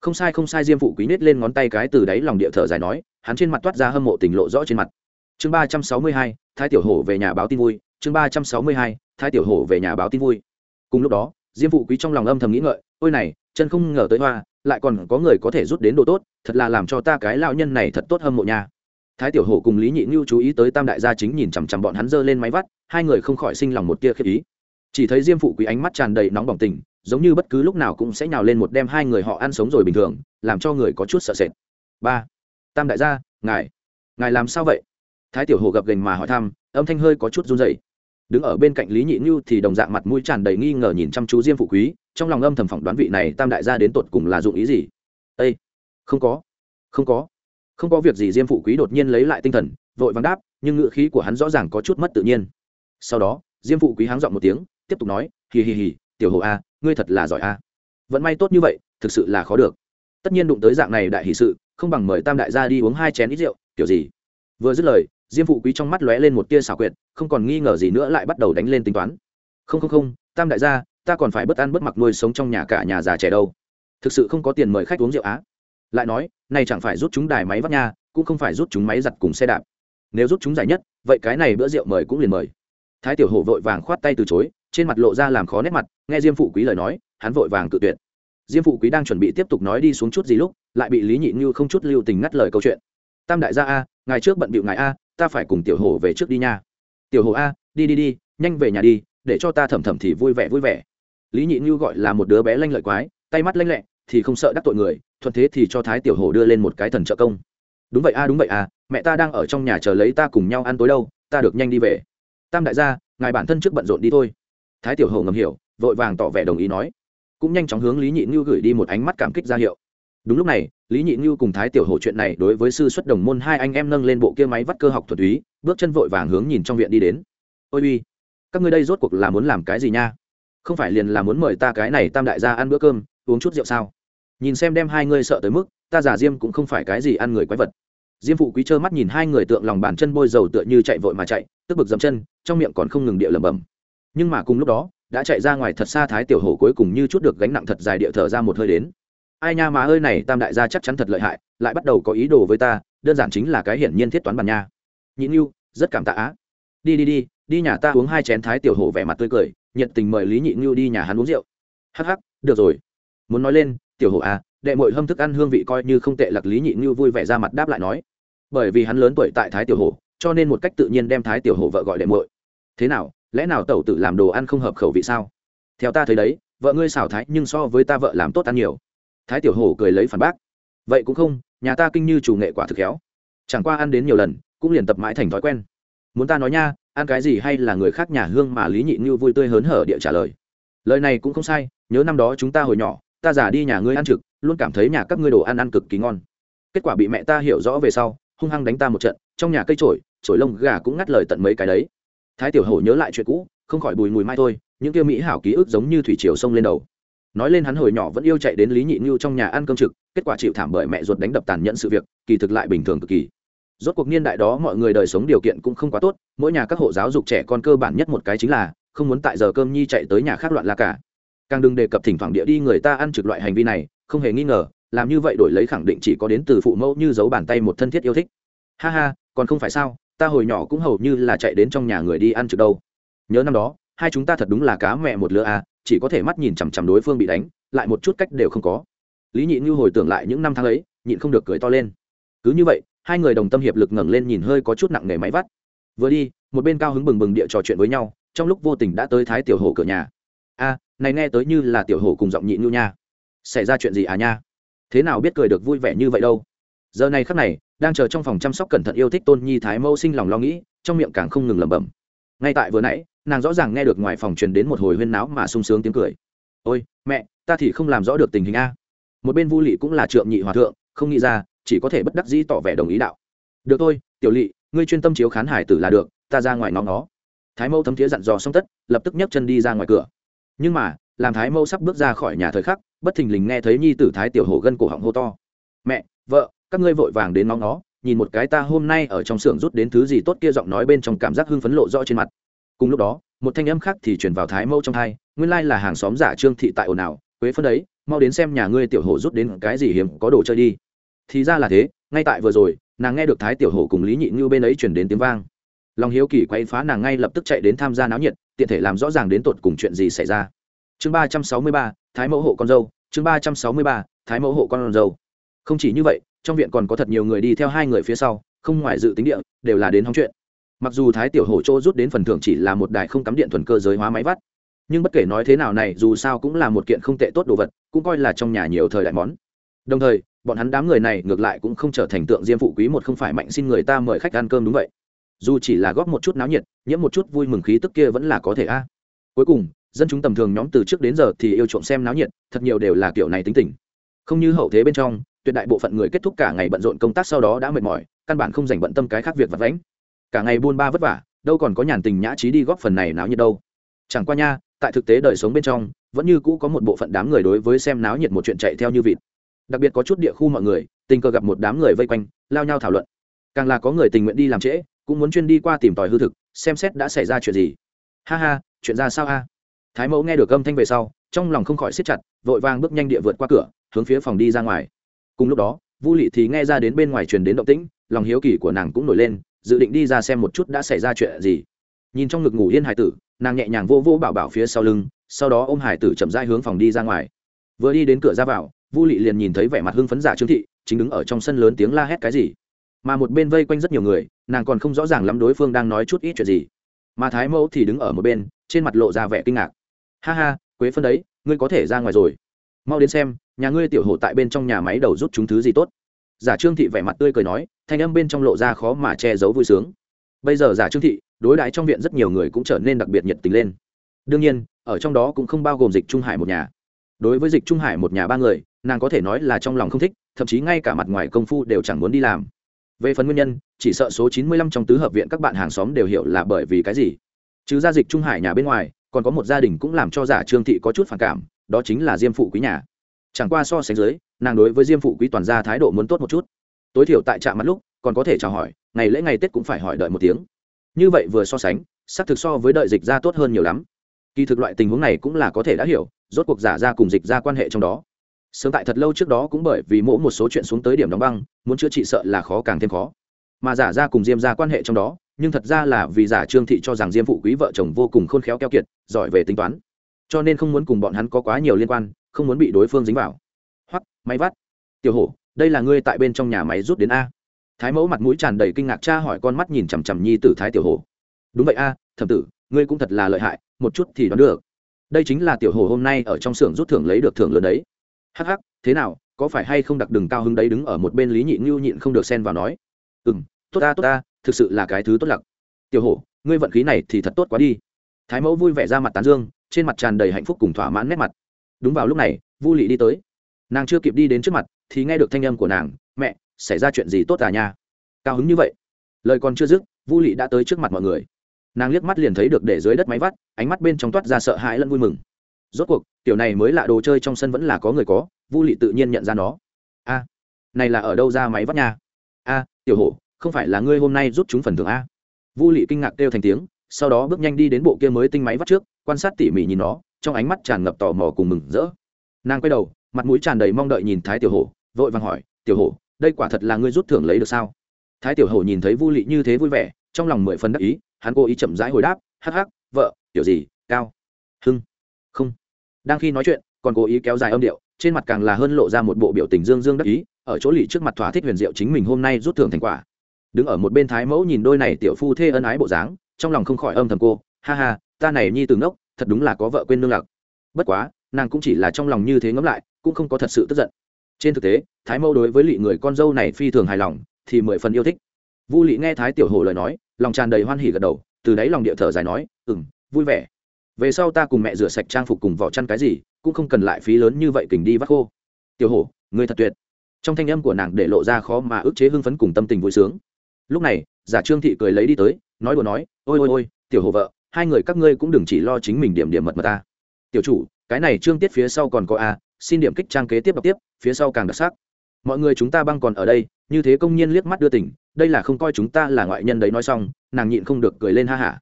[SPEAKER 1] Không sai không sai, diêm phụ quý nết lên ngón tay cái từ đáy lòng địa thở dài nói, hắn trên mặt toát ra hâm mộ tình lộ rõ trên mặt. Chương ba trăm sáu mươi hai, thái tiểu hổ về nhà báo tin vui, chương ba trăm sáu mươi hai thái tiểu hổ về nhà báo tin vui. Cùng lúc đó, diêm phụ quý trong lòng âm thầm nghĩ ngợi, ôi này, chân không ngờ tới hoa, lại còn có người có thể rút đến đồ tốt, thật là làm cho ta cái lão nhân này thật tốt hâm mộ nha. Thái tiểu hổ cùng lý nhị ngưu chú ý tới tam đại gia chính nhìn chằm chằm bọn hắn giơ lên máy vắt, hai người không khỏi sinh lòng một tia khiếp ý. Chỉ thấy diêm phụ quý ánh mắt tràn đầy nóng bỏng tình, giống như bất cứ lúc nào cũng sẽ nhào lên một đem hai người họ ăn sống rồi bình thường, làm cho người có chút sợ sệt. Ba, tam đại gia, ngài ngài làm sao vậy? Thái tiểu hồ gập gành mà hỏi thăm, âm thanh hơi có chút run dày đứng ở bên cạnh lý nhị như thì đồng dạng mặt mũi tràn đầy nghi ngờ nhìn chăm chú diêm phụ quý, trong lòng âm thầm phỏng đoán vị này tam đại gia đến tột cùng là dụng ý gì. Â không có không có không có việc gì. Diêm phụ quý đột nhiên lấy lại tinh thần, vội vắng đáp, nhưng ngựa khí của hắn rõ ràng có chút mất tự nhiên. Sau đó, diêm phụ quý háng dọn một tiếng, tiếp tục nói, hì hì hì, tiểu hồ a, ngươi thật là giỏi a. Vẫn may tốt như vậy, thực sự là khó được. Tất nhiên đụng tới dạng này đại hì sự, không bằng mời tam đại gia đi uống hai chén ít rượu, kiểu gì? Vừa dứt lời diêm phụ quý trong mắt lóe lên một tia xảo quyệt, không còn nghi ngờ gì nữa lại bắt đầu đánh lên tính toán. Không không không, tam đại gia, ta còn phải bất ăn bất mặc nuôi sống trong nhà cả nhà già trẻ đâu. Thực sự không có tiền mời khách uống rượu á. Lại nói, này chẳng phải rút chúng đài máy vắt nha, cũng không phải rút chúng máy giặt cùng xe đạp. Nếu rút chúng giải nhất, vậy cái này bữa rượu mời cũng liền mời. Thái tiểu hổ vội vàng khoát tay từ chối, trên mặt lộ ra làm khó nét mặt, nghe diêm phụ quý lời nói, hắn vội vàng cự tuyệt. Diêm phụ quý đang chuẩn bị tiếp tục nói đi xuống chút gì lúc, lại bị lý nhị như không chút lưu tình ngắt lời câu chuyện. Tam đại gia a ngày trước bận bịu ngài a ta phải cùng tiểu hổ về trước đi nha. Tiểu hổ a, đi đi đi, nhanh về nhà đi, để cho ta thầm thầm thì vui vẻ vui vẻ. Lý nhị như gọi là một đứa bé lanh lợi quái, tay mắt lanh lẹ, thì không sợ đắc tội người, thuận thế thì cho thái tiểu hổ đưa lên một cái thần trợ công. Đúng vậy a, đúng vậy a, mẹ ta đang ở trong nhà chờ lấy ta cùng nhau ăn tối đâu, ta được nhanh đi về. Tam đại gia, ngài bản thân trước bận rộn đi thôi. Thái tiểu hổ ngầm hiểu, vội vàng tỏ vẻ đồng ý nói. Cũng nhanh chóng hướng lý nhị như gửi đi một ánh mắt cảm kích ra hiệu đúng lúc này, lý nhị như cùng thái tiểu hổ chuyện này đối với sư xuất đồng môn hai anh em nâng lên bộ kia máy vắt cơ học thuật túy, bước chân vội vàng hướng nhìn trong viện đi đến. Ôi uy, các ngươi đây rốt cuộc là muốn làm cái gì nha? Không phải liền là muốn mời ta cái này tam đại gia ăn bữa cơm, uống chút rượu sao? Nhìn xem đem hai ngươi sợ tới mức, ta giả diêm cũng không phải cái gì ăn người quái vật. Diêm phụ quý trơ mắt nhìn hai người tượng lòng bàn chân bôi dầu tựa như chạy vội mà chạy, tức bực dậm chân, trong miệng còn không ngừng địa lẩm bẩm. Nhưng mà cùng lúc đó, đã chạy ra ngoài thật xa thái tiểu hổ cuối cùng như chút được gánh nặng thật dài địa thở ra một hơi đến ai nha mà ơi, này tam đại gia chắc chắn thật lợi hại, lại bắt đầu có ý đồ với ta, đơn giản chính là cái hiển nhiên thiết toán bàn nha. Nhịn yêu rất cảm tạ á. Đi đi đi đi nhà ta uống hai chén thái tiểu hổ vẻ mặt tươi cười, nhiệt tình mời lý nhị ngưu đi nhà hắn uống rượu. Hắc hắc, được rồi. Muốn nói lên, tiểu hổ à đệ mội hâm thức ăn hương vị coi như không tệ lạc lý nhị ngưu vui vẻ ra mặt đáp lại nói. Bởi vì hắn lớn tuổi tại thái tiểu hổ, cho nên một cách tự nhiên đem thái tiểu hổ vợ gọi đệ mội thế nào, lẽ nào tẩu tự làm đồ ăn không hợp khẩu vị sao? Theo ta thấy đấy, vợ ngươi xảo thái nhưng so với ta vợ làm tốt ăn nhiều thái tiểu hổ cười lấy phản bác. Vậy cũng không, nhà ta kinh như chủ nghệ quả thực khéo. Chẳng qua ăn đến nhiều lần, cũng liền tập mãi thành thói quen. Muốn ta nói nha, ăn cái gì hay là người khác nhà hương mà lý nhị như vui tươi hớn hở địa trả lời. Lời này cũng không sai, nhớ năm đó chúng ta hồi nhỏ, ta giả đi nhà ngươi ăn trực, luôn cảm thấy nhà các ngươi đồ ăn ăn cực kỳ ngon. Kết quả bị mẹ ta hiểu rõ về sau, hung hăng đánh ta một trận, trong nhà cây trổi trổi lông gà cũng ngắt lời tận mấy cái đấy. Thái tiểu hổ nhớ lại chuyện cũ, không khỏi bùi mùi mai thôi, những kia mỹ hảo ký ức giống như thủy triều sông lên đầu nói lên hắn hồi nhỏ vẫn yêu chạy đến lý nhị như trong nhà ăn cơm trực, kết quả chịu thảm bởi mẹ ruột đánh đập tàn nhẫn sự việc, kỳ thực lại bình thường cực kỳ. Rốt cuộc niên đại đó mọi người đời sống điều kiện cũng không quá tốt, mỗi nhà các hộ giáo dục trẻ con cơ bản nhất một cái chính là không muốn tại giờ cơm nhi chạy tới nhà khác loạn la cả. Càng đừng đề cập thỉnh thoảng địa đi người ta ăn trực loại hành vi này, không hề nghi ngờ, làm như vậy đổi lấy khẳng định chỉ có đến từ phụ mẫu như giấu bàn tay một thân thiết yêu thích. Ha ha, còn không phải sao, ta hồi nhỏ cũng hầu như là chạy đến trong nhà người đi ăn trực đâu. Nhớ năm đó hai chúng ta thật đúng là cá mẹ một lứa à chỉ có thể mắt nhìn chằm chằm đối phương bị đánh, lại một chút cách đều không có. Lý nhị như hồi tưởng lại những năm tháng ấy, nhịn không được cười to lên. Cứ như vậy, hai người đồng tâm hiệp lực ngẩng lên nhìn hơi có chút nặng nề máy vắt. Vừa đi, một bên cao hứng bừng bừng địa trò chuyện với nhau, trong lúc vô tình đã tới thái tiểu hổ cửa nhà. A này nghe tới như là tiểu hổ cùng giọng nhị nhu nha. Xảy ra chuyện gì à nha? Thế nào biết cười được vui vẻ như vậy đâu? Giờ này khắc này, đang chờ trong phòng chăm sóc cẩn thận yêu thích tôn nhi thái mâu sinh lòng lo nghĩ, trong miệng càng không ngừng lẩm bẩm. Ngay tại vừa nãy nàng rõ ràng nghe được ngoài phòng truyền đến một hồi huyên náo mà sung sướng tiếng cười. Ôi, mẹ, ta thì không làm rõ được tình hình a. Một bên vu lị cũng là trượng nhị hòa thượng, không nghĩ ra, chỉ có thể bất đắc dĩ tỏ vẻ đồng ý đạo. Được thôi, tiểu lị, ngươi chuyên tâm chiếu khán hải tử là được, ta ra ngoài nó nó. Thái mẫu thấm thiế dặn dò xong tất, lập tức nhấc chân đi ra ngoài cửa. Nhưng mà, làm thái mẫu sắp bước ra khỏi nhà thời khắc, bất thình lình nghe thấy nhi tử thái tiểu hổ gân cổ họng hô to. Mẹ, vợ, các ngươi vội vàng đến nó nó, nhìn một cái ta hôm nay ở trong xưởng rút đến thứ gì tốt kia giọng nói bên trong cảm giác hưng phấn lộ rõ trên mặt cùng lúc đó, một thanh âm khác thì chuyển vào thái mẫu trong thai nguyên lai là hàng xóm giả trương thị tại ồn ào, quế phân đấy, mau đến xem nhà ngươi tiểu hổ rút đến cái gì hiếm, có đồ chơi đi. Thì ra là thế, ngay tại vừa rồi, nàng nghe được thái tiểu hổ cùng lý nhị như bên ấy chuyển đến tiếng vang. Lòng hiếu kỳ quay phá nàng ngay lập tức chạy đến tham gia náo nhiệt, tiện thể làm rõ ràng đến tột cùng chuyện gì xảy ra. Chương ba trăm sáu mươi ba, thái mẫu hộ con dâu, chương ba trăm sáu mươi ba, thái mẫu hộ con dâu. Không chỉ như vậy, trong viện còn có thật nhiều người đi theo hai người phía sau, không ngoài dự tính địa, đều là đến hóng chuyện mặc dù thái tiểu hổ chỗ rút đến phần thưởng chỉ là một đài không cắm điện thuần cơ giới hóa máy vắt, nhưng bất kể nói thế nào này, dù sao cũng là một kiện không tệ tốt đồ vật, cũng coi là trong nhà nhiều thời đại món. Đồng thời, bọn hắn đám người này ngược lại cũng không trở thành tượng diêm phụ quý một không phải mạnh xin người ta mời khách ăn cơm đúng vậy. Dù chỉ là góp một chút náo nhiệt, nhiễm một chút vui mừng khí tức kia vẫn là có thể a. Cuối cùng, dân chúng tầm thường nhóm từ trước đến giờ thì yêu trộm xem náo nhiệt, thật nhiều đều là kiểu này tính tình. Không như hậu thế bên trong, tuyệt đại bộ phận người kết thúc cả ngày bận rộn công tác sau đó đã mệt mỏi, căn bản không dành bận tâm cái khác việc vặt vãnh cả ngày buôn ba vất vả, đâu còn có nhàn tình nhã trí đi góp phần này náo nhiệt đâu. Chẳng qua nha, tại thực tế đời sống bên trong, vẫn như cũ có một bộ phận đám người đối với xem náo nhiệt một chuyện chạy theo như vịt. Đặc biệt có chút địa khu mọi người, tình cờ gặp một đám người vây quanh, lao nhau thảo luận. Càng là có người tình nguyện đi làm trễ, cũng muốn chuyên đi qua tìm tòi hư thực, xem xét đã xảy ra chuyện gì. Ha ha, chuyện ra sao a? Thái mẫu nghe được âm thanh về sau, trong lòng không khỏi siết chặt, vội vàng bước nhanh địa vượt qua cửa, hướng phía phòng đi ra ngoài. Cùng lúc đó, vu lị thì nghe ra đến bên ngoài truyền đến động tĩnh, lòng hiếu kỳ của nàng cũng nổi lên dự định đi ra xem một chút đã xảy ra chuyện gì. Nhìn trong ngực ngủ yên hải tử, nàng nhẹ nhàng vô vô bảo bảo phía sau lưng, sau đó ôm hải tử chậm rãi hướng phòng đi ra ngoài. Vừa đi đến cửa ra vào, vu lị liền nhìn thấy vẻ mặt hưng phấn giả trương thị, chính đứng ở trong sân lớn tiếng la hét cái gì. Mà một bên vây quanh rất nhiều người, nàng còn không rõ ràng lắm đối phương đang nói chút ít chuyện gì. Mà thái mẫu thì đứng ở một bên, trên mặt lộ ra vẻ kinh ngạc. Ha ha, quế phân đấy, ngươi có thể ra ngoài rồi. Mau đến xem, nhà ngươi tiểu hộ tại bên trong nhà máy đầu rút chúng thứ gì tốt giả trương thị vẻ mặt tươi cười nói, thanh âm bên trong lộ ra khó mà che giấu vui sướng. Bây giờ giả trương thị, đối đãi trong viện rất nhiều người cũng trở nên đặc biệt nhiệt tình lên. Đương nhiên, ở trong đó cũng không bao gồm dịch trung hải một nhà. Đối với dịch trung hải một nhà ba người, nàng có thể nói là trong lòng không thích, thậm chí ngay cả mặt ngoài công phu đều chẳng muốn đi làm. Về phần nguyên nhân, chỉ sợ số chín mươi lăm trong tứ hợp viện các bạn hàng xóm đều hiểu là bởi vì cái gì. Chứ ra dịch trung hải nhà bên ngoài, còn có một gia đình cũng làm cho giả trương thị có chút phản cảm, đó chính là diêm phụ quý nhà chẳng qua so sánh dưới, nàng đối với diêm phụ quý toàn gia thái độ muốn tốt một chút. Tối thiểu tại trạm mắt lúc, còn có thể chào hỏi, ngày lễ ngày tết cũng phải hỏi đợi một tiếng. Như vậy vừa so sánh, xác thực so với đợi dịch ra tốt hơn nhiều lắm. Kỳ thực loại tình huống này cũng là có thể đã hiểu, rốt cuộc giả ra cùng dịch ra quan hệ trong đó. Sớm tại thật lâu trước đó cũng bởi vì mỗi một số chuyện xuống tới điểm đóng băng, muốn chữa trị sợ là khó càng thêm khó. Mà giả ra cùng diêm ra quan hệ trong đó, nhưng thật ra là vì giả trương thị cho rằng diêm phụ quý vợ chồng vô cùng khôn khéo keo kiệt, giỏi về tính toán. Cho nên không muốn cùng bọn hắn có quá nhiều liên quan không muốn bị đối phương dính vào. Hoặc máy vắt. Tiểu hổ, đây là ngươi tại bên trong nhà máy rút đến a. Thái mẫu mặt mũi tràn đầy kinh ngạc cha hỏi con mắt nhìn chằm chằm nhi tử thái tiểu hổ. Đúng vậy a, thẩm tử, ngươi cũng thật là lợi hại, một chút thì đoán được. Đây chính là tiểu hồ hôm nay ở trong xưởng rút thưởng lấy được thưởng lớn đấy. Hắc hắc, thế nào, có phải hay không đặc đừng cao hứng đấy đứng ở một bên lý nhị ngưu nhịn không được xen vào nói. Ừ m tốt ta tốt ta thực sự là cái thứ tốt lặc. Tiểu hổ, ngươi vận khí này thì thật tốt quá đi. Thái mẫu vui vẻ ra mặt tán dương, trên mặt tràn đầy hạnh phúc cùng thỏa mãn nét mặt đúng vào lúc này, vu lị đi tới. Nàng chưa kịp đi đến trước mặt, thì nghe được thanh âm của nàng, mẹ, xảy ra chuyện gì tốt à nha? Cao hứng như vậy. Lời còn chưa dứt, vu lị đã tới trước mặt mọi người. Nàng liếc mắt liền thấy được để dưới đất máy vắt, ánh mắt bên trong toát ra sợ hãi lẫn vui mừng. Rốt cuộc, tiểu này mới lạ đồ chơi trong sân vẫn là có người có, vu lị tự nhiên nhận ra nó. A, này là ở đâu ra máy vắt nha? A, tiểu hổ, không phải là ngươi hôm nay rút chúng phần thưởng a? Vu lị kinh ngạc kêu thành tiếng, sau đó bước nhanh đi đến bộ kia mới tinh máy vắt trước, quan sát tỉ mỉ nhìn nó trong ánh mắt tràn ngập tò mò cùng mừng rỡ. Nàng quay đầu, mặt mũi tràn đầy mong đợi nhìn thái tiểu hổ, vội vàng hỏi, tiểu hổ, đây quả thật là ngươi rút thưởng lấy được sao? Thái tiểu hổ nhìn thấy vu lị như thế vui vẻ, trong lòng mười phần đắc ý, hắn cố ý chậm rãi hồi đáp, hắc hắc, vợ, tiểu gì, cao. Hưng. Không. Đang khi nói chuyện, còn cố ý kéo dài âm điệu, trên mặt càng là hơn lộ ra một bộ biểu tình dương dương đắc ý, ở chỗ lì trước mặt thỏa thích huyền diệu chính mình hôm nay rút thưởng thành quả. Đứng ở một bên thái mẫu nhìn đôi này tiểu phu thê ân ái bộ dáng, trong lòng không khỏi âm thầm cô, ha ha, ta này nhi từ ngốc thật đúng là có vợ quên nương lạc bất quá, nàng cũng chỉ là trong lòng như thế ngẫm lại, cũng không có thật sự tức giận. Trên thực tế, thái mẫu đối với lị người con dâu này phi thường hài lòng, thì mười phần yêu thích. Vu lị nghe thái tiểu hồ lời nói, lòng tràn đầy hoan hỉ gật đầu, từ đáy lòng địa thở dài nói ừ m vui vẻ. Về sau ta cùng mẹ rửa sạch trang phục cùng vỏ chăn cái gì, cũng không cần lại phí lớn như vậy kình đi vắt khô. Tiểu hổ người thật tuyệt. Trong thanh âm của nàng để lộ ra khó mà ức chế hưng phấn cùng tâm tình vui sướng. Lúc này, giả trương thị cười lấy đi tới, nói đùa nói, ôi ôi ôi, tiểu hổ vợ hai người các ngươi cũng đừng chỉ lo chính mình điểm điểm mật mật ta. Tiểu chủ, cái này trương tiết phía sau còn có a, xin điểm kích trang kế tiếp đọc tiếp, phía sau càng đặc sắc. Mọi người chúng ta băng còn ở đây, như thế công nhiên liếc mắt đưa tỉnh đây là không coi chúng ta là ngoại nhân đấy nói xong, nàng nhịn không được cười lên ha hả.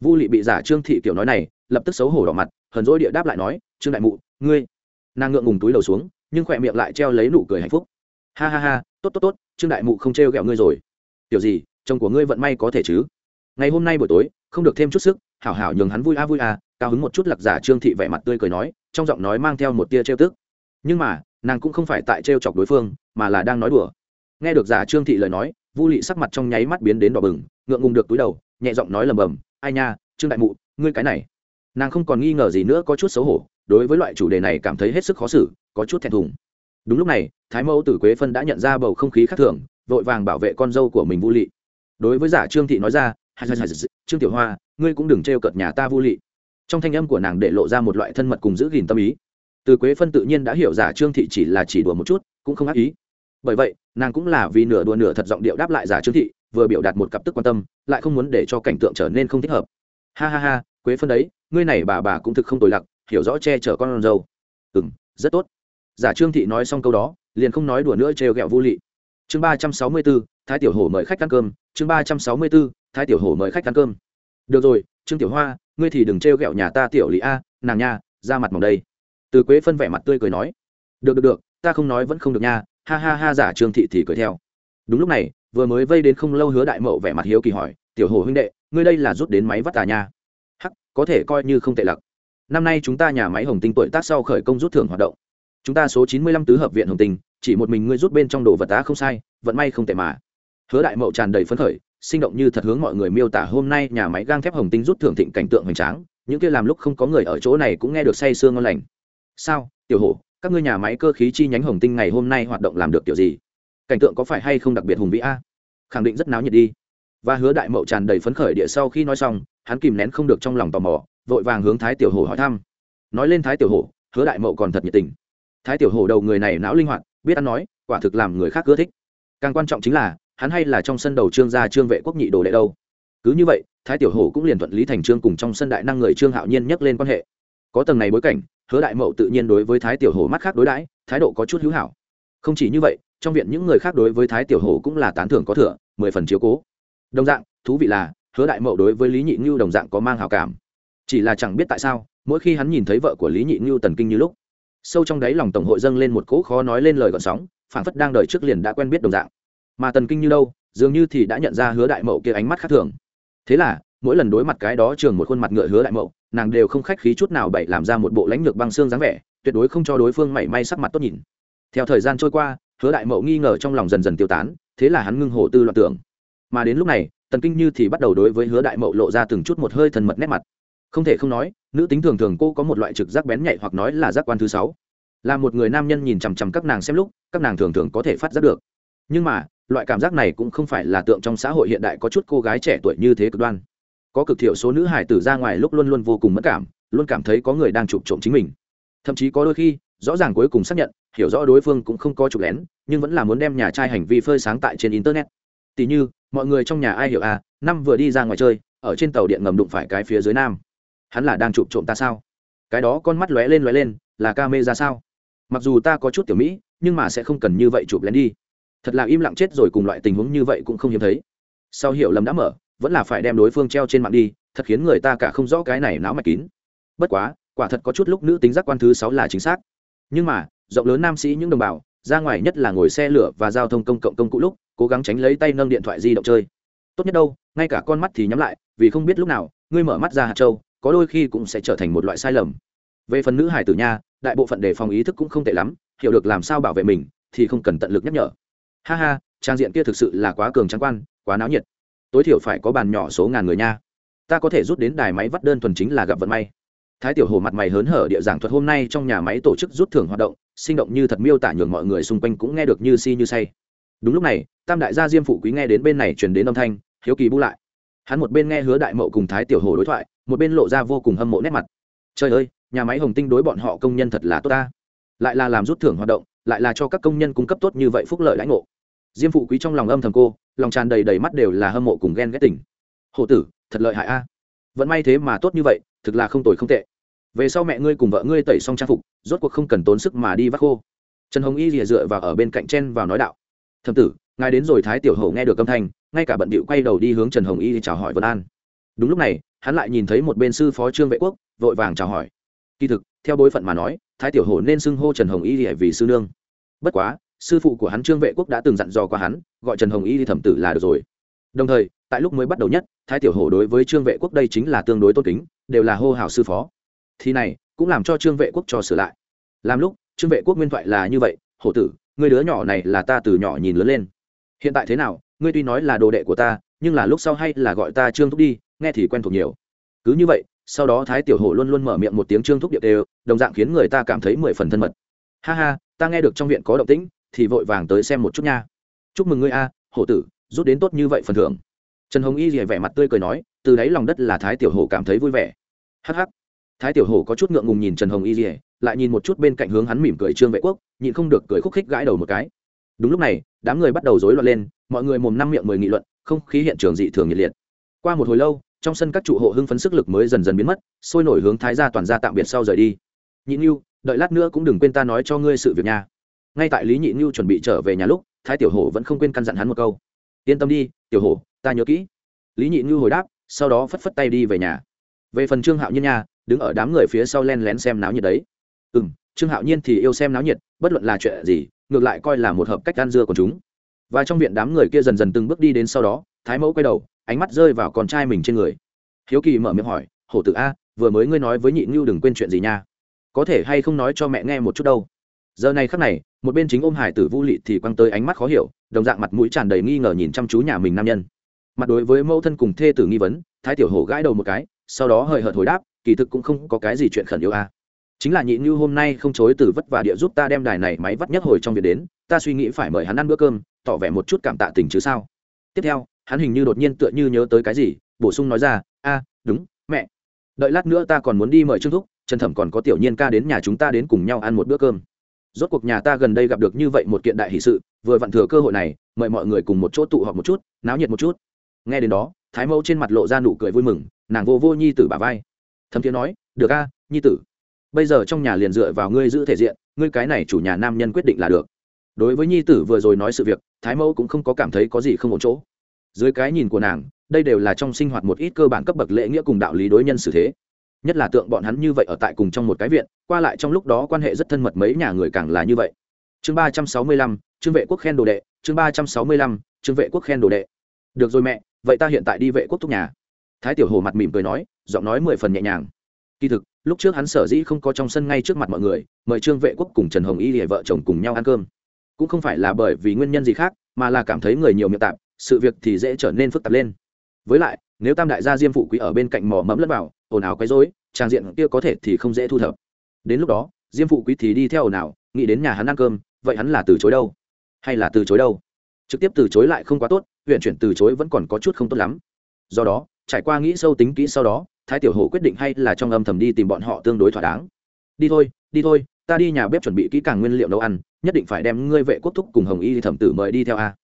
[SPEAKER 1] Vu lị bị giả trương thị kiểu nói này, lập tức xấu hổ đỏ mặt, hờn dỗi địa đáp lại nói, trương đại mụ, ngươi. Nàng ngượng ngùng túi đầu xuống, nhưng khỏe miệng lại treo lấy nụ cười hạnh phúc. Ha ha ha, tốt tốt tốt, trương đại mụ không trêu ghẹo ngươi rồi. Tiểu gì, chồng của ngươi vận may có thể chứ? Ngày hôm nay buổi tối, không được thêm chút sức hảo hảo nhường hắn vui a vui a, cao hứng một chút lạc giả trương thị vẻ mặt tươi cười nói, trong giọng nói mang theo một tia trêu tức. Nhưng mà, nàng cũng không phải tại trêu chọc đối phương, mà là đang nói đùa. Nghe được giả trương thị lời nói, vu lị sắc mặt trong nháy mắt biến đến đỏ bừng, ngượng ngùng được túi đầu, nhẹ giọng nói lầm bầm, ai nha, trương đại mụ, ngươi cái này. Nàng không còn nghi ngờ gì nữa, có chút xấu hổ, đối với loại chủ đề này cảm thấy hết sức khó xử, có chút thẹn thùng. Đúng lúc này, thái mẫu tử quế phân đã nhận ra bầu không khí khác thường, vội vàng bảo vệ con dâu của mình vu lị. Đối với giả trương thị nói ra trương tiểu hoa, ngươi cũng đừng trêu cợt nhà ta vu lị. Trong thanh âm của nàng để lộ ra một loại thân mật cùng giữ gìn tâm ý. Từ quế phân tự nhiên đã hiểu giả trương thị chỉ là chỉ đùa một chút, cũng không ác ý. Bởi vậy, nàng cũng là vì nửa đùa nửa thật giọng điệu đáp lại giả trương thị, vừa biểu đạt một cặp tức quan tâm, lại không muốn để cho cảnh tượng trở nên không thích hợp. Ha ha ha, quế phân đấy, ngươi này bà bà cũng thực không tồi lặc, hiểu rõ che chở con dâu. Ừ m rất tốt. Giả trương thị nói xong câu đó, liền không nói đùa nữa trêu ghẹo vô lị. Chương ba trăm sáu mươi b ố thái tiểu hổ mời khách ăn cơm, chương ba trăm sáu mươi b ố thái tiểu hổ mời khách ăn cơm. Được rồi, trương tiểu hoa, ngươi thì đừng trêu ghẹo nhà ta tiểu lý a, nàng nha, ra mặt mỏng đây. Từ quế phân vẻ mặt tươi cười nói. Được được được, ta không nói vẫn không được nha, ha ha ha giả trương thị thì cười theo. Đúng lúc này, vừa mới vây đến không lâu hứa đại mậu vẻ mặt hiếu kỳ hỏi, tiểu hồ huynh đệ, ngươi đây là rút đến máy vắt tà nha? Hắc, có thể coi như không tệ lặc. Năm nay chúng ta nhà máy hồng tinh tuổi tác sau khởi công rút thưởng hoạt động. Chúng ta số chín mươi lăm tứ hợp viện hồng tinh, chỉ một mình ngươi rút bên trong đồ vật tá không sai, vận may không tệ mà. Hứa đại mậu tràn đầy phấn khởi sinh động như thật hướng mọi người miêu tả hôm nay nhà máy gang thép hồng tinh rút thưởng thịnh cảnh tượng hoành tráng, những kia làm lúc không có người ở chỗ này cũng nghe được say sương ngon lành. Sao, tiểu hổ, các ngươi nhà máy cơ khí chi nhánh hồng tinh ngày hôm nay hoạt động làm được kiểu gì? Cảnh tượng có phải hay không đặc biệt hùng vĩ a? Khẳng định rất náo nhiệt đi. Và hứa đại mậu tràn đầy phấn khởi địa sau khi nói xong, hắn kìm nén không được trong lòng tò mò, vội vàng hướng thái tiểu hổ hỏi thăm. Nói lên thái tiểu hổ, hứa đại mậu còn thật nhiệt tình. Thái tiểu hổ đầu người này não linh hoạt, biết ăn nói, quả thực làm người khác ưa thích. Càng quan trọng chính là hắn hay là trong sân đầu trương gia trương vệ quốc nhị đồ đệ đâu? Cứ như vậy, thái tiểu hổ cũng liền thuận lý thành trương cùng trong sân đại năng người trương hạo nhiên nhắc lên quan hệ. Có tầng này bối cảnh, hứa đại mậu tự nhiên đối với thái tiểu hổ mắt khác đối đãi, thái độ có chút hữu hảo. Không chỉ như vậy, trong viện những người khác đối với thái tiểu hổ cũng là tán thưởng có thừa, mười phần chiếu cố. Đồng dạng, thú vị là, hứa đại mậu đối với lý nhị ngưu đồng dạng có mang hào cảm. Chỉ là chẳng biết tại sao, mỗi khi hắn nhìn thấy vợ của lý nhị ngưu tần kinh như lúc, sâu trong đáy lòng tổng hội dâng lên một cỗ khó nói lên lời gọn sóng phản phất đang đợi trước liền đã quen biết đồng dạng mà tần kinh như đâu, dường như thì đã nhận ra hứa đại mậu kia ánh mắt khác thường. Thế là, mỗi lần đối mặt cái đó trường một khuôn mặt ngựa hứa đại mậu, nàng đều không khách khí chút nào bậy làm ra một bộ lãnh lược băng xương dáng vẻ, tuyệt đối không cho đối phương mảy may sắc mặt tốt nhìn. Theo thời gian trôi qua, hứa đại mậu nghi ngờ trong lòng dần dần tiêu tán, thế là hắn ngưng hồ tư loạn tưởng. Mà đến lúc này, tần kinh như thì bắt đầu đối với hứa đại mậu lộ ra từng chút một hơi thần mật nét mặt. Không thể không nói, nữ tính thường thường cô có một loại trực giác bén nhạy hoặc nói là giác quan thứ sáu. Là một người nam nhân nhìn chằm chằm các nàng xem lúc, các nàng thường thường có thể phát giác được. Nhưng mà loại cảm giác này cũng không phải là tượng trong xã hội hiện đại có chút cô gái trẻ tuổi như thế cực đoan. Có cực thiểu số nữ hải tử ra ngoài lúc luôn luôn vô cùng mất cảm, luôn cảm thấy có người đang chụp trộm chính mình. Thậm chí có đôi khi, rõ ràng cuối cùng xác nhận, hiểu rõ đối phương cũng không có chụp lén, nhưng vẫn là muốn đem nhà trai hành vi phơi sáng tại trên internet. Tỉ như, mọi người trong nhà ai hiểu à năm vừa đi ra ngoài chơi, ở trên tàu điện ngầm đụng phải cái phía dưới nam. Hắn là đang chụp trộm ta sao? Cái đó con mắt lóe lên lóe lên, là ca mê ra sao? Mặc dù ta có chút tiểu mỹ, nhưng mà sẽ không cần như vậy chụp lén đi thật là im lặng chết rồi cùng loại tình huống như vậy cũng không hiếm thấy. Sau hiểu lầm đã mở, vẫn là phải đem đối phương treo trên mạng đi, thật khiến người ta cả không rõ cái này não mạch kín. Bất quá, quả thật có chút lúc nữ tính giác quan thứ sáu là chính xác. Nhưng mà, rộng lớn nam sĩ những đồng bào, ra ngoài nhất là ngồi xe lửa và giao thông công cộng công cụ lúc, cố gắng tránh lấy tay nâng điện thoại di động chơi. Tốt nhất đâu, ngay cả con mắt thì nhắm lại, vì không biết lúc nào, ngươi mở mắt ra hạt châu, có đôi khi cũng sẽ trở thành một loại sai lầm. Về phần nữ hải tử nha, đại bộ phận đề phòng ý thức cũng không tệ lắm, hiểu được làm sao bảo vệ mình, thì không cần tận lực nhắc nhở ha ha, trang diện kia thực sự là quá cường trắng quan, quá náo nhiệt. Tối thiểu phải có bàn nhỏ số ngàn người nha. Ta có thể rút đến đài máy vắt đơn thuần chính là gặp vận may. Thái tiểu hồ mặt mày hớn hở địa giảng thuật hôm nay trong nhà máy tổ chức rút thưởng hoạt động, sinh động như thật miêu tả nhường mọi người xung quanh cũng nghe được như si như say. Đúng lúc này, tam đại gia diêm phụ quý nghe đến bên này truyền đến âm thanh, hiếu kỳ bu lại. Hắn một bên nghe hứa đại mậu cùng thái tiểu hồ đối thoại, một bên lộ ra vô cùng hâm mộ nét mặt. Trời ơi, nhà máy hồng tinh đối bọn họ công nhân thật là tốt ta. Lại là làm rút thưởng hoạt động lại là cho các công nhân cung cấp tốt như vậy phúc lợi lãnh ngộ. Diêm phụ quý trong lòng âm thầm cô, lòng tràn đầy đầy mắt đều là hâm mộ cùng ghen ghét tình. Hổ tử, thật lợi hại a. Vẫn may thế mà tốt như vậy, thực là không tồi không tệ. Về sau mẹ ngươi cùng vợ ngươi tẩy xong trang phục, rốt cuộc không cần tốn sức mà đi vác khô. Trần hồng y rìa dựa vào ở bên cạnh chen vào nói đạo. Thầm tử, ngài đến rồi thái tiểu hậu nghe được âm thanh, ngay cả bận bịu quay đầu đi hướng trần hồng y chào hỏi vân an. Đúng lúc này, hắn lại nhìn thấy một bên sư phó trương vệ quốc, vội vàng chào hỏi. Kỳ thực, theo bối phận mà nói thái tiểu hổ nên xưng hô trần hồng y rìa vì sư nương. Bất quá, sư phụ của hắn trương vệ quốc đã từng dặn dò qua hắn, gọi trần hồng y đi thẩm tử là được rồi. Đồng thời, tại lúc mới bắt đầu nhất, thái tiểu hổ đối với trương vệ quốc đây chính là tương đối tôn kính, đều là hô hào sư phó. Thì này, cũng làm cho trương vệ quốc cho sửa lại. Làm lúc, trương vệ quốc nguyên thoại là như vậy, hổ tử người đứa nhỏ này là ta từ nhỏ nhìn lớn lên. Hiện tại thế nào, ngươi tuy nói là đồ đệ của ta, nhưng là lúc sau hay là gọi ta trương thúc đi, nghe thì quen thuộc nhiều. Cứ như vậy sau đó thái tiểu hổ luôn luôn mở miệng một tiếng trương thúc điệu đều đồng dạng khiến người ta cảm thấy mười phần thân mật. Ha ha ta nghe được trong viện có động tĩnh thì vội vàng tới xem một chút nha. Chúc mừng ngươi a hổ tử rút đến tốt như vậy phần thưởng. Trần hồng y rỉa vẻ mặt tươi cười nói từ đáy lòng đất là thái tiểu hổ cảm thấy vui vẻ. Hắc hắc, thái tiểu hổ có chút ngượng ngùng nhìn trần hồng y rỉa lại nhìn một chút bên cạnh hướng hắn mỉm cười trương vệ quốc nhịn không được cười khúc khích gãi đầu một cái. Đúng lúc này đám người bắt đầu rối loạn lên mọi người mồm năm miệng mười nghị luận không khí hiện trường dị thường nhiệt liệt. Qua một hồi lâu trong sân các trụ hộ hưng phấn sức lực mới dần dần biến mất, sôi nổi hướng thái gia toàn gia tạm biệt sau rời đi. Nhị nhu đợi lát nữa cũng đừng quên ta nói cho ngươi sự việc nha. Ngay tại lý nhị nhu chuẩn bị trở về nhà lúc, thái tiểu hổ vẫn không quên căn dặn hắn một câu. Yên tâm đi, tiểu hổ, ta nhớ kỹ. Lý nhị nhu hồi đáp, sau đó phất phất tay đi về nhà. Về phần trương hạo nhiên nha, đứng ở đám người phía sau len lén xem náo nhiệt đấy. Ừ m trương hạo nhiên thì yêu xem náo nhiệt, bất luận là chuyện gì, ngược lại coi là một hợp cách ăn dưa của chúng. Và trong viện đám người kia dần dần từng bước đi đến sau đó, thái mẫu quay đầu ánh mắt rơi vào con trai mình trên người. Hiếu kỳ mở miệng hỏi, hổ tử a, vừa mới ngươi nói với nhị ngưu đừng quên chuyện gì nha? Có thể hay không nói cho mẹ nghe một chút đâu? Giờ này khắc này, một bên chính ôm hải tử vu lị thì quăng tới ánh mắt khó hiểu, đồng dạng mặt mũi tràn đầy nghi ngờ nhìn chăm chú nhà mình nam nhân. Mặt đối với mẫu thân cùng thê tử nghi vấn, thái tiểu hổ gãi đầu một cái, sau đó hời hợt hồi đáp, kỳ thực cũng không có cái gì chuyện khẩn yêu a. Chính là nhị như hôm nay không chối từ vất vả địa giúp ta đem đài này máy vắt nhất hồi trong việc đến, ta suy nghĩ phải mời hắn ăn bữa cơm, tỏ vẻ một chút cảm tạ tình chứ sao? Tiếp theo hắn hình như đột nhiên tựa như nhớ tới cái gì, bổ sung nói ra, a, đúng, mẹ. Đợi lát nữa ta còn muốn đi mời trương thúc, trần thẩm còn có tiểu nhiên ca đến nhà chúng ta đến cùng nhau ăn một bữa cơm. Rốt cuộc nhà ta gần đây gặp được như vậy một kiện đại hỷ sự, vừa vặn thừa cơ hội này, mời mọi người cùng một chỗ tụ họp một chút, náo nhiệt một chút. Nghe đến đó, thái mẫu trên mặt lộ ra nụ cười vui mừng, nàng vô vô nhi tử bà vai. Thấm thiế nói, được a, nhi tử, bây giờ trong nhà liền dựa vào ngươi giữ thể diện, ngươi cái này chủ nhà nam nhân quyết định là được. Đối với nhi tử vừa rồi nói sự việc, thái mẫu cũng không có cảm thấy có gì không ổn chỗ dưới cái nhìn của nàng, đây đều là trong sinh hoạt một ít cơ bản cấp bậc lễ nghĩa cùng đạo lý đối nhân xử thế. Nhất là tượng bọn hắn như vậy ở tại cùng trong một cái viện, qua lại trong lúc đó quan hệ rất thân mật mấy nhà người càng là như vậy. Chương ba trăm sáu mươi lăm, trương vệ quốc khen đồ đệ, chương ba trăm sáu mươi lăm, trương vệ quốc khen đồ đệ. Được rồi mẹ, vậy ta hiện tại đi vệ quốc thúc nhà. Thái tiểu hồ mặt mỉm cười nói, giọng nói mười phần nhẹ nhàng. Kỳ thực, lúc trước hắn sở dĩ không có trong sân ngay trước mặt mọi người, mời trương vệ quốc cùng trần hồng y để vợ chồng cùng nhau ăn cơm. Cũng không phải là bởi vì nguyên nhân gì khác, mà là cảm thấy người nhiều miệng tạp sự việc thì dễ trở nên phức tạp lên. Với lại, nếu tam đại gia diêm phụ quý ở bên cạnh mò mẫm lẫn vào, ồn ào quấy rối, trang diện kia có thể thì không dễ thu thập. Đến lúc đó, diêm phụ quý thì đi theo ồn ào, nghĩ đến nhà hắn ăn cơm, vậy hắn là từ chối đâu? Hay là từ chối đâu? Trực tiếp từ chối lại không quá tốt, huyện chuyển từ chối vẫn còn có chút không tốt lắm. Do đó, trải qua nghĩ sâu tính kỹ sau đó, thái tiểu hổ quyết định hay là trong âm thầm đi tìm bọn họ tương đối thỏa đáng. Đi thôi đi thôi, ta đi nhà bếp chuẩn bị kỹ càng nguyên liệu nấu ăn, nhất định phải đem ngươi vệ quốc thúc cùng hồng y thẩm tử mời đi theo a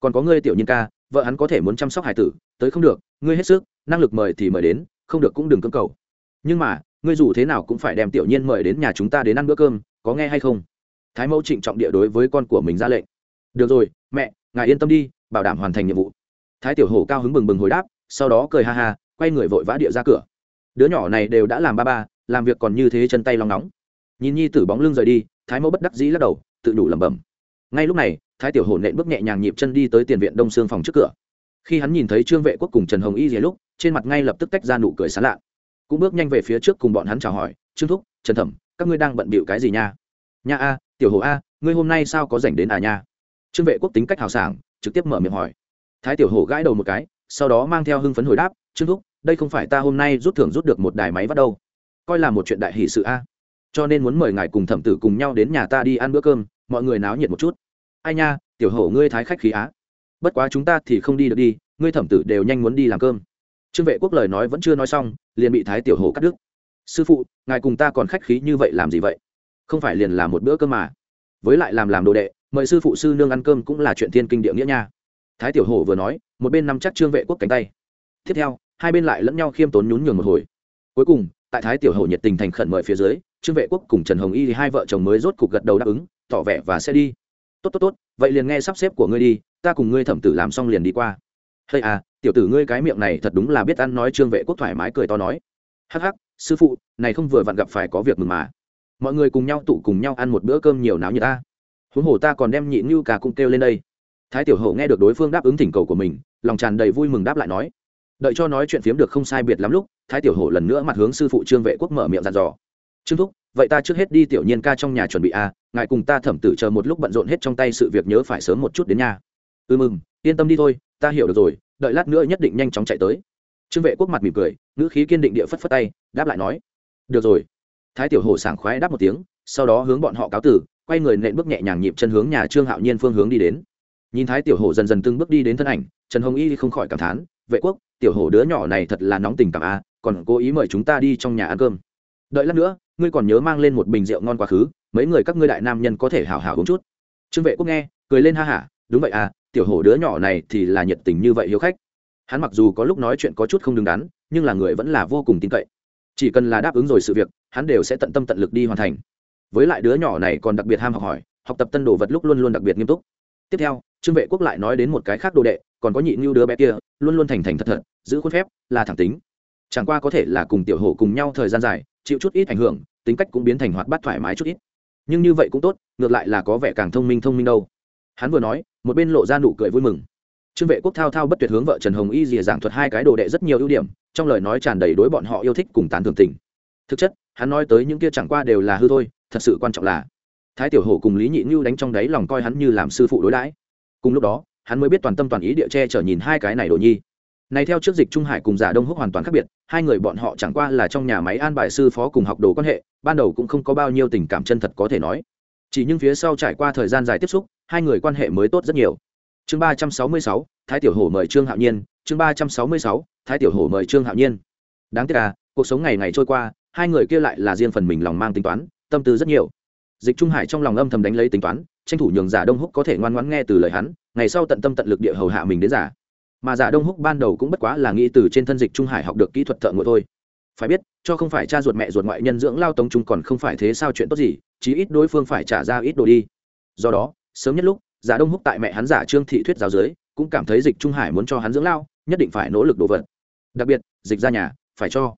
[SPEAKER 1] còn có ngươi tiểu nhân ca, vợ hắn có thể muốn chăm sóc hải tử, tới không được, ngươi hết sức, năng lực mời thì mời đến, không được cũng đừng cưỡng cầu. Nhưng mà, ngươi dù thế nào cũng phải đem tiểu nhiên mời đến nhà chúng ta đến ăn bữa cơm, có nghe hay không? Thái mẫu trịnh trọng địa đối với con của mình ra lệnh. Được rồi, mẹ, ngài yên tâm đi, bảo đảm hoàn thành nhiệm vụ. Thái tiểu hổ cao hứng bừng bừng hồi đáp, sau đó cười ha ha, quay người vội vã địa ra cửa. Đứa nhỏ này đều đã làm ba ba, làm việc còn như thế chân tay lòng nóng. Nhìn nhi tử bóng lưng rời đi, thái mẫu bất đắc dĩ lắc đầu, tự đủ lẩm bẩm. Ngay lúc này thái tiểu hổ nện bước nhẹ nhàng nhịp chân đi tới tiền viện đông xương phòng trước cửa. Khi hắn nhìn thấy trương vệ quốc cùng trần hồng y dìa lúc, trên mặt ngay lập tức tách ra nụ cười sán lạ. Cũng bước nhanh về phía trước cùng bọn hắn chào hỏi, trương thúc, trần thẩm, các ngươi đang bận bịu cái gì nha? Nha a, tiểu hồ a, ngươi hôm nay sao có dành đến à nha? Trương vệ quốc tính cách hào sảng, trực tiếp mở miệng hỏi. Thái tiểu hổ gãi đầu một cái, sau đó mang theo hưng phấn hồi đáp, trương thúc, đây không phải ta hôm nay rút thưởng rút được một đài máy vắt đâu. Coi là một chuyện đại hỷ sự a. Cho nên muốn mời ngài cùng thẩm tử cùng nhau đến nhà ta đi ăn bữa cơm, mọi người náo nhiệt một chút ai nha, tiểu hổ ngươi thái khách khí á. Bất quá chúng ta thì không đi được đi, ngươi thẩm tử đều nhanh muốn đi làm cơm. Trương vệ quốc lời nói vẫn chưa nói xong, liền bị thái tiểu hổ cắt đứt. Sư phụ, ngài cùng ta còn khách khí như vậy làm gì vậy? Không phải liền là một bữa cơm mà. Với lại làm làm đồ đệ, mời sư phụ sư nương ăn cơm cũng là chuyện thiên kinh địa nghĩa nha. Thái tiểu hổ vừa nói, một bên nắm chắc trương vệ quốc cánh tay. Tiếp theo, hai bên lại lẫn nhau khiêm tốn nhún nhường một hồi. Cuối cùng, tại thái tiểu hổ nhiệt tình thành khẩn mời phía dưới, trương vệ quốc cùng trần hồng y thì hai vợ chồng mới rốt cục gật đầu đáp ứng, tỏ vẻ và sẽ đi tốt tốt tốt, vậy liền nghe sắp xếp của ngươi đi, ta cùng ngươi thẩm tử làm xong liền đi qua. Hay à tiểu tử ngươi cái miệng này thật đúng là biết ăn nói trương vệ quốc thoải mái cười to nói. Hắc hắc, sư phụ, này không vừa vặn gặp phải có việc mừng mà. Mọi người cùng nhau tụ cùng nhau ăn một bữa cơm nhiều náo như ta. Huống hồ ta còn đem nhị như cả cũng kêu lên đây. Thái tiểu hậu nghe được đối phương đáp ứng thỉnh cầu của mình, lòng tràn đầy vui mừng đáp lại nói. Đợi cho nói chuyện phiếm được không sai biệt lắm lúc, thái tiểu hổ lần nữa mặt hướng sư phụ trương vệ quốc mở miệng dặn dò. Trương thúc vậy ta trước hết đi tiểu nhiên ca trong nhà chuẩn bị a à, ngài cùng ta thẩm tử chờ một lúc bận rộn hết trong tay sự việc nhớ phải sớm một chút đến nhà. Ừ mừng yên tâm đi thôi ta hiểu được rồi đợi lát nữa nhất định nhanh chóng chạy tới. Trương vệ quốc mặt mỉm cười ngữ khí kiên định địa phất phất tay đáp lại nói được rồi. Thái tiểu hổ sảng khoái đáp một tiếng sau đó hướng bọn họ cáo tử quay người nện bước nhẹ nhàng nhịp chân hướng nhà trương hạo nhiên phương hướng đi đến. Nhìn thái tiểu hổ dần dần từng bước đi đến thân ảnh trần hồng y không khỏi cảm thán vệ quốc tiểu hổ đứa nhỏ này thật là nóng tình cảm a còn cố ý mời chúng ta đi trong nhà ăn cơm. Đợi lát nữa ngươi còn nhớ mang lên một bình rượu ngon quá khứ, mấy người các ngươi đại nam nhân có thể hào hào uống chút. Trương vệ quốc nghe, cười lên ha hả, đúng vậy à tiểu hổ đứa nhỏ này thì là nhiệt tình như vậy hiếu khách. Hắn mặc dù có lúc nói chuyện có chút không đứng đắn, nhưng là người vẫn là vô cùng tin cậy. Chỉ cần là đáp ứng rồi sự việc, hắn đều sẽ tận tâm tận lực đi hoàn thành. Với lại đứa nhỏ này còn đặc biệt ham học hỏi, học tập tân đồ vật lúc luôn luôn đặc biệt nghiêm túc. Tiếp theo, trương vệ quốc lại nói đến một cái khác đồ đệ, còn có nhị như đứa bé kia, luôn luôn thành thành thật thật, giữ khuôn phép, là thẳng tính. Chẳng qua có thể là cùng tiểu hổ cùng nhau thời gian dài chịu chút ít ảnh hưởng, tính cách cũng biến thành hoạt bát thoải mái chút ít. Nhưng như vậy cũng tốt, ngược lại là có vẻ càng thông minh thông minh đâu. Hắn vừa nói, một bên lộ ra nụ cười vui mừng. Trương vệ quốc thao thao bất tuyệt hướng vợ trần hồng y dìa giảng thuật hai cái đồ đệ rất nhiều ưu điểm, trong lời nói tràn đầy đối bọn họ yêu thích cùng tán thường tình. Thực chất, hắn nói tới những kia chẳng qua đều là hư thôi, thật sự quan trọng là thái tiểu hổ cùng lý nhị như đánh trong đáy lòng coi hắn như làm sư phụ đối đãi. Cùng lúc đó, hắn mới biết toàn tâm toàn ý địa che chở nhìn hai cái này đồ nhi này theo trước dịch trung hải cùng giả đông húc hoàn toàn khác biệt, hai người bọn họ chẳng qua là trong nhà máy an bài sư phó cùng học đồ quan hệ, ban đầu cũng không có bao nhiêu tình cảm chân thật có thể nói. Chỉ nhưng phía sau trải qua thời gian dài tiếp xúc, hai người quan hệ mới tốt rất nhiều. Chương ba trăm sáu mươi sáu, thái tiểu hổ mời trương hạo nhiên. Chương ba trăm sáu mươi sáu, thái tiểu hổ mời trương hạo nhiên. Đáng tiếc là cuộc sống ngày ngày trôi qua, hai người kia lại là riêng phần mình lòng mang tính toán, tâm tư rất nhiều. Dịch trung hải trong lòng âm thầm đánh lấy tính toán, tranh thủ nhường giả đông húc có thể ngoan ngoãn nghe từ lời hắn, ngày sau tận tâm tận lực địa hầu hạ mình đến giả mà giả đông húc ban đầu cũng bất quá là nghĩ từ trên thân dịch trung hải học được kỹ thuật thợ ngựa thôi. Phải biết, cho không phải cha ruột mẹ ruột ngoại nhân dưỡng lao tống trung còn không phải thế sao chuyện tốt gì, chí ít đối phương phải trả ra ít đồ đi. Do đó, sớm nhất lúc, giả đông húc tại mẹ hắn giả trương thị thuyết giáo dưới, cũng cảm thấy dịch trung hải muốn cho hắn dưỡng lao, nhất định phải nỗ lực đồ vật. Đặc biệt, dịch ra nhà, phải cho.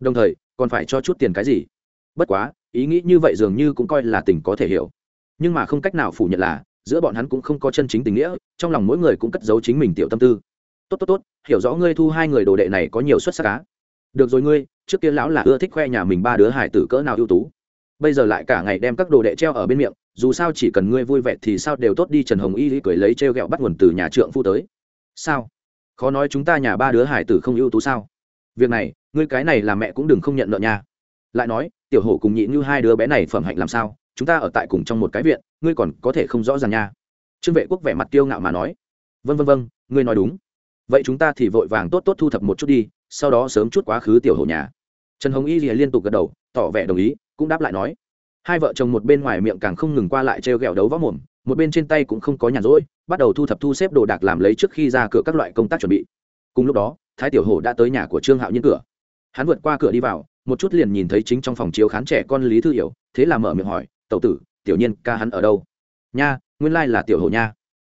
[SPEAKER 1] Đồng thời, còn phải cho chút tiền cái gì. Bất quá, ý nghĩ như vậy dường như cũng coi là tình có thể hiểu. Nhưng mà không cách nào phủ nhận là, giữa bọn hắn cũng không có chân chính tình nghĩa, trong lòng mỗi người cũng cất giấu chính mình tiểu tâm tư tốt tốt tốt, hiểu rõ ngươi thu hai người đồ đệ này có nhiều xuất sắc cá được rồi ngươi, trước kia lão là ưa thích khoe nhà mình ba đứa hải tử cỡ nào ưu tú. Bây giờ lại cả ngày đem các đồ đệ treo ở bên miệng, dù sao chỉ cần ngươi vui vẻ thì sao đều tốt đi, trần hồng y cười lấy treo ghẹo bắt nguồn từ nhà trượng phu tới. Sao? Khó nói chúng ta nhà ba đứa hải tử không ưu tú sao? Việc này, ngươi cái này là mẹ cũng đừng không nhận nợ nha. Lại nói, tiểu hổ cùng nhị như hai đứa bé này phẩm hạnh làm sao? Chúng ta ở tại cùng trong một cái viện, ngươi còn có thể không rõ ràng nha. Trương vệ quốc vẻ mặt kiêu ngạo mà nói. Vân vân vân ngươi nói đúng vậy chúng ta thì vội vàng tốt tốt thu thập một chút đi, sau đó sớm chút quá khứ tiểu hổ nhà. Trần hồng y lìa liên tục gật đầu, tỏ vẻ đồng ý, cũng đáp lại nói. Hai vợ chồng một bên ngoài miệng càng không ngừng qua lại t r e o g ẹ o đấu võ mồm, một bên trên tay cũng không có nhàn rỗi, bắt đầu thu thập thu xếp đồ đạc làm lấy trước khi ra cửa các loại công tác chuẩn bị. Cùng lúc đó, thái tiểu hổ đã tới nhà của trương hạo nhiên cửa. Hắn vượt qua cửa đi vào, một chút liền nhìn thấy chính trong phòng chiếu khán trẻ con lý thư hiểu, thế là mở miệng hỏi tậu tử, tiểu nhiên ca hắn ở đâu? Nha, nguyên lai là tiểu hổ nha.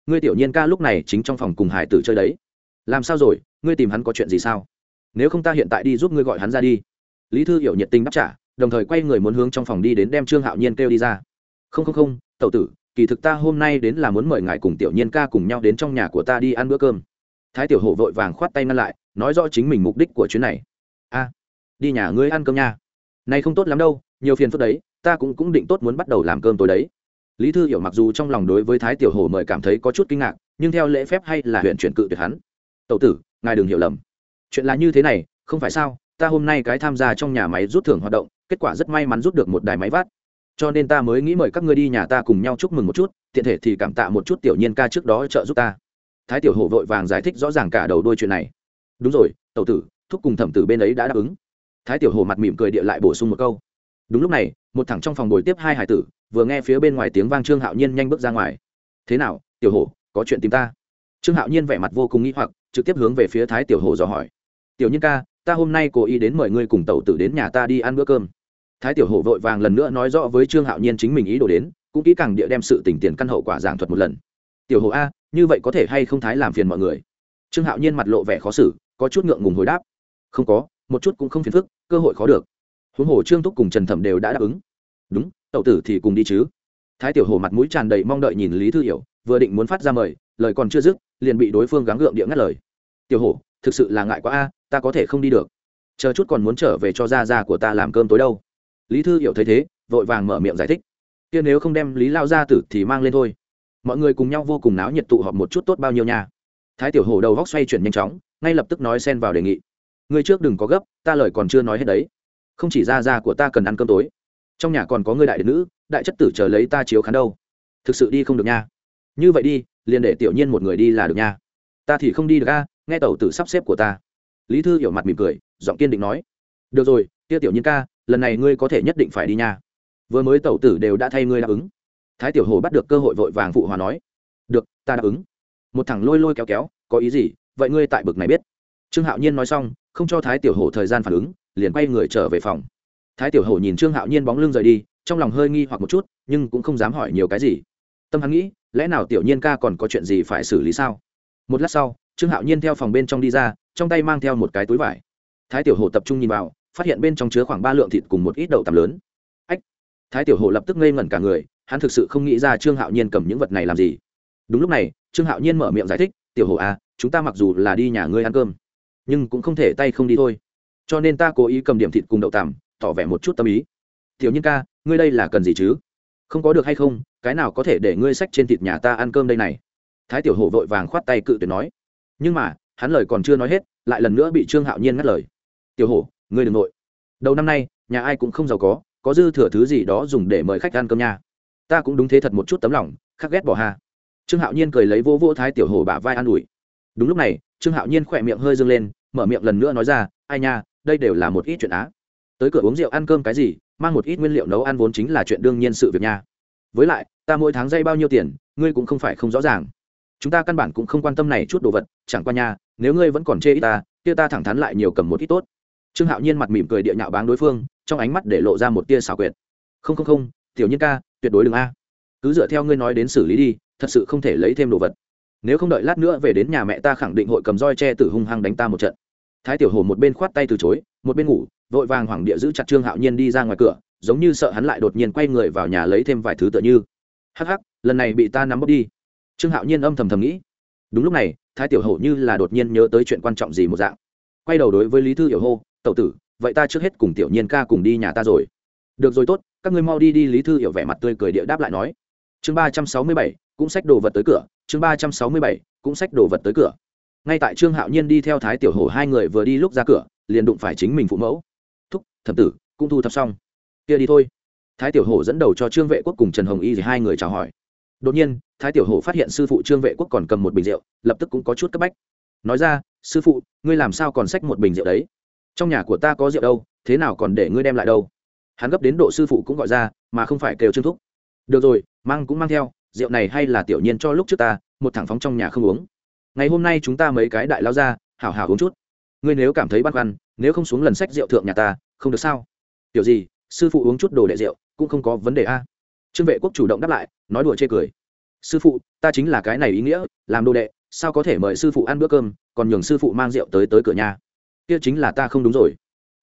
[SPEAKER 1] Ngươi tiểu nhiên ca lúc này chính trong phòng cùng hải tử chơi đấy làm sao rồi? Ngươi tìm hắn có chuyện gì sao? Nếu không ta hiện tại đi giúp ngươi gọi hắn ra đi. Lý thư hiểu nhiệt tình đáp trả, đồng thời quay người muốn hướng trong phòng đi đến đem trương hạo nhiên kêu đi ra. Không không không tậu tử, kỳ thực ta hôm nay đến là muốn mời ngài cùng tiểu nhiên ca cùng nhau đến trong nhà của ta đi ăn bữa cơm. Thái tiểu hổ vội vàng khoát tay ngăn lại, nói rõ chính mình mục đích của chuyến này. A, đi nhà ngươi ăn cơm nha. Này không tốt lắm đâu, nhiều phiền phức đấy, ta cũng cũng định tốt muốn bắt đầu làm cơm tối đấy. Lý thư hiểu mặc dù trong lòng đối với thái tiểu hổ mời cảm thấy có chút kinh ngạc, nhưng theo lễ phép hay là huyện chuyển cự tuyệt hắn tậu tử, ngài đừng hiểu lầm. Chuyện là như thế này, không phải sao, ta hôm nay cái tham gia trong nhà máy rút thưởng hoạt động, kết quả rất may mắn rút được một đài máy vát. Cho nên ta mới nghĩ mời các ngươi đi nhà ta cùng nhau chúc mừng một chút, tiện thể thì cảm tạ một chút tiểu nhiên ca trước đó trợ giúp ta. Thái tiểu hổ vội vàng giải thích rõ ràng cả đầu đôi chuyện này. Đúng rồi tậu tử, thúc cùng thẩm tử bên ấy đã đáp ứng. Thái tiểu hổ mặt mỉm cười địa lại bổ sung một câu. Đúng lúc này, một thằng trong phòng bồi tiếp hai hải tử, vừa nghe phía bên ngoài tiếng vang trương hạo nhiên nhanh bước ra ngoài. Thế nào, tiểu hổ, có chuyện tìm ta? Trương hạo nhiên vẻ mặt vô cùng nghĩ hoặc trực tiếp hướng về phía thái tiểu hồ dò hỏi. Tiểu nhân ca, ta hôm nay cố ý đến mời ngươi cùng tẩu tử đến nhà ta đi ăn bữa cơm. Thái tiểu hồ vội vàng lần nữa nói rõ với trương hạo nhiên chính mình ý đồ đến, cũng kỹ càng địa đem sự tỉnh tiền căn hậu quả giảng thuật một lần. Tiểu hồ a, như vậy có thể hay không thái làm phiền mọi người? Trương hạo nhiên mặt lộ vẻ khó xử, có chút ngượng ngùng hồi đáp. Không có, một chút cũng không phiền phức, cơ hội khó được. Huống hồ trương thúc cùng trần thẩm đều đã đáp ứng. Đúng tậu tử thì cùng đi chứ. Thái tiểu hồ mặt mũi tràn đầy mong đợi nhìn lý thư hiểu, vừa định muốn phát ra mời, lời còn chưa dứt, liền bị đối phương gắng gượng địa ngắt lời tiểu hổ, thực sự là ngại quá a, ta có thể không đi được. Chờ chút còn muốn trở về cho gia gia của ta làm cơm tối đâu. Lý thư hiểu thấy thế, vội vàng mở miệng giải thích. Kia nếu không đem lý lao gia tử thì mang lên thôi. Mọi người cùng nhau vô cùng náo nhiệt tụ họp một chút tốt bao nhiêu nha. Thái tiểu hổ đầu góc xoay chuyển nhanh chóng, ngay lập tức nói xen vào đề nghị. Người trước đừng có gấp, ta lời còn chưa nói hết đấy. Không chỉ ra ra của ta cần ăn cơm tối, trong nhà còn có người đại đệ nữ, đại chất tử chờ lấy ta chiếu khán đâu. Thực sự đi không được nha. Như vậy đi, liền để tiểu nhiên một người đi là được nha. Ta thì không đi được a nghe tàu tử sắp xếp của ta. Lý thư hiểu mặt mỉm cười, giọng kiên định nói, được rồi tia tiểu nhiên ca, lần này ngươi có thể nhất định phải đi nha. Vừa mới tàu tử đều đã thay ngươi đáp ứng. Thái tiểu hồ bắt được cơ hội vội vàng phụ hòa nói, được, ta đáp ứng. Một thằng lôi lôi kéo kéo, có ý gì? Vậy ngươi tại bực này biết. Trương hạo nhiên nói xong, không cho thái tiểu hổ thời gian phản ứng, liền quay người trở về phòng. Thái tiểu hổ nhìn trương hạo nhiên bóng lưng rời đi, trong lòng hơi nghi hoặc một chút, nhưng cũng không dám hỏi nhiều cái gì. Tâm hắn nghĩ, lẽ nào tiểu nhiên ca còn có chuyện gì phải xử lý sao? Một lát sau trương hạo nhiên theo phòng bên trong đi ra, trong tay mang theo một cái túi vải. Thái tiểu hổ tập trung nhìn vào, phát hiện bên trong chứa khoảng ba lượng thịt cùng một ít đậu tằm lớn. Ách! Thái tiểu hổ lập tức ngây ngẩn cả người, hắn thực sự không nghĩ ra trương hạo nhiên cầm những vật này làm gì. Đúng lúc này, trương hạo nhiên mở miệng giải thích, tiểu hổ à chúng ta mặc dù là đi nhà ngươi ăn cơm, nhưng cũng không thể tay không đi thôi. Cho nên ta cố ý cầm điểm thịt cùng đậu tằm, tỏ vẻ một chút tâm ý. Tiểu nhiên ca, ngươi đây là cần gì chứ? Không có được hay không? Cái nào có thể để ngươi sách trên thịt nhà ta ăn cơm đây này? Thái tiểu hổ vội vàng khoát tay cự tuyệt nói nhưng mà, hắn lời còn chưa nói hết, lại lần nữa bị trương hạo nhiên ngắt lời. Tiểu hổ, ngươi đ ừ n g nội. Đầu năm nay, nhà ai cũng không giàu có có dư thừa thứ gì đó dùng để mời khách ăn cơm nha. Ta cũng đúng thế thật một chút tấm lòng, khắc ghét bỏ hà trương hạo nhiên cười lấy vô vô thái tiểu hổ bả vai an ủi. Đúng lúc này, trương hạo nhiên khỏe miệng hơi dâng lên, mở miệng lần nữa nói ra, ai nha, đây đều là một ít chuyện á. Tới cửa uống rượu ăn cơm cái gì, mang một ít nguyên liệu nấu ăn vốn chính là chuyện đương nhiên sự việc nha. Với lại, ta mỗi tháng dây bao nhiêu tiền, ngươi cũng không phải không rõ ràng chúng ta căn bản cũng không quan tâm này chút đồ vật, chẳng qua nha, nếu ngươi vẫn còn chê ít ta, kia ta thẳng thắn lại nhiều cầm một ít tốt. Trương hạo nhiên mặt mỉm cười địa nhạo báng đối phương, trong ánh mắt để lộ ra một tia xảo quyệt. Không không không, tiểu nhiên ca, tuyệt đối đừng a. Cứ dựa theo ngươi nói đến xử lý đi, thật sự không thể lấy thêm đồ vật. Nếu không đợi lát nữa về đến nhà mẹ ta khẳng định hội cầm roi che tử hung hăng đánh ta một trận. Thái tiểu hồ một bên khoát tay từ chối, một bên ngủ, vội vàng hoảng địa giữ chặt trương hạo nhiên đi ra ngoài cửa, giống như sợ hắn lại đột nhiên quay người vào nhà lấy thêm vài thứ tựa như. Hắc hắc, lần này bị ta nắm bóp đi trương hạo nhiên âm thầm thầm nghĩ. Đúng lúc này, thái tiểu hổ như là đột nhiên nhớ tới chuyện quan trọng gì một dạng. Quay đầu đối với lý thư hiểu hô tậu tử, vậy ta trước hết cùng tiểu nhiên ca cùng đi nhà ta rồi. Được rồi tốt, các ngươi mau đi đi. Lý thư hiểu vẻ mặt tươi cười địa đáp lại nói. Chương ba trăm sáu mươi bảy, cũng xách đồ vật tới cửa. Chương ba trăm sáu mươi bảy, cũng xách đồ vật tới cửa. Ngay tại trương hạo nhiên đi theo thái tiểu hổ hai người vừa đi lúc ra cửa, liền đụng phải chính mình phụ mẫu. Thúc, Thẩm tử, cũng thu thập xong. Kia đi thôi. Thái tiểu hổ dẫn đầu cho trương vệ quốc cùng trần hồng y thì hai người chào hỏi đột nhiên, thái tiểu hổ phát hiện sư phụ trương vệ quốc còn cầm một bình rượu, lập tức cũng có chút cấp bách. Nói ra, sư phụ, ngươi làm sao còn xách một bình rượu đấy? Trong nhà của ta có rượu đâu, thế nào còn để ngươi đem lại đâu? Hắn gấp đến độ sư phụ cũng gọi ra, mà không phải kêu trương thúc. Được rồi, mang cũng mang theo, rượu này hay là tiểu nhiên cho lúc trước ta, một thẳng phóng trong nhà không uống. Ngày hôm nay chúng ta mấy cái đại lao ra, hảo hảo uống chút. Ngươi nếu cảm thấy băn khoăn, nếu không xuống lần sách rượu thượng nhà ta, không được sao? Tiểu gì, sư phụ uống chút đồ đệ rượu, cũng không có vấn đề a trương vệ quốc chủ động đáp lại, nói đùa chê cười. Sư phụ, ta chính là cái này ý nghĩa, làm đồ đệ, sao có thể mời sư phụ ăn bữa cơm, còn nhường sư phụ mang rượu tới tới cửa nhà? Kia chính là ta không đúng rồi.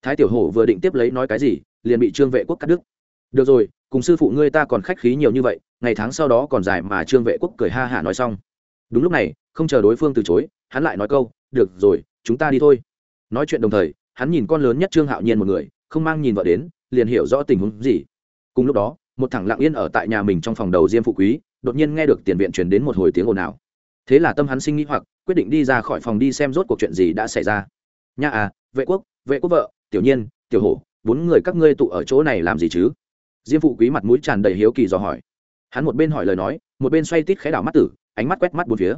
[SPEAKER 1] Thái tiểu hổ vừa định tiếp lấy nói cái gì, liền bị trương vệ quốc cắt đứt. Được rồi, cùng sư phụ ngươi ta còn khách khí nhiều như vậy, ngày tháng sau đó còn dài mà trương vệ quốc cười ha hả nói xong. Đúng lúc này, không chờ đối phương từ chối, hắn lại nói câu, được rồi, chúng ta đi thôi. Nói chuyện đồng thời, hắn nhìn con lớn nhất trương hạo nhiên một người, không mang nhìn vợ đến, liền hiểu rõ tình huống gì. Cùng lúc đó một thằng lặng yên ở tại nhà mình trong phòng đầu diêm phụ quý, đột nhiên nghe được tiền viện truyền đến một hồi tiếng ồn ào. Thế là tâm hắn sinh nghĩ hoặc, quyết định đi ra khỏi phòng đi xem rốt cuộc chuyện gì đã xảy ra. Nha à vệ quốc vệ quốc vợ, tiểu nhiên, tiểu hổ, bốn người các ngươi tụ ở chỗ này làm gì chứ? Diêm phụ quý mặt mũi tràn đầy hiếu kỳ dò hỏi. Hắn một bên hỏi lời nói, một bên xoay tít khẽ đảo mắt tử, ánh mắt quét mắt bốn phía.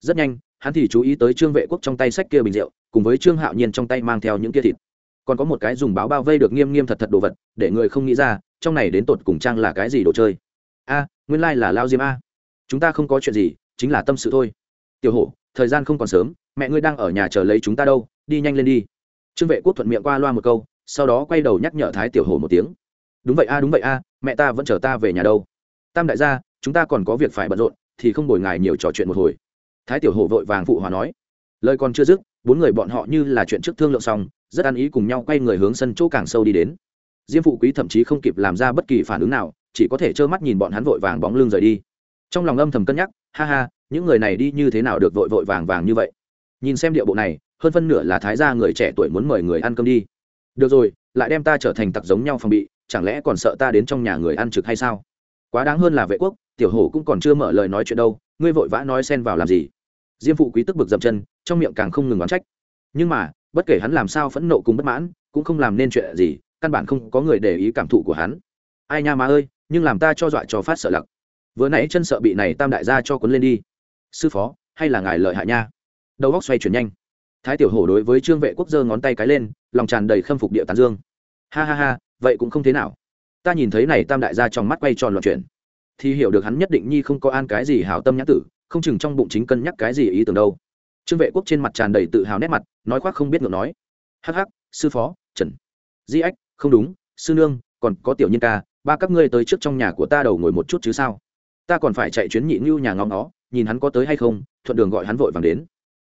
[SPEAKER 1] Rất nhanh, hắn thì chú ý tới trương vệ quốc trong tay sách kia bình rượu, cùng với trương hạo nhiên trong tay mang theo những kia thịt còn có một cái dùng báo bao vây được nghiêm nghiêm thật thật đồ vật, để người không nghĩ ra, trong này đến tột cùng trang là cái gì đồ chơi. A, nguyên lai、like、là lao diêm a. Chúng ta không có chuyện gì, chính là tâm sự thôi. Tiểu hổ, thời gian không còn sớm, mẹ ngươi đang ở nhà chờ lấy chúng ta đâu, đi nhanh lên đi. Trương vệ quốc thuận miệng qua loa một câu, sau đó quay đầu nhắc nhở thái tiểu hổ một tiếng. Đúng vậy a, đúng vậy a, mẹ ta vẫn chờ ta về nhà đâu. Tam đại gia, chúng ta còn có việc phải bận rộn, thì không bồi ngài nhiều trò chuyện một hồi. Thái tiểu hổ vội vàng phụ hòa nói. Lời còn chưa dứt, bốn người bọn họ như là chuyện trước thương lượng xong rất ăn ý cùng nhau quay người hướng sân chỗ càng sâu đi đến. Diêm phụ quý thậm chí không kịp làm ra bất kỳ phản ứng nào, chỉ có thể trơ mắt nhìn bọn hắn vội vàng bóng lưng rời đi. Trong lòng âm thầm cân nhắc, ha ha, những người này đi như thế nào được vội vội vàng vàng như vậy? Nhìn xem điệu bộ này, hơn phân nửa là thái gia người trẻ tuổi muốn mời người ăn cơm đi. Được rồi, lại đem ta trở thành tặc giống nhau phòng bị, chẳng lẽ còn sợ ta đến trong nhà người ăn trực hay sao? Quá đáng hơn là vệ quốc, tiểu hổ cũng còn chưa mở lời nói chuyện đâu, ngươi vội vã nói xen vào làm gì? Diêm phụ quý tức bực dậm chân, trong miệng càng không ngừng oán trách. Nhưng mà bất kể hắn làm sao phẫn nộ cùng bất mãn, cũng không làm nên chuyện gì, căn bản không có người để ý cảm thụ của hắn. Ai nha má ơi, nhưng làm ta cho dọa cho phát sợ lặc. Vừa nãy chân sợ bị này tam đại gia cho cuốn lên đi. Sư phó, hay là ngài lợi hại nha? Đầu góc xoay chuyển nhanh. Thái tiểu hổ đối với trương vệ quốc giơ ngón tay cái lên, lòng tràn đầy khâm phục địa tán dương. Ha ha ha, vậy cũng không thế nào. Ta nhìn thấy này tam đại gia trong mắt quay tròn loạn chuyển. Thì hiểu được hắn nhất định nhi không có an cái gì hảo tâm nhã tử, không chừng trong bụng chính cân nhắc cái gì ý tưởng đâu trương vệ quốc trên mặt tràn đầy tự hào nét mặt, nói khoác không biết ngược nói. Hắc hắc, sư phó, trần. Di ách, không đúng, sư nương, còn có tiểu nhân ca, ba các ngươi tới trước trong nhà của ta đầu ngồi một chút chứ sao? Ta còn phải chạy chuyến nhị ngưu nhà ngóng nó, nhìn hắn có tới hay không, thuận đường gọi hắn vội vàng đến.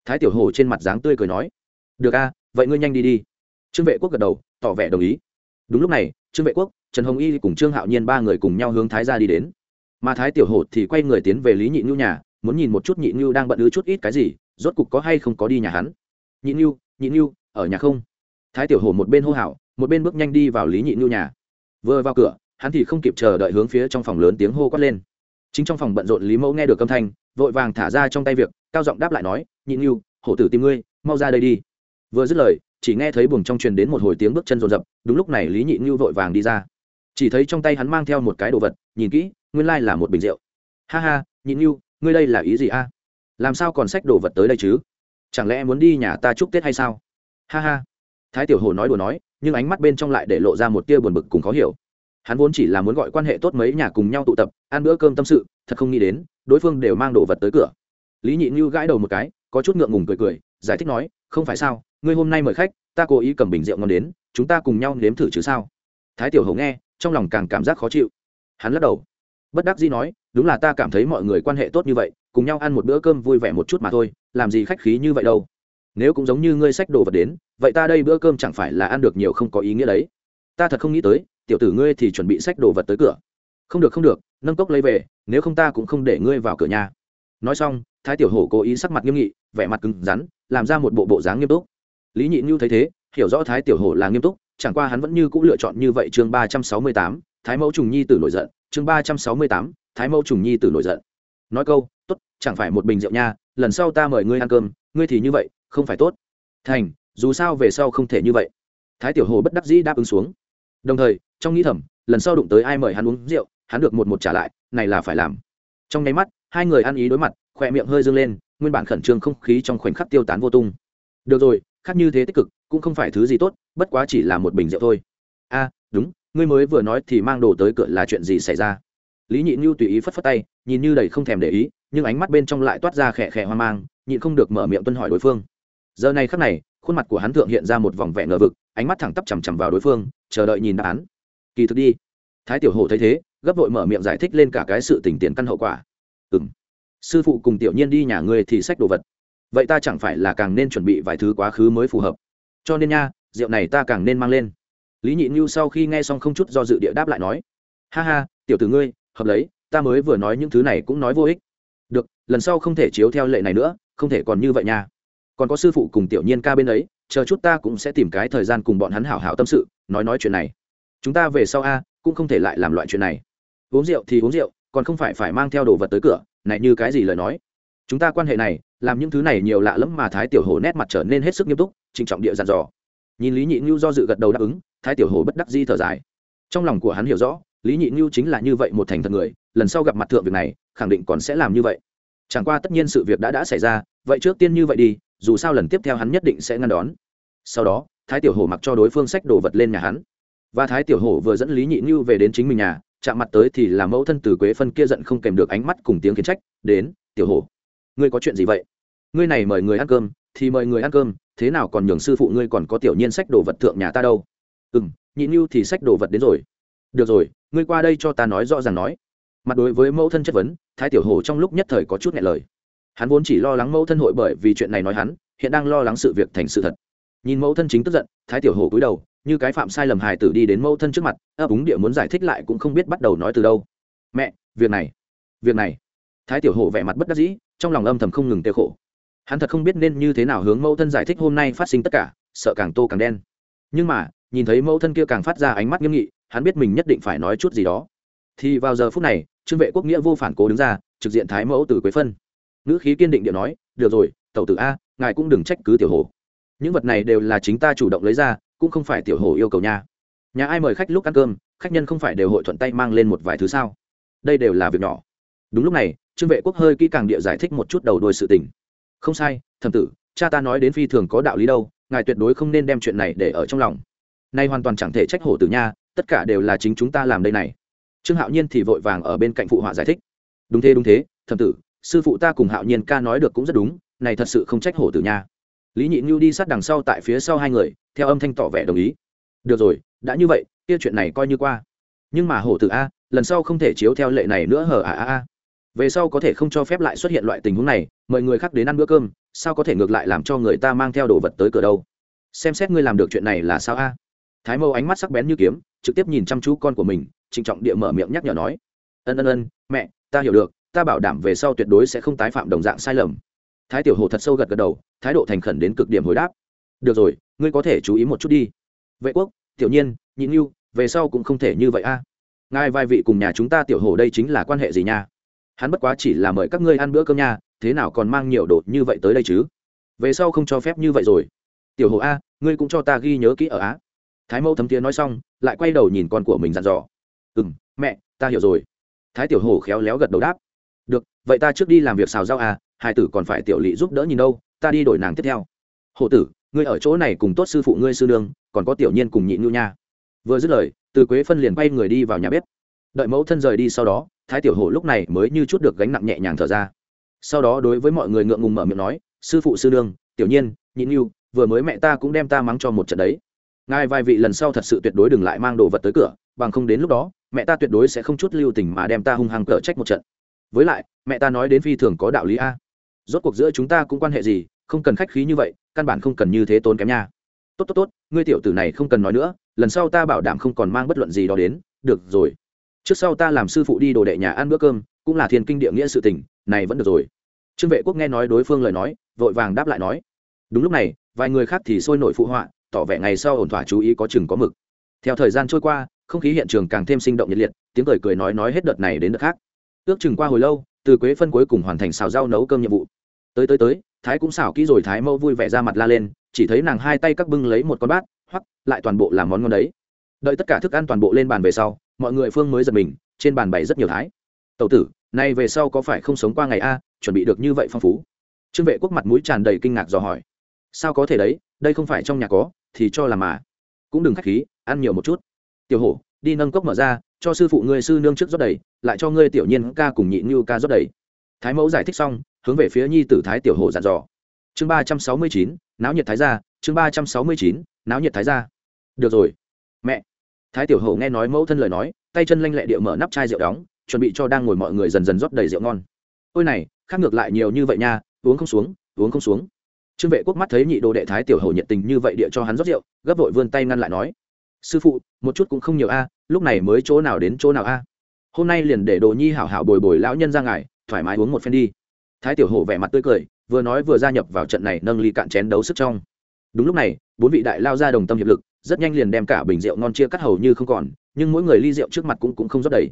[SPEAKER 1] Thái tiểu hồ trên mặt dáng tươi cười nói. Được a, vậy ngươi nhanh đi đi. Trương vệ quốc gật đầu, tỏ vẻ đồng ý. Đúng lúc này, trương vệ quốc, trần hồng y cùng trương hạo nhiên ba người cùng nhau hướng thái ra đi đến. Mà thái tiểu hổ thì quay người tiến về lý nhị ngưu nhà, muốn nhìn một chút nhị ngưu đang bận ứ chút ít cái gì rốt cục có hay không có đi nhà hắn? Nhị nhu nhị nhu ở nhà không? Thái tiểu hổ một bên hô hào, một bên bước nhanh đi vào lý nhị nhu nhà. Vừa vào cửa, hắn thì không kịp chờ đợi hướng phía trong phòng lớn tiếng hô quát lên. Chính trong phòng bận rộn lý mẫu nghe được âm thanh, vội vàng thả ra trong tay việc, cao giọng đáp lại nói, nhị nhu hổ tử tìm ngươi, mau ra đây đi. Vừa dứt lời, chỉ nghe thấy buồng trong truyền đến một hồi tiếng bước chân rồn rập, đúng lúc này lý nhị nhu vội vàng đi ra. Chỉ thấy trong tay hắn mang theo một cái đồ vật, nhìn kỹ, nguyên lai là một bình rượu. Ha ha, nhị nhu ngươi đây là ý gì a? Làm sao còn sách đồ vật tới đây chứ? Chẳng lẽ muốn đi nhà ta chúc tết hay sao? Ha ha. Thái tiểu hồ nói đùa nói, nhưng ánh mắt bên trong lại để lộ ra một tia buồn bực cùng khó hiểu. Hắn vốn chỉ là muốn gọi quan hệ tốt mấy nhà cùng nhau tụ tập, ăn bữa cơm tâm sự, thật không nghĩ đến, đối phương đều mang đồ vật tới cửa. Lý nhị như gãi đầu một cái, có chút ngượng ngùng cười cười, giải thích nói, không phải sao, ngươi hôm nay mời khách, ta cố ý cầm bình rượu ngon đến, chúng ta cùng nhau nếm thử chứ sao? Thái tiểu hầu nghe, trong lòng càng cảm giác khó chịu. Hắn lắc đầu. Bất đắc dĩ nói, đúng là ta cảm thấy mọi người quan hệ tốt như vậy cùng nhau ăn một bữa cơm vui vẻ một chút mà thôi, làm gì khách khí như vậy đâu. Nếu cũng giống như ngươi xách đồ vật đến, vậy ta đây bữa cơm chẳng phải là ăn được nhiều không có ý nghĩa đấy. Ta thật không nghĩ tới, tiểu tử ngươi thì chuẩn bị xách đồ vật tới cửa. Không được không được, nâng cốc lấy về, nếu không ta cũng không để ngươi vào cửa nhà. Nói xong, thái tiểu hổ cố ý sắc mặt nghiêm nghị, vẻ mặt cứng rắn, làm ra một bộ bộ dáng nghiêm túc. Lý nhị như thấy thế, hiểu rõ thái tiểu hổ là nghiêm túc, chẳng qua hắn vẫn như c ũ lựa chọn như vậy chương ba trăm sáu mươi tám, thái mẫu trùng nhi tử nổi giận, chương ba trăm sáu mươi tám, thái mẫu trùng nhi tử nổi giận. Nói câu t ố t chẳng phải một bình rượu nha, lần sau ta mời ngươi ăn cơm, ngươi thì như vậy, không phải tốt. Thành, dù sao về sau không thể như vậy. Thái tiểu hồ bất đắc dĩ đáp ứng xuống. Đồng thời, trong nghĩ thầm, lần sau đụng tới ai mời hắn uống rượu, hắn được một một trả lại, này là phải làm. Trong nháy mắt, hai người ăn ý đối mặt, khỏe miệng hơi dâng lên, nguyên bản khẩn trương không khí trong khoảnh khắc tiêu tán vô tung. Được rồi, khác như thế tích cực, cũng không phải thứ gì tốt, bất quá chỉ là một bình rượu thôi. A, đúng, ngươi mới vừa nói thì mang đồ tới cửa là chuyện gì xảy ra? Lý nhị như tùy ý phất phất tay, nhìn như đầy không thèm để ý nhưng ánh mắt bên trong lại toát ra khẽ khẽ hoang mang, nhịn không được mở miệng tuân hỏi đối phương. Giờ này khắc này, khuôn mặt của hắn thượng hiện ra một vòng vẻ ngờ vực, ánh mắt thẳng tắp chằm chằm vào đối phương, chờ đợi nhìn đáp án. Kỳ thực đi. Thái tiểu hổ thấy thế, gấp vội mở miệng giải thích lên cả cái sự tình tiền căn hậu quả. Ừ m sư phụ cùng tiểu nhiên đi nhà ngươi thì sách đồ vật. Vậy ta chẳng phải là càng nên chuẩn bị vài thứ quá khứ mới phù hợp. Cho nên nha, rượu này ta càng nên mang lên. Lý nhị như sau khi nghe xong không chút do dự địa đáp lại nói. Ha ha, tiểu tử ngươi, hợp lấy, ta mới vừa nói những thứ này cũng nói vô ích được, lần sau không thể chiếu theo lệ này nữa, không thể còn như vậy nha. Còn có sư phụ cùng tiểu nhiên ca bên ấy, chờ chút ta cũng sẽ tìm cái thời gian cùng bọn hắn hảo hảo tâm sự, nói nói chuyện này. Chúng ta về sau a, cũng không thể lại làm loại chuyện này. Uống rượu thì uống rượu, còn không phải phải mang theo đồ vật tới cửa, này như cái gì lời nói? Chúng ta quan hệ này, làm những thứ này nhiều lạ lẫm mà thái tiểu hồ nét mặt trở nên hết sức nghiêm túc, trịnh trọng địa dặn dò. Nhìn lý nhị ngưu do dự gật đầu đáp ứng, thái tiểu hồ bất đắc di thở dài. Trong lòng của hắn hiểu rõ lý nhị như chính là như vậy một thành thật người, lần sau gặp mặt thượng việc này, khẳng định còn sẽ làm như vậy. Chẳng qua tất nhiên sự việc đã đã xảy ra, vậy trước tiên như vậy đi, dù sao lần tiếp theo hắn nhất định sẽ ngăn đón. Sau đó, thái tiểu hổ mặc cho đối phương sách đồ vật lên nhà hắn. Và thái tiểu hổ vừa dẫn lý nhị như về đến chính mình nhà, chạm mặt tới thì làm mẫu thân từ quế phân kia giận không kèm được ánh mắt cùng tiếng kiến trách, đến, tiểu hổ, ngươi có chuyện gì vậy? Ngươi này mời người ăn cơm, thì mời người ăn cơm, thế nào còn nhường sư phụ ngươi còn có tiểu nhiên sách đồ vật thượng nhà ta đâu? Ừ m nhị như thì sách đồ vật đến rồi. Được rồi ngươi qua đây cho ta nói rõ ràng nói. Mặt đối với mẫu thân chất vấn, thái tiểu hổ trong lúc nhất thời có chút nghẹn lời. Hắn vốn chỉ lo lắng mẫu thân hội bởi vì chuyện này nói hắn, hiện đang lo lắng sự việc thành sự thật. Nhìn mẫu thân chính tức giận, thái tiểu hổ cúi đầu, như cái phạm sai lầm hài tử đi đến mẫu thân trước mặt, ấp úng địa muốn giải thích lại cũng không biết bắt đầu nói từ đâu. Mẹ, việc này việc này. Thái tiểu hổ vẻ mặt bất đắc dĩ, trong lòng âm thầm không ngừng tiêu khổ. Hắn thật không biết nên như thế nào hướng mẫu thân giải thích hôm nay phát sinh tất cả, sợ càng tô càng đen. Nhưng mà nhìn thấy mẫu thân kia càng phát ra ánh mắt nghiêm nghị, hắn biết mình nhất định phải nói chút gì đó. Thì vào giờ phút này, trương vệ quốc nghĩa vô phản cố đứng ra, trực diện thái mẫu từ quế phân. Ngữ khí kiên định điện nói, được rồi, tẩu tử a, ngài cũng đừng trách cứ tiểu hồ những vật này đều là chính ta chủ động lấy ra, cũng không phải tiểu hồ yêu cầu nha. Nhà ai mời khách lúc ăn cơm, khách nhân không phải đều hội thuận tay mang lên một vài thứ sao? Đây đều là việc nhỏ. Đúng lúc này, trương vệ quốc hơi kỹ càng địa giải thích một chút đầu đôi sự tình. Không sai, thầm tử, cha ta nói đến phi thường có đạo lý đâu, ngài tuyệt đối không nên đem chuyện này để ở trong lòng nay hoàn toàn chẳng thể trách hổ tử nha, tất cả đều là chính chúng ta làm đây này. Trương hạo nhiên thì vội vàng ở bên cạnh phụ họa giải thích. Đúng thế đúng thế thầm tử, sư phụ ta cùng hạo nhiên ca nói được cũng rất đúng, này thật sự không trách hổ tử nha. Lý nhị ngưu đi sát đằng sau tại phía sau hai người, theo âm thanh tỏ vẻ đồng ý. Được rồi, đã như vậy, kia chuyện này coi như qua. Nhưng mà hổ tử a, lần sau không thể chiếu theo lệ này nữa hở à à à. Về sau có thể không cho phép lại xuất hiện loại tình huống này, mời người khác đến ăn bữa cơm, sao có thể ngược lại làm cho người ta mang theo đồ vật tới cửa đâu? Xem xét ngươi làm được chuyện này là sao a? Thái mâu ánh mắt sắc bén như kiếm, trực tiếp nhìn chăm chú con của mình, trịnh trọng địa mở miệng nhắc nhở nói, ân ân ân, mẹ, ta hiểu được, ta bảo đảm về sau tuyệt đối sẽ không tái phạm đồng dạng sai lầm. Thái tiểu hồ thật sâu gật gật đầu, thái độ thành khẩn đến cực điểm hồi đáp, được rồi, ngươi có thể chú ý một chút đi. Vệ quốc, tiểu nhiên nhịn yêu về sau cũng không thể như vậy a. Ngài vai vị cùng nhà chúng ta tiểu hồ đây chính là quan hệ gì nha? Hắn bất quá chỉ là mời các ngươi ăn bữa cơm nha, thế nào còn mang nhiều đồ như vậy tới đây chứ? Về sau không cho phép như vậy rồi. Tiểu hồ a, ngươi cũng cho ta ghi nhớ kỹ ở á thái mẫu thấm tía nói xong, lại quay đầu nhìn con của mình dặn dò. Ừ m mẹ, ta hiểu rồi. Thái tiểu hồ khéo léo gật đầu đáp. Được, vậy ta trước đi làm việc xào rau à hai tử còn phải tiểu lỵ giúp đỡ nhìn đâu, ta đi đổi nàng tiếp theo. Hộ tử, ngươi ở chỗ này cùng tốt sư phụ ngươi sư đương còn có tiểu nhiên cùng nhị nhu nha. Vừa dứt lời, từ quế phân liền quay người đi vào nhà bếp. Đợi mẫu thân rời đi sau đó, thái tiểu hổ lúc này mới như chút được gánh nặng nhẹ nhàng thở ra. Sau đó đối với mọi người ngượng ngùng mở miệng nói, sư phụ sư đương tiểu nhiên, nhị nhu, vừa mới mẹ ta cũng đem ta mắng cho một trận đấy ngài vài vị lần sau thật sự tuyệt đối đừng lại mang đồ vật tới cửa, bằng không đến lúc đó, mẹ ta tuyệt đối sẽ không chút lưu tình mà đem ta hung hăng cở trách một trận. Với lại, mẹ ta nói đến phi thường có đạo lý a. Rốt cuộc giữa chúng ta cũng quan hệ gì, không cần khách khí như vậy, căn bản không cần như thế tốn kém nha. Tốt tốt tốt, ngươi tiểu tử này không cần nói nữa, lần sau ta bảo đảm không còn mang bất luận gì đó đến, được rồi. Trước sau ta làm sư phụ đi đồ đệ nhà ăn bữa cơm, cũng là thiên kinh địa nghĩa sự tình, này vẫn được rồi. Trương vệ quốc nghe nói đối phương lời nói, vội vàng đáp lại nói. Đúng lúc này, vài người khác thì sôi nổi phụ họa tỏ vẻ ngày sau ổn thỏa chú ý có chừng có mực. Theo thời gian trôi qua, không khí hiện trường càng thêm sinh động nhiệt liệt, tiếng cười cười nói nói hết đợt này đến đợt khác. Ước chừng qua hồi lâu, từ quế phân cuối cùng hoàn thành xào rau nấu cơm nhiệm vụ. Tới tới tới, thái cũng xào kỹ rồi thái mẫu vui vẻ ra mặt la lên, chỉ thấy nàng hai tay các bưng lấy một con bát hoặc lại toàn bộ làm món ngon đấy. Đợi tất cả thức ăn toàn bộ lên bàn về sau, mọi người phương mới giật mình, trên bàn bày rất nhiều thái. Tẩu tử, nay về sau có phải không sống qua ngày a, chuẩn bị được như vậy phong phú? Trương vệ quốc mặt mũi tràn đầy kinh ngạc dò hỏi sao có thể đấy, đây không phải trong nhà có, thì cho làm mà. Cũng đừng khách khí, ăn nhiều một chút. Tiểu hổ, đi nâng cốc mở ra, cho sư phụ ngươi sư nương trước rót đầy, lại cho ngươi tiểu nhiên ca cùng nhị như ca rót đầy. Thái mẫu giải thích xong, hướng về phía nhi tử thái tiểu hổ dặn dò. Chương ba trăm sáu mươi chín, náo nhiệt thái gia, chương ba trăm sáu mươi chín, náo nhiệt thái gia. Được rồi. Mẹ. Thái tiểu hổ nghe nói mẫu thân lời nói, tay chân lanh lẹ địa mở nắp chai rượu đóng, chuẩn bị cho đang ngồi mọi người dần dần rót đầy rượu ngon. Ôi này, khác ngược lại nhiều như vậy nha, uống không xuống, uống không xuống trương vệ quốc mắt thấy nhị đồ đệ thái tiểu hầu nhiệt tình như vậy địa cho hắn rót rượu, gấp vội vươn tay ngăn lại nói, sư phụ, một chút cũng không nhiều a, lúc này mới chỗ nào đến chỗ nào a? Hôm nay liền để đồ nhi hảo hảo bồi bồi lão nhân ra ngài, thoải mái uống một phen đi. Thái tiểu hổ vẻ mặt tươi cười, vừa nói vừa gia nhập vào trận này nâng ly cạn chén đấu sức trong. Đúng lúc này, bốn vị đại lao ra đồng tâm hiệp lực, rất nhanh liền đem cả bình rượu ngon chia cắt hầu như không còn, nhưng mỗi người ly rượu trước mặt cũng cũng không rót đầy.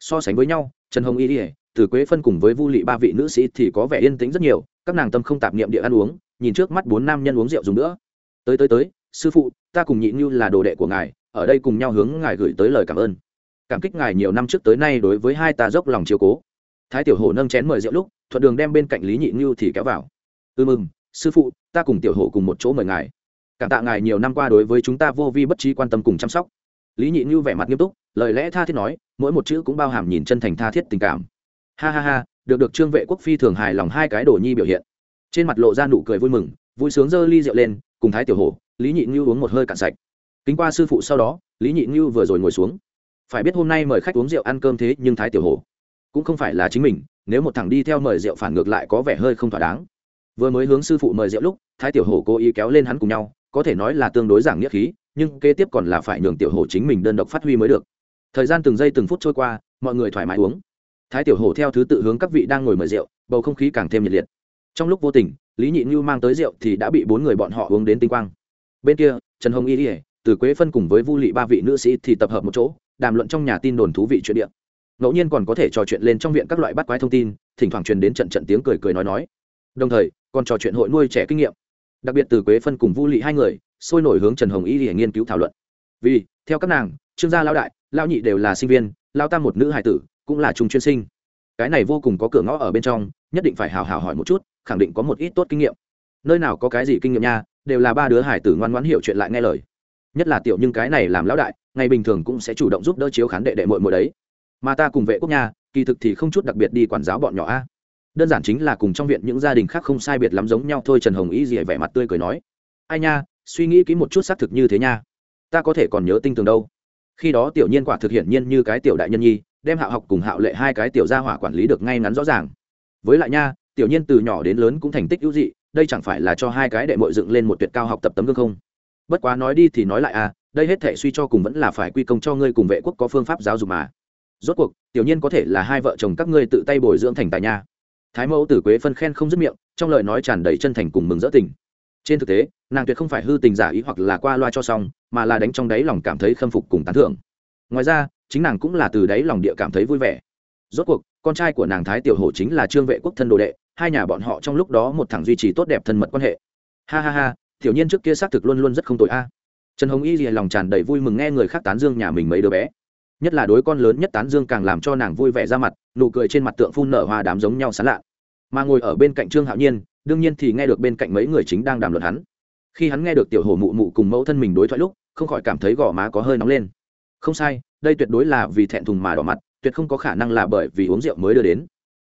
[SPEAKER 1] So sánh với nhau, trần hồng y ỉa từ quế phân cùng với vu lị ba vị nữ sĩ thì có vẻ yên tĩnh rất nhiều, các nàng tâm không tạp niệm địa ăn uống nhìn trước mắt bốn nam nhân uống rượu dùng nữa. Tới tới tới, sư phụ, ta cùng nhị như là đồ đệ của ngài, ở đây cùng nhau hướng ngài gửi tới lời cảm ơn. Cảm kích ngài nhiều năm trước tới nay đối với hai ta dốc lòng chiều cố. Thái tiểu hổ nâng chén mời rượu lúc, thuận đường đem bên cạnh lý nhị như thì kéo vào. Ư mừng, sư phụ, ta cùng tiểu hổ cùng một chỗ mời ngài. Cảm tạ ngài nhiều năm qua đối với chúng ta vô vi bất trí quan tâm cùng chăm sóc. Lý nhị như vẻ mặt nghiêm túc, lời lẽ tha thiết nói, mỗi một chữ cũng bao hàm nhìn chân thành tha thiết tình cảm. Ha ha ha, được được trương vệ quốc phi thường hài lòng hai cái đồ nhi biểu hiện trên mặt lộ ra nụ cười vui mừng, vui sướng giơ ly rượu lên, cùng thái tiểu hổ, lý nhị như uống một hơi cạn sạch. Kính qua sư phụ sau đó, lý nhị như vừa rồi ngồi xuống. Phải biết hôm nay mời khách uống rượu ăn cơm thế nhưng thái tiểu hổ cũng không phải là chính mình, nếu một thằng đi theo mời rượu phản ngược lại có vẻ hơi không thỏa đáng. Vừa mới hướng sư phụ mời rượu lúc, thái tiểu hổ cố ý kéo lên hắn cùng nhau, có thể nói là tương đối giảng nghĩa khí, nhưng kế tiếp còn là phải nhường tiểu hổ chính mình đơn độc phát huy mới được. Thời gian từng giây từng phút trôi qua, mọi người thoải mái uống. Thái tiểu hổ theo thứ tự hướng các vị đang ngồi mời rượu, bầu không khí càng thêm nhiệt liệt trong lúc vô tình, lý nhị như mang tới rượu thì đã bị bốn người bọn họ uống đến tinh quang. Bên kia, trần hồng y ỉa từ quế phân cùng với vu lị ba vị nữ sĩ thì tập hợp một chỗ, đàm luận trong nhà tin đồn thú vị chuyện điện ngẫu nhiên còn có thể trò chuyện lên trong viện các loại bắt quái thông tin, thỉnh thoảng truyền đến trận trận tiếng cười cười nói nói. Đồng thời, còn trò chuyện hội nuôi trẻ kinh nghiệm. Đặc biệt từ quế phân cùng vu lị hai người, sôi nổi hướng trần hồng y để nghiên cứu thảo luận. Vì, theo các nàng, trương gia lao đại lao nhị đều là sinh viên lao tam một nữ hải tử, cũng là trung chuyên sinh. Cái này vô cùng có cửa ngõ ở bên trong, nhất định phải hào hào hỏi một chút khẳng định có một ít tốt kinh nghiệm. Nơi nào có cái gì kinh nghiệm nha, đều là ba đứa hải tử ngoan ngoãn hiểu chuyện lại nghe lời. Nhất là tiểu nhưng cái này làm lão đại, ngày bình thường cũng sẽ chủ động giúp đỡ chiếu khán đệ đệ muội muội đấy. Mà ta cùng vệ quốc nha, kỳ thực thì không chút đặc biệt đi quản giáo bọn nhỏ a. Đơn giản chính là cùng trong viện những gia đình khác không sai biệt lắm giống nhau thôi, trần hồng ý gì vẻ mặt tươi cười nói. Ai nha, suy nghĩ kỹ một chút xác thực như thế nha. Ta có thể còn nhớ tinh tường đâu. Khi đó tiểu nhiên quả thực hiện nhiên như cái tiểu đại nhân nhi, đem hạo học cùng hạo lệ hai cái tiểu gia hỏa quản lý được ngay ngắn rõ ràng. Với lại nha tiểu nhiên từ nhỏ đến lớn cũng thành tích ưu dị, đây chẳng phải là cho hai cái đệ mội dựng lên một tuyệt cao học tập tấm gương không? Bất quá nói đi thì nói lại à đây hết thể suy cho cùng vẫn là phải quy công cho ngươi cùng vệ quốc có phương pháp giáo dục mà. Rốt cuộc, tiểu nhiên có thể là hai vợ chồng các ngươi tự tay bồi dưỡng thành tài nha. Thái mẫu tử quế phân khen không dứt miệng, trong lời nói tràn đầy chân thành cùng mừng rỡ tình. Trên thực tế, nàng tuyệt không phải hư tình giả ý hoặc là qua loa cho xong, mà là đánh trong đáy lòng cảm thấy khâm phục cùng tán thưởng. Ngoài ra, chính nàng cũng là từ đáy lòng địa cảm thấy vui vẻ. Rốt cuộc, con trai của nàng thái tiểu hổ chính là trương vệ quốc thân đồ đệ hai nhà bọn họ trong lúc đó một thằng duy trì tốt đẹp thân mật quan hệ. Ha ha ha, tiểu nhiên trước kia xác thực luôn luôn rất không tội a. Trần hồng y thì lòng tràn đầy vui mừng nghe người khác tán dương nhà mình mấy đứa bé. Nhất là đối con lớn nhất tán dương càng làm cho nàng vui vẻ ra mặt, nụ cười trên mặt tượng phun nở hoa đám giống nhau sán lạ. Mà ngồi ở bên cạnh trương hạo nhiên, đương nhiên thì nghe được bên cạnh mấy người chính đang đàm luận hắn. Khi hắn nghe được tiểu hồ mụ mụ cùng mẫu thân mình đối thoại lúc, không khỏi cảm thấy gò má có hơi nóng lên. Không sai, đây tuyệt đối là vì thẹn thùng mà đỏ mặt, tuyệt không có khả năng là bởi vì uống rượu mới đưa đến.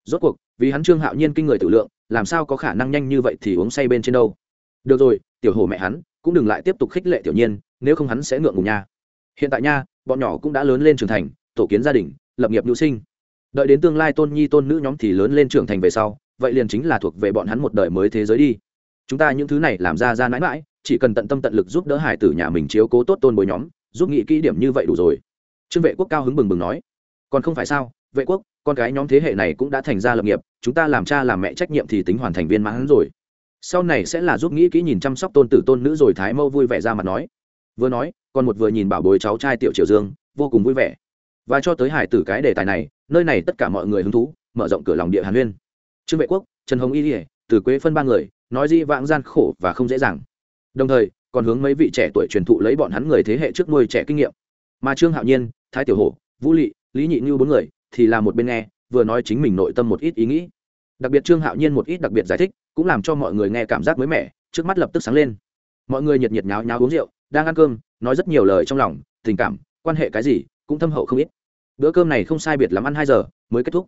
[SPEAKER 1] Rốt cuộc vì hắn trương hạo nhiên kinh người tự lượng, làm sao có khả năng nhanh như vậy thì uống say bên trên đâu? Được rồi, tiểu hồ mẹ hắn, cũng đừng lại tiếp tục khích lệ tiểu nhiên, nếu không hắn sẽ ngượng ngùng nha. Hiện tại nha, bọn nhỏ cũng đã lớn lên trưởng thành, tổ kiến gia đình, lập nghiệp nữ sinh. Đợi đến tương lai tôn nhi tôn nữ nhóm thì lớn lên trưởng thành về sau, vậy liền chính là thuộc về bọn hắn một đời mới thế giới đi. Chúng ta những thứ này làm ra ra mãi mãi, chỉ cần tận tâm tận lực giúp đỡ hải tử nhà mình chiếu cố tốt tôn bồi nhóm, giúp nghị kỹ điểm như vậy đủ rồi. Trương vệ quốc cao hứng bừng bừng nói. Còn không phải sao? Vệ quốc, con cái nhóm thế hệ này cũng đã thành ra lập nghiệp, chúng ta làm cha làm mẹ trách nhiệm thì tính hoàn thành viên mãn rồi. Sau này sẽ là giúp nghĩ kỹ nhìn chăm sóc tôn tử tôn nữ rồi thái mâu vui vẻ ra mặt nói. Vừa nói còn một vừa nhìn bảo bối cháu trai tiểu triều dương, vô cùng vui vẻ. Và cho tới hải tử cái đề tài này, nơi này tất cả mọi người hứng thú, mở rộng cửa lòng địa hàn huyên. Trương vệ quốc, trần hồng y ỉa từ quế phân ba người, nói di vãng gian khổ và không dễ dàng. Đồng thời, còn hướng mấy vị trẻ tuổi truyền thụ lấy bọn hắn người thế hệ trước nuôi trẻ kinh nghiệm. Mà trương hạo nhiên, thái tiểu hổ, vũ lị, lý nhị như bốn người thì là một bên nghe, vừa nói chính mình nội tâm một ít ý nghĩ. Đặc biệt trương hạo nhiên một ít đặc biệt giải thích, cũng làm cho mọi người nghe cảm giác mới mẻ, trước mắt lập tức sáng lên. Mọi người nhiệt nhiệt nháo nháo uống rượu, đang ăn cơm, nói rất nhiều lời trong lòng, tình cảm, quan hệ cái gì, cũng thâm hậu không ít. Bữa cơm này không sai biệt lắm ăn hai giờ, mới kết thúc.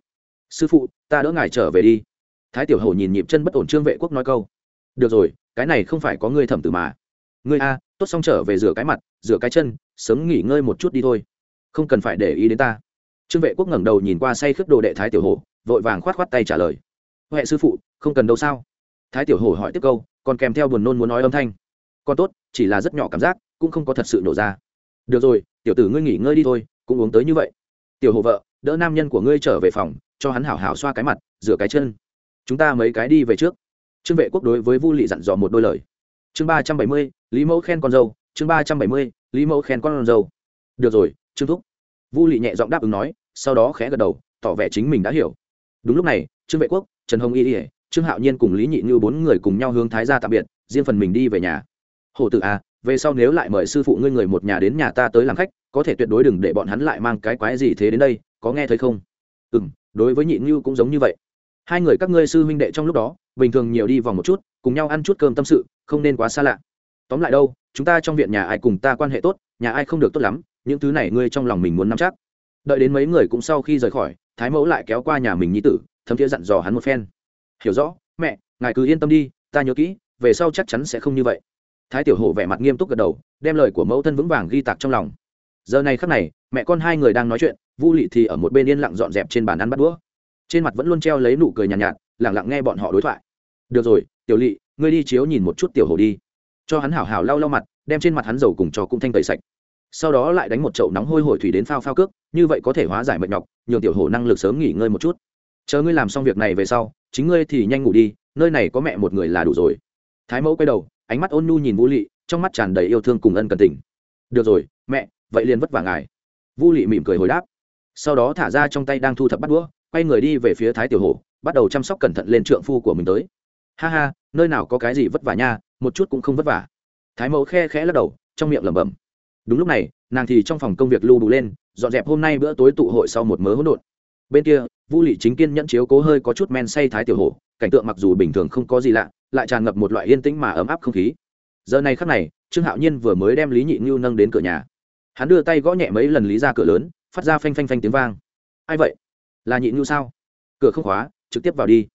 [SPEAKER 1] Sư phụ, ta đỡ ngài trở về đi. Thái tiểu hầu nhìn nhịp chân bất ổn trương vệ quốc nói câu. Được rồi, cái này không phải có ngươi thẩm tử mà. Ngươi a, tốt xong trở về rửa cái mặt, rửa cái chân, sớm nghỉ ngơi một chút đi thôi. Không cần phải để ý đến ta trương vệ quốc ngẩng đầu nhìn qua say khướp đồ đệ thái tiểu hổ, vội vàng khoát khoát tay trả lời. Huệ sư phụ, không cần đâu sao? Thái tiểu hổ hỏi tiếp câu, còn kèm theo buồn nôn muốn nói âm thanh. Còn tốt, chỉ là rất nhỏ cảm giác, cũng không có thật sự nổ ra. Được rồi, tiểu tử ngươi nghỉ ngơi đi thôi, cũng uống tới như vậy. Tiểu hổ vợ, đỡ nam nhân của ngươi trở về phòng, cho hắn hảo hảo xoa cái mặt, rửa cái chân. Chúng ta mấy cái đi về trước. Trương vệ quốc đối với vu lị dặn dò một đôi lời. Chương ba trăm bảy mươi, lý mẫu khen con dâu. Chương ba trăm bảy mươi, lý mẫu khen con dâu. Được rồi, trương thúc. Vu lị nhẹ giọng đáp ứng nói sau đó khẽ gật đầu, tỏ vẻ chính mình đã hiểu. Đúng lúc này, trương vệ quốc, trần hồng y ỉa trương hạo nhiên cùng lý nhị như bốn người cùng nhau hướng thái ra tạm biệt, riêng phần mình đi về nhà. Hổ tử à về sau nếu lại mời sư phụ ngươi người một nhà đến nhà ta tới làm khách, có thể tuyệt đối đừng để bọn hắn lại mang cái quái gì thế đến đây, có nghe thấy không? Ừ m đối với nhị như cũng giống như vậy. Hai người các ngươi sư huynh đệ trong lúc đó, bình thường nhiều đi vòng một chút, cùng nhau ăn chút cơm tâm sự, không nên quá xa lạ. Tóm lại đâu, chúng ta trong viện nhà ai cùng ta quan hệ tốt, nhà ai không được tốt lắm, những thứ này ngươi trong lòng mình muốn nắm chắc đợi đến mấy người cũng sau khi rời khỏi thái mẫu lại kéo qua nhà mình nhi tử thấm thiế dặn dò hắn một phen. Hiểu rõ mẹ ngài cứ yên tâm đi ta nhớ kỹ về sau chắc chắn sẽ không như vậy. Thái tiểu hổ vẻ mặt nghiêm túc gật đầu đem lời của mẫu thân vững vàng ghi tạc trong lòng. Giờ này khắc này mẹ con hai người đang nói chuyện vu lị thì ở một bên yên lặng dọn dẹp trên bàn ăn bắt đũa. Trên mặt vẫn luôn treo lấy nụ cười nhàn nhạt, nhạt lẳng lặng nghe bọn họ đối thoại. Được rồi tiểu lị ngươi đi chiếu nhìn một chút tiểu hổ đi. Cho hắn hảo hảo lau lau mặt đem trên mặt hắn dầu cùng cho cũng thanh tẩy sạch sau đó lại đánh một chậu nóng hôi hổi thủy đến phao phao cước, như vậy có thể hóa giải mệt nhọc, nhường tiểu hổ năng lực sớm nghỉ ngơi một chút. Chờ ngươi làm xong việc này về sau, chính ngươi thì nhanh ngủ đi, nơi này có mẹ một người là đủ rồi. Thái mẫu quay đầu, ánh mắt ôn nhu nhìn vũ lị, trong mắt tràn đầy yêu thương cùng ân cần tình. Được rồi, mẹ, vậy liền vất vả ngài. Vũ lị mỉm cười hồi đáp. Sau đó thả ra trong tay đang thu thập bắt đũa, quay người đi về phía thái tiểu hổ, bắt đầu chăm sóc cẩn thận lên trượng phu của mình tới. Ha ha, nơi nào có cái gì vất vả nha, một chút cũng không vất vả. Thái mẫu khe khẽ lắc đầu, trong miệng lẩm bẩm đúng lúc này, nàng thì trong phòng công việc lưu đủ lên, dọn dẹp hôm nay bữa tối tụ hội sau một mớ hỗn độn. Bên kia, vu lị chính kiên nhẫn chiếu cố hơi có chút men say thái tiểu hổ, cảnh tượng mặc dù bình thường không có gì lạ, lại tràn ngập một loại yên tĩnh mà ấm áp không khí. Giờ này khắc này, trương hạo nhiên vừa mới đem lý nhị ngưu nâng đến cửa nhà. Hắn đưa tay gõ nhẹ mấy lần lý ra cửa lớn, phát ra phanh phanh phanh tiếng vang. Ai vậy? Là nhị ngưu sao? Cửa không khóa, trực tiếp vào đi.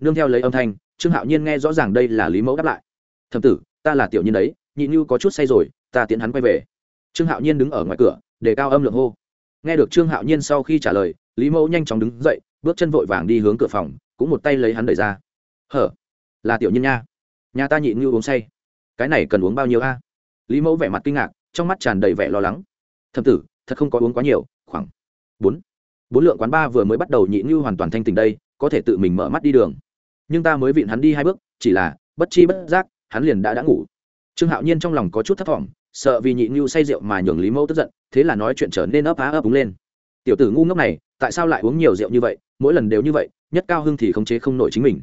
[SPEAKER 1] Nương theo lấy âm thanh, trương hạo nhiên nghe rõ ràng đây là lý mẫu đáp lại. Thầm tử, ta là tiểu nhiên đấy, nhị ngưu có chút say rồi, ta tiến hắn quay về trương hạo nhiên đứng ở ngoài cửa, để cao âm lượng hô. Nghe được trương hạo nhiên sau khi trả lời, lý mẫu nhanh chóng đứng dậy, bước chân vội vàng đi hướng cửa phòng, cũng một tay lấy hắn đẩy ra. Hở, là tiểu nhiên nha. Nhà ta nhịn như uống say. Cái này cần uống bao nhiêu a? Lý mẫu vẻ mặt kinh ngạc, trong mắt tràn đầy vẻ lo lắng. Thầm tử, thật không có uống quá nhiều, khoảng bốn. Bốn lượng quán ba vừa mới bắt đầu nhịn như hoàn toàn thanh tình đây, có thể tự mình mở mắt đi đường. Nhưng ta mới vịn hắn đi hai bước, chỉ là bất chi bất giác, hắn liền đã đã ngủ. Trương hạo nhiên trong lòng có chút thất vọng sợ vì nhị ngưu say rượu mà nhường lý mẫu tức giận, thế là nói chuyện trở nên ấp á ấp úng lên. Tiểu tử ngu ngốc này, tại sao lại uống nhiều rượu như vậy? Mỗi lần đều như vậy, nhất cao hưng thì khống chế không nổi chính mình.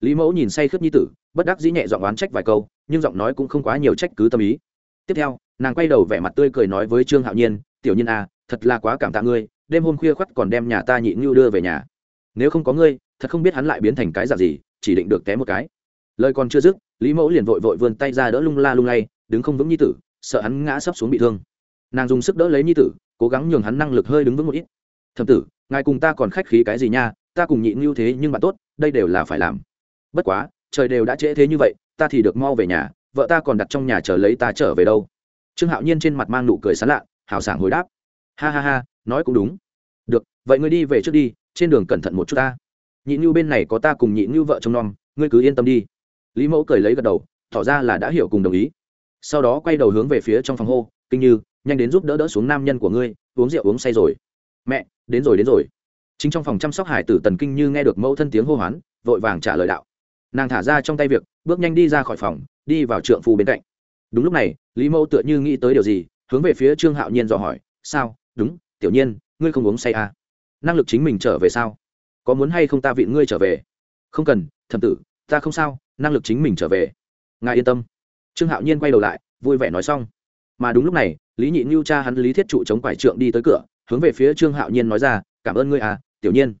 [SPEAKER 1] Lý mẫu nhìn say khướp nhi tử, bất đắc dĩ nhẹ giọng oán trách vài câu, nhưng giọng nói cũng không quá nhiều trách cứ tâm ý. Tiếp theo, nàng quay đầu vẻ mặt tươi cười nói với trương hạo nhiên, tiểu nhiên à thật là quá cảm tạ ngươi, đêm hôm khuya khoắt còn đem nhà ta nhị ngưu đưa về nhà. Nếu không có ngươi, thật không biết hắn lại biến thành cái dạng gì, chỉ định được té một cái. Lời còn chưa dứt, lý mẫu liền vội vội vươn tay ra đỡ lung la lung lay, đứng không vững nhi tử sợ hắn ngã sấp xuống bị thương. Nàng dùng sức đỡ lấy nhi tử cố gắng nhường hắn năng lực hơi đứng vững một ít. Thầm tử ngài cùng ta còn khách khí cái gì nha? Ta cùng nhị ngưu thế nhưng bạn tốt đây đều là phải làm. Bất quá trời đều đã trễ thế như vậy ta thì được mau về nhà vợ ta còn đặt trong nhà chờ lấy ta trở về đâu. Trương hạo nhiên trên mặt mang nụ cười sán lạ hào sảng hồi đáp. Ha ha ha nói cũng đúng. Được vậy ngươi đi về trước đi trên đường cẩn thận một chút ta. Nhị như bên này có ta cùng nhị như vợ trông nom, ngươi cứ yên tâm đi. Lý mẫu cười lấy gật đầu tỏ ra là đã hiểu cùng đồng ý sau đó quay đầu hướng về phía trong phòng hô, kinh như, nhanh đến giúp đỡ đỡ xuống nam nhân của ngươi, uống rượu uống say rồi. Mẹ, đến rồi đến rồi. Chính trong phòng chăm sóc hải tử tần kinh như nghe được mẫu thân tiếng hô hoán, vội vàng trả lời đạo. Nàng thả ra trong tay việc, bước nhanh đi ra khỏi phòng, đi vào trượng phu bên cạnh. Đúng lúc này, lý mẫu tựa như nghĩ tới điều gì, hướng về phía trương hạo nhiên dò hỏi, sao? Đúng, tiểu nhiên, ngươi không uống say à? năng lực chính mình trở về sao? Có muốn hay không ta vịn ngươi trở về? Không cần thầm tử, ta không sao, năng lực chính mình trở về. Ngài yên tâm trương hạo nhiên quay đầu lại, vui vẻ nói xong. Mà đúng lúc này, lý nhị ngưu cha hắn lý thiết trụ chống quải trượng đi tới cửa, hướng về phía trương hạo nhiên nói ra, cảm ơn ngươi à tiểu nhiên.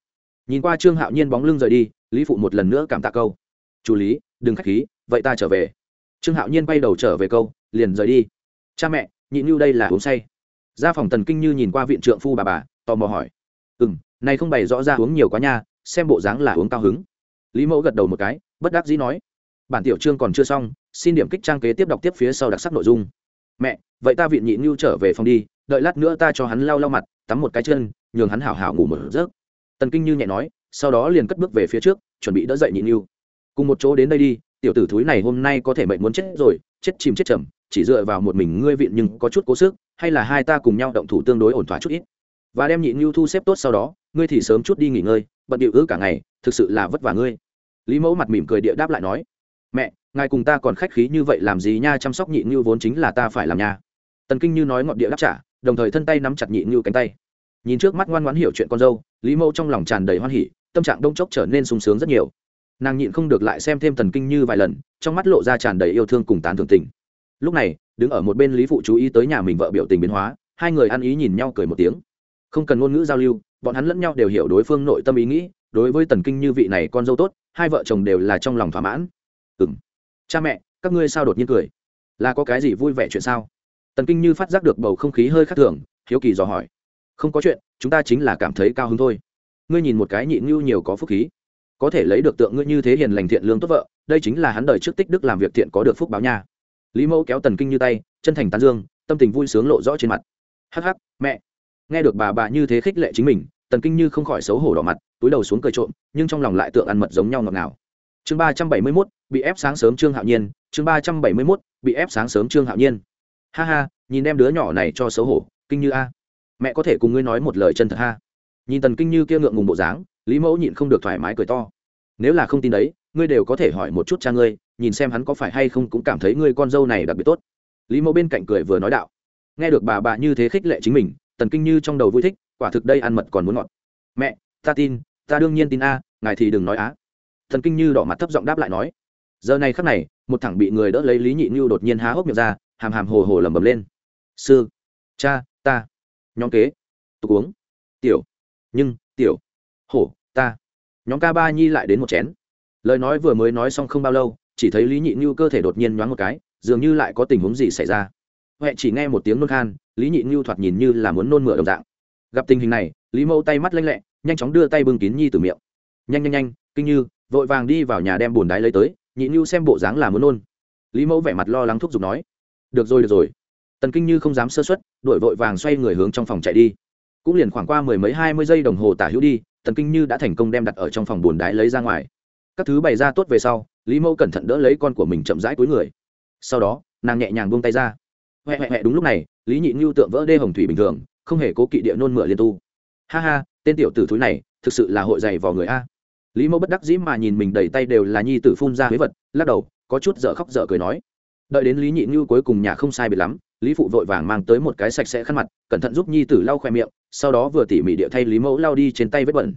[SPEAKER 1] Nhìn qua trương hạo nhiên bóng lưng rời đi, lý phụ một lần nữa cảm tạ câu. Chú lý, đừng k h á c h khí, vậy ta trở về. Trương hạo nhiên bay đầu trở về câu, liền rời đi. Cha mẹ, nhị ngưu đây là uống say. Ra phòng tần kinh như nhìn qua viện trượng phu bà bà, tò mò hỏi. Ừ m này không bày rõ ra uống nhiều quá nha, xem bộ dáng là uống cao hứng. Lý mẫu gật đầu một cái, bất đắc dĩ nói. Bản tiểu trương còn chưa xong xin điểm kích trang kế tiếp đọc tiếp phía sau đặc sắc nội dung. Mẹ, vậy ta viện nhị ngưu trở về phòng đi, đợi lát nữa ta cho hắn lau lau mặt, tắm một cái chân, nhường hắn hảo hảo ngủ một giấc. Tần kinh như nhẹ nói, sau đó liền cất bước về phía trước, chuẩn bị đỡ dậy nhị ngưu cùng một chỗ đến đây đi, tiểu tử thúi này hôm nay có thể mệnh muốn chết rồi, chết chìm chết chầm chỉ dựa vào một mình ngươi viện nhưng có chút cố sức, hay là hai ta cùng nhau động thủ tương đối ổn thỏa chút ít. Và đem nhị ngưu thu xếp tốt sau đó, ngươi thì sớm chút đi nghỉ ngơi, bận điệu ư cả ngày, thực sự là vất vả ngươi. Lý mẫu mặt mỉm cười địa đáp lại nói mẹ, ngài cùng ta còn khách khí như vậy làm gì nha, chăm sóc nhị ngưu vốn chính là ta phải làm nha. Tần kinh như nói ngọn địa đáp trả, đồng thời thân tay nắm chặt nhị ngưu cánh tay. Nhìn trước mắt ngoan ngoãn hiểu chuyện con dâu, lý mẫu trong lòng tràn đầy hoan hỉ, tâm trạng đông chốc trở nên sung sướng rất nhiều. Nàng nhịn không được lại xem thêm tần kinh như vài lần, trong mắt lộ ra tràn đầy yêu thương cùng tán thưởng tình. Lúc này, đứng ở một bên lý phụ chú ý tới nhà mình vợ biểu tình biến hóa, hai người ăn ý nhìn nhau cười một tiếng. Không cần ngôn ngữ giao lưu, bọn hắn lẫn nhau đều hiểu đối phương nội tâm ý nghĩ, đối với tần kinh như vị này con dâu tốt, hai vợ chồng đều là trong lòng thỏa mãn ừng cha mẹ, các ngươi sao đột nhiên cười? Là có cái gì vui vẻ chuyện sao? Tần kinh như phát giác được bầu không khí hơi khác thường, hiếu kỳ dò hỏi. Không có chuyện, chúng ta chính là cảm thấy cao hứng thôi. Ngươi nhìn một cái nhị ngưu nhiều có phúc khí. Có thể lấy được tượng ngươi như thế hiền lành thiện lương tốt vợ, đây chính là hắn đời trước tích đức làm việc thiện có được phúc báo nha. Lý mẫu kéo tần kinh như tay, chân thành tán dương, tâm tình vui sướng lộ rõ trên mặt. Hắc hắc, mẹ. Nghe được bà bà như thế khích lệ chính mình, tần kinh như không khỏi xấu hổ đỏ mặt, túi đầu xuống cười trộm, nhưng trong lòng lại tượng ăn mật giống nhau ngọt ngào chương ba trăm bảy mươi mốt, bị ép sáng sớm trương hạo nhiên. Chương ba trăm bảy mươi mốt, bị ép sáng sớm trương hạo nhiên. Ha ha, nhìn em đứa nhỏ này cho xấu hổ, kinh như a. Mẹ có thể cùng ngươi nói một lời chân thật ha. Nhìn tần kinh như kia ngượng ngùng bộ dáng, lý mẫu nhịn không được thoải mái cười to. Nếu là không tin đấy, ngươi đều có thể hỏi một chút cha ngươi, nhìn xem hắn có phải hay không cũng cảm thấy ngươi con dâu này đặc biệt tốt. Lý mẫu bên cạnh cười vừa nói đạo. Nghe được bà bà như thế khích lệ chính mình, tần kinh như trong đầu vui thích, quả thực đây ăn mật còn muốn ngọt. Mẹ, ta tin, ta đương nhiên tin a, ngài thì đừng nói á thần kinh như đỏ mặt thấp giọng đáp lại nói. Giờ này khắc này, một thằng bị người đỡ lấy lý nhị như đột nhiên há hốc miệng ra, hàm hàm hồ hồ lẩm bẩm lên. Sư, cha, ta. Nhóm kế. Tục uống. Tiểu. Nhưng, tiểu. Hổ, ta. Nhóm ca ba nhi lại đến một chén. Lời nói vừa mới nói xong không bao lâu, chỉ thấy lý nhị như cơ thể đột nhiên nhoáng một cái, dường như lại có tình huống gì xảy ra. Huệ chỉ nghe một tiếng nôn khan, lý nhị như thoạt nhìn như là muốn nôn mửa đồng dạng. Gặp tình hình này, lý mẫu tay mắt lanh lẹ, nhanh chóng đưa tay bưng kín nhi từ miệng. Nhanh nhanh nhanh, kinh như vội vàng đi vào nhà đem bùn đáy lấy tới, nhị như xem bộ dáng là muốn nôn. Lý mẫu vẻ mặt lo lắng thúc giục nói, được rồi được rồi. Tần kinh như không dám sơ xuất đổi vội vàng xoay người hướng trong phòng chạy đi. Cũng liền khoảng qua mười mấy hai mươi giây đồng hồ tả hữu đi, tần kinh như đã thành công đem đặt ở trong phòng bùn đáy lấy ra ngoài. Các thứ bày ra tốt về sau, lý mẫu cẩn thận đỡ lấy con của mình chậm rãi cuối người. Sau đó, nàng nhẹ nhàng buông tay ra. Huệ huệ huệ đúng lúc này, lý nhị ngưu tượng vỡ đê hồng thủy bình thường, không hề cố kỵ địa nôn mửa liên tu. Ha ha, tên tiểu tử thúi này, thực sự là hội dày vào người a lý mẫu bất đắc dĩ mà nhìn mình đầy tay đều là nhi tử phun ra huế vật, lắc đầu, có chút dở khóc dở cười nói. Đợi đến lý nhị Như cuối cùng nhà không sai biệt lắm, lý phụ vội vàng mang tới một cái sạch sẽ khăn mặt, cẩn thận giúp nhi tử lau khoe miệng, sau đó vừa tỉ mỉ địa thay lý mẫu lau đi trên tay vết bẩn.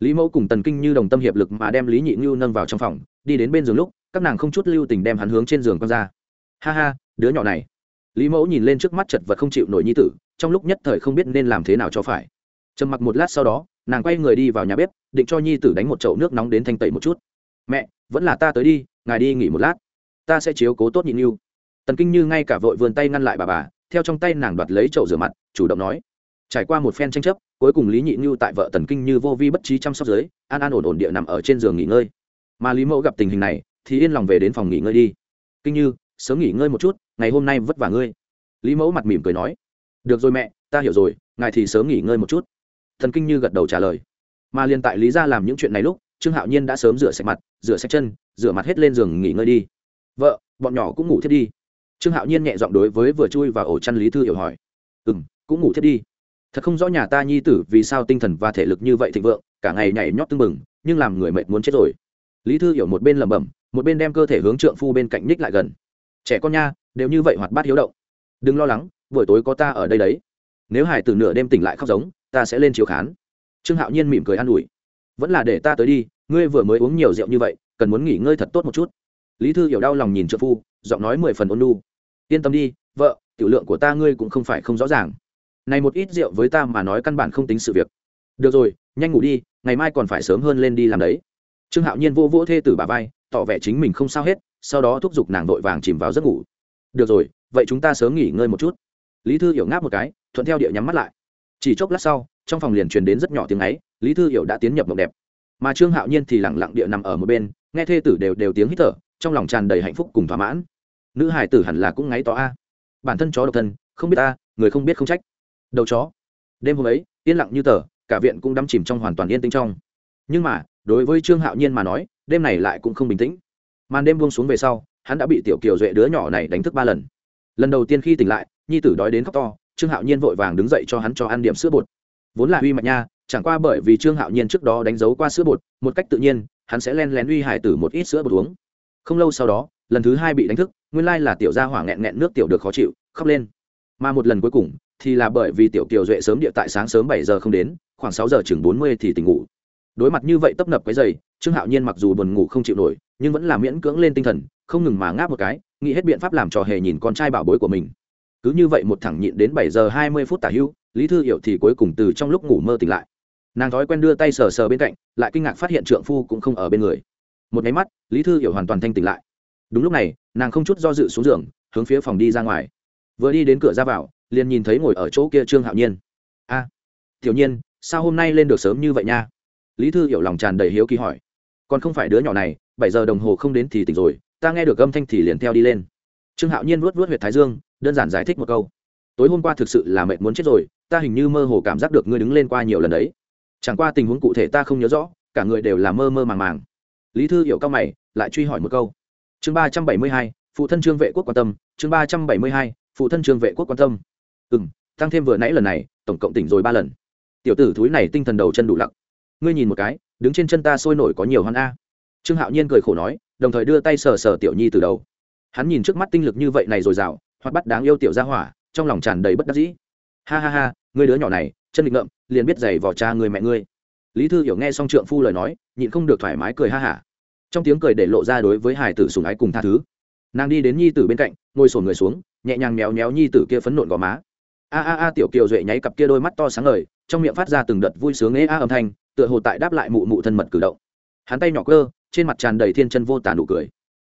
[SPEAKER 1] Lý mẫu cùng tần kinh như đồng tâm hiệp lực mà đem lý nhị như nâng vào trong phòng, đi đến bên giường lúc, các nàng không chút lưu tình đem hắn hướng trên giường con ra. Ha ha, đứa nhỏ này. Lý mẫu nhìn lên trước mắt chật vật không chịu nổi nhi tử, trong lúc nhất thời không biết nên làm thế nào cho phải. Trầm mặc một lát sau đó nàng quay người đi vào nhà bếp, định cho nhi tử đánh một chậu nước nóng đến thanh tẩy một chút. Mẹ, vẫn là ta tới đi, ngài đi nghỉ một lát, ta sẽ chiếu cố tốt nhịn yêu tần kinh như ngay cả vội vươn tay ngăn lại bà bà, theo trong tay nàng đoạt lấy chậu rửa mặt, chủ động nói, trải qua một phen tranh chấp, cuối cùng lý nhị như tại vợ tần kinh như vô vi bất trí chăm sóc giới an an ổn ổn địa nằm ở trên giường nghỉ ngơi. Mà lý mẫu gặp tình hình này, thì yên lòng về đến phòng nghỉ ngơi đi. Kinh như, sớm nghỉ ngơi một chút, ngày hôm nay vất vả ngươi. Lý mẫu mặt mỉm cười nói, được rồi mẹ, ta hiểu rồi, ngài thì sớm nghỉ ngơi một chút thần kinh như gật đầu trả lời. Mà liền tại lý ra làm những chuyện này lúc, trương hạo nhiên đã sớm rửa sạch mặt, rửa sạch chân, rửa mặt hết lên giường nghỉ ngơi đi. Vợ, bọn nhỏ cũng ngủ thiết đi. Trương hạo nhiên nhẹ giọng đối với vừa chui và ổ chăn lý thư hiểu hỏi. Ừ m cũng ngủ thiết đi. Thật không rõ nhà ta nhi tử vì sao tinh thần và thể lực như vậy thịnh vượng, cả ngày nhảy nhót tưng bừng, nhưng làm người mệt muốn chết rồi. Lý thư hiểu một bên lẩm bẩm, một bên đem cơ thể hướng trượng phu bên cạnh ních lại gần. Trẻ con nha, đều như vậy hoạt bát hiếu động. Đừng lo lắng, buổi tối có ta ở đây đấy. Nếu hải từ nửa đêm tỉnh lại khóc giống ta sẽ lên chiếu khán. Trương hạo nhiên mỉm cười an ủi. Vẫn là để ta tới đi, ngươi vừa mới uống nhiều rượu như vậy, cần muốn nghỉ ngơi thật tốt một chút. Lý thư hiểu đau lòng nhìn trợ phu, giọng nói mười phần ôn lu yên tâm đi, vợ, tiểu lượng của ta ngươi cũng không phải không rõ ràng. Này một ít rượu với ta mà nói căn bản không tính sự việc. Được rồi, nhanh ngủ đi, ngày mai còn phải sớm hơn lên đi làm đấy. Trương hạo nhiên vô vỗ thê tử bà vai, tỏ vẻ chính mình không sao hết, sau đó thúc giục nàng vội vàng chìm vào giấc ngủ. Được rồi, vậy chúng ta sớm nghỉ ngơi một chút. Lý thư hiểu ngáp một cái, thuận theo địa nhắm mắt lại chỉ chốc lát sau, trong phòng liền truyền đến rất nhỏ tiếng ấy, lý thư hiểu đã tiến nhập mộng đẹp. Mà trương hạo nhiên thì lẳng lặng địa nằm ở một bên, nghe thê tử đều đều tiếng hít thở, trong lòng tràn đầy hạnh phúc cùng thỏa mãn. Nữ hải tử hẳn là cũng ngáy to a. Bản thân chó độc thân, không biết ta, người không biết không trách. Đầu chó. Đêm hôm ấy, yên lặng như tờ, cả viện cũng đắm chìm trong hoàn toàn yên tĩnh trong. Nhưng mà, đối với trương hạo nhiên mà nói, đêm này lại cũng không bình tĩnh. Màn đêm buông xuống về sau, hắn đã bị tiểu kiều duệ đứa nhỏ này đánh thức ba lần. Lần đầu tiên khi tỉnh lại, nhi tử đói đến khóc to trương hạo nhiên vội vàng đứng dậy cho hắn cho ăn điểm sữa bột. Vốn là uy mạnh nha, chẳng qua bởi vì trương hạo nhiên trước đó đánh dấu qua sữa bột, một cách tự nhiên, hắn sẽ len lén uy hải tử một ít sữa bột uống. Không lâu sau đó, lần thứ hai bị đánh thức, nguyên lai là tiểu gia hỏa nghẹn nghẹn nước tiểu được khó chịu, khóc lên. Mà một lần cuối cùng, thì là bởi vì tiểu kiều duệ sớm địa tại sáng sớm bảy giờ không đến, khoảng sáu giờ chừng bốn mươi thì tỉnh ngủ. Đối mặt như vậy tấp nập cái giày, trương hạo nhiên mặc dù buồn ngủ không chịu nổi, nhưng vẫn là miễn cưỡng lên tinh thần, không ngừng mà ngáp một cái, nghĩ hết biện pháp làm trò hề nhìn con trai bảo bối của mình cứ như vậy một thẳng nhịn đến bảy giờ hai mươi phút tả hưu lý thư hiểu thì cuối cùng từ trong lúc ngủ mơ tỉnh lại. Nàng thói quen đưa tay sờ sờ bên cạnh, lại kinh ngạc phát hiện trượng phu cũng không ở bên người. Một máy mắt, lý thư hiểu hoàn toàn thanh tỉnh lại. Đúng lúc này, nàng không chút do dự xuống giường, hướng phía phòng đi ra ngoài. Vừa đi đến cửa ra vào, liền nhìn thấy ngồi ở chỗ kia trương hạo nhiên. A, tiểu nhiên, sao hôm nay lên được sớm như vậy nha? Lý thư hiểu lòng tràn đầy hiếu kỳ hỏi. Còn không phải đứa nhỏ này, bảy giờ đồng hồ không đến thì tỉnh rồi, ta nghe được âm thanh thì liền theo đi lên. Trương hạo nhiên vuốt vuốt huyệt thái dương đơn giản giải thích một câu. Tối hôm qua thực sự là mệt muốn chết rồi, ta hình như mơ hồ cảm giác được ngươi đứng lên qua nhiều lần đấy. Chẳng qua tình huống cụ thể ta không nhớ rõ, cả người đều là mơ mơ màng màng. Lý thư hiểu cao mày, lại truy hỏi một câu. Chương ba trăm bảy mươi hai, phụ thân trương vệ quốc quan tâm. Chương ba trăm bảy mươi hai, phụ thân trương vệ quốc quan tâm. Ừ m tăng thêm vừa nãy lần này, tổng cộng tỉnh rồi ba lần. Tiểu tử thúi này tinh thần đầu chân đủ lặc ngươi nhìn một cái, đứng trên chân ta sôi nổi có nhiều hoan a. Trương hạo nhiên cười khổ nói, đồng thời đưa tay sờ sờ tiểu nhi từ đầu. Hắn nhìn trước mắt tinh lực như vậy này rồi rào hoặc bắt đáng yêu tiểu gia hỏa, trong lòng tràn đầy bất đắc dĩ. Ha ha ha, người đứa nhỏ này, chân định ngậm liền biết giày vỏ cha người mẹ ngươi. Lý thư hiểu nghe xong trượng phu lời nói, nhịn không được thoải mái cười ha hả. Trong tiếng cười để lộ ra đối với hải tử sùng ái cùng tha thứ. Nàng đi đến nhi tử bên cạnh, ngồi sổn người xuống, nhẹ nhàng méo méo nhi tử kia phấn nộn gò má. A a a, tiểu kiều duệ nháy cặp kia đôi mắt to sáng ngời, trong miệng phát ra từng đợt vui sướng ế a âm thanh, tựa hồ tại đáp lại mụ mụ thân mật cử động. Hắn tay nhỏ cơ, trên mặt tràn đầy thiên chân vô tàn nụ cười.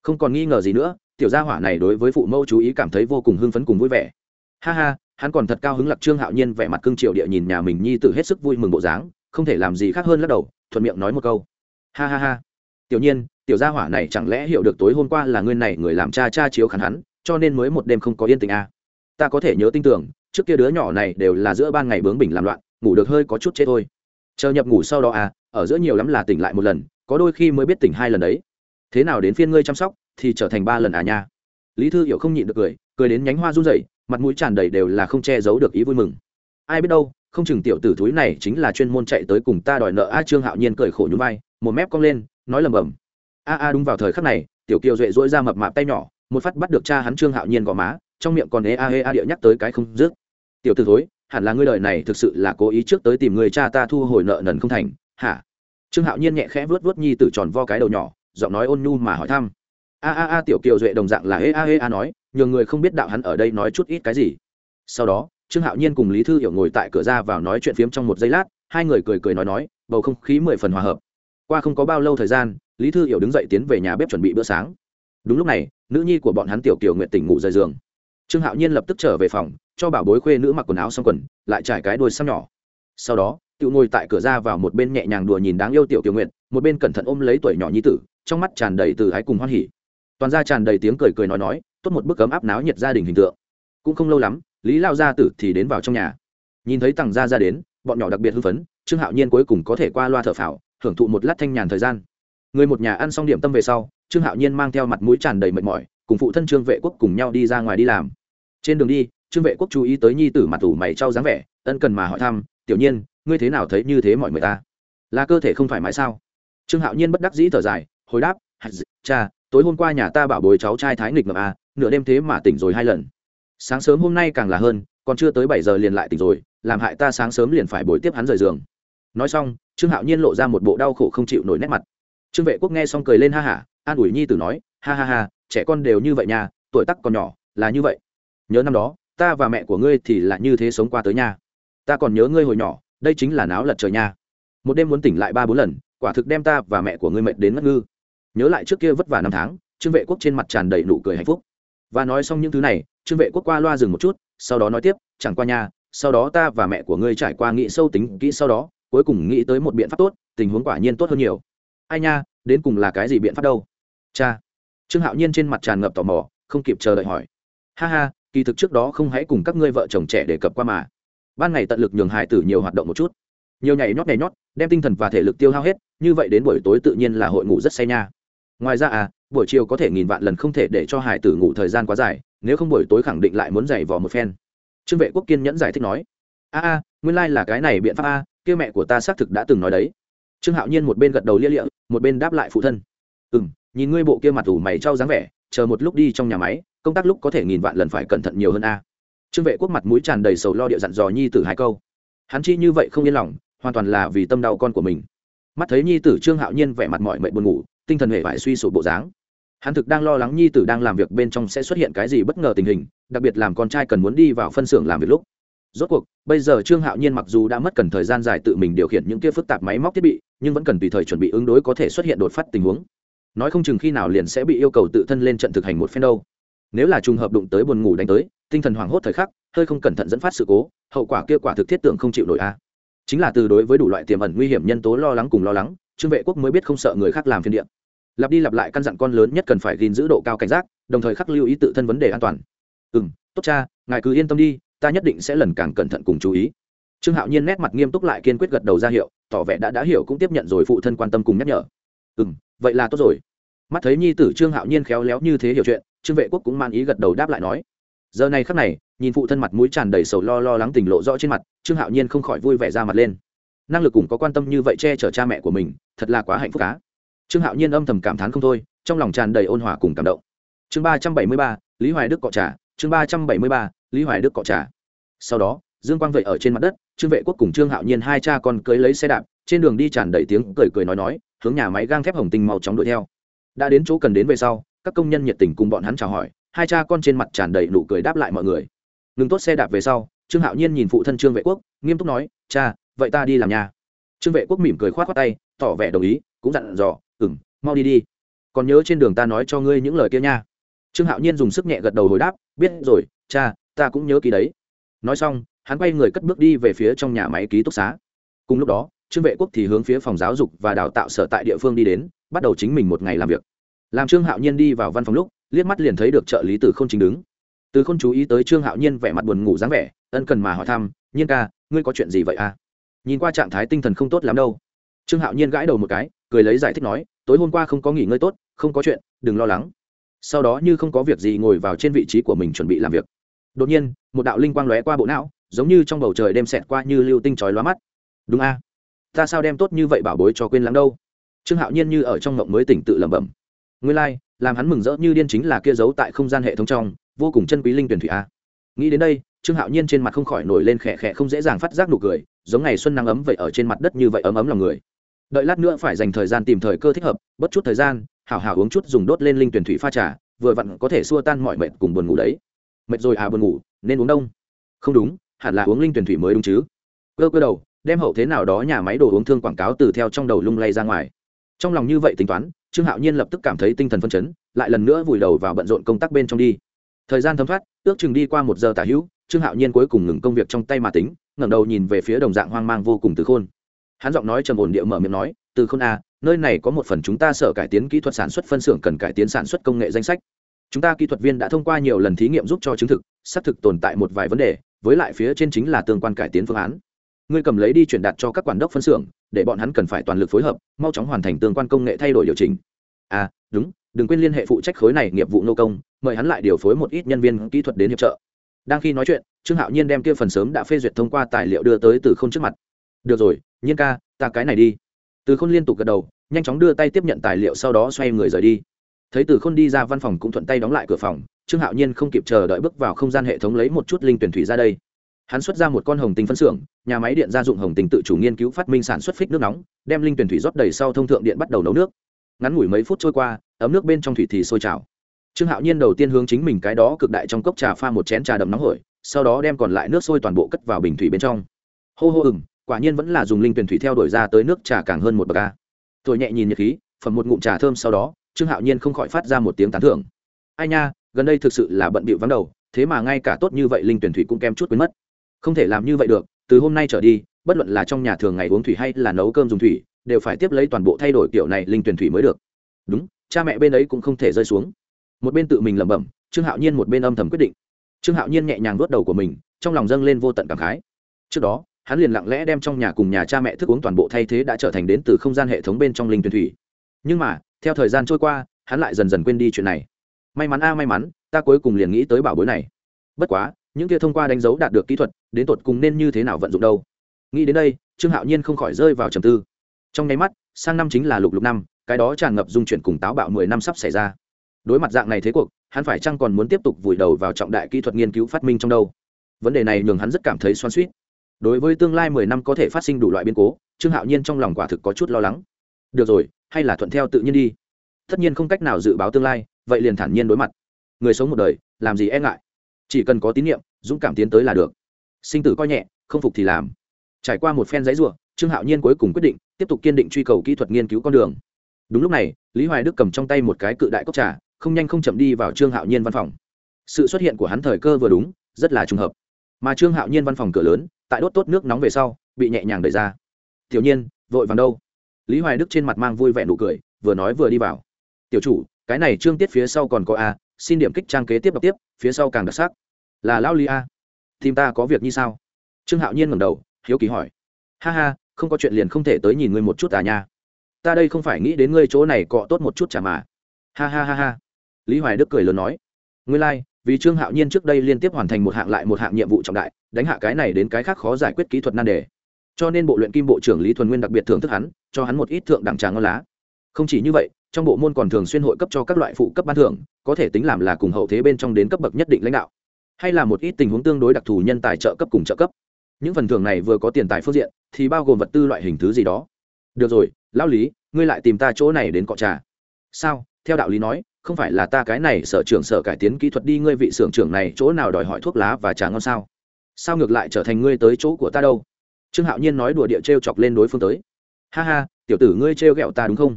[SPEAKER 1] Không còn nghi ngờ gì nữa tiểu gia hỏa này đối với phụ mẫu chú ý cảm thấy vô cùng hưng phấn cùng vui vẻ. Ha ha, hắn còn thật cao hứng lạc trương hạo nhiên vẻ mặt cương triệu địa nhìn nhà mình nhi tử hết sức vui mừng bộ dáng, không thể làm gì khác hơn lắc đầu, thuận miệng nói một câu. Ha ha ha. Tiểu nhiên, tiểu gia hỏa này chẳng lẽ hiểu được tối hôm qua là ngươi này người làm cha cha chiếu khán hắn, cho nên mới một đêm không có yên tình à. ta có thể nhớ tin tưởng, trước kia đứa nhỏ này đều là giữa ban ngày bướng bỉnh làm loạn, ngủ được hơi có chút chết thôi. Chờ nhập ngủ sau đó à ở giữa nhiều lắm là tỉnh lại một lần, có đôi khi mới biết tỉnh hai lần đấy. Thế nào đến phiên ngươi chăm sóc? Thì trở thành ba lần à nha. Lý thư hiểu không nhịn được cười cười đến nhánh hoa run rẩy, mặt mũi tràn đầy đều là không che giấu được ý vui mừng. Ai biết đâu, không chừng tiểu tử thúi này chính là chuyên môn chạy tới cùng ta đòi nợ a trương hạo nhiên cười khổ nhún vai, một mép cong lên, nói lầm bầm. A a đúng vào thời khắc này, tiểu kiều duệ dỗi ra mập mạp tay nhỏ, một phát bắt được cha hắn trương hạo nhiên gò má, trong miệng còn ê a ê a địa nhắc tới cái không dứt. Tiểu tử thối, hẳn là ngươi đời này thực sự là cố ý trước tới tìm người cha ta thu hồi nợ nần không thành, hả? Trương hạo nhiên nhẹ khẽ vớt vớt nhi tử tròn vo cái đầu nhỏ, giọng nói ôn nhu mà hỏi thăm a a a, tiểu kiều duệ đồng dạng là ê a ê a nói, nhường người không biết đạo hắn ở đây nói chút ít cái gì. Sau đó, trương hạo nhiên cùng lý thư hiểu ngồi tại cửa ra vào nói chuyện phiếm trong một giây lát, hai người cười cười nói nói, bầu không khí mười phần hòa hợp. Qua không có bao lâu thời gian, lý thư hiểu đứng dậy tiến về nhà bếp chuẩn bị bữa sáng. Đúng lúc này, nữ nhi của bọn hắn tiểu kiều nguyện tỉnh ngủ rời giường. Trương hạo nhiên lập tức trở về phòng, cho bảo bối khuê nữ mặc quần áo xong quần, lại trải cái đôi xăm nhỏ. Sau đó tự ngồi tại cửa ra vào một bên nhẹ nhàng đùa nhìn đáng yêu tiểu kiều nguyện một bên cẩn thận ôm lấy tuổi nhỏ nhi tử, trong mắt tràn đầy từ ái cùng hoan hỉ toàn ra tràn đầy tiếng cười cười nói nói, tốt một bức ấm áp náo nhiệt gia đình hình tượng. Cũng không lâu lắm, lý lao gia tử thì đến vào trong nhà. Nhìn thấy tằng gia ra đến, bọn nhỏ đặc biệt hưng phấn, trương hạo nhiên cuối cùng có thể qua loa thở phào, hưởng thụ một lát thanh nhàn thời gian. Người một nhà ăn xong điểm tâm về sau, trương hạo nhiên mang theo mặt mũi tràn đầy mệt mỏi, cùng phụ thân trương vệ quốc cùng nhau đi ra ngoài đi làm. Trên đường đi, trương vệ quốc chú ý tới nhi tử mặt tủ mày trao dáng vẻ, ân cần mà hỏi thăm, tiểu nhiên, ngươi thế nào thấy như thế mọi người ta? Là cơ thể không phải mãi sao? Trương hạo nhiên bất đắc dĩ thở dài, hồi đáp cha, tối hôm qua nhà ta bảo bồi cháu trai thái nghịch ngập à nửa đêm thế mà tỉnh rồi hai lần. Sáng sớm hôm nay càng là hơn, còn chưa tới bảy giờ liền lại tỉnh rồi, làm hại ta sáng sớm liền phải bồi tiếp hắn rời giường. Nói xong, trương hạo nhiên lộ ra một bộ đau khổ không chịu nổi nét mặt. Trương vệ quốc nghe xong cười lên ha hả, an ủi nhi tử nói, ha ha ha, trẻ con đều như vậy nha, tuổi tắc còn nhỏ, là như vậy. Nhớ năm đó, ta và mẹ của ngươi thì là như thế sống qua tới nha. Ta còn nhớ ngươi hồi nhỏ, đây chính là náo lật trời nha. Một đêm muốn tỉnh lại ba bốn lần, quả thực đem ta và mẹ của ngươi mệt đến ngất ngư nhớ lại trước kia vất vả năm tháng, trương vệ quốc trên mặt tràn đầy nụ cười hạnh phúc. Và nói xong những thứ này, trương vệ quốc qua loa dừng một chút, sau đó nói tiếp, chẳng qua nha, sau đó ta và mẹ của ngươi trải qua nghĩ sâu tính, kỹ sau đó, cuối cùng nghĩ tới một biện pháp tốt, tình huống quả nhiên tốt hơn nhiều. Ai nha, đến cùng là cái gì biện pháp đâu? Cha. Trương hạo nhiên trên mặt tràn ngập tò mò, không kịp chờ đợi hỏi. Ha ha, kỳ thực trước đó không hãy cùng các ngươi vợ chồng trẻ đề cập qua mà. Ban ngày tận lực nhường hài tử nhiều hoạt động một chút. Nhiều nhảy nhót nhảy nhót, đem tinh thần và thể lực tiêu hao hết, như vậy đến buổi tối tự nhiên là hội ngủ rất say nha ngoài ra à buổi chiều có thể nghìn vạn lần không thể để cho hải tử ngủ thời gian quá dài, nếu không buổi tối khẳng định lại muốn giày vò một phen. Trương vệ quốc kiên nhẫn giải thích nói. A a, nguyên lai、like、là cái này biện pháp a kia mẹ của ta xác thực đã từng nói đấy. Trương hạo nhiên một bên gật đầu lia lịa, một bên đáp lại phụ thân. Ừ m nhìn ngươi bộ kia mặt ủ mày trao dáng vẻ, chờ một lúc đi trong nhà máy, công tác lúc có thể nghìn vạn lần phải cẩn thận nhiều hơn a. Trương vệ quốc mặt mũi tràn đầy sầu lo địa dặn dò nhi tử hai câu. Hắn chi như vậy không yên lòng, hoàn toàn là vì tâm đau con của mình. Mắt thấy nhi tử trương hạo nhiên vẻ mặt mọi mệnh buồn ngủ tinh thần hệ vải suy sụp bộ dáng. Hắn thực đang lo lắng nhi tử đang làm việc bên trong sẽ xuất hiện cái gì bất ngờ tình hình, đặc biệt làm con trai cần muốn đi vào phân xưởng làm việc lúc. Rốt cuộc, bây giờ trương hạo nhiên mặc dù đã mất cần thời gian dài tự mình điều khiển những kia phức tạp máy móc thiết bị, nhưng vẫn cần tùy thời chuẩn bị ứng đối có thể xuất hiện đột phát tình huống. Nói không chừng khi nào liền sẽ bị yêu cầu tự thân lên trận thực hành một phen đâu. Nếu là trùng hợp đụng tới buồn ngủ đánh tới, tinh thần hoảng hốt thời khắc, hơi không cẩn thận dẫn phát sự cố, hậu quả kia quả thực thiết tưởng không chịu nổi a. Chính là từ đối với đủ loại tiềm ẩn nguy hiểm nhân tố lo lắng cùng lo lắng trương vệ quốc mới biết không sợ người khác làm phiên điện lặp đi lặp lại căn dặn con lớn nhất cần phải gìn giữ độ cao cảnh giác, đồng thời khắc lưu ý tự thân vấn đề an toàn. Ừ m tốt cha, ngài cứ yên tâm đi, ta nhất định sẽ lần càng cẩn thận cùng chú ý. Trương hạo nhiên nét mặt nghiêm túc lại kiên quyết gật đầu ra hiệu, tỏ vẻ đã đã hiểu cũng tiếp nhận rồi phụ thân quan tâm cùng nhắc nhở. Ừ m vậy là tốt rồi. Mắt thấy nhi tử trương hạo nhiên khéo léo như thế hiểu chuyện, trương vệ quốc cũng man ý gật đầu đáp lại nói. Giờ này khắc này, nhìn phụ thân mặt mũi tràn đầy sầu lo lo lắng tình lộ rõ trên mặt, trương hạo nhiên không khỏi vui vẻ ra mặt lên năng lực cũng có quan tâm như vậy che chở cha mẹ của mình, thật là quá hạnh phúc cá trương hạo nhiên âm thầm cảm thán không thôi, trong lòng tràn đầy ôn hòa cùng cảm động. Chương ba trăm bảy mươi ba, lý hoài đức cọ trà chương ba trăm bảy mươi ba, lý hoài đức cọ trà sau đó, dương quang vệ ở trên mặt đất, trương vệ quốc cùng trương hạo nhiên hai cha con cưới lấy xe đạp, trên đường đi tràn đầy tiếng cười cười nói nói, hướng nhà máy gang thép hồng tinh mau chóng đuổi theo. Đã đến chỗ cần đến về sau, các công nhân nhiệt tình cùng bọn hắn chào hỏi, hai cha con trên mặt tràn đầy nụ cười đáp lại mọi người. Ngừng tốt xe đạp về sau, trương hạo nhiên nhìn phụ thân trương vệ quốc, nghiêm túc nói, cha vậy ta đi làm nhà trương vệ quốc mỉm cười k h o á t khoác tay, tỏ vẻ đồng ý, cũng dặn dò, ừm, mau đi đi. Còn nhớ trên đường ta nói cho ngươi những lời kia nha. Trương hạo nhiên dùng sức nhẹ gật đầu hồi đáp, biết rồi, cha, ta cũng nhớ ký đấy. Nói xong, hắn quay người cất bước đi về phía trong nhà máy ký túc xá. Cùng lúc đó, trương vệ quốc thì hướng phía phòng giáo dục và đào tạo sở tại địa phương đi đến, bắt đầu chính mình một ngày làm việc. Làm trương hạo nhiên đi vào văn phòng lúc, liếc mắt liền thấy được trợ lý từ k h ô n chính đứng. Từ k h ô n chú ý tới trương hạo nhiên vẻ mặt buồn ngủ dáng vẻ, ân cần mà hỏi thăm, nhiên ca, ngươi có chuyện gì vậy à? Nhìn qua trạng thái tinh thần không tốt lắm đâu. Trương hạo nhiên gãi đầu một cái cười lấy giải thích nói tối hôm qua không có nghỉ ngơi tốt không có chuyện đừng lo lắng. Sau đó như không có việc gì ngồi vào trên vị trí của mình chuẩn bị làm việc. Đột nhiên một đạo linh quang lóe qua bộ não giống như trong bầu trời đem xẹt qua như lưu tinh chói lóa mắt. Đúng a ta sao đem tốt như vậy bảo bối cho quên lắm đâu? Trương hạo nhiên như ở trong mộng mới tỉnh tự lẩm bẩm. Nguyên lai、like, làm hắn mừng rỡ như điên chính là kia giấu tại không gian hệ thống trong vô cùng chân quý linh tuyển thủy a. Nghĩ đến đây trương hạo nhiên trên mặt không khỏi nổi lên khẽ khẽ không dễ dàng phát giác nụ cười giống ngày xuân nắng ấm vậy ở trên mặt đất như vậy ấm ấm lòng người. Đợi lát nữa phải dành thời gian tìm thời cơ thích hợp bất chút thời gian, hảo hảo uống chút dùng đốt lên linh tuyển thủy pha trà, vừa vặn có thể xua tan mọi mệt cùng buồn ngủ đấy. Mệt rồi à buồn ngủ, nên uống đông. Không đúng, hẳn là uống linh tuyển thủy mới đúng chứ. Cơ cơ đầu, đem hậu thế nào đó nhà máy đồ uống thương quảng cáo từ theo trong đầu lung lay ra ngoài. Trong lòng như vậy tính toán, trương hạo nhiên lập tức cảm thấy tinh thần phân chấn, lại lần nữa vùi đầu vào bận rộn công tác bên trong đi. Thời gian thấm thoát, ước chừng đi qua một giờ tả hữu trương hạo nhiên cuối cùng ngừng công việc trong tay mà tính ngẩng đầu nhìn về phía đồng dạng hoang mang vô cùng từ khôn. Hắn giọng nói trầm ổn địa mở miệng nói từ khôn a à, nơi này có một phần chúng ta sở cải tiến kỹ thuật sản xuất phân xưởng cần cải tiến sản xuất công nghệ danh sách. Chúng ta kỹ thuật viên đã thông qua nhiều lần thí nghiệm giúp cho chứng thực xác thực tồn tại một vài vấn đề với lại phía trên chính là tương quan cải tiến phương án. Ngươi cầm lấy đi chuyển đạt cho các quản đốc phân xưởng để bọn hắn cần phải toàn lực phối hợp mau chóng hoàn thành tương quan công nghệ thay đổi điều chỉnh. À đúng đừng quên liên hệ phụ trách khối này nghiệp vụ nô công mời hắn lại điều phối một ít nhân viên kỹ thuật đến hiệp trợ đang khi nói chuyện, trương hạo nhiên đem kia phần sớm đã phê duyệt thông qua tài liệu đưa tới từ k h ô n trước mặt. Được rồi, nhiên ca, ta cái này đi. Từ khôn liên tục gật đầu, nhanh chóng đưa tay tiếp nhận tài liệu sau đó xoay người rời đi. Thấy từ khôn đi ra văn phòng cũng thuận tay đóng lại cửa phòng, trương hạo nhiên không kịp chờ đợi bước vào không gian hệ thống lấy một chút linh tuyển thủy ra đây. Hắn xuất ra một con hồng tinh phân xưởng, nhà máy điện gia dụng hồng tinh tự chủ nghiên cứu phát minh sản xuất phích nước nóng, đem linh tuyển thủy rót đầy sau thông thượng điện bắt đầu nấu nước. Ngắn ngủi mấy phút trôi qua, ấm nước bên trong thủy thì sôi trào trương hạo nhiên đầu tiên hướng chính mình cái đó cực đại trong cốc trà pha một chén trà đậm nóng hổi, sau đó đem còn lại nước sôi toàn bộ cất vào bình thủy bên trong. Hô hô ừng quả nhiên vẫn là dùng linh tuyển thủy theo đổi ra tới nước trà càng hơn một bậc ca. Tôi nhẹ nhìn nhật khí, phẩm một ngụm trà thơm sau đó, trương hạo nhiên không khỏi phát ra một tiếng tán thưởng. Ai nha, gần đây thực sự là bận bịu vắng đầu, thế mà ngay cả tốt như vậy linh tuyển thủy cũng kem chút quên mất. Không thể làm như vậy được, từ hôm nay trở đi, bất luận là trong nhà thường ngày uống thủy hay là nấu cơm dùng thủy, đều phải tiếp lấy toàn bộ thay đổi kiểu này linh tuyển thủy mới được. Đúng, cha mẹ bên ấy cũng không thể rơi xuống một bên tự mình lẩm bẩm, trương hạo nhiên một bên âm thầm quyết định. Trương hạo nhiên nhẹ nhàng vớt đầu của mình, trong lòng dâng lên vô tận cảm khái. Trước đó, hắn liền lặng lẽ đem trong nhà cùng nhà cha mẹ thức uống toàn bộ thay thế đã trở thành đến từ không gian hệ thống bên trong linh tuyển thủy. Nhưng mà, theo thời gian trôi qua, hắn lại dần dần quên đi chuyện này. May mắn a, may mắn, ta cuối cùng liền nghĩ tới bảo bối này. Bất quá, những kia thông qua đánh dấu đạt được kỹ thuật, đến tột cùng nên như thế nào vận dụng đâu? Nghĩ đến đây, trương hạo nhiên không khỏi rơi vào trầm tư. Trong nháy mắt, sang năm chính là lục lục năm, cái đó tràn ngập dung chuyển cùng táo bạo mười năm sắp xảy ra đối mặt dạng này thế cuộc, hắn phải chăng còn muốn tiếp tục vùi đầu vào trọng đại kỹ thuật nghiên cứu phát minh trong đâu? Vấn đề này nhường hắn rất cảm thấy xoan suýt đối với tương lai mười năm có thể phát sinh đủ loại biến cố, trương hạo nhiên trong lòng quả thực có chút lo lắng. Được rồi, hay là thuận theo tự nhiên đi. Tất nhiên không cách nào dự báo tương lai, vậy liền thản nhiên đối mặt. Người sống một đời, làm gì e ngại? Chỉ cần có tín nhiệm dũng cảm tiến tới là được. Sinh tử coi nhẹ, không phục thì làm. Trải qua một phen giấy ruộng trương hạo nhiên cuối cùng quyết định tiếp tục kiên định truy cầu kỹ thuật nghiên cứu con đường. Đúng lúc này, lý hoài đức cầm trong tay một cái cự đại cốc trà không nhanh không chậm đi vào trương hạo nhiên văn phòng. Sự xuất hiện của hắn thời cơ vừa đúng, rất là trùng hợp. Mà trương hạo nhiên văn phòng cửa lớn, tại đốt tốt nước nóng về sau, bị nhẹ nhàng đẩy ra. Tiểu nhiên, vội vàng đâu? Lý hoài đức trên mặt mang vui vẻ nụ cười, vừa nói vừa đi vào. Tiểu chủ, cái này trương tiết phía sau còn có a, xin điểm kích trang kế tiếp đọc tiếp, phía sau càng đặc sắc. Là lao lý a. Tìm ta có việc như sao? Trương hạo nhiên ngẩng đầu, hiếu kỳ hỏi. Ha ha, không có chuyện liền không thể tới nhìn ngươi một chút à nha. Ta đây không phải nghĩ đến ngươi chỗ này cọ tốt một chút chả mà. Ha ha ha ha lý hoài đức cười lớn nói ngươi lai、like, vì trương hạo nhiên trước đây liên tiếp hoàn thành một hạng lại một hạng nhiệm vụ trọng đại đánh hạ cái này đến cái khác khó giải quyết kỹ thuật nan đề. Cho nên bộ luyện kim bộ trưởng lý thuần nguyên đặc biệt thưởng thức hắn cho hắn một ít thượng đẳng trà ngon lá. Không chỉ như vậy trong bộ môn còn thường xuyên hội cấp cho các loại phụ cấp ban thưởng có thể tính làm là cùng hậu thế bên trong đến cấp bậc nhất định lãnh đạo. Hay là một ít tình huống tương đối đặc thù nhân tài trợ cấp cùng trợ cấp. Những phần thưởng này vừa có tiền tài phương diện thì bao gồm vật tư loại hình thứ gì đó. Được rồi lão lý ngươi lại tìm ta chỗ này đến cọ trà. Sao? Theo đạo lý nói không phải là ta cái này sở trưởng sở cải tiến kỹ thuật đi, ngươi vị xưởng trưởng này chỗ nào đòi hỏi thuốc lá và trà ngon sao? Sao ngược lại trở thành ngươi tới chỗ của ta đâu? Trương hạo nhiên nói đùa địa t r e o chọc lên đối phương tới. Ha ha, tiểu tử ngươi t r e o g ẹ o ta đúng không?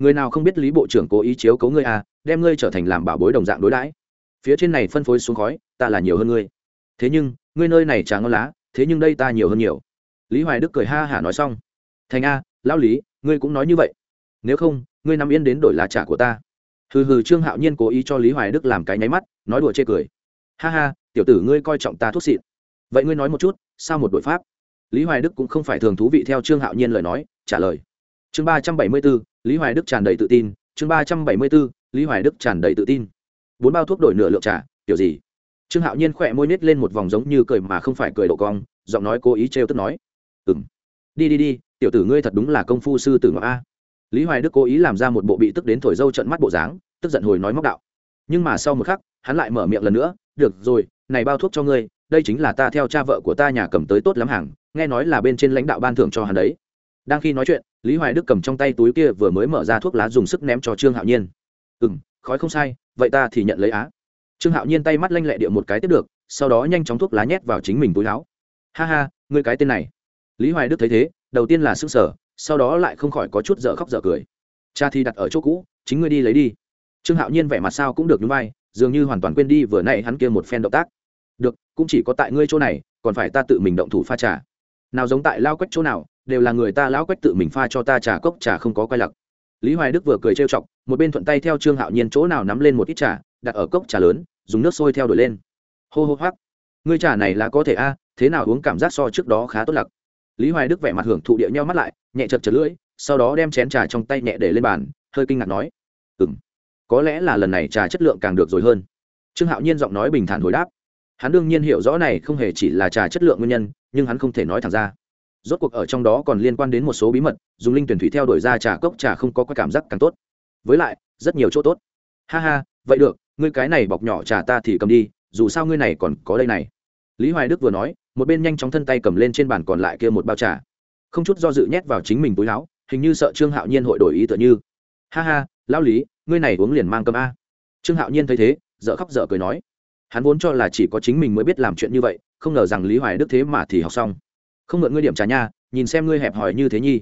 [SPEAKER 1] Người nào không biết lý bộ trưởng cố ý chiếu cấu ngươi à đem ngươi trở thành làm bảo bối đồng dạng đối đãi. Phía trên này phân phối xuống khói, ta là nhiều hơn ngươi. Thế nhưng, ngươi nơi này trà ngon lá, thế nhưng đây ta nhiều hơn nhiều. Lý hoài đức cười ha hả nói xong. Thành a, lão lý, ngươi cũng nói như vậy. Nếu không, ngươi nằm yên đến đổi lá trà của ta hừ hừ, trương hạo nhiên cố ý cho lý hoài đức làm cái nháy mắt, nói đùa chê cười. Ha ha, tiểu tử ngươi coi trọng ta thuốc xịn vậy ngươi nói một chút, sao một đội pháp? Lý hoài đức cũng không phải thường thú vị theo trương hạo nhiên lời nói, trả lời. Chương ba trăm bảy mươi b ố lý hoài đức tràn đầy tự tin. Chương ba trăm bảy mươi b ố lý hoài đức tràn đầy tự tin. Bốn bao thuốc đổi nửa lượng trả kiểu gì? Trương hạo nhiên khỏe môi nít lên một vòng giống như cười mà không phải cười độ cong, giọng nói cố ý trêu tức nói. Ừ m đi đi đi, tiểu tử ngươi thật đúng là công phu sư tử ngọc a lý hoài đức cố ý làm ra một bộ bị tức đến thổi dâu trận mắt bộ dáng, tức giận hồi nói móc đạo. Nhưng mà sau một khắc, hắn lại mở miệng lần nữa, được rồi, này bao thuốc cho ngươi, đây chính là ta theo cha vợ của ta nhà cầm tới tốt lắm hàng, nghe nói là bên trên lãnh đạo ban thưởng cho hắn đấy. Đang khi nói chuyện, lý hoài đức cầm trong tay túi kia vừa mới mở ra thuốc lá dùng sức ném cho trương hạo nhiên. Ừ m khói không sai, vậy ta thì nhận lấy á. Trương hạo nhiên tay mắt lanh lẹ điệu một cái tiếp được, sau đó nhanh chóng thuốc lá nhét vào chính mình túi láo ha ha, ngươi cái tên này. Lý hoài đức thấy thế, đầu tiên là s ư n g sở sau đó lại không khỏi có chút dở khóc dở cười. Cha thì đặt ở chỗ cũ, chính ngươi đi lấy đi. Trương hạo nhiên vẻ mặt sao cũng được núi vai, dường như hoàn toàn quên đi vừa nay hắn kia một phen động tác. Được, cũng chỉ có tại ngươi chỗ này, còn phải ta tự mình động thủ pha trà. Nào giống tại lao quách chỗ nào, đều là người ta lão quách tự mình pha cho ta trà cốc trà không có quay lặc. Lý hoài đức vừa cười trêu chọc, một bên thuận tay theo trương hạo nhiên chỗ nào nắm lên một ít trà, đặt ở cốc trà lớn, dùng nước sôi theo đuổi lên. Hô hô hoác ngươi trà này là có thể a, thế nào uống cảm giác so trước đó khá tốt lặc lý hoài đức vẻ mặt hưởng thụ địa nhau mắt lại, nhẹ chật chật lưỡi, sau đó đem chén trà trong tay nhẹ để lên bàn, hơi kinh ngạc nói ừ m có lẽ là lần này trà chất lượng càng được rồi hơn. Trương hạo nhiên giọng nói bình thản hồi đáp, hắn đương nhiên hiểu rõ này không hề chỉ là trà chất lượng nguyên nhân, nhưng hắn không thể nói thẳng ra. Rốt cuộc ở trong đó còn liên quan đến một số bí mật, dùng linh tuyển thủy theo đuổi ra trà cốc trà không có cảm giác càng tốt. Với lại, rất nhiều chỗ tốt. Ha ha, vậy được, ngươi cái này bọc nhỏ trà ta thì cầm đi, dù sao ngươi này còn có đây này. Lý hoài đức vừa nói một bên nhanh chóng thân tay cầm lên trên bàn còn lại kia một bao trà. Không chút do dự nhét vào chính mình túi láo hình như sợ trương hạo nhiên hội đổi ý tựa như. Ha ha, lão lý, ngươi này uống liền mang cơm a. Trương hạo nhiên thấy thế dợ khóc dợ cười nói. Hắn vốn cho là chỉ có chính mình mới biết làm chuyện như vậy, không ngờ rằng lý hoài đức thế mà thì học xong. Không ngợn ngươi điểm trà nha, nhìn xem ngươi hẹp hòi như thế nhi.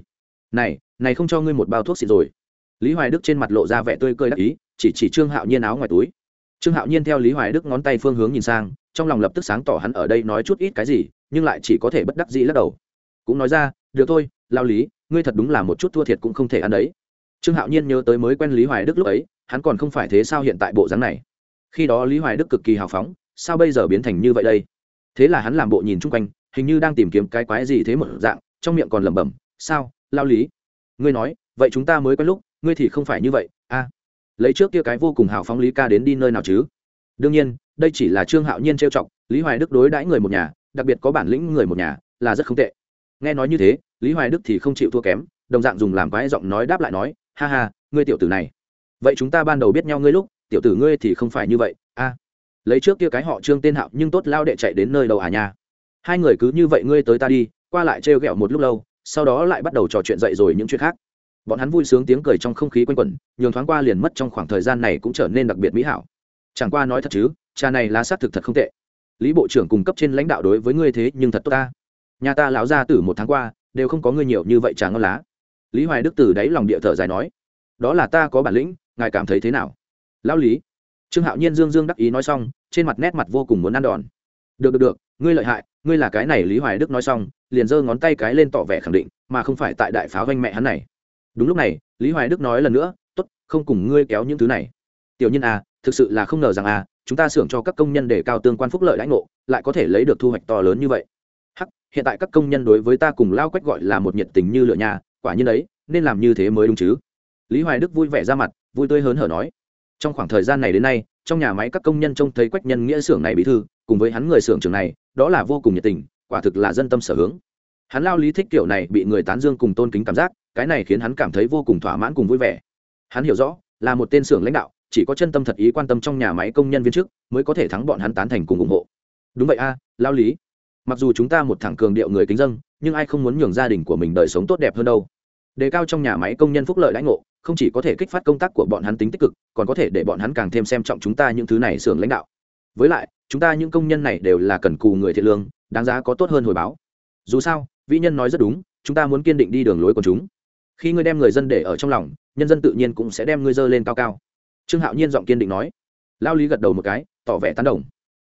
[SPEAKER 1] Này này không cho ngươi một bao thuốc xịt rồi. Lý hoài đức trên mặt lộ ra vẻ tươi cười đắc ý, chỉ chỉ trương hạo nhiên áo ngoài túi trương hạo nhiên theo lý hoài đức ngón tay phương hướng nhìn sang, trong lòng lập tức sáng tỏ hắn ở đây nói chút ít cái gì, nhưng lại chỉ có thể bất đắc dĩ lắc đầu. Cũng nói ra, được thôi lao lý, ngươi thật đúng là một chút thua thiệt cũng không thể ăn đấy. Trương hạo nhiên nhớ tới mới quen lý hoài đức lúc ấy, hắn còn không phải thế sao hiện tại bộ dáng này. Khi đó lý hoài đức cực kỳ hào phóng, sao bây giờ biến thành như vậy đây? Thế là hắn làm bộ nhìn chung quanh, hình như đang tìm kiếm cái quái gì thế một dạng, trong miệng còn lẩm bẩm, sao lao lý? Ngươi nói, vậy chúng ta mới quen lúc, ngươi thì không phải như vậy, a lấy trước kia cái vô cùng hào phóng lý ca đến đi nơi nào chứ? Đương nhiên, đây chỉ là trương hạo nhiên trêu chọc, lý hoài đức đối đãi người một nhà, đặc biệt có bản lĩnh người một nhà, là rất không tệ. Nghe nói như thế, lý hoài đức thì không chịu thua kém, đồng dạng dùng làm quái giọng nói đáp lại nói, ha ha, ngươi tiểu tử này. Vậy chúng ta ban đầu biết nhau ngươi lúc, tiểu tử ngươi thì không phải như vậy, a. À, lấy trước kia cái họ trương tên hạo nhưng tốt lao đệ chạy đến nơi đầu à nha. Hai người cứ như vậy ngươi tới ta đi, qua lại trêu ghẹo một lúc lâu, sau đó lại bắt đầu trò chuyện dậy rồi những chuyện khác bọn hắn vui sướng tiếng cười trong không khí quanh quẩn, nhường thoáng qua liền mất trong khoảng thời gian này cũng trở nên đặc biệt mỹ hảo. Chẳng qua nói thật chứ cha này lá xác thực thật không tệ. Lý bộ trưởng cung cấp trên lãnh đạo đối với ngươi thế nhưng thật tốt ta. Nhà ta lão ra từ một tháng qua, đều không có ngươi nhiều như vậy trà ngon lá. Lý hoài đức từ đáy lòng địa thở dài nói, đó là ta có bản lĩnh, ngài cảm thấy thế nào? Lão lý. Trương hạo nhiên dương dương đắc ý nói xong, trên mặt nét mặt vô cùng muốn ăn đòn. Được được được, ngươi lợi hại, ngươi là cái này, lý hoài đức nói xong, liền giơ ngón tay cái lên tỏ vẻ khẳng định, mà không phải tại đại pháo vanh mẹ hắn này đúng lúc này, lý hoài đức nói lần nữa t ố t không cùng ngươi kéo những thứ này. Tiểu nhân à thực sự là không ngờ rằng à chúng ta xưởng cho các công nhân để cao tương quan phúc lợi lãnh ngộ, lại có thể lấy được thu hoạch to lớn như vậy. Hắc, hiện tại các công nhân đối với ta cùng lao quách gọi là một nhiệt tình như lửa nhà, quả nhiên ấy nên làm như thế mới đúng chứ. Lý hoài đức vui vẻ ra mặt, vui tươi hớn hở nói, trong khoảng thời gian này đến nay, trong nhà máy các công nhân trông thấy quách nhân nghĩa xưởng này bí thư, cùng với hắn người xưởng trường này, đó là vô cùng nhiệt tình, quả thực là dân tâm sở hướng. Hắn lao lý thích kiểu này bị người tán dương cùng tôn kính cảm giác cái này khiến hắn cảm thấy vô cùng thỏa mãn cùng vui vẻ. Hắn hiểu rõ, là một tên xưởng lãnh đạo, chỉ có chân tâm thật ý quan tâm trong nhà máy công nhân viên chức mới có thể thắng bọn hắn tán thành cùng ủng hộ. Đúng vậy a, lao lý. Mặc dù chúng ta một thẳng cường điệu người kính dân, nhưng ai không muốn nhường gia đình của mình đời sống tốt đẹp hơn đâu. Đề cao trong nhà máy công nhân phúc lợi lãnh ngộ, không chỉ có thể kích phát công tác của bọn hắn tính tích cực, còn có thể để bọn hắn càng thêm xem trọng chúng ta những thứ này xưởng lãnh đạo. Với lại, chúng ta những công nhân này đều là cần cù người thiện lương, đáng giá có tốt hơn hồi báo. Dù sao, vĩ nhân nói rất đúng, chúng ta muốn kiên định đi đường lối của chúng khi ngươi đem người dân để ở trong lòng, nhân dân tự nhiên cũng sẽ đem ngươi dơ lên cao cao. Trương hạo nhiên giọng kiên định nói. Lao lý gật đầu một cái, tỏ vẻ tán đồng.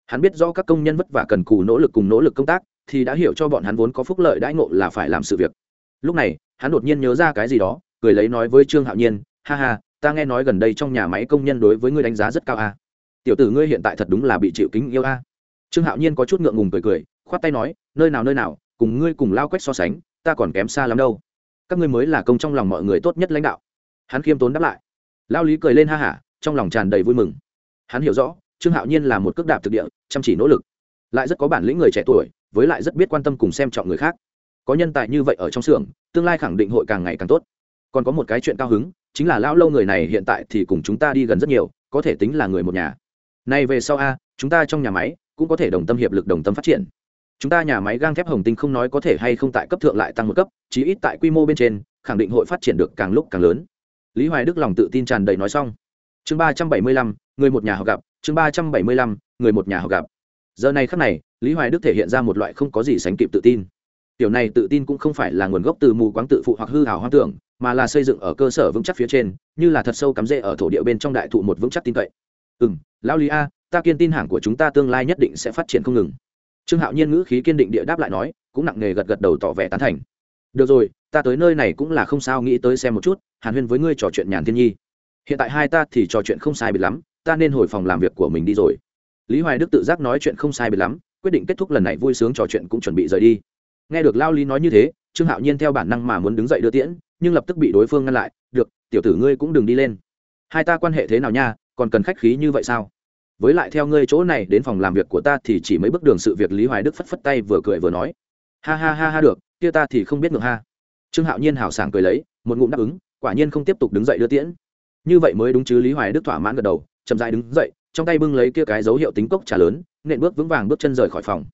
[SPEAKER 1] Hắn biết rõ các công nhân vất vả cần cù nỗ lực cùng nỗ lực công tác, thì đã hiểu cho bọn hắn vốn có phúc lợi đãi ngộ là phải làm sự việc. Lúc này, hắn đột nhiên nhớ ra cái gì đó, cười lấy nói với trương hạo nhiên, ha ha, ta nghe nói gần đây trong nhà máy công nhân đối với ngươi đánh giá rất cao a. À. tiểu tử ngươi hiện tại thật đúng là bị chịu kính yêu a. À. trương hạo nhiên có chút ngượng ngùng cười cười, khoát tay nói, nơi nào nơi nào, cùng ngươi cùng lao quách so sánh, ta còn kém xa lắm đâu các ngươi mới là công trong lòng mọi người tốt nhất lãnh đạo. Hắn khiêm tốn đáp lại. Lao lý cười lên ha hả, trong lòng tràn đầy vui mừng. Hắn hiểu rõ, trương hạo nhiên là một cước đạp thực địa, chăm chỉ nỗ lực. Lại rất có bản lĩnh người trẻ tuổi, với lại rất biết quan tâm cùng xem trọng người khác. Có nhân tài như vậy ở trong xưởng, tương lai khẳng định hội càng ngày càng tốt. Còn có một cái chuyện cao hứng, chính là lão lâu người này hiện tại thì cùng chúng ta đi gần rất nhiều, có thể tính là người một nhà. Nay về sau a, chúng ta trong nhà máy cũng có thể đồng tâm hiệp lực, đồng tâm phát triển chúng ta nhà máy gang thép hồng tinh không nói có thể hay không tại cấp thượng lại tăng một cấp, chí ít tại quy mô bên trên, khẳng định hội phát triển được càng lúc càng lớn. Lý hoài đức lòng tự tin tràn đầy nói xong. Chương ba trăm bảy mươi lăm, người một nhà họ gặp, chương ba trăm bảy mươi lăm, người một nhà họ gặp. Giờ này khắc này, lý hoài đức thể hiện ra một loại không có gì sánh kịp tự tin. Tiểu này tự tin cũng không phải là nguồn gốc từ mù quáng tự phụ hoặc hư hào hoang tưởng, mà là xây dựng ở cơ sở vững chắc phía trên, như là thật sâu cắm rễ ở thổ địa bên trong đại thụ một vững chắc tin cậy. Ừ lão lý a, ta kiên tin hàng của chúng ta tương lai nhất định sẽ phát triển không ngừng trương hạo nhiên ngữ khí kiên định địa đáp lại nói, cũng nặng nề gật gật đầu tỏ vẻ tán thành. Được rồi, ta tới nơi này cũng là không sao, nghĩ tới xem một chút, hàn huyên với ngươi trò chuyện nhàn thiên nhi. Hiện tại hai ta thì trò chuyện không sai biệt lắm, ta nên hồi phòng làm việc của mình đi rồi. Lý hoài đức tự giác nói chuyện không sai biệt lắm, quyết định kết thúc lần này vui sướng trò chuyện cũng chuẩn bị rời đi. Nghe được lao lý nói như thế, trương hạo nhiên theo bản năng mà muốn đứng dậy đưa tiễn, nhưng lập tức bị đối phương ngăn lại, được, tiểu tử ngươi cũng đừng đi lên. Hai ta quan hệ thế nào nha, còn cần khách khí như vậy sao? Với lại theo ngươi chỗ này đến phòng làm việc của ta thì chỉ mấy bước đường sự việc lý hoài đức phất phất tay vừa cười vừa nói. Ha ha ha ha được, kia ta thì không biết ngược ha. Trương hạo nhiên hào sảng cười lấy, một ngụm đáp ứng, quả nhiên không tiếp tục đứng dậy đưa tiễn. Như vậy mới đúng chứ lý hoài đức thỏa mãn gật đầu, chậm dại đứng dậy, trong tay bưng lấy kia cái dấu hiệu tính cốc trà lớn, nện bước vững vàng bước chân rời khỏi phòng.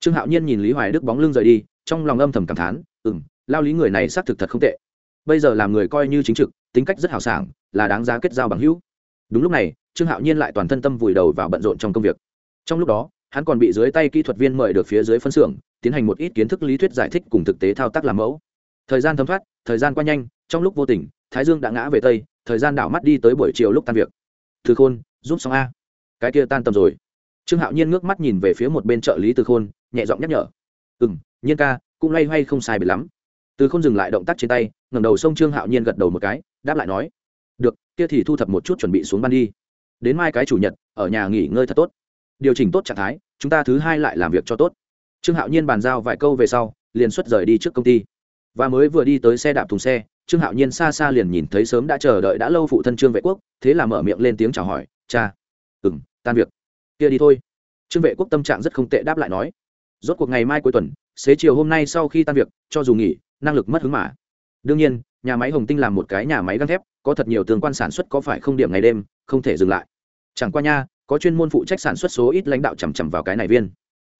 [SPEAKER 1] Trương hạo nhiên nhìn lý hoài đức bóng lưng rời đi, trong lòng âm thầm cảm thán ừ m lao lý người này xác thực thật không tệ. Bây giờ làm người coi như chính trực, tính cách rất hào sảng, là đáng giá kết giao bằng hữu. Đúng lúc này trương hạo nhiên lại toàn thân tâm vùi đầu vào bận rộn trong công việc. Trong lúc đó, hắn còn bị dưới tay kỹ thuật viên mời được phía dưới phân xưởng, tiến hành một ít kiến thức lý thuyết giải thích cùng thực tế thao tác làm mẫu. Thời gian thấm thoát, thời gian qua nhanh, trong lúc vô tình, thái dương đã ngã về tây, thời gian đảo mắt đi tới buổi chiều lúc tan việc. Từ khôn, giúp xong a. Cái kia tan tầm rồi. Trương hạo nhiên ngước mắt nhìn về phía một bên trợ lý từ khôn, nhẹ giọng nhắc nhở. Ừ m nhiên ca, cũng loay hoay không sai biệt lắm. Từ Khôn dừng lại động tác trên tay, ngẩng đầu sông trương hạo nhiên gật đầu một cái, đáp lại nói, được, kia thì thu thập một chút chuẩn bị xuống ban đi đến mai cái chủ nhật, ở nhà nghỉ ngơi thật tốt. Điều chỉnh tốt trạng thái, chúng ta thứ hai lại làm việc cho tốt. Trương hạo nhiên bàn giao vài câu về sau, liền xuất rời đi trước công ty. Và mới vừa đi tới xe đạp thùng xe, trương hạo nhiên xa xa liền nhìn thấy sớm đã chờ đợi đã lâu phụ thân trương vệ quốc, thế là mở miệng lên tiếng chào hỏi, cha ừ m tan việc. Kia đi thôi. Trương vệ quốc tâm trạng rất không tệ đáp lại nói, rốt cuộc ngày mai cuối tuần, xế chiều hôm nay sau khi tan việc, cho dù nghỉ, năng lực mất hứng mà. Đương nhiên nhà máy hồng tinh làm một cái nhà máy găng thép, có thật nhiều tương quan sản xuất có phải không điểm ngày đêm, không thể dừng lại. Chẳng qua nha, có chuyên môn phụ trách sản xuất số ít lãnh đạo chằm chằm vào cái này viên.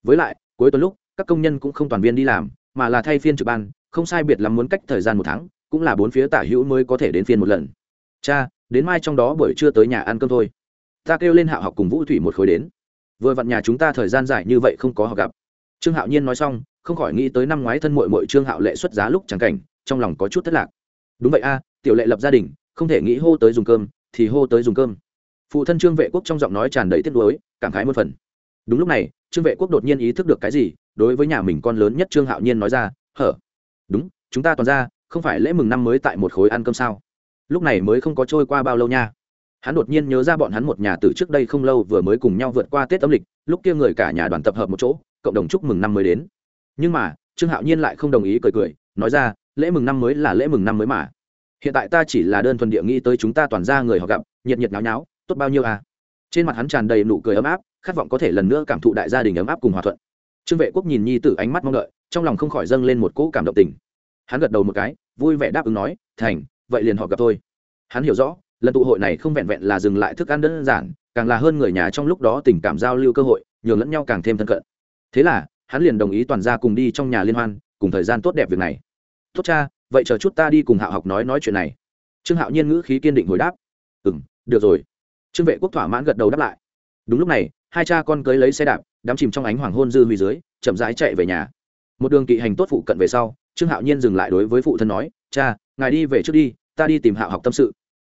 [SPEAKER 1] Với lại, cuối tuần lúc, các công nhân cũng không toàn viên đi làm, mà là thay phiên trực ban, không sai biệt lắm muốn cách thời gian một tháng, cũng là bốn phía tả hữu mới có thể đến phiên một lần. Cha, đến mai trong đó buổi trưa tới nhà ăn cơm thôi. Ta kêu lên hạ học cùng vũ thủy một khối đến. Vừa vặn nhà chúng ta thời gian dài như vậy không có họ gặp. Trương hạo nhiên nói xong, không khỏi nghĩ tới năm ngoái thân mội mội trương hạo lệ xuất giá lúc chẳng cảnh, trong lòng có chút thất lạc đúng vậy a, tiểu lệ lập gia đình, không thể nghĩ hô tới dùng cơm, thì hô tới dùng cơm. Phụ thân trương vệ quốc trong giọng nói tràn đầy tiếc nuối, cảm khái một phần. Đúng lúc này, trương vệ quốc đột nhiên ý thức được cái gì, đối với nhà mình con lớn nhất trương hạo nhiên nói ra, hở, đúng, chúng ta toàn ra, không phải lễ mừng năm mới tại một khối ăn cơm sao? Lúc này mới không có trôi qua bao lâu nha. Hắn đột nhiên nhớ ra bọn hắn một nhà từ trước đây không lâu vừa mới cùng nhau vượt qua tết âm lịch, lúc kia người cả nhà đoàn tập hợp một chỗ, cộng đồng chúc mừng năm mới đến. Nhưng mà, trương hạo nhiên lại không đồng ý, cười cười, nói ra lễ mừng năm mới là lễ mừng năm mới mà. Hiện tại ta chỉ là đơn thuần địa nghĩ tới chúng ta toàn ra người họ gặp, nhiệt nhiệt náo nháo, tốt bao nhiêu à? Trên mặt hắn tràn đầy nụ cười ấm áp, khát vọng có thể lần nữa cảm thụ đại gia đình ấm áp cùng hòa thuận. Trương vệ quốc nhìn nhi t ánh mắt mong đợi, trong lòng không khỏi dâng lên một cỗ cảm động tình. Hắn gật đầu một cái, vui vẻ đáp ứng nói, thành, vậy liền họ gặp thôi. Hắn hiểu rõ, lần tụ hội này không vẹn vẹn là dừng lại thức ăn đơn giản, càng là hơn người nhà trong lúc đó tình cảm giao lưu cơ hội, nhường lẫn nhau càng thêm thân cận. Thế là, hắn liền đồng ý toàn ra cùng đi trong nhà liên hoan, cùng thời gian tốt đẹp việc này tốt cha, vậy chờ chút ta đi cùng hạo học nói nói chuyện này. Trương hạo nhiên ngữ khí kiên định hồi đáp ừ m được rồi. Trương vệ quốc thỏa mãn gật đầu đáp lại. Đúng lúc này, hai cha con cưới lấy xe đạp đắm chìm trong ánh hoàng hôn dư huy dưới, chậm rãi chạy về nhà. Một đường kỵ hành tốt phụ cận về sau, trương hạo nhiên dừng lại đối với phụ thân nói, cha, ngài đi về trước đi, ta đi tìm hạo học tâm sự.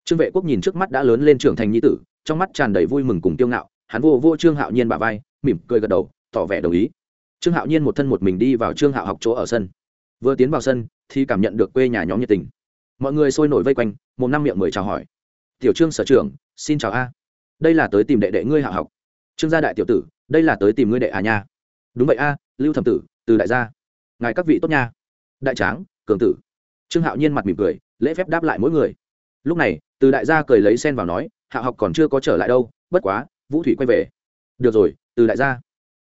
[SPEAKER 1] Trương vệ quốc nhìn trước mắt đã lớn lên trưởng thành nhi tử, trong mắt tràn đầy vui mừng cùng tiêu ngạo, hắn vô vô trương hạo nhiên bà vai, mỉm cười gật đầu, tỏ vẻ đồng ý. Trương hạo nhiên một thân một mình đi vào trương hạo học chỗ ở sân. Vừa tiến vào sân thì cảm nhận được quê nhà nhóm nhiệt tình. Mọi người sôi nổi vây quanh, một năm miệng mười chào hỏi. Tiểu trương sở trưởng, xin chào a. Đây là tới tìm đệ đệ ngươi hạ học. Trương gia đại tiểu tử, đây là tới tìm ngươi đệ à nha. Đúng vậy a, lưu thẩm tử, từ đại gia. Ngài các vị tốt nha. Đại tráng, cường tử. Trương hạo nhiên mặt mỉm cười, lễ phép đáp lại mỗi người. Lúc này, từ đại gia cười lấy sen vào nói, hạ học còn chưa có trở lại đâu, bất quá, vũ thủy quay về. Được rồi, từ đại gia.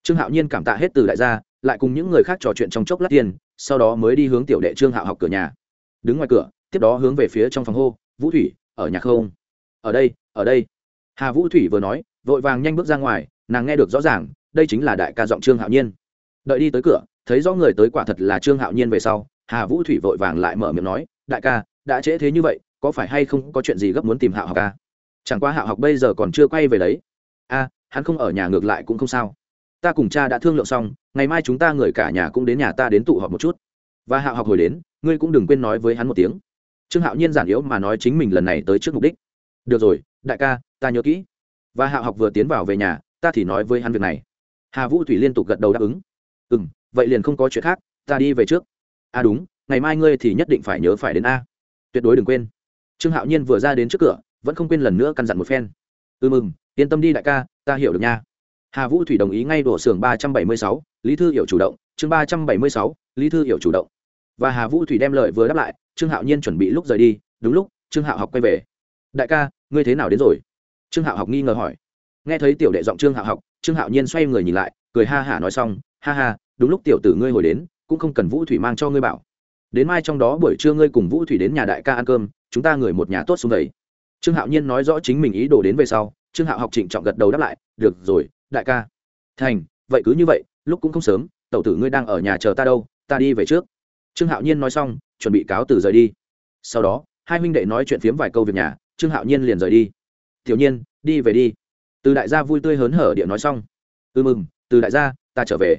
[SPEAKER 1] Trương hạo nhiên cảm tạ hết từ đại gia, lại cùng những người khác trò chuyện trong chốc lát tiền sau đó mới đi hướng tiểu đệ trương hạo học cửa nhà. Đứng ngoài cửa, tiếp đó hướng về phía trong phòng hô, vũ thủy, ở nhà không? Ở đây ở đây. Hà vũ thủy vừa nói, vội vàng nhanh bước ra ngoài, nàng nghe được rõ ràng, đây chính là đại ca giọng trương hạo nhiên. Đợi đi tới cửa, thấy rõ người tới quả thật là trương hạo nhiên về sau, hà vũ thủy vội vàng lại mở miệng nói, đại ca, đã trễ thế như vậy, có phải hay không có chuyện gì gấp muốn tìm hạo học ca chẳng qua hạo học bây giờ còn chưa quay về đấy. A, hắn không ở nhà ngược lại cũng không sao ta cùng cha đã thương lượng xong, ngày mai chúng ta người cả nhà cũng đến nhà ta đến tụ họp một chút. Và hạo học hồi đến, ngươi cũng đừng quên nói với hắn một tiếng. Trương hạo nhiên giản yếu mà nói chính mình lần này tới trước mục đích. Được rồi, đại ca, ta nhớ kỹ. Và hạo học vừa tiến vào về nhà, ta thì nói với hắn việc này. Hà vũ thủy liên tục gật đầu đáp ứng. Ừ m vậy liền không có chuyện khác, ta đi về trước. À đúng, ngày mai ngươi thì nhất định phải nhớ phải đến a. Tuyệt đối đừng quên. Trương hạo nhiên vừa ra đến trước cửa, vẫn không quên lần nữa căn dặn một phen. Ừ mừng yên tâm đi đại ca, ta hiểu được nha hà vũ thủy đồng ý ngay đổ xưởng ba trăm bảy mươi sáu, lý thư hiểu chủ động, chương ba trăm bảy mươi sáu, lý thư hiểu chủ động. Và hà vũ thủy đem lời vừa đáp lại, trương hạo nhiên chuẩn bị lúc rời đi, đúng lúc, trương hạo học quay về. Đại ca, ngươi thế nào đến rồi? Trương hạo học nghi ngờ hỏi. Nghe thấy tiểu đệ giọng trương hạo học, trương hạo nhiên xoay người nhìn lại, cười ha hả nói xong, ha ha, đúng lúc tiểu tử ngươi hồi đến, cũng không cần vũ thủy mang cho ngươi bảo. Đến mai trong đó buổi trưa ngươi cùng vũ thủy đến nhà đại ca ăn cơm, chúng ta người một nhà tốt xuống đấy trương hạo nhiên nói rõ chính mình ý đồ đến về sau, trương hạo học trịnh trọng gật đầu đáp lại, được rồi đại ca. Thành, vậy cứ như vậy, lúc cũng không sớm, tẩu tử ngươi đang ở nhà chờ ta đâu, ta đi về trước. Trương hạo nhiên nói xong, chuẩn bị cáo từ rời đi. Sau đó, hai huynh đệ nói chuyện phiếm vài câu việc nhà, trương hạo nhiên liền rời đi. Tiểu nhiên, đi về đi. Từ đại gia vui tươi hớn hở điện nói xong. Ư mừng, từ đại gia, ta trở về.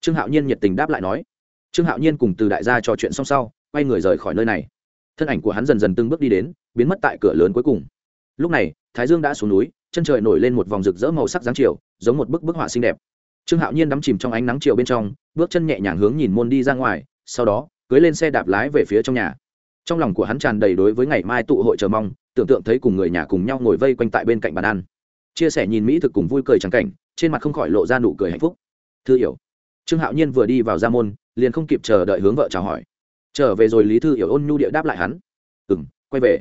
[SPEAKER 1] Trương hạo nhiên nhiệt tình đáp lại nói. Trương hạo nhiên cùng từ đại gia trò chuyện xong sau, quay người rời khỏi nơi này. Thân ảnh của hắn dần dần từng bước đi đến, biến mất tại cửa lớn cuối cùng. Lúc này, thái dương đã xuống núi chân trời nổi lên một vòng rực rỡ màu sắc dáng chiều, giống một bức bức họa xinh đẹp. Trương hạo nhiên đắm chìm trong ánh nắng chiều bên trong, bước chân nhẹ nhàng hướng nhìn môn đi ra ngoài, sau đó, cưới lên xe đạp lái về phía trong nhà. Trong lòng của hắn tràn đầy đối với ngày mai tụ hội chờ mong, tưởng tượng thấy cùng người nhà cùng nhau ngồi vây quanh tại bên cạnh bàn ăn. Chia sẻ nhìn mỹ thực cùng vui cười trắng cảnh, trên mặt không khỏi lộ ra nụ cười hạnh phúc. Thư hiểu. Trương hạo nhiên vừa đi vào ra môn, liền không kịp chờ đợi hướng vợ chào hỏi. Trở về rồi lý thư hiểu ôn nhu địa đáp lại hắn. Ừ m quay về.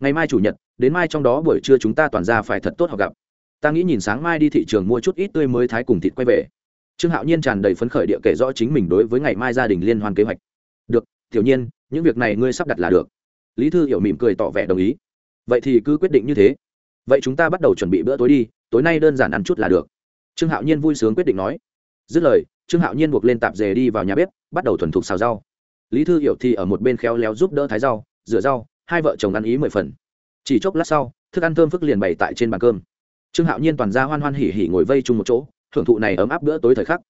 [SPEAKER 1] Ngày mai chủ nhật đến mai trong đó buổi trưa chúng ta toàn ra phải thật tốt họ gặp. Ta nghĩ nhìn sáng mai đi thị trường mua chút ít tươi mới thái cùng thịt quay về. Trương hạo nhiên tràn đầy phấn khởi địa kể rõ chính mình đối với ngày mai gia đình liên hoan kế hoạch. Được, tiểu nhiên, những việc này ngươi sắp đặt là được. Lý thư hiểu mỉm cười tỏ vẻ đồng ý. Vậy thì cứ quyết định như thế. Vậy chúng ta bắt đầu chuẩn bị bữa tối đi, tối nay đơn giản ăn chút là được. Trương hạo nhiên vui sướng quyết định nói. Dứt lời, trương hạo nhiên buộc lên tạp dề đi vào nhà bếp, bắt đầu thuần thục xào rau. Lý thư hiểu thì ở một bên khéo léo giúp đỡ thái rau, rửa rau, hai vợ chồng ăn ý mười phần chỉ chốc lát sau, thức ăn thơm phức liền bày tại trên bàn cơm. Trương hạo nhiên toàn ra hoan hoan hỉ hỉ ngồi vây chung một chỗ, thưởng thụ này ấm áp bữa tối thời khắc.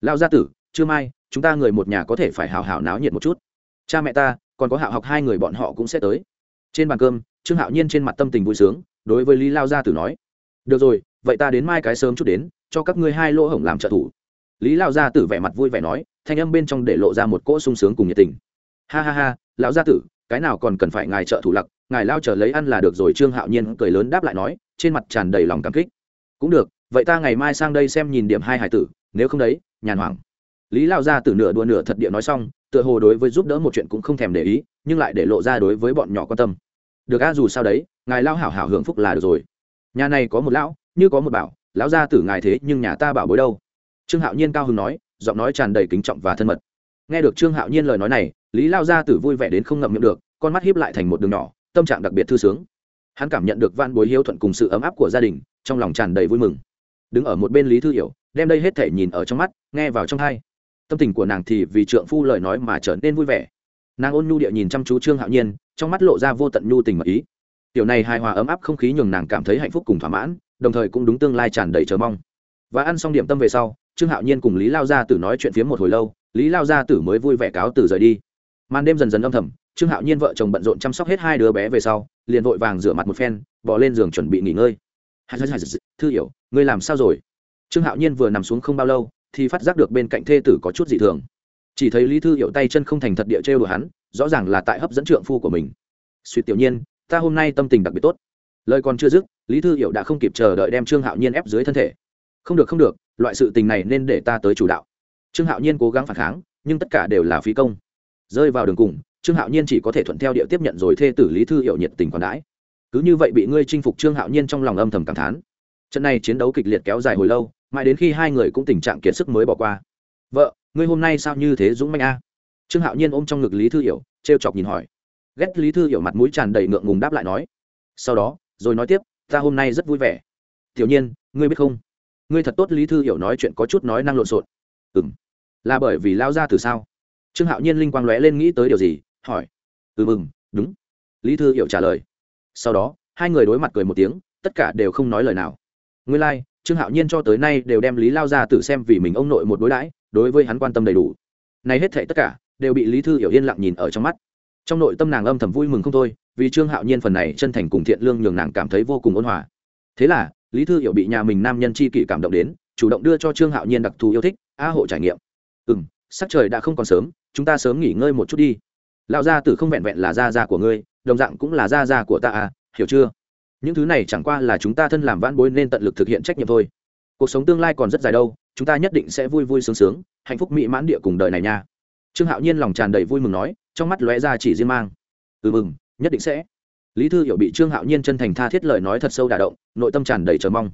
[SPEAKER 1] Lao gia tử, trưa mai, chúng ta người một nhà có thể phải hào hào náo nhiệt một chút. Cha mẹ ta, còn có hạo học hai người bọn họ cũng sẽ tới. Trên bàn cơm, trương hạo nhiên trên mặt tâm tình vui sướng, đối với lý lao gia tử nói, được rồi, vậy ta đến mai cái sớm chút đến, cho các ngươi hai lỗ hổng làm trợ thủ. Lý lao gia tử vẻ mặt vui vẻ nói, thanh âm bên trong để lộ ra một cỗ sung sướng cùng nhiệt tình. Ha ha ha, lão gia tử, cái nào còn cần phải ngài trợ thủ lặc ngài lao chờ lấy ăn là được rồi. Trương hạo nhiên cười lớn đáp lại nói, trên mặt tràn đầy lòng cảm kích. Cũng được, vậy ta ngày mai sang đây xem nhìn điểm hai hải tử, nếu không đấy, nhàn hoàng lý lao gia tử nửa đùa nửa thật địa nói xong, tựa hồ đối với giúp đỡ một chuyện cũng không thèm để ý, nhưng lại để lộ ra đối với bọn nhỏ quan tâm. Được a, dù sao đấy, ngài lao hảo hảo hưởng phúc là được rồi. Nhà này có một lão, như có một bảo, lão gia tử ngài thế nhưng nhà ta bảo bối đâu? Trương hạo nhiên cao hứng nói, giọng nói tràn đầy kính trọng và thân mật. Nghe được trương hạo nhiên lời nói này, lý lao gia tử vui vẻ đến không ngậm miệng được, con mắt hiếp lại thành một đường nhỏ tâm trạng đặc biệt thư sướng. Hắn cảm nhận được van bối hiếu thuận cùng sự ấm áp của gia đình, trong lòng tràn đầy vui mừng. Đứng ở một bên lý thư hiểu, đem đây hết thể nhìn ở trong mắt, nghe vào trong hai tâm tình của nàng thì vì trượng phu lời nói mà trở nên vui vẻ. Nàng ôn nhu địa nhìn chăm chú trương hạo nhiên, trong mắt lộ ra vô tận nhu tình mật ý. Tiểu này hài hòa ấm áp không khí nhường nàng cảm thấy hạnh phúc cùng thỏa mãn, đồng thời cũng đúng tương lai tràn đầy chờ mong. Và ăn xong điểm tâm về sau, trương hạo nhiên cùng lý lao gia tử nói chuyện phiếm một hồi lâu, lý lao gia tử mới vui vẻ cáo từ rời đi. Màn đêm dần dần âm thầm trương hạo nhiên vợ chồng bận rộn chăm sóc hết hai đứa bé về sau, liền vội vàng rửa mặt một phen, bỏ lên giường chuẩn bị nghỉ ngơi. Thư hiểu, ngươi làm sao rồi? Trương hạo nhiên vừa nằm xuống không bao lâu, thì phát giác được bên cạnh thê tử có chút dị thường. Chỉ thấy lý thư hiểu tay chân không thành thật địa trêu đùa hắn, rõ ràng là tại hấp dẫn trượng phu của mình. Suy tiểu nhiên, ta hôm nay tâm tình đặc biệt tốt. Lời còn chưa dứt, lý thư hiểu đã không kịp chờ đợi đem trương hạo nhiên ép dưới thân thể. Không được không được, loại sự tình này nên để ta tới chủ đạo. Trương hạo nhiên cố gắng phản kháng, nhưng tất cả đều là phí công. Rơi vào đường cùng trương hạo nhiên chỉ có thể thuận theo địa tiếp nhận rồi thê tử lý thư hiệu nhiệt tình còn đãi. Cứ như vậy bị ngươi chinh phục, trương hạo nhiên trong lòng âm thầm cảm thán. Trận này chiến đấu kịch liệt kéo dài hồi lâu, mãi đến khi hai người cũng tình trạng kiệt sức mới bỏ qua. Vợ, ngươi hôm nay sao như thế dũng manh a? Trương hạo nhiên ôm trong ngực lý thư hiểu t r e o chọc nhìn hỏi. Ghét lý thư hiểu mặt mũi tràn đầy ngượng ngùng đáp lại nói. Sau đó, rồi nói tiếp, ta hôm nay rất vui vẻ. Tiểu nhiên, ngươi biết không? Ngươi thật tốt. Lý thư hiểu nói chuyện có chút nói năng lộn xộn. Ừ m là bởi vì lao ra từ sao? Trương hạo nhiên linh quang lóe lên nghĩ tới điều gì hỏi. Ừ mừng đúng. Lý thư hiểu trả lời. Sau đó hai người đối mặt cười một tiếng tất cả đều không nói lời nào. Ngươi lai、like, trương hạo nhiên cho tới nay đều đem lý lao ra tự xem vì mình ông nội một đối đãi đối với hắn quan tâm đầy đủ. Này hết thệ tất cả đều bị lý thư hiểu yên lặng nhìn ở trong mắt. Trong nội tâm nàng âm thầm vui mừng không thôi vì trương hạo nhiên phần này chân thành cùng thiện lương nhường nàng cảm thấy vô cùng ôn hòa. Thế là lý thư hiểu bị nhà mình nam nhân c h i kỷ cảm động đến chủ động đưa cho trương hạo nhiên đặc thù yêu thích a hộ trải nghiệm. Ừ m sắc trời đã không còn sớm chúng ta sớm nghỉ ngơi một chút đi lão gia tử không vẹn vẹn là gia gia của ngươi, đồng dạng cũng là gia gia của ta à hiểu chưa? Những thứ này chẳng qua là chúng ta thân làm vãn bối nên tận lực thực hiện trách nhiệm thôi. Cuộc sống tương lai còn rất dài đâu, chúng ta nhất định sẽ vui vui sướng sướng, hạnh phúc mỹ mãn địa cùng đời này nha. Trương hạo nhiên lòng tràn đầy vui mừng nói, trong mắt lóe ra chỉ riêng mang. Ừ mừng, nhất định sẽ. Lý thư hiểu bị trương hạo nhiên chân thành tha thiết lời nói thật sâu đả động, nội tâm tràn đầy chờ mong.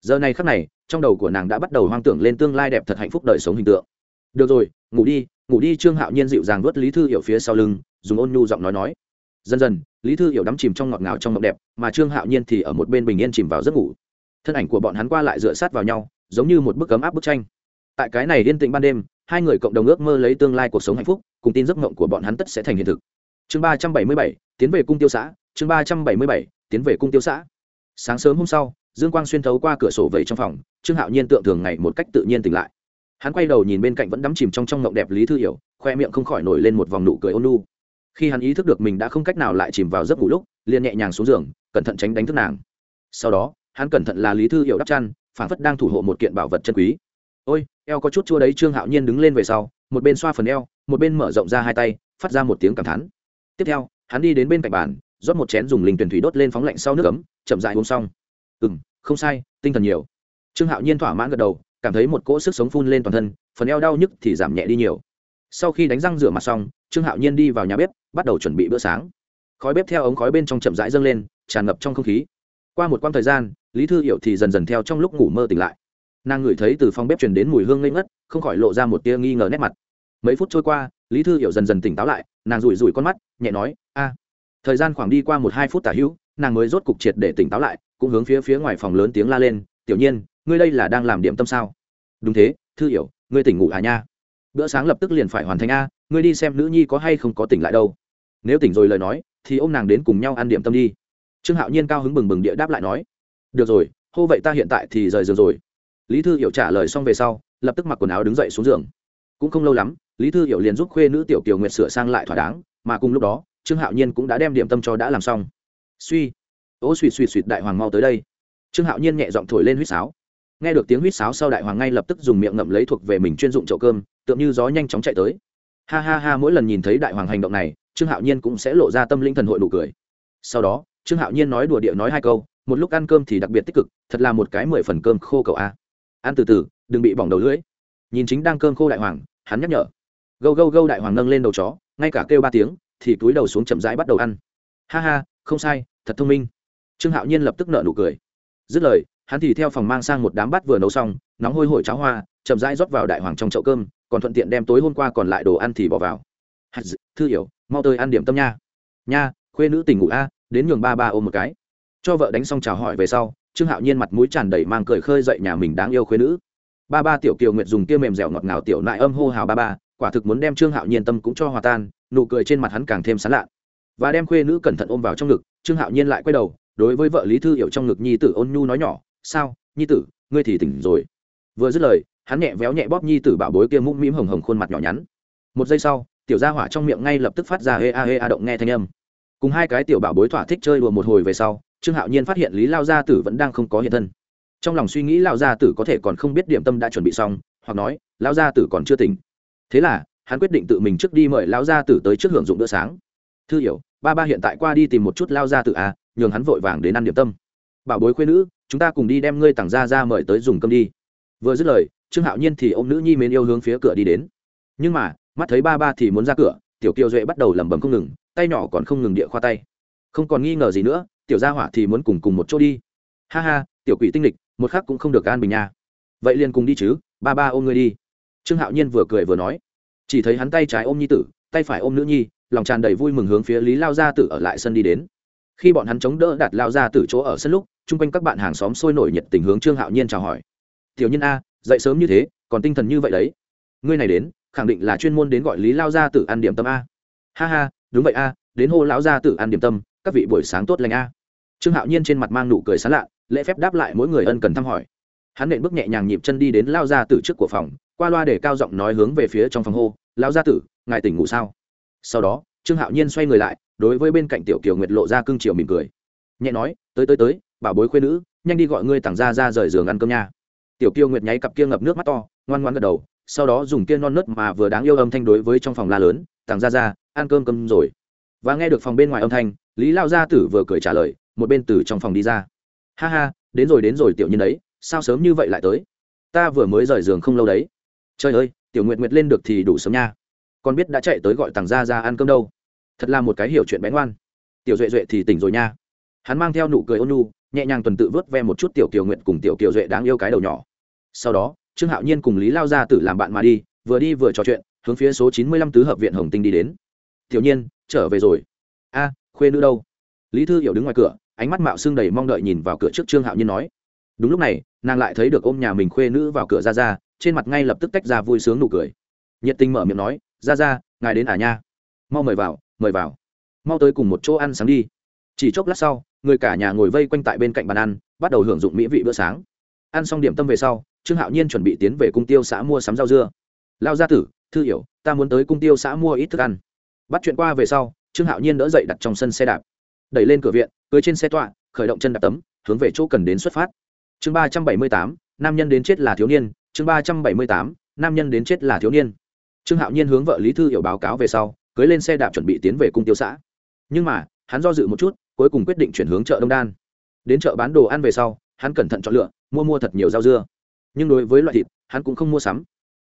[SPEAKER 1] Giờ này khắc này, trong đầu của nàng đã bắt đầu hoang tưởng lên tương lai đẹp thật hạnh phúc đời sống hình tượng được rồi, ngủ đi ngủ đi, trương hạo nhiên dịu dàng vớt lý thư hiểu phía sau lưng, dùng ôn nhu giọng nói nói. Dần dần, lý thư hiểu đắm chìm trong ngọt ngào trong mộng đẹp, mà trương hạo nhiên thì ở một bên bình yên chìm vào giấc ngủ. Thân ảnh của bọn hắn qua lại dựa sát vào nhau, giống như một bức ấm áp bức tranh. Tại cái này yên tĩnh ban đêm, hai người cộng đồng ước mơ lấy tương lai cuộc sống hạnh phúc, cùng tin giấc mộng của bọn hắn tất sẽ thành hiện thực. Chương ba trăm bảy mươi bảy, tiến về cung tiêu xã, chương ba trăm bảy mươi bảy, tiến về cung tiêu xã. Sáng sớm hôm sau, dương quang xuyên thấu qua cửa sổ vẩy trong phòng, trương hạo nhiên tượng thường ngày một cách tự nhiên tỉnh lại hắn quay đầu nhìn bên cạnh vẫn đắm chìm trong trong ngộng đẹp lý thư hiểu, khoe miệng không khỏi nổi lên một vòng nụ cười ôn lu khi hắn ý thức được mình đã không cách nào lại chìm vào giấc ngủ lúc, liền nhẹ nhàng xuống giường, cẩn thận tránh đánh thức nàng. Sau đó, hắn cẩn thận là lý thư hiểu đắp chăn phản phất đang thủ hộ một kiện bảo vật chân quý. Ôi, eo có chút chua đấy. Trương hạo nhiên đứng lên về sau, một bên xoa phần eo, một bên mở rộng ra hai tay, phát ra một tiếng cảm thán. Tiếp theo, hắn đi đến bên cạnh bàn, rót một chén dùng linh tuyển thủy đốt lên phóng lạnh sau nước ấm, chậm dại uống xong. Ừ m không sai, tinh thần nhiều. Trương hạo nhiên thỏa mãn gật đầu cảm thấy một cỗ sức sống phun lên toàn thân, phần eo đau nhức thì giảm nhẹ đi nhiều. Sau khi đánh răng rửa mặt xong, trương hạo nhiên đi vào nhà bếp, bắt đầu chuẩn bị bữa sáng. Khói bếp theo ống khói bên trong chậm rãi dâng lên, tràn ngập trong không khí. Qua một quãng thời gian, lý thư hiểu thì dần dần theo trong lúc ngủ mơ tỉnh lại. Nàng ngửi thấy từ phòng bếp truyền đến mùi hương ngây ngất, không khỏi lộ ra một tia nghi ngờ nét mặt. Mấy phút trôi qua, lý thư hiểu dần dần tỉnh táo lại, nàng rủi rủi con mắt, nhẹ nói, a. Thời gian khoảng đi qua một hai phút tả hữu, nàng mới rốt cục triệt để tỉnh táo lại, cũng hướng phía phía ngoài phòng lớn tiếng la lên, tiểu nhiên ngươi đây là đang làm điểm tâm sao? Đúng thế, thư hiểu, ngươi tỉnh ngủ à nha? Bữa sáng lập tức liền phải hoàn thành a, ngươi đi xem nữ nhi có hay không có tỉnh lại đâu. Nếu tỉnh rồi lời nói, thì ô m nàng đến cùng nhau ăn điểm tâm đi. Trương hạo nhiên cao hứng bừng bừng địa đáp lại nói. Được rồi, hô vậy ta hiện tại thì rời giường rồi. Lý thư hiểu trả lời xong về sau, lập tức mặc quần áo đứng dậy xuống giường. Cũng không lâu lắm, lý thư hiểu liền giúp khuê nữ tiểu kiều nguyệt sửa sang lại thỏa đáng, mà cùng lúc đó, trương hạo nhiên cũng đã đem điểm tâm cho đã làm xong. Suy. Ô suy suy suy, đại hoàng mau tới đây. Trương hạo nhiên nhẹ giọng thổi lên huýt sáo nghe được tiếng huýt sáo sau đại hoàng ngay lập tức dùng miệng ngậm lấy thuộc về mình chuyên dụng chậu cơm tượng như gió nhanh chóng chạy tới. Ha ha ha, mỗi lần nhìn thấy đại hoàng hành động này, trương hạo nhiên cũng sẽ lộ ra tâm linh thần hội nụ cười. Sau đó, trương hạo nhiên nói đùa địa nói hai câu, một lúc ăn cơm thì đặc biệt tích cực, thật là một cái mười phần cơm khô cậu a. Ăn từ từ, đừng bị bỏng đầu lưỡi. Nhìn chính đang cơm khô đại hoàng, hắn nhắc nhở. Gâu gâu gâu đại hoàng nâng lên đầu chó, ngay cả kêu ba tiếng, thì túi đầu xuống chậm rãi bắt đầu ăn. Ha ha, không sai, thật thông minh. Trương hạo nhiên lập tức nợ nụ cười. Dứt lời hắn thì theo phòng mang sang một đám bát vừa nấu xong nóng hôi hổi cháo hoa chậm rãi rót vào đại hoàng trong chậu cơm còn thuận tiện đem tối hôm qua còn lại đồ ăn thì bỏ vào. Hạt dự, thư hiểu mau tới ăn điểm tâm nha. Nha khuê nữ tình ngủ a đến nhường ba ba ôm một cái. Cho vợ đánh xong chào hỏi về sau trương hạo nhiên mặt mũi tràn đầy mang cười khơi dậy nhà mình đáng yêu khuê nữ. Ba ba tiểu kiều nguyệt dùng kia mềm dẻo ngọt ngào tiểu nại âm hô hào ba ba quả thực muốn đem trương hạo nhiên tâm cũng cho hòa tan nụ cười trên mặt hắn càng thêm sán lạ. Và đem khuê nữ cẩn thận ôm vào trong ngực trương hạo nhiên lại quay đầu đối với vợ lý thư hiểu trong ngực nhi tử ôn nhu nói nhỏ sao, nhi tử, ngươi thì tỉnh rồi. Vừa dứt lời, hắn nhẹ véo nhẹ bóp nhi tử bảo bối kia mũm mĩm hồng hồng khuôn mặt nhỏ nhắn. Một giây sau, tiểu gia hỏa trong miệng ngay lập tức phát ra hê a hê a động nghe thanh âm. Cùng hai cái tiểu bảo bối thỏa thích chơi đùa một hồi về sau, trương hạo nhiên phát hiện lý lao gia tử vẫn đang không có hiện thân. Trong lòng suy nghĩ lao gia tử có thể còn không biết điểm tâm đã chuẩn bị xong, hoặc nói, lao gia tử còn chưa tỉnh. Thế là, hắn quyết định tự mình trước đi mời lao gia tử tới trước hưởng dụng bữa sáng. Thư hiểu, ba ba hiện tại qua đi tìm một chút lao gia tử à nhường hắn vội vàng đến ăn điểm tâm. Bảo bối khuyên nữ chúng ta cùng đi đem ngươi tặng ra ra mời tới dùng cơm đi. Vừa dứt lời, trương hạo nhiên thì ô m nữ nhi mến yêu hướng phía cửa đi đến. Nhưng mà, mắt thấy ba ba thì muốn ra cửa, tiểu kiều duệ bắt đầu lẩm bẩm không ngừng, tay nhỏ còn không ngừng địa khoa tay. Không còn nghi ngờ gì nữa, tiểu gia hỏa thì muốn cùng cùng một chỗ đi. Ha ha, tiểu quỷ tinh lịch, một khắc cũng không được an bình nha. Vậy liền cùng đi chứ, ba ba ôm ngươi đi. Trương hạo nhiên vừa cười vừa nói. Chỉ thấy hắn tay trái ôm nhi tử, tay phải ôm nữ nhi, lòng tràn đầy vui mừng hướng phía lý lao gia tử ở lại sân đi đến khi bọn hắn chống đỡ đạt lao gia tử chỗ ở sân lúc, chung quanh các bạn hàng xóm sôi nổi nhiệt tình hướng trương hạo nhiên chào hỏi. Tiểu nhân a, dậy sớm như thế, còn tinh thần như vậy đấy. Ngươi này đến, khẳng định là chuyên môn đến gọi lý lao gia tử ăn điểm tâm a. Ha ha, đúng vậy a, đến hô lão gia tử ăn điểm tâm, các vị buổi sáng tốt lành a. Trương hạo nhiên trên mặt mang nụ cười sán lạ, lễ phép đáp lại mỗi người ân cần thăm hỏi. Hắn nện bước nhẹ nhàng nhịp chân đi đến lao gia tử trước của phòng, qua loa để cao giọng nói hướng về phía trong phòng hô lao gia tử, ngài tỉnh ngủ sao? Sau đó, trương hạo nhiên xoay người lại đối với bên cạnh tiểu kiều nguyệt lộ ra cưng chiều mỉm cười. Nhẹ nói, tới tới tới, bảo bối khuyên nữ, nhanh đi gọi ngươi tặng ra ra rời giường ăn cơm nha. Tiểu kiều nguyệt nháy cặp kia ngập nước mắt to, ngoan ngoan gật đầu, sau đó dùng kia non nớt mà vừa đáng yêu âm thanh đối với trong phòng la lớn tặng ra ra, ăn cơm cơm rồi. Và nghe được phòng bên ngoài âm thanh, lý lao gia tử vừa cười trả lời, một bên từ trong phòng đi ra. Ha ha, đến rồi đến rồi, tiểu nhân đấy, sao sớm như vậy lại tới? Ta vừa mới rời giường không lâu đấy. Trời ơi, tiểu nguyệt nguyệt lên được thì đủ sớm nha. Con biết đã chạy tới gọi tàng gia ra ăn cơm đâu thật là một cái hiểu chuyện bén ngoan. Tiểu duệ duệ thì tỉnh rồi nha. Hắn mang theo nụ cười ôn nhu, nhẹ nhàng tuần tự vớt ve một chút tiểu kiều nguyện cùng tiểu kiều duệ đáng yêu cái đầu nhỏ. Sau đó, trương hạo nhiên cùng lý lao gia tử làm bạn mà đi, vừa đi vừa trò chuyện, hướng phía số chín mươi lăm tứ hợp viện hồng tinh đi đến. Tiểu nhiên, trở về rồi. A, khuê nữ đâu? Lý thư hiểu đứng ngoài cửa, ánh mắt mạo xương đầy mong đợi nhìn vào cửa trước trương hạo nhiên nói. Đúng lúc này, nàng lại thấy được ôm nhà mình khuê nữ vào cửa ra ra trên mặt ngay lập tức tách ra vui sướng nụ cười. Nhiệt tình mở miệng nói ra ra ngài đến à nha? Mau mời vào mời vào. Mau tới cùng một chỗ ăn sáng đi. Chỉ chốc lát sau, người cả nhà ngồi vây quanh tại bên cạnh bàn ăn, bắt đầu hưởng dụng mỹ vị bữa sáng. Ăn xong điểm tâm về sau, trương hạo nhiên chuẩn bị tiến về cung tiêu xã mua sắm rau dưa. Lao gia tử, thư hiểu, ta muốn tới cung tiêu xã mua ít thức ăn. Bắt chuyện qua về sau, trương hạo nhiên đỡ dậy đặt trong sân xe đạp. Đẩy lên cửa viện, cưới trên xe tọa, khởi động chân đạp tấm, hướng về chỗ cần đến xuất phát. Chương ba trăm bảy mươi tám, nam nhân đến chết là thiếu niên. Chương ba trăm bảy mươi tám, nam nhân đến chết là thiếu niên. Trương hạo nhiên hướng vợ lý thư hiểu báo cáo về sau cưới lên xe đạp chuẩn bị tiến về cung tiêu xã. Nhưng mà, hắn do dự một chút, cuối cùng quyết định chuyển hướng chợ đông đan. Đến chợ bán đồ ăn về sau, hắn cẩn thận chọn lựa, mua mua thật nhiều rau dưa. Nhưng đối với loại thịt, hắn cũng không mua sắm.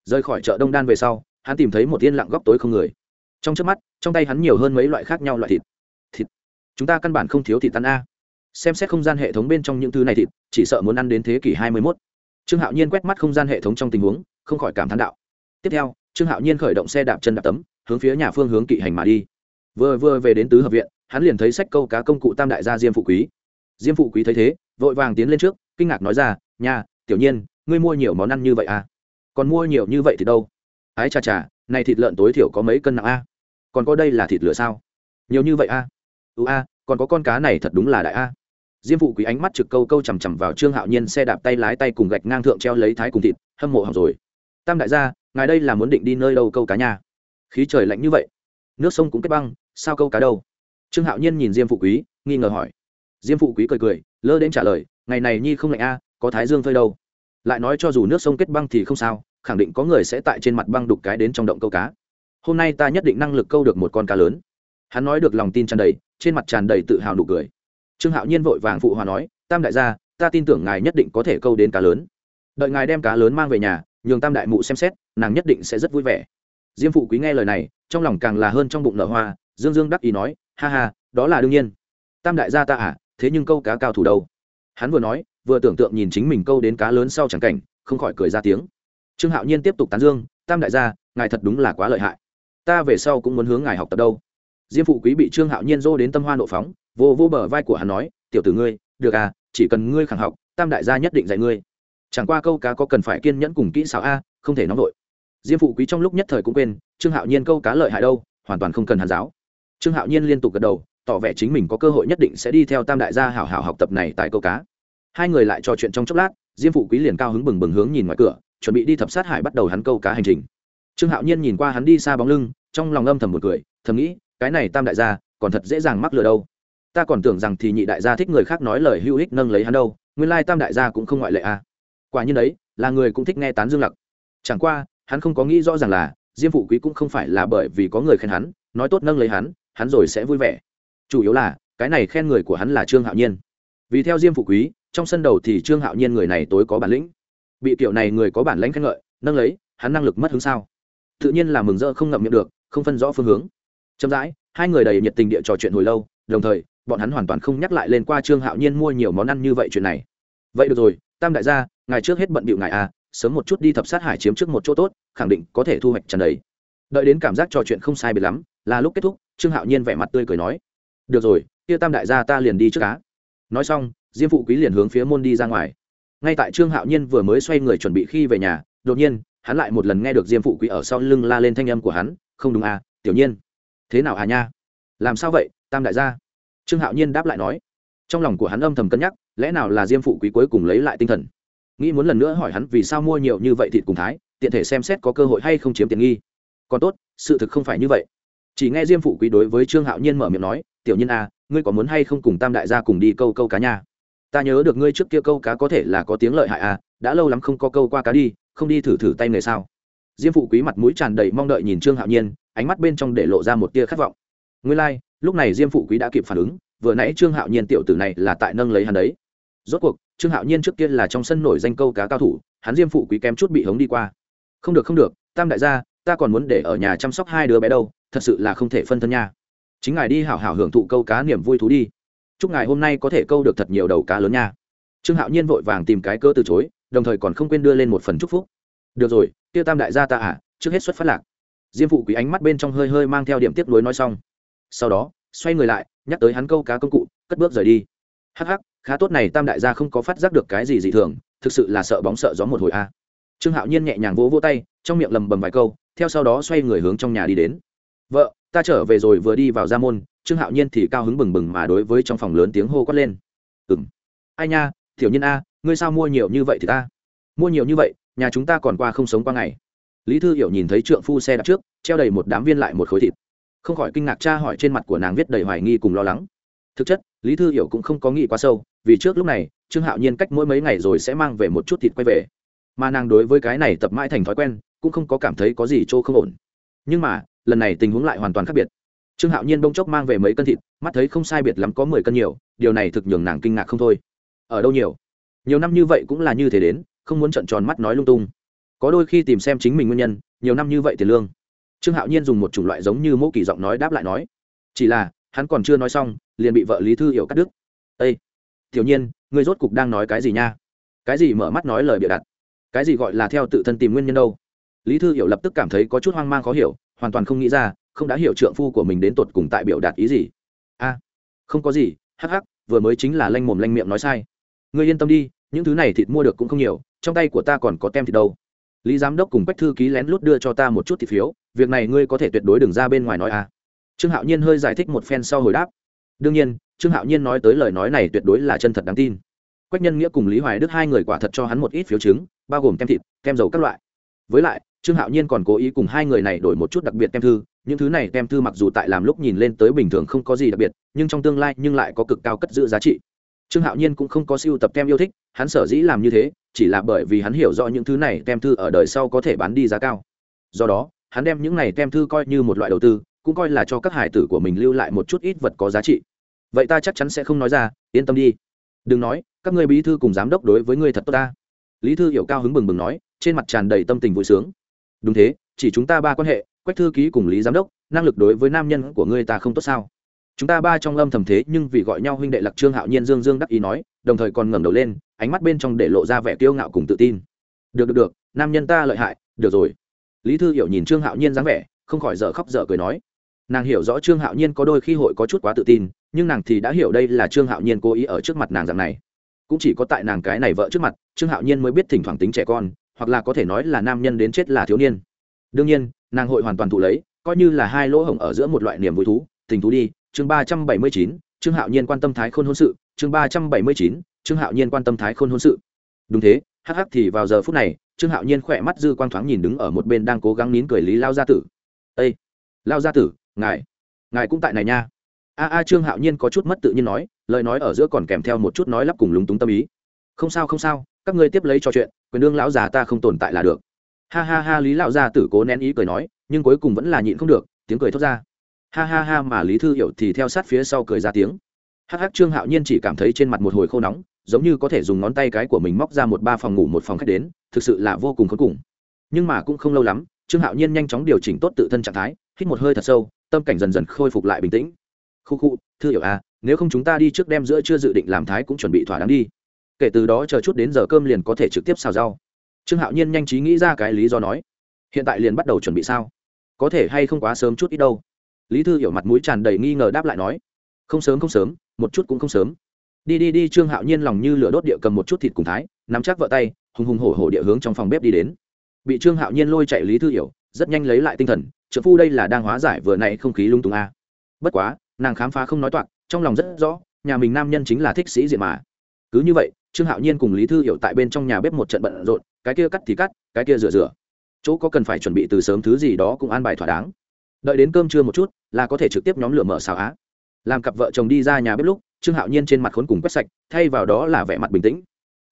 [SPEAKER 1] Rời khỏi chợ đông đan về sau, hắn tìm thấy một yên lặng góc tối không người. Trong trước mắt, trong tay hắn nhiều hơn mấy loại khác nhau loại thịt. Thịt. Chúng ta căn bản không thiếu thịt tan a. Xem xét không gian hệ thống bên trong những thứ này thịt, chỉ sợ muốn ăn đến thế kỷ hai mươi mốt. Trương hạo nhiên quét mắt không gian hệ thống trong tình huống, không khỏi cảm thán đạo. Tiếp theo, trương hạo nhiên khởi động xe đạp chân đạp tấm hướng phía nhà phương hướng kỵ hành mà đi. Vừa vừa về đến tứ hợp viện, hắn liền thấy sách câu cá công cụ tam đại gia diêm phụ quý. Diêm phụ quý thấy thế, vội vàng tiến lên trước, kinh ngạc nói ra nhà tiểu nhiên, ngươi mua nhiều món ăn như vậy à? Còn mua nhiều như vậy thì đâu? Ái chà chà này thịt lợn tối thiểu có mấy cân nặng a? Còn có đây là thịt lửa sao? Nhiều như vậy a? Ưu a, còn có con cá này thật đúng là đại a. Diêm phụ quý ánh mắt trực câu câu chằm chằm vào trương hạo nhiên xe đạp tay lái tay cùng gạch ngang thượng treo lấy thái cùng thịt, hâm mộ học rồi, tam đại gia, ngài đây là muốn định đi nơi đâu câu cá nhà khí trời lạnh như vậy. Nước sông cũng kết băng, sao câu cá đâu? Trương hạo nhiên nhìn diêm phụ quý, nghi ngờ hỏi. Diêm phụ quý cười cười, lơ đến trả lời, ngày này nhi không lạnh a, có thái dương phơi đâu. Lại nói cho dù nước sông kết băng thì không sao, khẳng định có người sẽ tại trên mặt băng đục cái đến trong động câu cá. Hôm nay ta nhất định năng lực câu được một con cá lớn. Hắn nói được lòng tin tràn đầy, trên mặt tràn đầy tự hào nụ cười. Trương hạo nhiên vội vàng phụ hòa nói, tam đại gia, ta tin tưởng ngài nhất định có thể câu đến cá lớn. Đợi ngài đem cá lớn mang về nhà, nhường tam đại mụ xem xét, nàng nhất định sẽ rất vui vẻ diêm phụ quý nghe lời này, trong lòng càng là hơn trong bụng nở hoa, dương dương đắc ý nói, ha ha, đó là đương nhiên. Tam đại gia ta à thế nhưng câu cá cao thủ đâu? Hắn vừa nói, vừa tưởng tượng nhìn chính mình câu đến cá lớn sau chẳng cảnh, không khỏi cười ra tiếng. Trương hạo nhiên tiếp tục tán dương, tam đại gia, ngài thật đúng là quá lợi hại. Ta về sau cũng muốn hướng ngài học tập đâu. Diêm phụ quý bị trương hạo nhiên dô đến tâm hoa nộ phóng, vô vô bờ vai của hắn nói, tiểu tử ngươi, được à chỉ cần ngươi khẳng học, tam đại gia nhất định dạy ngươi. Chẳng qua câu cá có cần phải kiên nhẫn cùng kỹ xảo a, không thể nóng vội diêm phụ quý trong lúc nhất thời cũng quên, trương hạo nhiên câu cá lợi hại đâu, hoàn toàn không cần hàn giáo. Trương hạo nhiên liên tục gật đầu, tỏ vẻ chính mình có cơ hội nhất định sẽ đi theo tam đại gia hảo hảo học tập này tại câu cá. Hai người lại trò chuyện trong chốc lát, diêm phụ quý liền cao hứng bừng bừng hướng nhìn ngoài cửa, chuẩn bị đi thập sát hải bắt đầu hắn câu cá hành trình. Trương hạo nhiên nhìn qua hắn đi xa bóng lưng, trong lòng âm thầm một cười, thầm nghĩ, cái này tam đại gia, còn thật dễ dàng mắc lừa đâu. Ta còn tưởng rằng thì nhị đại gia thích người khác nói lời hữu ích nâng lấy hắn đâu, nguyên lai tam đại gia cũng không ngoại lệ à. quả nhiên đấy, là người cũng thích nghe tán dương lặc. Chẳng qua hắn không có nghĩ rõ ràng là diêm phụ quý cũng không phải là bởi vì có người khen hắn, nói tốt nâng lấy hắn hắn rồi sẽ vui vẻ. Chủ yếu là, cái này khen người của hắn là trương hạo nhiên. Vì theo diêm phụ quý, trong sân đầu thì trương hạo nhiên người này tối có bản lĩnh. Bị tiểu này người có bản lãnh khen ngợi, nâng lấy, hắn năng lực mất hướng sao? Tự nhiên là mừng rỡ không ngậm miệng được, không phân rõ phương hướng. Chậm rãi, hai người đầy nhiệt tình địa trò chuyện hồi lâu, đồng thời, bọn hắn hoàn toàn không nhắc lại lên qua trương hạo nhiên mua nhiều món ăn như vậy chuyện này. Vậy được rồi, tam đại gia ngày trước hết bận bịu ngài à sớm một chút đi thập sát hải chiếm trước một chỗ tốt, khẳng định có thể thu hoạch trần đấy đợi đến cảm giác trò chuyện không sai biệt lắm, là lúc kết thúc, trương hạo nhiên vẻ mặt tươi cười nói, được rồi, kia tam đại gia ta liền đi trước cá nói xong, diêm phụ quý liền hướng phía môn đi ra ngoài. Ngay tại trương hạo nhiên vừa mới xoay người chuẩn bị khi về nhà, đột nhiên, hắn lại một lần nghe được diêm phụ quý ở sau lưng la lên thanh âm của hắn, không đúng à tiểu nhiên. Thế nào à nha? Làm sao vậy, tam đại gia? Trương hạo nhiên đáp lại nói. Trong lòng của hắn âm thầm cân nhắc, lẽ nào là diêm phụ quý cuối cùng lấy lại tinh thần? Nghĩ muốn lần nữa hỏi hắn vì sao mua nhiều như vậy thịt cùng thái tiện thể xem xét có cơ hội hay không chiếm tiện nghi. Còn tốt sự thực không phải như vậy. Chỉ nghe diêm phụ quý đối với trương hạo nhiên mở miệng nói tiểu nhiên à ngươi có muốn hay không cùng tam đại gia cùng đi câu câu cá nha? Ta nhớ được ngươi trước kia câu cá có thể là có tiếng lợi hại à đã lâu lắm không có câu qua cá đi không đi thử thử tay người sao? Diêm phụ quý mặt mũi tràn đầy mong đợi nhìn trương hạo nhiên ánh mắt bên trong để lộ ra một tia khát vọng. Ngươi lai、like, lúc này diêm phụ quý đã kịp phản ứng vừa nãy trương hạo nhiên tiểu tử này là tại nâng lấy hắn đấy. Rốt cuộc trương hạo nhiên trước kia là trong sân nổi danh câu cá cao thủ, hắn diêm phụ quý kém chút bị hống đi qua. Không được không được, tam đại gia, ta còn muốn để ở nhà chăm sóc hai đứa bé đâu, thật sự là không thể phân thân nha. Chính ngài đi hảo hảo hưởng thụ câu cá niềm vui thú đi. Chúc ngài hôm nay có thể câu được thật nhiều đầu cá lớn nha. Trương hạo nhiên vội vàng tìm cái cơ từ chối, đồng thời còn không quên đưa lên một phần chúc phúc. Được rồi tiêu tam đại gia ta à trước hết xuất phát lạc. Diêm phụ quý ánh mắt bên trong hơi hơi mang theo điểm tiếp nối nói xong. Sau đó, xoay người lại, nhắc tới hắn câu cá công cụ, cất bước rời đi. Hắc hắc khá tốt này tam đại gia không có phát giác được cái gì dị thường, thực sự là sợ bóng sợ gió một hồi a. À. Trương hạo nhiên nhẹ nhàng vỗ vỗ tay, trong miệng lầm bầm vài câu, theo sau đó xoay người hướng trong nhà đi đến. Vợ, ta trở về rồi vừa đi vào gia môn, trương hạo nhiên thì cao hứng bừng bừng mà đối với trong phòng lớn tiếng hô quát lên. Ừng ai nha thiểu nhiên a, ngươi sao mua nhiều như vậy thì ta? Mua nhiều như vậy, nhà chúng ta còn qua không sống qua ngày. Lý thư hiểu nhìn thấy trượng phu xe đạp trước, treo đầy một đám viên lại một khối thịt. Không khỏi kinh ngạc cha hỏi trên mặt của nàng viết đầy hoài nghi cùng lo lắng. Thực chất, lý thư hiểu cũng không có nghĩ quá sâu vì trước lúc này, trương hạo nhiên cách mỗi mấy ngày rồi sẽ mang về một chút thịt quay về. Mà nàng đối với cái này tập mãi thành thói quen, cũng không có cảm thấy có gì chỗ không ổn. Nhưng mà, lần này tình huống lại hoàn toàn khác biệt. Trương hạo nhiên bông chốc mang về mấy cân thịt, mắt thấy không sai biệt lắm có mười cân nhiều, điều này thực nhường nàng kinh ngạc không thôi. Ở đâu nhiều? Nhiều năm như vậy cũng là như thế đến, không muốn trận tròn mắt nói lung tung. Có đôi khi tìm xem chính mình nguyên nhân, nhiều năm như vậy tiền lương. Trương hạo nhiên dùng một chủng loại giống như mẫu kỳ giọng nói đáp lại nói. Chỉ là, hắn còn chưa nói xong, liền bị vợ lý thư hiểu cắt đứt. Ây tiểu nhiên, ngươi rốt cục đang nói cái gì nha? Cái gì mở mắt nói lời bịa đặt? Cái gì gọi là theo tự thân tìm nguyên nhân đâu? Lý thư hiểu lập tức cảm thấy có chút hoang mang khó hiểu, hoàn toàn không nghĩ ra, không đã hiểu trượng phu của mình đến tột cùng tại biểu đạt ý gì. A, không có gì, hắc hắc, vừa mới chính là lanh mồm lanh miệng nói sai. Ngươi yên tâm đi, những thứ này thịt mua được cũng không nhiều, trong tay của ta còn có tem thịt đâu. Lý giám đốc cùng quách thư ký lén lút đưa cho ta một chút thịt phiếu, việc này ngươi có thể tuyệt đối đừng ra bên ngoài nói a. Trương hạo nhiên hơi giải thích một phen sau hồi đáp. Đương nhiên trương hạo nhiên nói tới lời nói này tuyệt đối là chân thật đáng tin. Quách nhân nghĩa cùng lý hoài đức hai người quả thật cho hắn một ít phiếu chứng, bao gồm kem thịt, kem dầu các loại. Với lại, trương hạo nhiên còn cố ý cùng hai người này đổi một chút đặc biệt kem thư, những thứ này kem thư mặc dù tại làm lúc nhìn lên tới bình thường không có gì đặc biệt, nhưng trong tương lai nhưng lại có cực cao cất giữ giá trị. Trương hạo nhiên cũng không có siêu tập kem yêu thích, hắn sở dĩ làm như thế, chỉ là bởi vì hắn hiểu rõ những thứ này kem thư ở đời sau có thể bán đi giá cao. Do đó, hắn đem những này kem thư coi như một loại đầu tư, cũng coi là cho các hải tử của mình lưu lại một chút ít vật có giá trị vậy ta chắc chắn sẽ không nói ra, yên tâm đi. Đừng nói, các ngươi bí thư cùng giám đốc đối với ngươi thật tốt ta. Lý thư hiểu cao hứng bừng bừng nói, trên mặt tràn đầy tâm tình vui sướng. Đúng thế, chỉ chúng ta ba quan hệ, quách thư ký cùng lý giám đốc, năng lực đối với nam nhân của ngươi ta không tốt sao? Chúng ta ba trong âm thầm thế nhưng vì gọi nhau huynh đệ lạc trương hạo nhiên dương dương đắc ý nói, đồng thời còn ngẩng đầu lên, ánh mắt bên trong để lộ ra vẻ kiêu ngạo cùng tự tin. Được được được, nam nhân ta lợi hại, được rồi. Lý thư hiểu nhìn trương hạo nhiên dáng vẻ, không khỏi dở khóc dở cười nói. Nàng hiểu rõ trương hạo nhiên có đôi khi hội có chút quá tự tin nhưng nàng thì đã hiểu đây là trương hạo nhiên cố ý ở trước mặt nàng dạng này. Cũng chỉ có tại nàng cái này vợ trước mặt, trương hạo nhiên mới biết thỉnh thoảng tính trẻ con, hoặc là có thể nói là nam nhân đến chết là thiếu niên. Đương nhiên, nàng hội hoàn toàn thụ lấy, coi như là hai lỗ hổng ở giữa một loại niềm vui thú, tình thú đi, chương ba trăm bảy mươi chín, trương hạo nhiên quan tâm thái khôn hôn sự, chương ba trăm bảy mươi chín, trương hạo nhiên quan tâm thái khôn hôn sự. Đúng thế, hắc hắc thì vào giờ phút này, trương hạo nhiên khỏe mắt dư quang thoáng nhìn đứng ở một bên đang cố gắng nín cười lý lao gia tử. Ây lao gia tử, ngài ngài cũng tại này nha a a trương hạo nhiên có chút mất tự nhiên nói, lời nói ở giữa còn kèm theo một chút nói lắp cùng lúng túng tâm ý. Không sao không sao, các ngươi tiếp lấy trò chuyện, quyền đương lão già ta không tồn tại là được. Ha ha ha, lý lão gia tử cố nén ý cười nói, nhưng cuối cùng vẫn là nhịn không được, tiếng cười thốt ra. Ha ha ha, mà lý thư hiểu thì theo sát phía sau cười ra tiếng. Hắc hắc, trương hạo nhiên chỉ cảm thấy trên mặt một hồi khô nóng, giống như có thể dùng ngón tay cái của mình móc ra một ba phòng ngủ một phòng khách đến, thực sự là vô cùng khốn cùng. Nhưng mà cũng không lâu lắm, trương hạo nhiên nhanh chóng điều chỉnh tốt tự thân trạng thái, hít một hơi thật sâu, tâm cảnh dần dần khôi phục lại bình tĩnh khu khu thư hiểu à nếu không chúng ta đi trước đem giữa chưa dự định làm thái cũng chuẩn bị thỏa đáng đi. Kể từ đó chờ chút đến giờ cơm liền có thể trực tiếp xào rau. Trương hạo nhiên nhanh trí nghĩ ra cái lý do nói. Hiện tại liền bắt đầu chuẩn bị sao? Có thể hay không quá sớm chút ít đâu? Lý thư hiểu mặt mũi tràn đầy nghi ngờ đáp lại nói. Không sớm không sớm, một chút cũng không sớm. Đi đi đi, trương hạo nhiên lòng như lửa đốt địa cầm một chút thịt cùng thái, nắm chắc vợ tay, hùng hùng hổ hổ địa hướng trong phòng bếp đi đến. Bị trương hạo nhiên lôi chạy lý thư hiểu, rất nhanh lấy lại tinh thần trợ phu đây là đang hóa giải vừa nãy không khí lung tung a. Bất quá nàng khám phá không nói toạc, trong lòng rất rõ, nhà mình nam nhân chính là thích sĩ diện mà. Cứ như vậy, trương hạo nhiên cùng lý thư hiểu tại bên trong nhà bếp một trận bận rộn, cái kia cắt thì cắt, cái kia rửa rửa. Chỗ có cần phải chuẩn bị từ sớm thứ gì đó cũng an bài thỏa đáng. Đợi đến cơm trưa một chút, là có thể trực tiếp nhóm lửa mở xào á. Làm cặp vợ chồng đi ra nhà bếp lúc, trương hạo nhiên trên mặt khốn cùng quét sạch, thay vào đó là vẻ mặt bình tĩnh.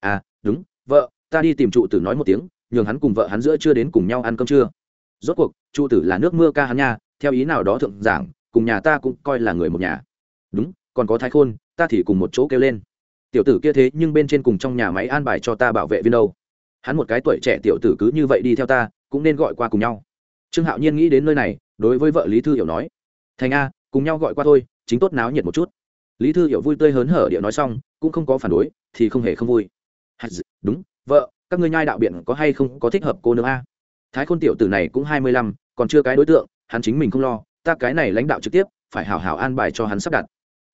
[SPEAKER 1] À đúng, vợ, ta đi tìm trụ tử nói một tiếng, nhường hắn cùng vợ hắn giữa chưa đến cùng nhau ăn cơm trưa. Rốt cuộc, trụ tử là nước mưa ca hắn nha, theo ý nào đó thượng giảng cùng nhà ta cũng coi là người một nhà. Đúng, còn có thái khôn, ta thì cùng một chỗ kêu lên. Tiểu tử kia thế nhưng bên trên cùng trong nhà máy an bài cho ta bảo vệ viên đâu. Hắn một cái tuổi trẻ tiểu tử cứ như vậy đi theo ta, cũng nên gọi qua cùng nhau. Trương hạo nhiên nghĩ đến nơi này, đối với vợ lý thư hiểu nói, thành a, cùng nhau gọi qua thôi, chính tốt náo nhiệt một chút. Lý thư hiểu vui tươi hớn hở điệu nói xong, cũng không có phản đối, thì không hề không vui. Đúng, vợ, các ngươi nhai đạo biện có hay không có thích hợp cô nương a? Thái khôn tiểu tử này cũng hai mươi lăm, còn chưa cái đối tượng, hắn chính mình không lo ta cái này lãnh đạo trực tiếp, phải hảo hảo an bài cho hắn sắp đặt.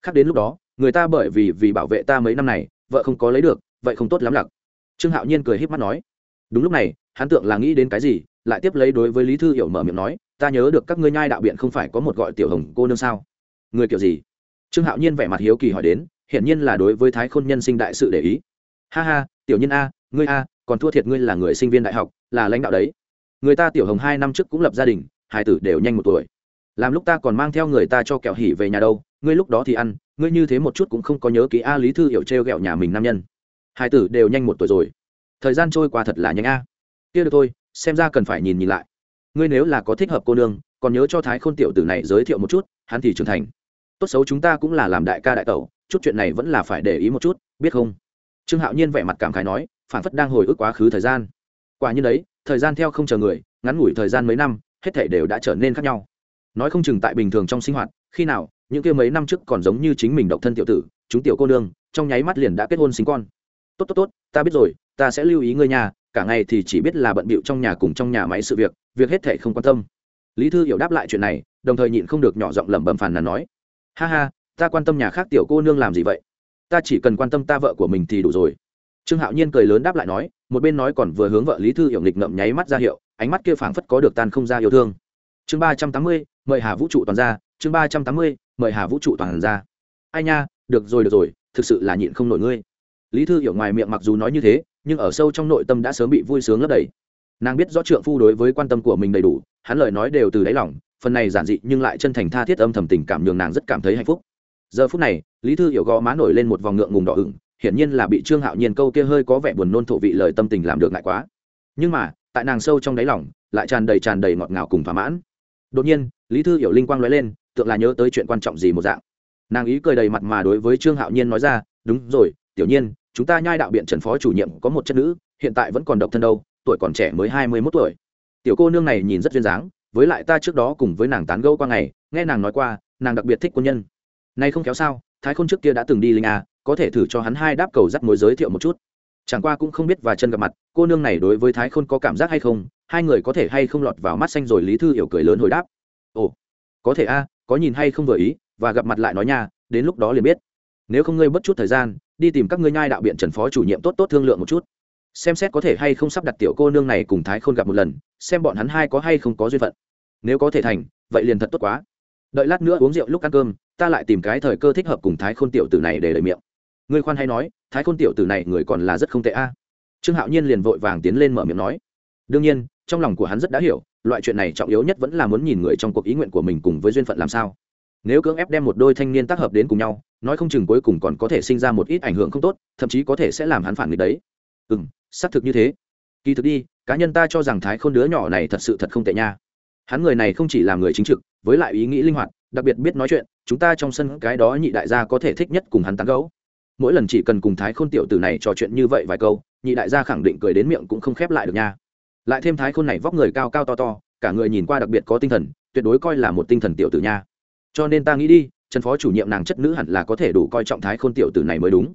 [SPEAKER 1] Khác đến lúc đó, người ta bởi vì vì bảo vệ ta mấy năm này, vợ không có lấy được, vậy không tốt lắm lặc. Trương hạo nhiên cười h í p mắt nói. Đúng lúc này, hắn tượng là nghĩ đến cái gì, lại tiếp lấy đối với lý thư hiểu mở miệng nói, ta nhớ được các ngươi nhai đạo biện không phải có một gọi tiểu hồng cô nương sao? Người kiểu gì? Trương hạo nhiên vẻ mặt hiếu kỳ hỏi đến, hiển nhiên là đối với thái khôn nhân sinh đại sự để ý. Ha ha, tiểu nhân a, ngươi a, còn thua thiệt ngươi là người sinh viên đại học, là lãnh đạo đấy. Người ta tiểu hồng hai năm trước cũng lập gia đình, hai tử đều nhanh một tuổi làm lúc ta còn mang theo người ta cho kẹo hỉ về nhà đâu, ngươi lúc đó thì ăn, ngươi như thế một chút cũng không có nhớ ký a lý thư hiểu t r g ẹ o nhà mình nam nhân. Hai tử đều nhanh một tuổi rồi. Thời gian trôi qua thật là nhanh a. Kia được thôi, xem ra cần phải nhìn nhìn lại. Ngươi nếu là có thích hợp cô nương, còn nhớ cho thái khôn tiểu tử này giới thiệu một chút, hắn thì trưởng thành. Tốt xấu chúng ta cũng là làm đại ca đại tẩu, chút chuyện này vẫn là phải để ý một chút, biết không? Trương hạo nhiên vẻ mặt cảm khái nói phản phất đang hồi ức quá khứ thời gian. Quả như đấy, thời gian theo không chờ người, ngắn ngủi thời gian mấy năm, hết thể đều đã trở nên khác nhau nói không chừng tại bình thường trong sinh hoạt, khi nào, những kia mấy năm trước còn giống như chính mình độc thân tiểu tử, chúng tiểu cô nương, trong nháy mắt liền đã kết hôn sinh con. Tốt tốt tốt, ta biết rồi, ta sẽ lưu ý ngươi nhà cả ngày thì chỉ biết là bận bịu trong nhà cùng trong nhà máy sự việc việc hết thể không quan tâm. Lý thư hiểu đáp lại chuyện này, đồng thời nhịn không được nhỏ giọng lẩm bẩm phàn nàn nói. Ha ha, ta quan tâm nhà khác tiểu cô nương làm gì vậy? Ta chỉ cần quan tâm ta vợ của mình thì đủ rồi. Trương hạo nhiên cười lớn đáp lại nói, một bên nói còn vừa hướng vợ lý thư hiểu nghịch ngậm nháy mắt ra hiệu, ánh mắt kia phảng phất có được tan không ra yêu thương. Chương ba trăm tám mươi mời hà vũ trụ toàn ra, chương ba trăm tám mươi, mời hà vũ trụ toàn ra. Ai nha, được rồi được rồi, thực sự là nhịn không nổi ngươi. Lý thư hiểu ngoài miệng mặc dù nói như thế, nhưng ở sâu trong nội tâm đã sớm bị vui sướng lấp đầy. Nàng biết rõ trượng phu đối với quan tâm của mình đầy đủ, hắn lời nói đều từ đáy lòng, phần này giản dị nhưng lại chân thành tha thiết âm thầm tình cảm nhường nàng rất cảm thấy hạnh phúc. Giờ phút này, lý thư hiểu gò má nổi lên một vòng ngượng ngùng đỏ ửng, hiển nhiên là bị trương hạo nhiên câu kia hơi có vẻ buồn nôn thổ vị lời tâm tình làm được ngại quá. Nhưng mà, tại nàng sâu trong đáy lòng, lại tràn đầy tràn đầy ngọt ngào cùng thỏa mãn. Đột nhiên lý thư hiểu linh quang nói lên tượng là nhớ tới chuyện quan trọng gì một dạng. Nàng ý cười đầy mặt mà đối với trương hạo nhiên nói ra, đúng rồi, tiểu nhiên, chúng ta nhai đạo biện trần phó chủ nhiệm có một chất nữ, hiện tại vẫn còn độc thân đâu, tuổi còn trẻ mới hai mươi mốt tuổi. Tiểu cô nương này nhìn rất duyên dáng, với lại ta trước đó cùng với nàng tán gẫu qua ngày, nghe nàng nói qua, nàng đặc biệt thích quân nhân. Nay không kéo sao, thái khôn trước kia đã từng đi linh a, có thể thử cho hắn hai đáp cầu dắt mối giới thiệu một chút. Chẳng qua cũng không biết và chân gặp mặt, cô nương này đối với thái khôn có cảm giác hay không, hai người có thể hay không lọt vào mắt xanh rồi lý thư hiểu cười lớn hồi đáp ồ, có thể a, có nhìn hay không vừa ý, và gặp mặt lại nói nha, đến lúc đó liền biết. Nếu không ngươi bất chút thời gian, đi tìm các ngươi nhai đạo biện trần phó chủ nhiệm tốt tốt thương lượng một chút. Xem xét có thể hay không sắp đặt tiểu cô nương này cùng thái khôn gặp một lần, xem bọn hắn hai có hay không có duyên phận. Nếu có thể thành, vậy liền thật tốt quá. Đợi lát nữa uống rượu lúc ăn cơm, ta lại tìm cái thời cơ thích hợp cùng thái khôn tiểu tử này để lời miệng. Ngươi khoan hay nói, thái khôn tiểu tử này người còn là rất không tệ a. Trương hạo nhiên liền vội vàng tiến lên mở miệng nói. Đương nhiên, trong lòng của hắn rất đã hiểu loại chuyện này trọng yếu nhất vẫn là muốn nhìn người trong cuộc ý nguyện của mình cùng với duyên phận làm sao. Nếu cưỡng ép đem một đôi thanh niên tác hợp đến cùng nhau, nói không chừng cuối cùng còn có thể sinh ra một ít ảnh hưởng không tốt, thậm chí có thể sẽ làm hắn phản nghịch đấy. Ừ m xác thực như thế. Kỳ thực đi, cá nhân ta cho rằng thái khôn đứa nhỏ này thật sự thật không tệ nha. Hắn người này không chỉ là người chính trực, với lại ý nghĩ linh hoạt, đặc biệt biết nói chuyện, chúng ta trong sân cái đó nhị đại gia có thể thích nhất cùng hắn tán gấu mỗi lần chỉ cần cùng thái khôn tiểu tử này trò chuyện như vậy vài câu, nhị đại gia khẳng định cười đến miệng cũng không khép lại được nha lại thêm thái khôn này vóc người cao cao to to, cả người nhìn qua đặc biệt có tinh thần, tuyệt đối coi là một tinh thần tiểu tử nha. Cho nên ta nghĩ đi, trần phó chủ nhiệm nàng chất nữ hẳn là có thể đủ coi trọng thái khôn tiểu tử này mới đúng.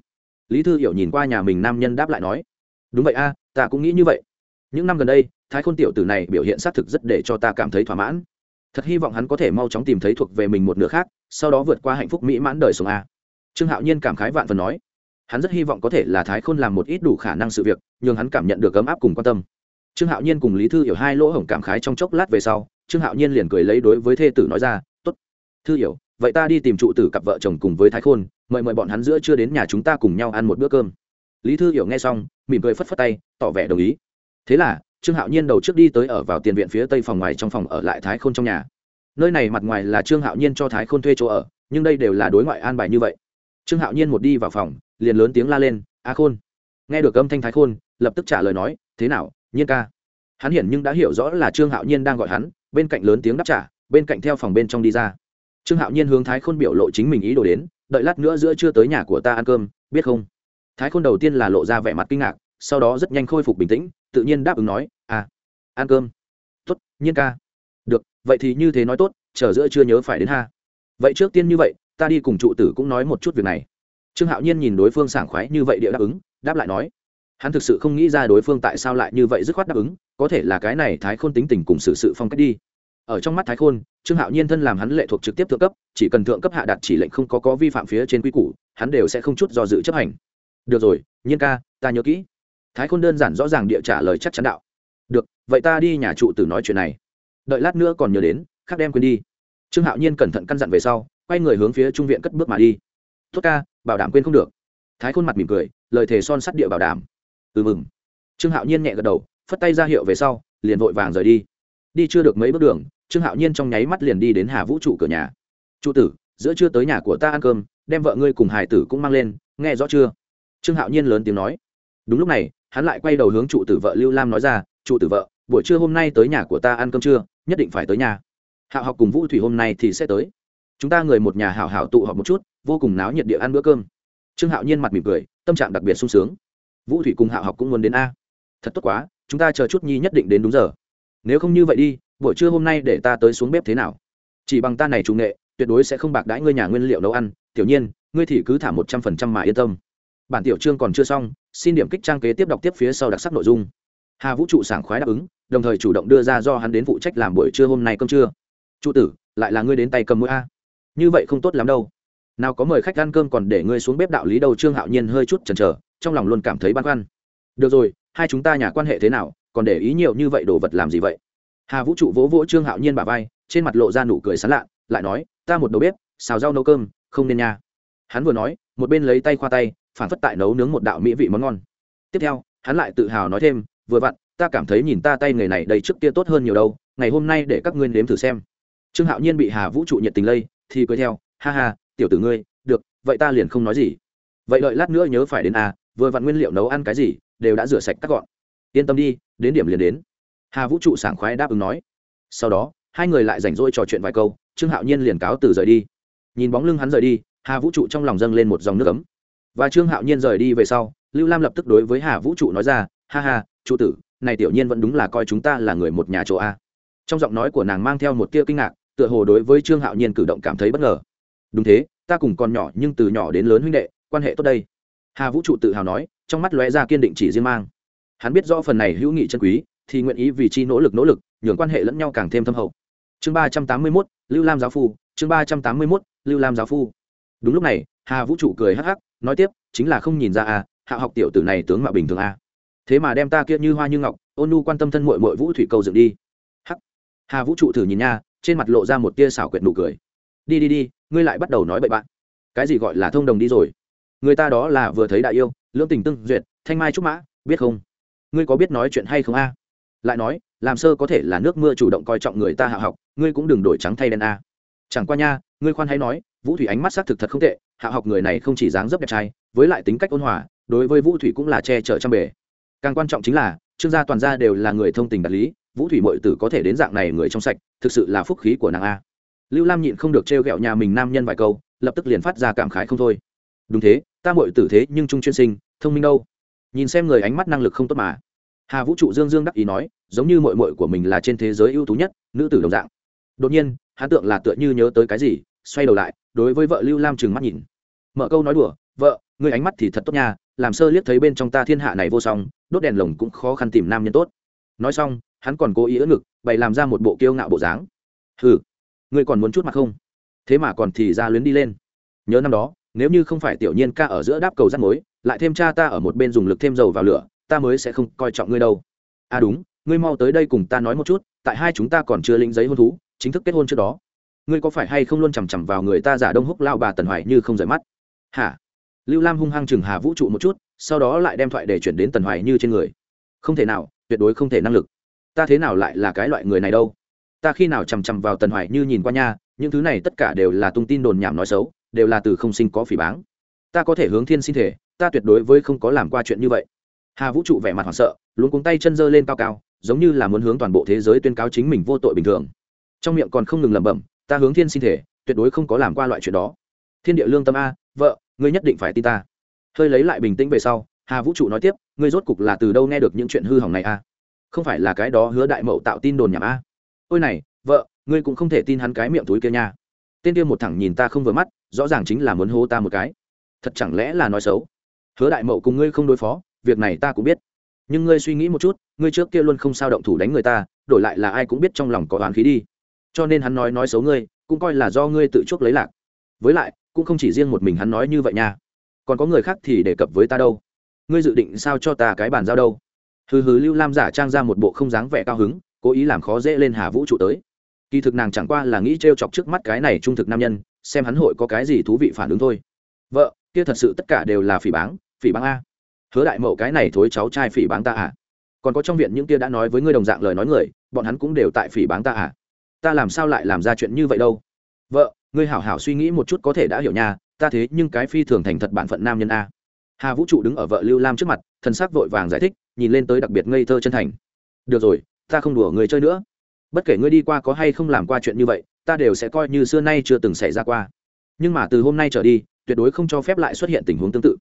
[SPEAKER 1] Lý thư hiểu nhìn qua nhà mình nam nhân đáp lại nói, đúng vậy a, ta cũng nghĩ như vậy. Những năm gần đây, thái khôn tiểu tử này biểu hiện xác thực rất để cho ta cảm thấy thỏa mãn. Thật hy vọng hắn có thể mau chóng tìm thấy thuộc về mình một nửa khác, sau đó vượt qua hạnh phúc mỹ mãn đời sống a. Trương hạo nhiên cảm khái vạn phần nói, hắn rất hy vọng có thể là thái khôn làm một ít đủ khả năng sự việc nhưng hắn cảm nhận được ấm áp cùng quan tâm trương hạo nhiên cùng lý thư hiểu hai lỗ hổng cảm khái trong chốc lát về sau, trương hạo nhiên liền cười lấy đối với thê tử nói ra t ố t thư hiểu, vậy ta đi tìm trụ tử cặp vợ chồng cùng với thái khôn, mời mời bọn hắn giữa chưa đến nhà chúng ta cùng nhau ăn một bữa cơm. Lý thư hiểu nghe xong, mỉm cười phất phất tay, tỏ vẻ đồng ý. Thế là, trương hạo nhiên đầu trước đi tới ở vào tiền viện phía tây phòng ngoài trong phòng ở lại thái khôn trong nhà. Nơi này mặt ngoài là trương hạo nhiên cho thái khôn thuê chỗ ở, nhưng đây đều là đối ngoại an bài như vậy. Trương hạo nhiên một đi vào phòng, liền lớn tiếng la lên, a khôn. Nghe được âm thanh thái khôn, lập tức trả lời nói, thế nào nhiên ca. Hắn hiển nhưng đã hiểu rõ là trương hạo nhiên đang gọi hắn, bên cạnh lớn tiếng đáp trả, bên cạnh theo phòng bên trong đi ra. Trương hạo nhiên hướng thái khôn biểu lộ chính mình ý đồ đến, đợi lát nữa giữa chưa tới nhà của ta ăn cơm, biết không? Thái khôn đầu tiên là lộ ra vẻ mặt kinh ngạc, sau đó rất nhanh khôi phục bình tĩnh, tự nhiên đáp ứng nói à ăn cơm. Tốt, nhiên ca. Được, vậy thì như thế nói tốt, chờ giữa chưa nhớ phải đến ha. Vậy trước tiên như vậy, ta đi cùng trụ tử cũng nói một chút việc này. Trương hạo nhiên nhìn đối phương sảng khoái như vậy địa đáp ứng, đáp lại nói hắn thực sự không nghĩ ra đối phương tại sao lại như vậy dứt khoát đáp ứng, có thể là cái này thái khôn tính tình cùng sự sự phong cách đi. Ở trong mắt thái khôn, trương hạo nhiên thân làm hắn lệ thuộc trực tiếp thượng cấp, chỉ cần thượng cấp hạ đặt chỉ lệnh không có có vi phạm phía trên quy củ, hắn đều sẽ không chút do dự chấp hành. Được rồi, nhiên ca, ta nhớ kỹ. Thái khôn đơn giản rõ ràng địa trả lời chắc chắn đạo. Được, vậy ta đi nhà trụ tử nói chuyện này. Đợi lát nữa còn nhớ đến, khác đem quên đi. Trương hạo nhiên cẩn thận căn dặn về sau, quay người hướng phía trung viện cất bước mà đi. Tốt ca, bảo đảm quên không được. Thái khôn mặt mỉm cười, lời thề son sắt địa bảo đảm ừ mừng trương hạo nhiên nhẹ gật đầu, phất tay ra hiệu về sau, liền vội vàng rời đi. Đi chưa được mấy bước đường, trương hạo nhiên trong nháy mắt liền đi đến hà vũ trụ cửa nhà. Trụ tử, giữa chưa tới nhà của ta ăn cơm, đem vợ ngươi cùng hải tử cũng mang lên, nghe rõ chưa? Trương hạo nhiên lớn tiếng nói. Đúng lúc này, hắn lại quay đầu hướng trụ tử vợ lưu lam nói ra, trụ tử vợ, buổi trưa hôm nay tới nhà của ta ăn cơm trưa nhất định phải tới nhà. Hạo học cùng vũ thủy hôm nay thì sẽ tới. Chúng ta người một nhà hảo hảo tụ họp một chút, vô cùng náo nhiệt địa ăn bữa cơm. Trương hạo nhiên mặt mỉm cười, tâm trạng đặc biệt sung sướng vũ thủy cùng hạo học cũng muốn đến a. Thật tốt quá, chúng ta chờ chút nhi nhất định đến đúng giờ. Nếu không như vậy đi, buổi trưa hôm nay để ta tới xuống bếp thế nào? Chỉ bằng ta này trung nghệ, tuyệt đối sẽ không bạc đãi ngươi nhà nguyên liệu nấu ăn. Tiểu nhiên, ngươi thì cứ thả một trăm phần trăm mà yên tâm. Bản tiểu chương còn chưa xong, xin điểm kích trang kế tiếp đọc tiếp phía sau đặc sắc nội dung. Hà vũ trụ sảng khoái đáp ứng, đồng thời chủ động đưa ra do hắn đến phụ trách làm buổi trưa hôm nay cơm trưa. Trụ tử, lại là ngươi đến tay cầm mũi a. Như vậy không tốt lắm đâu. Nào có mời khách ăn cơm còn để ngươi xuống bếp đạo lý đầu trương hạo nhiên hơi chút chần chờ trong lòng luôn cảm thấy băn khoăn. Được rồi, hai chúng ta nhà quan hệ thế nào, còn để ý nhiều như vậy đồ vật làm gì vậy? Hà vũ trụ vỗ vỗ trương hạo nhiên bà vai, trên mặt lộ ra nụ cười sán lạ, lại nói, ta một đầu bếp, xào rau nấu cơm, không nên nha. Hắn vừa nói, một bên lấy tay khoa tay phản phất tại nấu nướng một đạo mỹ vị món ngon. Tiếp theo, hắn lại tự hào nói thêm, vừa vặn, ta cảm thấy nhìn ta tay người này đầy trước kia tốt hơn nhiều đâu, ngày hôm nay để các ngươi nếm thử xem. Trương hạo nhiên bị hà vũ trụ nhiệt tình lây, thì cười theo, ha ha, tiểu tử ngươi, được, vậy ta liền không nói gì. Vậy đợi lát nữa nhớ phải đến à vừa vặn nguyên liệu nấu ăn cái gì, đều đã rửa sạch tắt gọn. Yên tâm đi, đến điểm liền đến. Hà vũ trụ sảng khoái đáp ứng nói. Sau đó, hai người lại rảnh rỗi trò chuyện vài câu, trương hạo nhiên liền cáo từ rời đi. Nhìn bóng lưng hắn rời đi, hà vũ trụ trong lòng dâng lên một dòng nước ấm. Và trương hạo nhiên rời đi về sau, lưu lam lập tức đối với hà vũ trụ nói ra, ha ha, trụ tử, này tiểu nhiên vẫn đúng là coi chúng ta là người một nhà chỗ a. Trong giọng nói của nàng mang theo một tia kinh ngạc, tựa hồ đối với trương hạo nhiên cử động cảm thấy bất ngờ. Đúng thế, ta cùng còn nhỏ nhưng từ nhỏ đến lớn huynh đệ, quan hệ tốt đây hà vũ trụ tự hào nói, trong mắt lóe ra kiên định chỉ riêng mang. Hắn biết rõ phần này hữu nghị chân quý, thì nguyện ý vì chi nỗ lực nỗ lực, nhường quan hệ lẫn nhau càng thêm thâm hậu. Chương ba trăm tám mươi mốt, lưu lam giáo phu, chương ba trăm tám mươi mốt, lưu lam giáo phu. Đúng lúc này, hà vũ trụ cười hắc hắc, nói tiếp, chính là không nhìn ra à hạ học tiểu tử này tướng mạo bình thường à. Thế mà đem ta kia như hoa như ngọc, ôn nu quan tâm thân mội mội vũ thủy cầu dựng đi. Hắc. Hà vũ trụ thử nhìn nha, trên mặt lộ ra một tia xảo quyệt nụ cười. Đi đi đi, ngươi lại bắt đầu nói bậy bạn. Cái gì gọi là thông đồng đi rồi? Người ta đó là vừa thấy đại yêu, lưỡng tình tương duyệt, thanh mai trúc mã, biết không? Ngươi có biết nói chuyện hay không a? Lại nói, làm sơ có thể là nước mưa chủ động coi trọng người ta hạ học, ngươi cũng đừng đổi trắng thay đen a. Chẳng qua nha, ngươi khoan hay nói, vũ thủy ánh mắt xác thực thật không tệ, hạ học người này không chỉ dáng dấp đẹp trai, với lại tính cách ôn hòa, đối với vũ thủy cũng là che chở trăm bề. Càng quan trọng chính là, trương gia toàn gia đều là người thông tình đạt lý, vũ thủy mội tử có thể đến dạng này người trong sạch, thực sự là phúc khí của nàng a. Lưu lam nhịn không được trêu ghẹo nhà mình nam nhân vài câu, lập tức liền phát ra cảm khái không thôi. Đúng thế ta mội tử thế nhưng trung chuyên sinh, thông minh đâu? Nhìn xem người ánh mắt năng lực không tốt mà. Hà vũ trụ dương dương đắc ý nói, giống như mội mội của mình là trên thế giới ưu tú nhất, nữ tử đồng dạng. Đột nhiên, hắn tượng là tựa như nhớ tới cái gì, xoay đầu lại, đối với vợ lưu lam trừng mắt nhìn. Mở câu nói đùa, vợ người ánh mắt thì thật tốt nha, làm sơ liếc thấy bên trong ta thiên hạ này vô song, đốt đèn lồng cũng khó khăn tìm nam nhân tốt. Nói xong, hắn còn cố ý ưỡn ngực, bày làm ra một bộ kiêu ngạo bộ dáng. Hừ, ngươi còn muốn chút mặt không? Thế mà còn thì ra luyến đi lên. Nhớ năm đó nếu như không phải tiểu nhiên ca ở giữa đáp cầu rắt mối, lại thêm cha ta ở một bên dùng lực thêm dầu vào lửa, ta mới sẽ không coi trọng ngươi đâu. À đúng, ngươi mau tới đây cùng ta nói một chút, tại hai chúng ta còn chưa lĩnh giấy hôn thú, chính thức kết hôn trước đó. Ngươi có phải hay không luôn chằm chằm vào người ta giả đông húc lao bà tần hoài như không rời mắt? Hả? Lưu lam hung hăng chừng hà vũ trụ một chút, sau đó lại đem thoại để chuyển đến tần hoài như trên người. Không thể nào, tuyệt đối không thể năng lực. Ta thế nào lại là cái loại người này đâu? Ta khi nào chằm chằm vào tần hoài như nhìn qua nha, những thứ này tất cả đều là tung tin đồn nhảm nói xấu đều là từ không sinh có phỉ báng. Ta có thể hướng thiên sinh thể, ta tuyệt đối với không có làm qua chuyện như vậy. Hà vũ trụ vẻ mặt hoảng sợ luôn cuống tay chân giơ lên cao cao, giống như là muốn hướng toàn bộ thế giới tuyên cáo chính mình vô tội bình thường. Trong miệng còn không ngừng lẩm bẩm, ta hướng thiên sinh thể, tuyệt đối không có làm qua loại chuyện đó. Thiên địa lương tâm a, vợ, ngươi nhất định phải tin ta. Hơi lấy lại bình tĩnh về sau, hà vũ trụ nói tiếp, ngươi rốt cục là từ đâu nghe được những chuyện hư hỏng này a? Không phải là cái đó hứa đại mậu tạo tin đồn nhảm a? Ôi này, vợ, ngươi cũng không thể tin hắn cái miệng túi kia nha. Tên kia một thẳng nhìn ta không vừa mắt rõ ràng chính là muốn hô ta một cái. Thật chẳng lẽ là nói xấu? Hứa đại mậu cùng ngươi không đối phó, việc này ta cũng biết. Nhưng ngươi suy nghĩ một chút, ngươi trước kia luôn không sao động thủ đánh người ta, đổi lại là ai cũng biết trong lòng có oán khí đi. Cho nên hắn nói nói xấu ngươi, cũng coi là do ngươi tự chuốc lấy lạc. Với lại, cũng không chỉ riêng một mình hắn nói như vậy nha. Còn có người khác thì đề cập với ta đâu. Ngươi dự định sao cho ta cái bàn giao đâu? Hừ hừ, lưu lam giả trang ra một bộ không dáng vẻ cao hứng, cố ý làm khó dễ lên hà vũ trụ tới. Kỳ thực nàng chẳng qua là nghĩ t r e o chọc trước mắt cái này trung thực nam nhân xem hắn hội có cái gì thú vị phản ứng thôi. Vợ, kia thật sự tất cả đều là phỉ báng phỉ báng a. Hứa đại mậu cái này thối cháu trai phỉ báng ta à. Còn có trong viện những kia đã nói với ngươi đồng dạng lời nói người, bọn hắn cũng đều tại phỉ báng ta à. Ta làm sao lại làm ra chuyện như vậy đâu? Vợ, ngươi hảo hảo suy nghĩ một chút có thể đã hiểu nha, ta thế nhưng cái phi thường thành thật bản phận nam nhân a. Hà vũ trụ đứng ở vợ lưu lam trước mặt thân xác vội vàng giải thích, nhìn lên tới đặc biệt ngây thơ chân thành. Được rồi, ta không đùa người chơi nữa bất kể ngươi đi qua có hay không làm qua chuyện như vậy, ta đều sẽ coi như xưa nay chưa từng xảy ra qua. Nhưng mà từ hôm nay trở đi, tuyệt đối không cho phép lại xuất hiện tình huống tương tự.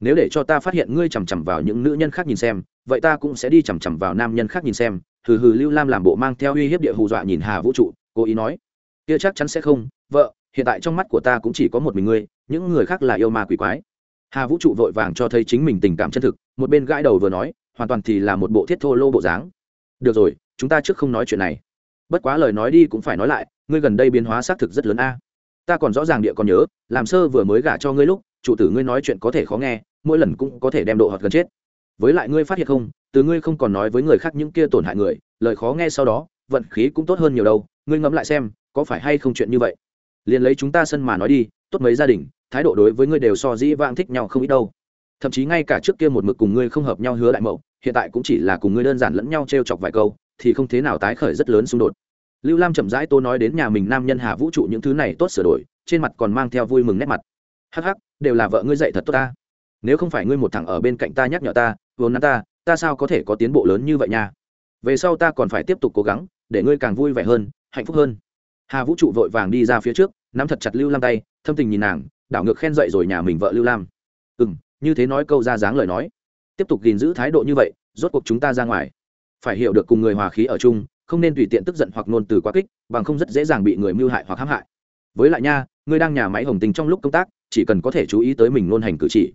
[SPEAKER 1] Nếu để cho ta phát hiện ngươi chằm chằm vào những nữ nhân khác nhìn xem, vậy ta cũng sẽ đi chằm chằm vào nam nhân khác nhìn xem. Hừ hừ, lưu lam làm bộ mang theo uy hiếp địa hù dọa nhìn hà vũ trụ, cố ý nói, kia chắc chắn sẽ không, vợ, hiện tại trong mắt của ta cũng chỉ có một mình ngươi, những người khác là yêu ma quỷ quái. Hà vũ trụ vội vàng cho thấy chính mình tình cảm chân thực, một bên gãi đầu vừa nói, hoàn toàn thì là một bộ thiết thô lô bộ dáng. Được rồi, chúng ta trước không nói chuyện này bất quá lời nói đi cũng phải nói lại, ngươi gần đây biến hóa xác thực rất lớn a. Ta còn rõ ràng địa còn nhớ, làm sơ vừa mới gả cho ngươi lúc, chủ tử ngươi nói chuyện có thể khó nghe, mỗi lần cũng có thể đem độ họt gần chết. Với lại ngươi phát hiện không, từ ngươi không còn nói với người khác những kia tổn hại người, lời khó nghe sau đó, vận khí cũng tốt hơn nhiều đâu, ngươi ngẫm lại xem, có phải hay không chuyện như vậy? Liền lấy chúng ta sân mà nói đi, tốt mấy gia đình, thái độ đối với ngươi đều so dĩ vãng thích nhau không ít đâu. Thậm chí ngay cả trước kia một mực cùng ngươi không hợp nhau hứa đại mậu, hiện tại cũng chỉ là cùng ngươi đơn giản lẫn nhau t r e o chọc vài câu, thì không thế nào tái khởi rất lớn xung đột lưu lam chậm rãi tô nói đến nhà mình nam nhân hà vũ trụ những thứ này tốt sửa đổi, trên mặt còn mang theo vui mừng nét mặt. Hắc hắc, đều là vợ ngươi dạy thật tốt ta. Nếu không phải ngươi một thằng ở bên cạnh ta nhắc nhở ta, vốn nắn ta ta sao có thể có tiến bộ lớn như vậy nha? Về sau ta còn phải tiếp tục cố gắng, để ngươi càng vui vẻ hơn, hạnh phúc hơn. Hà vũ trụ vội vàng đi ra phía trước, nắm thật chặt lưu lam tay, thâm tình nhìn nàng, đảo ngược khen dậy rồi nhà mình vợ lưu lam. Ừ m như thế nói câu ra dáng lời nói. Tiếp tục gìn giữ thái độ như vậy, rốt cuộc chúng ta ra ngoài. Phải hiểu được cùng người hòa khí ở chung không nên tùy tiện tức giận hoặc nôn từ quá kích, bằng không rất dễ dàng bị người mưu hại hoặc hãm hại. Với lại nha, ngươi đang nhà máy hồng tình trong lúc công tác, chỉ cần có thể chú ý tới mình nôn hành cử chỉ.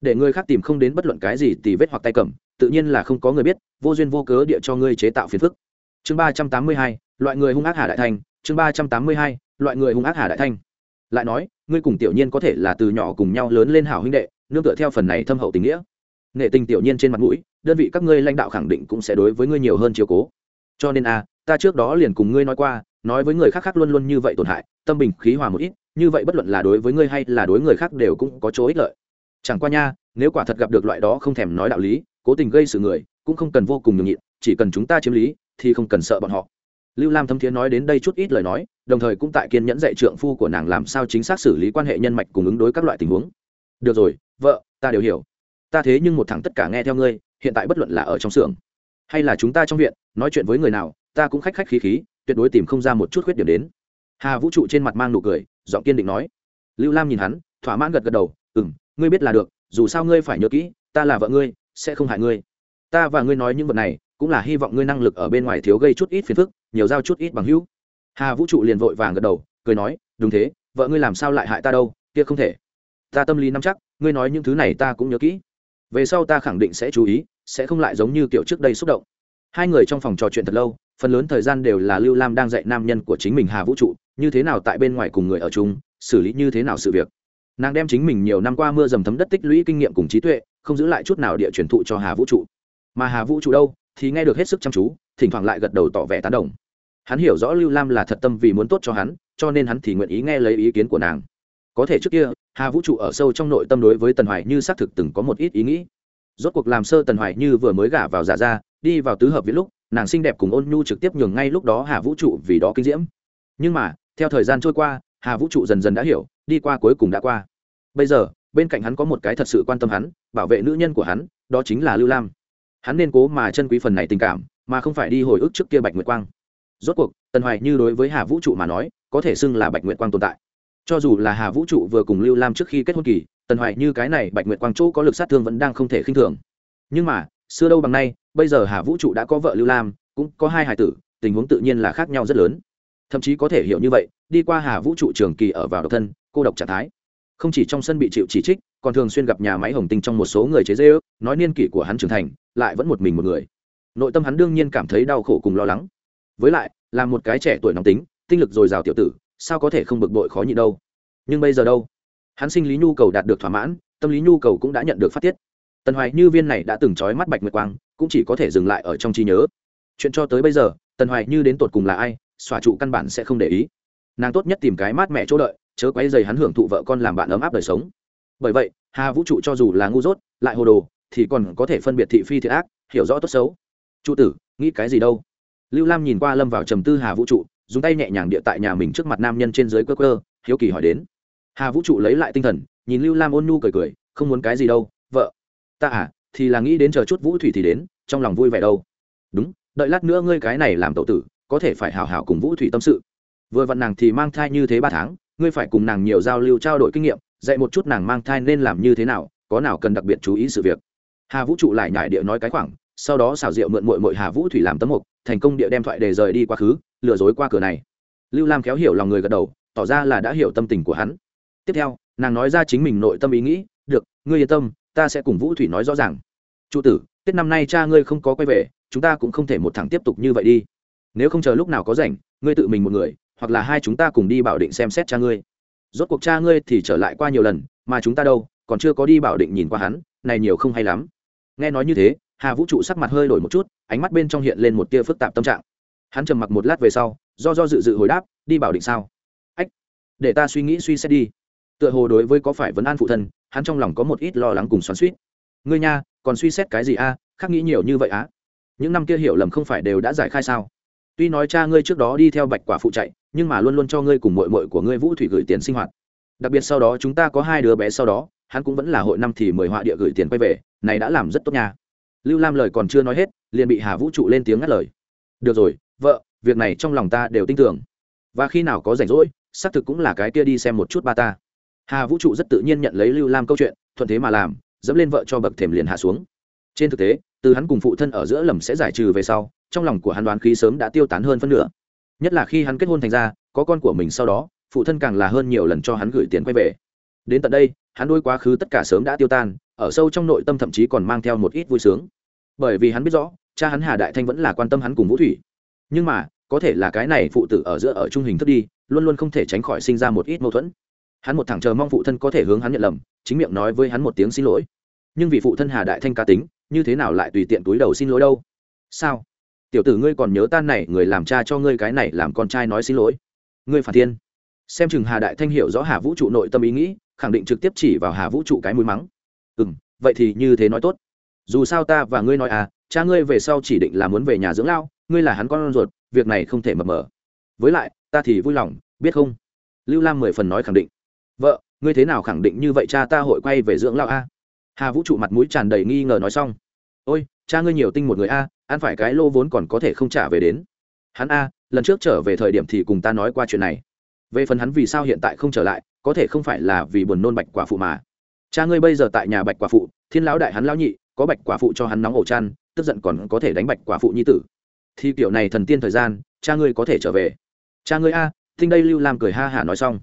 [SPEAKER 1] Để người khác tìm không đến bất luận cái gì tì vết hoặc tay cầm, tự nhiên là không có người biết, vô duyên vô cớ địa cho ngươi chế tạo phiền phức. Chương ba trăm tám mươi hai, loại người hung ác hà đại thanh, chương ba trăm tám mươi hai, loại người hung ác hà đại thanh. Lại nói, ngươi cùng tiểu nhiên có thể là từ nhỏ cùng nhau lớn lên hảo huynh đệ, nương tựa theo phần này thâm hậu tình nghĩa. Nghệ tình tiểu nhiên trên mặt mũi, đơn vị các ngươi lãnh đạo khẳng định cũng sẽ đối với ngươi nhiều hơn chiều cố cho nên a ta trước đó liền cùng ngươi nói qua, nói với người khác khác luôn luôn như vậy tổn hại, tâm bình khí hòa một ít, như vậy bất luận là đối với ngươi hay là đối người khác đều cũng có chỗ ích lợi. Chẳng qua nha, nếu quả thật gặp được loại đó không thèm nói đạo lý, cố tình gây sự người, cũng không cần vô cùng nhường nhịn, chỉ cần chúng ta chiếm lý, thì không cần sợ bọn họ. Lưu lam thâm thiến nói đến đây chút ít lời nói, đồng thời cũng tại kiên nhẫn dạy trượng phu của nàng làm sao chính xác xử lý quan hệ nhân mạch cùng ứng đối các loại tình huống. Được rồi, vợ, ta đều hiểu. Ta thế nhưng một thằng tất cả nghe theo ngươi, hiện tại bất luận là ở trong xưởng hay là chúng ta trong viện, nói chuyện với người nào, ta cũng khách khách khí khí, tuyệt đối tìm không ra một chút khuyết điểm đến. Hà vũ trụ trên mặt mang nụ cười, giọng kiên định nói. Lưu lam nhìn hắn, thỏa mãn gật gật đầu ừ m ngươi biết là được, dù sao ngươi phải nhớ kỹ, ta là vợ ngươi, sẽ không hại ngươi. Ta và ngươi nói những vật này, cũng là hy vọng ngươi năng lực ở bên ngoài thiếu gây chút ít phiền phức, nhiều giao chút ít bằng hữu. Hà vũ trụ liền vội vàng gật đầu, cười nói, đúng thế, vợ ngươi làm sao lại hại ta đâu, kia không thể. Ta tâm lý nắm chắc, ngươi nói những thứ này ta cũng nhớ kỹ. Về sau ta khẳng định sẽ chú ý sẽ không lại giống như kiểu trước đây xúc động. Hai người trong phòng trò chuyện thật lâu, phần lớn thời gian đều là lưu lam đang dạy nam nhân của chính mình hà vũ trụ, như thế nào tại bên ngoài cùng người ở chung, xử lý như thế nào sự việc. Nàng đem chính mình nhiều năm qua mưa dầm thấm đất tích lũy kinh nghiệm cùng trí tuệ, không giữ lại chút nào địa truyền thụ cho hà vũ trụ. Mà hà vũ trụ đâu, thì nghe được hết sức chăm chú, thỉnh thoảng lại gật đầu tỏ vẻ tán đồng. Hắn hiểu rõ lưu lam là thật tâm vì muốn tốt cho hắn, cho nên hắn thì nguyện ý nghe lấy ý kiến của nàng. Có thể trước kia, hà vũ trụ ở sâu trong nội tâm đối với tần hoài như xác thực từng có một ít ý nghĩ rốt cuộc làm sơ tần hoài như vừa mới gả vào giả ra, đi vào tứ hợp viết lúc, nàng xinh đẹp cùng ôn nhu trực tiếp nhường ngay lúc đó hà vũ trụ vì đó kinh diễm. Nhưng mà, theo thời gian trôi qua, hà vũ trụ dần dần đã hiểu, đi qua cuối cùng đã qua. Bây giờ, bên cạnh hắn có một cái thật sự quan tâm hắn, bảo vệ nữ nhân của hắn, đó chính là lưu lam. Hắn nên cố mà chân quý phần này tình cảm, mà không phải đi hồi ức trước kia bạch nguyệt quang. Rốt cuộc, tần hoài như đối với hà vũ trụ mà nói, có thể xưng là bạch nguyệt quang tồn tại. Cho dù là hà vũ trụ vừa cùng lưu lam trước khi kết hôn kỳ tần hoài như cái này bạch nguyệt quang chỗ có lực sát thương vẫn đang không thể khinh thường. Nhưng mà, xưa đâu bằng nay, bây giờ hà vũ trụ đã có vợ lưu lam, cũng có hai hải tử, tình huống tự nhiên là khác nhau rất lớn. Thậm chí có thể hiểu như vậy, đi qua hà vũ trụ trường kỳ ở vào độc thân, cô độc trạng thái. Không chỉ trong sân bị chịu chỉ trích, còn thường xuyên gặp nhà máy hồng tinh trong một số người chế dê ước nói niên kỷ của hắn trưởng thành, lại vẫn một mình một người. Nội tâm hắn đương nhiên cảm thấy đau khổ cùng lo lắng. Với lại, là một cái trẻ tuổi nóng tính, tinh lực dồi dào tiểu tử, sao có thể không bực bội khó nhịn đâu? Nhưng bây giờ đâu? Hắn sinh lý nhu cầu đạt được thỏa mãn, tâm lý nhu cầu cũng đã nhận được phát tiết. Tần hoài như viên này đã từng trói mắt bạch nguyệt quang, cũng chỉ có thể dừng lại ở trong trí nhớ. Chuyện cho tới bây giờ, tần hoài như đến tột cùng là ai, xòa trụ căn bản sẽ không để ý. Nàng tốt nhất tìm cái mát mẹ chỗ đợi, chớ quấy dày hắn hưởng thụ vợ con làm bạn ấm áp đời sống. Bởi vậy, hà vũ trụ cho dù là ngu dốt, lại hồ đồ, thì còn có thể phân biệt thị phi thiệt ác, hiểu rõ tốt xấu. Trụ tử, nghĩ cái gì đâu? Lưu lam nhìn qua lâm vào trầm tư hà vũ trụ, dùng tay nhẹ nhàng địa tại nhà mình trước mặt nam nhân trên dưới cơ cơ hiếu kỳ hỏi đến hà vũ trụ lấy lại tinh thần, nhìn lưu lam ôn nhu cười cười, không muốn cái gì đâu, vợ. Ta à thì là nghĩ đến chờ chút vũ thủy thì đến, trong lòng vui vẻ đâu. Đúng, đợi lát nữa ngươi cái này làm tậu tử, có thể phải hào hào cùng vũ thủy tâm sự. Vừa vặn nàng thì mang thai như thế ba tháng, ngươi phải cùng nàng nhiều giao lưu trao đổi kinh nghiệm, dạy một chút nàng mang thai nên làm như thế nào, có nào cần đặc biệt chú ý sự việc. Hà vũ trụ lại nhải địa nói cái khoảng, sau đó xảo diệu mượn mội mội hà vũ thủy làm tấm mục, thành công địa đem thoại đề rời đi quá khứ, lừa dối qua cửa này. Lưu lam khéo hiểu lòng người gật đầu, tỏ ra là đã hiểu tâm tình của hắn tiếp theo, nàng nói ra chính mình nội tâm ý nghĩ, được, ngươi yên tâm, ta sẽ cùng vũ thủy nói rõ ràng. Trụ tử, tết năm nay cha ngươi không có quay về, chúng ta cũng không thể một thẳng tiếp tục như vậy đi. Nếu không chờ lúc nào có rảnh, ngươi tự mình một người, hoặc là hai chúng ta cùng đi bảo định xem xét cha ngươi. Rốt cuộc cha ngươi thì trở lại qua nhiều lần, mà chúng ta đâu, còn chưa có đi bảo định nhìn qua hắn, này nhiều không hay lắm. Nghe nói như thế, hà vũ trụ sắc mặt hơi đổi một chút, ánh mắt bên trong hiện lên một tia phức tạp tâm trạng. Hắn trầm mặc một lát về sau, do do dự dự hồi đáp, đi bảo định sao? Ách, để ta suy nghĩ suy xét đi tựa hồ đối với có phải vấn an phụ thân, hắn trong lòng có một ít lo lắng cùng xoắn suýt ngươi nha, còn suy xét cái gì a? Khác nghĩ nhiều như vậy á? Những năm kia hiểu lầm không phải đều đã giải khai sao? Tuy nói cha ngươi trước đó đi theo bạch quả phụ chạy, nhưng mà luôn luôn cho ngươi cùng mội mội của ngươi vũ thủy gửi tiền sinh hoạt. Đặc biệt sau đó chúng ta có hai đứa bé sau đó, hắn cũng vẫn là hội năm thì mời họa địa gửi tiền quay về, này đã làm rất tốt nha. Lưu lam lời còn chưa nói hết, liền bị hà vũ trụ lên tiếng ngắt lời. Được rồi, vợ, việc này trong lòng ta đều tin tưởng. Và khi nào có rảnh rỗi, xác thực cũng là cái kia đi xem một chút ba ta hà vũ trụ rất tự nhiên nhận lấy lưu lam câu chuyện, thuận thế mà làm, dẫm lên vợ cho bậc thềm liền hạ xuống. Trên thực tế, từ hắn cùng phụ thân ở giữa lầm sẽ giải trừ về sau, trong lòng của hắn đoán khí sớm đã tiêu tán hơn phân nửa. Nhất là khi hắn kết hôn thành ra, có con của mình sau đó, phụ thân càng là hơn nhiều lần cho hắn gửi tiền quay về. Đến tận đây, hắn đôi quá khứ tất cả sớm đã tiêu tan, ở sâu trong nội tâm thậm chí còn mang theo một ít vui sướng. Bởi vì hắn biết rõ, cha hắn hà đại thanh vẫn là quan tâm hắn cùng vũ thủy. Nhưng mà, có thể là cái này phụ tử ở giữa ở trung hình thức đi, luôn luôn không thể tránh khỏi sinh ra một ít mâu thuẫn hắn một thẳng chờ mong phụ thân có thể hướng hắn nhận lầm, chính miệng nói với hắn một tiếng xin lỗi. Nhưng vì phụ thân hà đại thanh cá tính, như thế nào lại tùy tiện túi đầu xin lỗi đâu? Sao? Tiểu tử ngươi còn nhớ tan này, người làm cha cho ngươi cái này làm con trai nói xin lỗi. Ngươi phản thiên. Xem chừng hà đại thanh hiểu rõ hà vũ trụ nội tâm ý nghĩ, khẳng định trực tiếp chỉ vào hà vũ trụ cái mũi mắng. Ừ m vậy thì như thế nói tốt. Dù sao ta và ngươi nói à cha ngươi về sau chỉ định là muốn về nhà dưỡng lao, ngươi là hắn con ruột, việc này không thể mập mờ. Với lại, ta thì vui lòng, biết không? Lưu lam mười phần nói khẳng định vợ, ngươi thế nào khẳng định như vậy cha ta hội quay về dưỡng lao a? Hà vũ trụ mặt mũi tràn đầy nghi ngờ nói xong. Ôi, cha ngươi nhiều tinh một người a, ăn phải cái lô vốn còn có thể không trả về đến. Hắn a, lần trước trở về thời điểm thì cùng ta nói qua chuyện này. Về phần hắn vì sao hiện tại không trở lại, có thể không phải là vì buồn nôn bạch quả phụ mà. Cha ngươi bây giờ tại nhà bạch quả phụ, thiên lão đại hắn lão nhị, có bạch quả phụ cho hắn nóng ổ chăn, tức giận còn có thể đánh bạch quả phụ nhi tử. Thì kiểu này thần tiên thời gian, cha ngươi có thể trở về. Cha ngươi a thinh đây lưu lam cười ha hả nói xong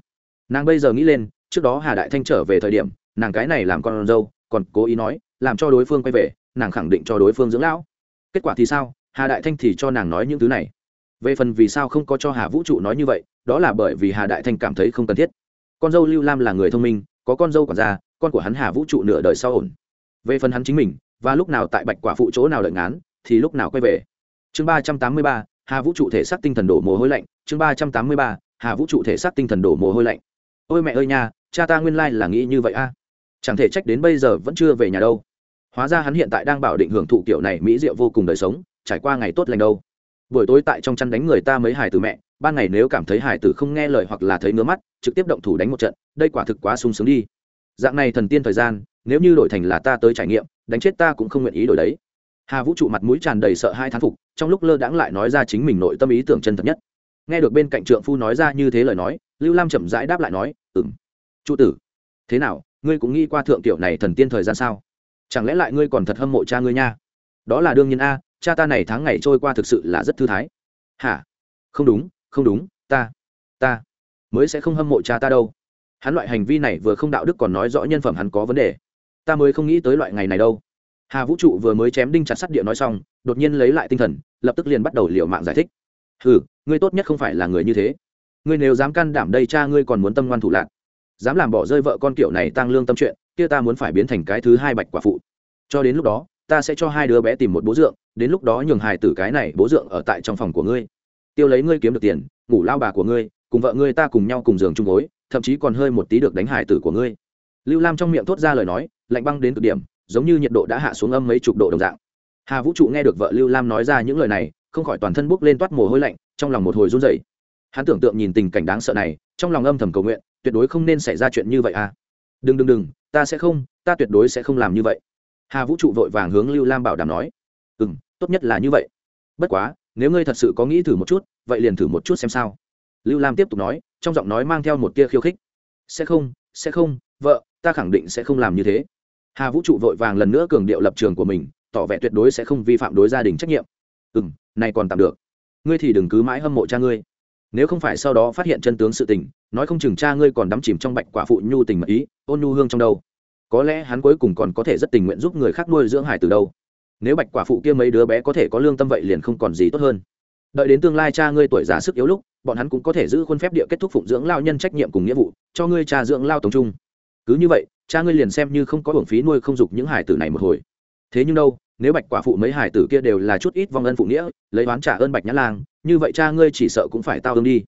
[SPEAKER 1] nàng bây giờ nghĩ lên, trước đó hà đại thanh trở về thời điểm, nàng cái này làm con dâu, còn cố ý nói, làm cho đối phương quay về, nàng khẳng định cho đối phương dưỡng lão. Kết quả thì sao? Hà đại thanh thì cho nàng nói những thứ này. Về phần vì sao không có cho hà vũ trụ nói như vậy, đó là bởi vì hà đại thanh cảm thấy không cần thiết. Con dâu lưu lam là người thông minh, có con dâu còn ra con của hắn hà vũ trụ nửa đời sau ổn. Về phần hắn chính mình, và lúc nào tại bạch quả phụ chỗ nào đợi ngán, thì lúc nào quay về. Chương ba trăm tám mươi ba, hà vũ trụ thể xác tinh thần đổ mồ hôi lạnh. Chương ba trăm tám mươi ba, hà vũ trụ thể xác tinh thần đổ mồ hôi lạnh ôi mẹ ơi nha, cha ta nguyên lai là nghĩ như vậy a. Chẳng thể trách đến bây giờ vẫn chưa về nhà đâu. Hóa ra hắn hiện tại đang bảo định hưởng thụ kiểu này mỹ diệu vô cùng đời sống, trải qua ngày tốt lành đâu. Buổi tối tại trong chăn đánh người ta mấy hải từ mẹ, ban ngày nếu cảm thấy hải tử không nghe lời hoặc là thấy ngứa mắt, trực tiếp động thủ đánh một trận, đây quả thực quá sung sướng đi. Dạng này thần tiên thời gian, nếu như đổi thành là ta tới trải nghiệm, đánh chết ta cũng không nguyện ý đổi đấy. Hà vũ trụ mặt mũi tràn đầy sợ hai thán phục, trong lúc lơ đãng lại nói ra chính mình nội tâm ý tưởng chân thật nhất. Nghe được bên cạnh trượng phu nói ra như thế lời nói lưu lam chậm rãi đáp lại nói ừng trụ tử, thế nào? Ngươi cũng nghĩ qua thượng tiểu này thần tiên thời gian sao? Chẳng lẽ lại ngươi còn thật hâm mộ cha ngươi nha? Đó là đương nhiên a, cha ta này tháng ngày trôi qua thực sự là rất thư thái. Hả? Không đúng không đúng, ta ta mới sẽ không hâm mộ cha ta đâu. Hắn loại hành vi này vừa không đạo đức còn nói rõ nhân phẩm hắn có vấn đề. Ta mới không nghĩ tới loại ngày này đâu. Hà vũ trụ vừa mới chém đinh chặt sắt địa nói xong, đột nhiên lấy lại tinh thần, lập tức liền bắt đầu liệu mạng giải thích. Ừ ngươi tốt nhất không phải là người như thế ngươi nếu dám can đảm đây cha ngươi còn muốn tâm ngoan thủ lạc. Dám làm bỏ rơi vợ con kiểu này tăng lương tâm chuyện, kia ta muốn phải biến thành cái thứ hai bạch quả phụ. Cho đến lúc đó, ta sẽ cho hai đứa bé tìm một bố dượng, đến lúc đó nhường hài tử cái này bố dượng ở tại trong phòng của ngươi. Tiêu lấy ngươi kiếm được tiền, ngủ lao bà của ngươi, cùng vợ ngươi ta cùng nhau cùng giường chung gối, thậm chí còn hơi một tí được đánh hài tử của ngươi. Lưu lam trong miệng thốt ra lời nói, lạnh băng đến cực điểm, giống như nhiệt độ đã hạ xuống âm mấy chục độ đồng dạng. Hà vũ trụ nghe được vợ lưu lam nói ra những lời này, không khỏi toàn thân bốc lên toát mồ hôi lạnh, trong lòng một hồi run rẩy hắn tưởng tượng nhìn tình cảnh đáng sợ này, trong lòng âm thầm cầu nguyện, tuyệt đối không nên xảy ra chuyện như vậy à. Đừng đừng đừng, ta sẽ không, ta tuyệt đối sẽ không làm như vậy. Hà vũ trụ vội vàng hướng lưu lam bảo đảm nói. Ừ m tốt nhất là như vậy. Bất quá, nếu ngươi thật sự có nghĩ thử một chút, vậy liền thử một chút xem sao. Lưu lam tiếp tục nói, trong giọng nói mang theo một tia khiêu khích. Sẽ không sẽ không, vợ, ta khẳng định sẽ không làm như thế. Hà vũ trụ vội vàng lần nữa cường điệu lập trường của mình, tỏ vẻ tuyệt đối sẽ không vi phạm đối gia đình trách nhiệm. Ừ m này còn tạm được. Ngươi thì đừng cứ mãi hâm mộ cha ngươi nếu không phải sau đó phát hiện chân tướng sự tình, nói không chừng cha ngươi còn đắm chìm trong bạch quả phụ nhu tình mật ý, ôn nhu hương trong đâu có lẽ hắn cuối cùng còn có thể rất tình nguyện giúp người khác nuôi dưỡng hải từ đâu. Nếu bạch quả phụ kia mấy đứa bé có thể có lương tâm vậy liền không còn gì tốt hơn. Đợi đến tương lai cha ngươi tuổi già sức yếu lúc, bọn hắn cũng có thể giữ khuôn phép địa kết thúc phụng dưỡng lao nhân trách nhiệm cùng nghĩa vụ, cho ngươi cha dưỡng lao tổng trung. Cứ như vậy, cha ngươi liền xem như không có hưởng phí nuôi không dục những hải tử này một hồi. Thế nhưng đâu, nếu bạch quả phụ mấy hải tử kia đều là chút ít vong ân phụ nghĩa, lấy oán trả ơn bạch nhã lang như vậy cha ngươi chỉ sợ cũng phải tao ương đi.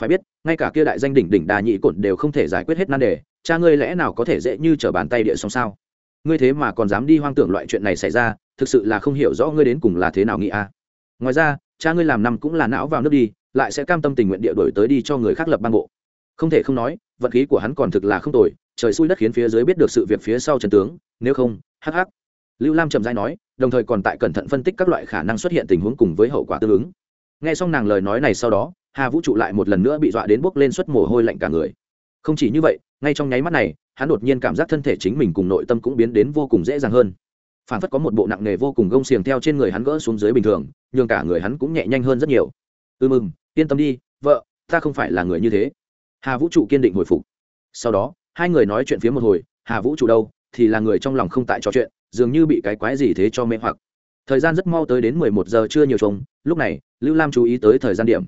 [SPEAKER 1] Phải biết, ngay cả kia đại danh đỉnh đỉnh đà nhị cổn đều không thể giải quyết hết nan đề, cha ngươi lẽ nào có thể dễ như trở bàn tay địa xong sao? Ngươi thế mà còn dám đi hoang tưởng loại chuyện này xảy ra, thực sự là không hiểu rõ ngươi đến cùng là thế nào nghĩ a à. ngoài ra, cha ngươi làm năm cũng là não vào nước đi, lại sẽ cam tâm tình nguyện địa đổi tới đi cho người khác lập bang bộ. Không thể không nói, vận khí của hắn còn thực là không tồi, trời xui đất khiến phía dưới biết được sự việc phía sau trần tướng, nếu không, hắc hắc. Lưu lam trầm dai nói, đồng thời còn tại cẩn thận phân tích các loại khả năng xuất hiện tình huống cùng với hậu quả tương ứng nghe xong nàng lời nói này sau đó, hà vũ trụ lại một lần nữa bị dọa đến bốc lên suất mồ hôi lạnh cả người. Không chỉ như vậy, ngay trong nháy mắt này, hắn đột nhiên cảm giác thân thể chính mình cùng nội tâm cũng biến đến vô cùng dễ dàng hơn. Phản phất có một bộ nặng nề vô cùng gông xiềng theo trên người hắn gỡ xuống dưới bình thường, nhường cả người hắn cũng nhẹ nhanh hơn rất nhiều. Ừ mừng yên tâm đi, vợ, ta không phải là người như thế. Hà vũ trụ kiên định hồi phục. Sau đó, hai người nói chuyện phía một hồi, hà vũ trụ đâu? Thì là người trong lòng không tại trò chuyện, dường như bị cái quái gì thế cho mê hoặc. Thời gian rất mau tới đến mười một giờ chưa nhiều trông, lúc này lưu lam chú ý tới thời gian điểm.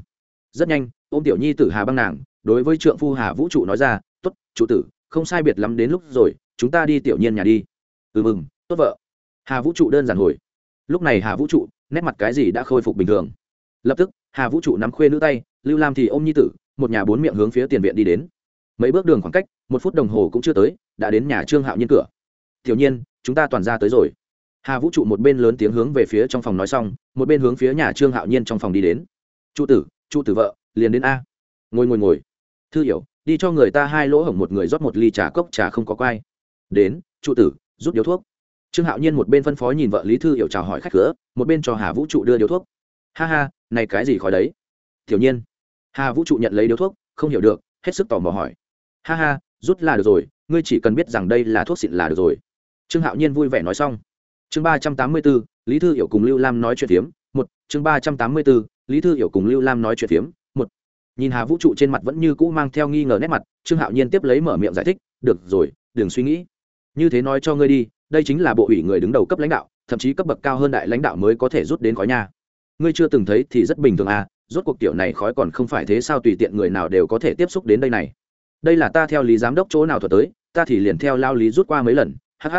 [SPEAKER 1] Rất nhanh ô m tiểu nhi tử hà băng nàng, đối với trượng phu hà vũ trụ nói ra t ố t chủ tử, không sai biệt lắm đến lúc rồi, chúng ta đi tiểu nhiên nhà đi. Ừ mừng, tốt vợ. Hà vũ trụ đơn giản hồi. Lúc này hà vũ trụ, nét mặt cái gì đã khôi phục bình thường. Lập tức, hà vũ trụ nắm khuê nữ tay, lưu lam thì ôm nhi tử, một nhà bốn miệng hướng phía tiền viện đi đến. Mấy bước đường khoảng cách, một phút đồng hồ cũng chưa tới, đã đến nhà trương hạo nhiên cửa. Tiểu nhiên, chúng ta toàn ra tới rồi hà vũ trụ một bên lớn tiếng hướng về phía trong phòng nói xong, một bên hướng phía nhà trương hạo nhiên trong phòng đi đến. Trụ tử trụ tử vợ, liền đến a. Ngồi ngồi ngồi. Thư hiểu, đi cho người ta hai lỗ hổng một người rót một ly trà cốc trà không có quai đến trụ tử, rút điếu thuốc. Trương hạo nhiên một bên phân phó nhìn vợ lý thư hiểu chào hỏi khách cửa, một bên cho hà vũ trụ đưa điếu thuốc. Ha ha, này cái gì khỏi đấy? Tiểu nhiên. Hà vũ trụ nhận lấy điếu thuốc, không hiểu được, hết sức tò mò hỏi. Ha ha, rút là được rồi, ngươi chỉ cần biết rằng đây là thuốc xịn là được rồi. Trương hạo nhiên vui vẻ nói xong chương ba trăm tám mươi b ố lý thư hiểu cùng lưu lam nói chuyện phiếm, một. Chương ba trăm tám mươi b ố lý thư hiểu cùng lưu lam nói chuyện phiếm, một. Nhìn hà vũ trụ trên mặt vẫn như cũ mang theo nghi ngờ nét mặt, trương hạo nhiên tiếp lấy mở miệng giải thích, được rồi, đừng suy nghĩ. Như thế nói cho ngươi đi, đây chính là bộ ủy người đứng đầu cấp lãnh đạo, thậm chí cấp bậc cao hơn đại lãnh đạo mới có thể rút đến khói nhà ngươi chưa từng thấy thì rất bình thường à rốt cuộc tiểu này khói còn không phải thế sao tùy tiện người nào đều có thể tiếp xúc đến đây này. Đây là ta theo lý giám đốc chỗ nào thuật tới, ta thì liền theo lao lý rút qua mấy lần hh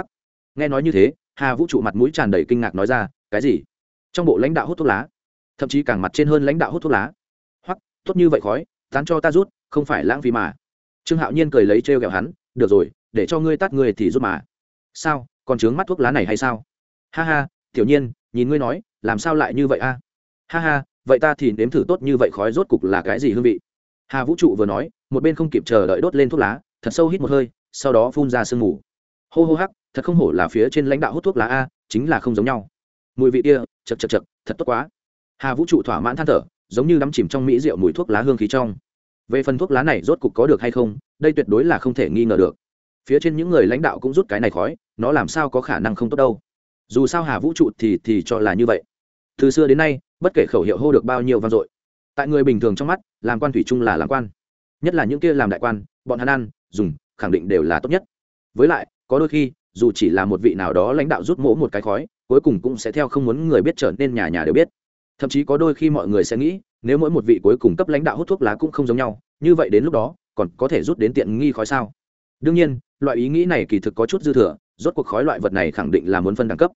[SPEAKER 1] nghe nói như thế hà vũ trụ mặt mũi tràn đầy kinh ngạc nói ra, cái gì? Trong bộ lãnh đạo hút thuốc lá, thậm chí càng mặt trên hơn lãnh đạo hút thuốc lá. Hoặc tốt như vậy khói tán cho ta rút, không phải lãng phí mà. Trương hạo nhiên cười lấy trêu ghẹo hắn, được rồi, để cho ngươi tắt ngươi thì rút mà. Sao, còn trướng mắt thuốc lá này hay sao? Ha ha, tiểu nhiên, nhìn ngươi nói, làm sao lại như vậy a? Ha ha, vậy ta thì nếm thử tốt như vậy khói rốt cục là cái gì hương vị? Hà vũ trụ vừa nói, một bên không kịp chờ đợi đốt lên thuốc lá, thật sâu hít một hơi, sau đó phun ra sương mù. Hô hô hắc thật không hổ là phía trên lãnh đạo hút thuốc lá a, chính là không giống nhau. Mùi vị kia, chật chật chật, thật tốt quá. Hà vũ trụ thỏa mãn than thở, giống như đắm chìm trong mỹ rượu mùi thuốc lá hương khí trong. Về phần thuốc lá này rốt cục có được hay không, đây tuyệt đối là không thể nghi ngờ được. Phía trên những người lãnh đạo cũng rút cái này khói, nó làm sao có khả năng không tốt đâu. Dù sao hà vũ trụ thì thì cho là như vậy. Từ xưa đến nay, bất kể khẩu hiệu hô được bao nhiêu vang dội, tại người bình thường trong mắt, làm quan thủy chung là làm quan. Nhất là những kia làm đại quan, bọn hắn ăn, dùng, khẳng định đều là tốt nhất. Với lại, có đôi khi dù chỉ là một vị nào đó lãnh đạo rút mỗ một cái khói, cuối cùng cũng sẽ theo không muốn người biết trở nên nhà nhà đều biết. Thậm chí có đôi khi mọi người sẽ nghĩ, nếu mỗi một vị cuối cùng cấp lãnh đạo hút thuốc lá cũng không giống nhau, như vậy đến lúc đó, còn có thể rút đến tiện nghi khói sao? Đương nhiên, loại ý nghĩ này kỳ thực có chút dư thừa, rốt cuộc khói loại vật này khẳng định là muốn phân đẳng cấp.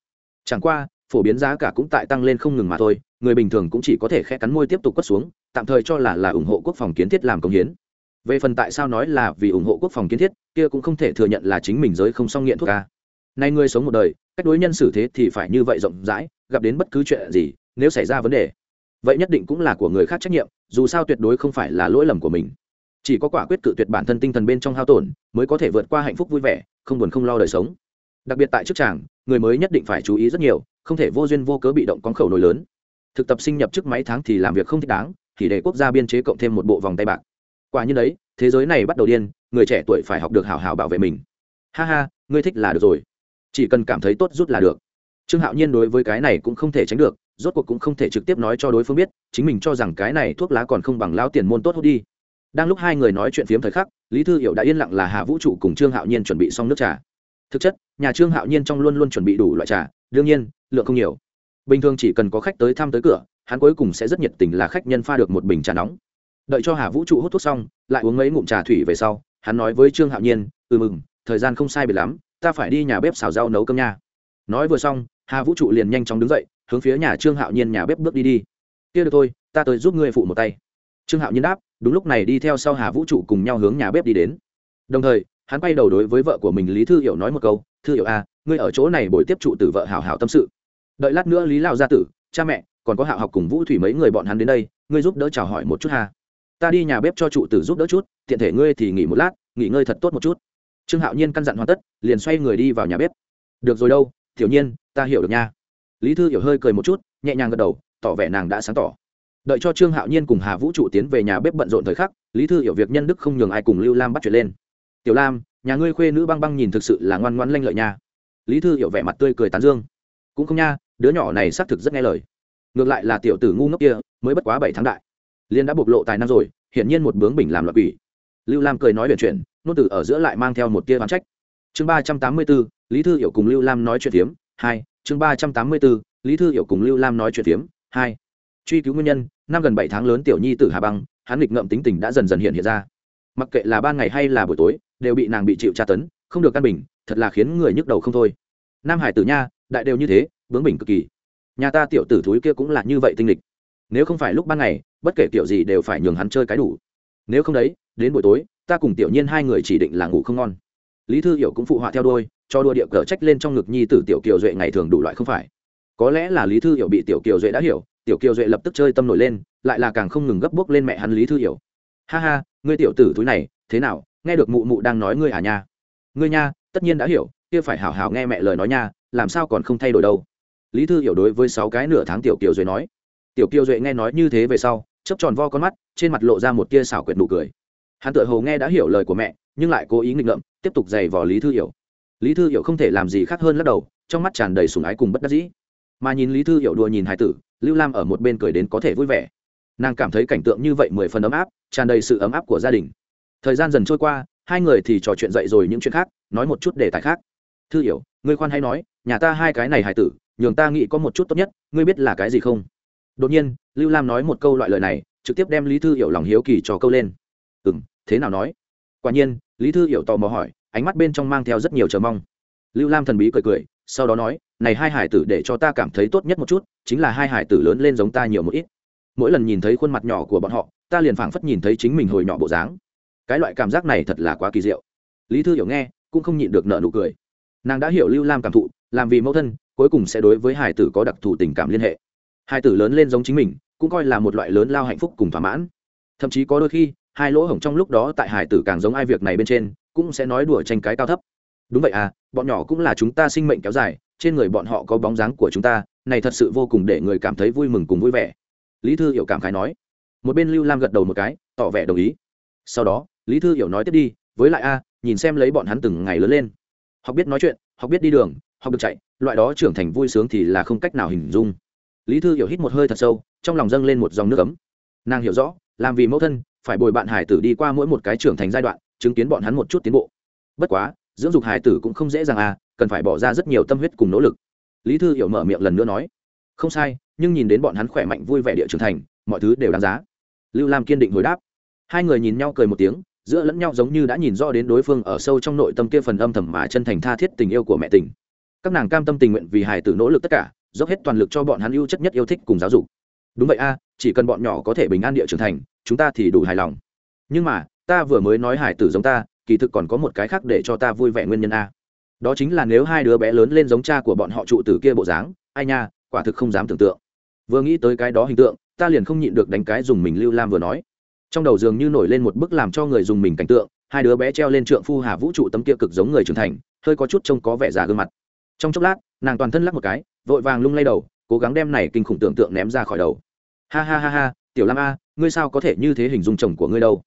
[SPEAKER 1] Chẳng qua, phổ biến giá cả cũng tại tăng lên không ngừng mà thôi, người bình thường cũng chỉ có thể khẽ cắn môi tiếp tục quất xuống, tạm thời cho là là ủng hộ quốc phòng kiến thiết làm công hiến về phần tại sao nói là vì ủng hộ quốc phòng kiến thiết, kia cũng không thể thừa nhận là chính mình giới không song nghiện thuốc ca. Nay ngươi sống một đời, cách đối nhân xử thế thì phải như vậy rộng rãi, gặp đến bất cứ chuyện gì, nếu xảy ra vấn đề, vậy nhất định cũng là của người khác trách nhiệm, dù sao tuyệt đối không phải là lỗi lầm của mình. Chỉ có quả quyết cự tuyệt bản thân tinh thần bên trong hao tổn, mới có thể vượt qua hạnh phúc vui vẻ, không buồn không lo đời sống. Đặc biệt tại chức tràng, người mới nhất định phải chú ý rất nhiều, không thể vô duyên vô cớ bị động con khẩu nổi lớn. Thực tập sinh nhập chức mấy tháng thì làm việc không thích đáng, thì để quốc gia biên chế cộng thêm một bộ vòng tay bạc quả như đấy, thế giới này bắt đầu điên, người trẻ tuổi phải học được hào hào bảo vệ mình. Ha ha, ngươi thích là được rồi. Chỉ cần cảm thấy tốt rút là được. Trương hạo nhiên đối với cái này cũng không thể tránh được, rốt cuộc cũng không thể trực tiếp nói cho đối phương biết, chính mình cho rằng cái này thuốc lá còn không bằng lao tiền môn tốt hút đi. Đang lúc hai người nói chuyện phiếm thời khắc, lý thư hiểu đã yên lặng là hà vũ trụ cùng trương hạo nhiên chuẩn bị xong nước trà. Thực chất, nhà trương hạo nhiên trong luôn luôn chuẩn bị đủ loại trà, đương nhiên, lượng không nhiều. Bình thường chỉ cần có khách tới thăm tới cửa, hắn cuối cùng sẽ rất nhiệt tình là khách nhân pha được một bình trà nóng đợi cho hà vũ trụ hút thuốc xong lại uống mấy ngụm trà thủy về sau hắn nói với trương hạo nhiên ừ mừng thời gian không sai biệt lắm ta phải đi nhà bếp xào rau nấu cơm nha. Nói vừa xong hà vũ trụ liền nhanh chóng đứng dậy hướng phía nhà trương hạo nhiên nhà bếp bước đi đi. Kia được thôi ta tới giúp ngươi phụ một tay. Trương hạo nhiên đáp đúng lúc này đi theo sau hà vũ trụ cùng nhau hướng nhà bếp đi đến. Đồng thời hắn quay đầu đối với vợ của mình lý thư hiểu nói một câu thư hiểu a à, ngươi ở chỗ này bồi tiếp trụ tử vợ hảo hảo tâm sự. Đợi lát nữa lý lao gia tử cha mẹ còn có hạo học cùng vũ thủy mấy người bọn hắn đến đây ngươi giúp đỡ chào hỏi một chút ha ta đi nhà bếp cho trụ tử giúp đỡ chút, tiện thể ngươi thì nghỉ một lát, nghỉ ngơi thật tốt một chút. Trương hạo nhiên căn dặn hoàn tất, liền xoay người đi vào nhà bếp. Được rồi đâu, tiểu nhiên, ta hiểu được nha. Lý thư hiểu hơi cười một chút, nhẹ nhàng gật đầu, tỏ vẻ nàng đã sáng tỏ. Đợi cho trương hạo nhiên cùng hà vũ trụ tiến về nhà bếp bận rộn thời khắc, lý thư hiểu việc nhân đức không nhường ai cùng lưu lam bắt chuyện lên. Tiểu lam, nhà ngươi khuê nữ băng băng nhìn thực sự là ngoan ngoan lanh lợi nha. Lý thư hiểu vẻ mặt tươi cười tán dương. Cũng không nha, đứa nhỏ này xác thực rất nghe lời. Ngược lại là tiểu tử ngu ngốc kia, mới bất quá bảy tháng đại liên đã bộc lộ tài năng rồi, hiển nhiên một bướng bình làm loạn quỷ. Lưu lam cười nói chuyện chuyện, nôn tử ở giữa lại mang theo một tia bán trách. Chương ba trăm tám mươi bốn, lý thư hiểu cùng lưu lam nói chuyện tiếm hai, chương ba trăm tám mươi bốn, lý thư hiểu cùng lưu lam nói chuyện tiếm hai. Truy cứu nguyên nhân, năm gần bảy tháng lớn tiểu nhi tử hà băng, hắn nghịch ngợm tính tình đã dần dần hiện hiện ra. Mặc kệ là ban ngày hay là buổi tối, đều bị nàng bị chịu tra tấn, không được căn bình, thật là khiến người nhức đầu không thôi. Nam hải tử nha, đại đều như thế, bướng bình cực kỳ. Nhà ta tiểu tử thúi kia cũng là như vậy tinh lịch. Nếu không phải lúc ban ngày bất kể kiểu gì đều phải nhường hắn chơi cái đủ. Nếu không đấy, đến buổi tối, ta cùng tiểu nhiên hai người chỉ định là ngủ không ngon. Lý thư hiểu cũng phụ họa theo đôi cho đua địa cờ trách lên trong ngực nhi tử tiểu kiều duệ ngày thường đủ loại không phải. Có lẽ là lý thư hiểu bị tiểu kiều duệ đã hiểu, tiểu kiều duệ lập tức chơi tâm nổi lên, lại là càng không ngừng gấp bốc lên mẹ hắn lý thư hiểu. Ha ha, ngươi tiểu tử túi này, thế nào, nghe được mụ mụ đang nói ngươi à nha. Ngươi nha, tất nhiên đã hiểu, kia phải hảo hảo nghe mẹ lời nói nha, làm sao còn không thay đổi đâu. Lý thư hiểu đối với sáu cái nửa tháng tiểu kiều duệ nói. Tiểu kiều duệ nghe nói như thế về sau chấp tròn vo con mắt, trên mặt lộ ra một tia xảo quyệt nụ cười. Hắn tự hồ nghe đã hiểu lời của mẹ, nhưng lại cố ý nghịch ngợm, tiếp tục giày vò lý thư hiểu. Lý thư hiểu không thể làm gì khác hơn lắc đầu, trong mắt tràn đầy sùng ái cùng bất đắc dĩ. Mà nhìn lý thư hiểu đùa nhìn hải tử, lưu lam ở một bên cười đến có thể vui vẻ. Nàng cảm thấy cảnh tượng như vậy mười phần ấm áp, tràn đầy sự ấm áp của gia đình. Thời gian dần trôi qua, hai người thì trò chuyện dậy rồi những chuyện khác, nói một chút đề tài khác. Thư hiểu, ngươi khoan hay nói, nhà ta hai cái này hải tử, nhường ta nghĩ có một chút tốt nhất, ngươi biết là cái gì không? Đột nhiên, lưu lam nói một câu loại lời này, trực tiếp đem lý thư hiểu lòng hiếu kỳ cho câu lên. Ừ m thế nào nói? Quả nhiên, lý thư hiểu tò mò hỏi, ánh mắt bên trong mang theo rất nhiều chờ mong. Lưu lam thần bí cười cười, sau đó nói, này hai hải tử để cho ta cảm thấy tốt nhất một chút, chính là hai hải tử lớn lên giống ta nhiều một ít. Mỗi lần nhìn thấy khuôn mặt nhỏ của bọn họ, ta liền phảng phất nhìn thấy chính mình hồi nhỏ bộ dáng. Cái loại cảm giác này thật là quá kỳ diệu. Lý thư hiểu nghe, cũng không nhịn được nợ nụ cười. Nàng đã hiểu lưu lam cảm thụ, làm vì mẫu thân, cuối cùng sẽ đối với hải tử có đặc thù tình cảm liên hệ hai tử lớn lên giống chính mình, cũng coi là một loại lớn lao hạnh phúc cùng thỏa mãn. Thậm chí có đôi khi, hai lỗ hổng trong lúc đó tại hải tử càng giống ai việc này bên trên, cũng sẽ nói đùa tranh cái cao thấp. Đúng vậy à bọn nhỏ cũng là chúng ta sinh mệnh kéo dài, trên người bọn họ có bóng dáng của chúng ta, này thật sự vô cùng để người cảm thấy vui mừng cùng vui vẻ. Lý thư hiểu cảm khái nói. Một bên lưu lam gật đầu một cái, tỏ vẻ đồng ý. Sau đó, lý thư hiểu nói tiếp đi, với lại a, nhìn xem lấy bọn hắn từng ngày lớn lên. Học biết nói chuyện, học biết đi đường, học được chạy, loại đó trưởng thành vui sướng thì là không cách nào hình dung lý thư hiểu hít một hơi thật sâu, trong lòng dâng lên một dòng nước ấm. Nàng hiểu rõ, làm vì mẫu thân, phải bồi bạn hải tử đi qua mỗi một cái trưởng thành giai đoạn, chứng kiến bọn hắn một chút tiến bộ. Bất quá, dưỡng dục hải tử cũng không dễ dàng à cần phải bỏ ra rất nhiều tâm huyết cùng nỗ lực. Lý thư hiểu mở miệng lần nữa nói, không sai, nhưng nhìn đến bọn hắn khỏe mạnh vui vẻ địa trưởng thành, mọi thứ đều đáng giá. Lưu lam kiên định hồi đáp. Hai người nhìn nhau cười một tiếng, giữa lẫn nhau giống như đã nhìn rõ đến đối phương ở sâu trong nội tâm kia phần âm thầm mà chân thành tha thiết tình yêu của mẹ tình. Các nàng cam tâm tình nguyện vì hài tử nỗ lực tất cả dốc hết toàn lực cho bọn hắn ưu chất nhất yêu thích cùng giáo dục. Đúng vậy a, chỉ cần bọn nhỏ có thể bình an địa trưởng thành, chúng ta thì đủ hài lòng. Nhưng mà, ta vừa mới nói hài tử giống ta, kỳ thực còn có một cái khác để cho ta vui vẻ nguyên nhân a. Đó chính là nếu hai đứa bé lớn lên giống cha của bọn họ trụ tử kia bộ dáng, ai nha, quả thực không dám tưởng tượng. Vừa nghĩ tới cái đó hình tượng, ta liền không nhịn được đánh cái dùng mình lưu lam vừa nói. Trong đầu giường như nổi lên một bức làm cho người dùng mình cảnh tượng, hai đứa bé treo lên trượng phu hà vũ trụ tấm kia cực giống người trưởng thành, hơi có chút trông có vẻ già gương mặt. Trong chốc lát nàng toàn thân lắc một cái, vội vàng lung lay đầu, cố gắng đem này kinh khủng tưởng tượng ném ra khỏi đầu. Ha ha ha ha, tiểu lam a, ngươi sao có thể như thế hình dung chồng của ngươi đâu?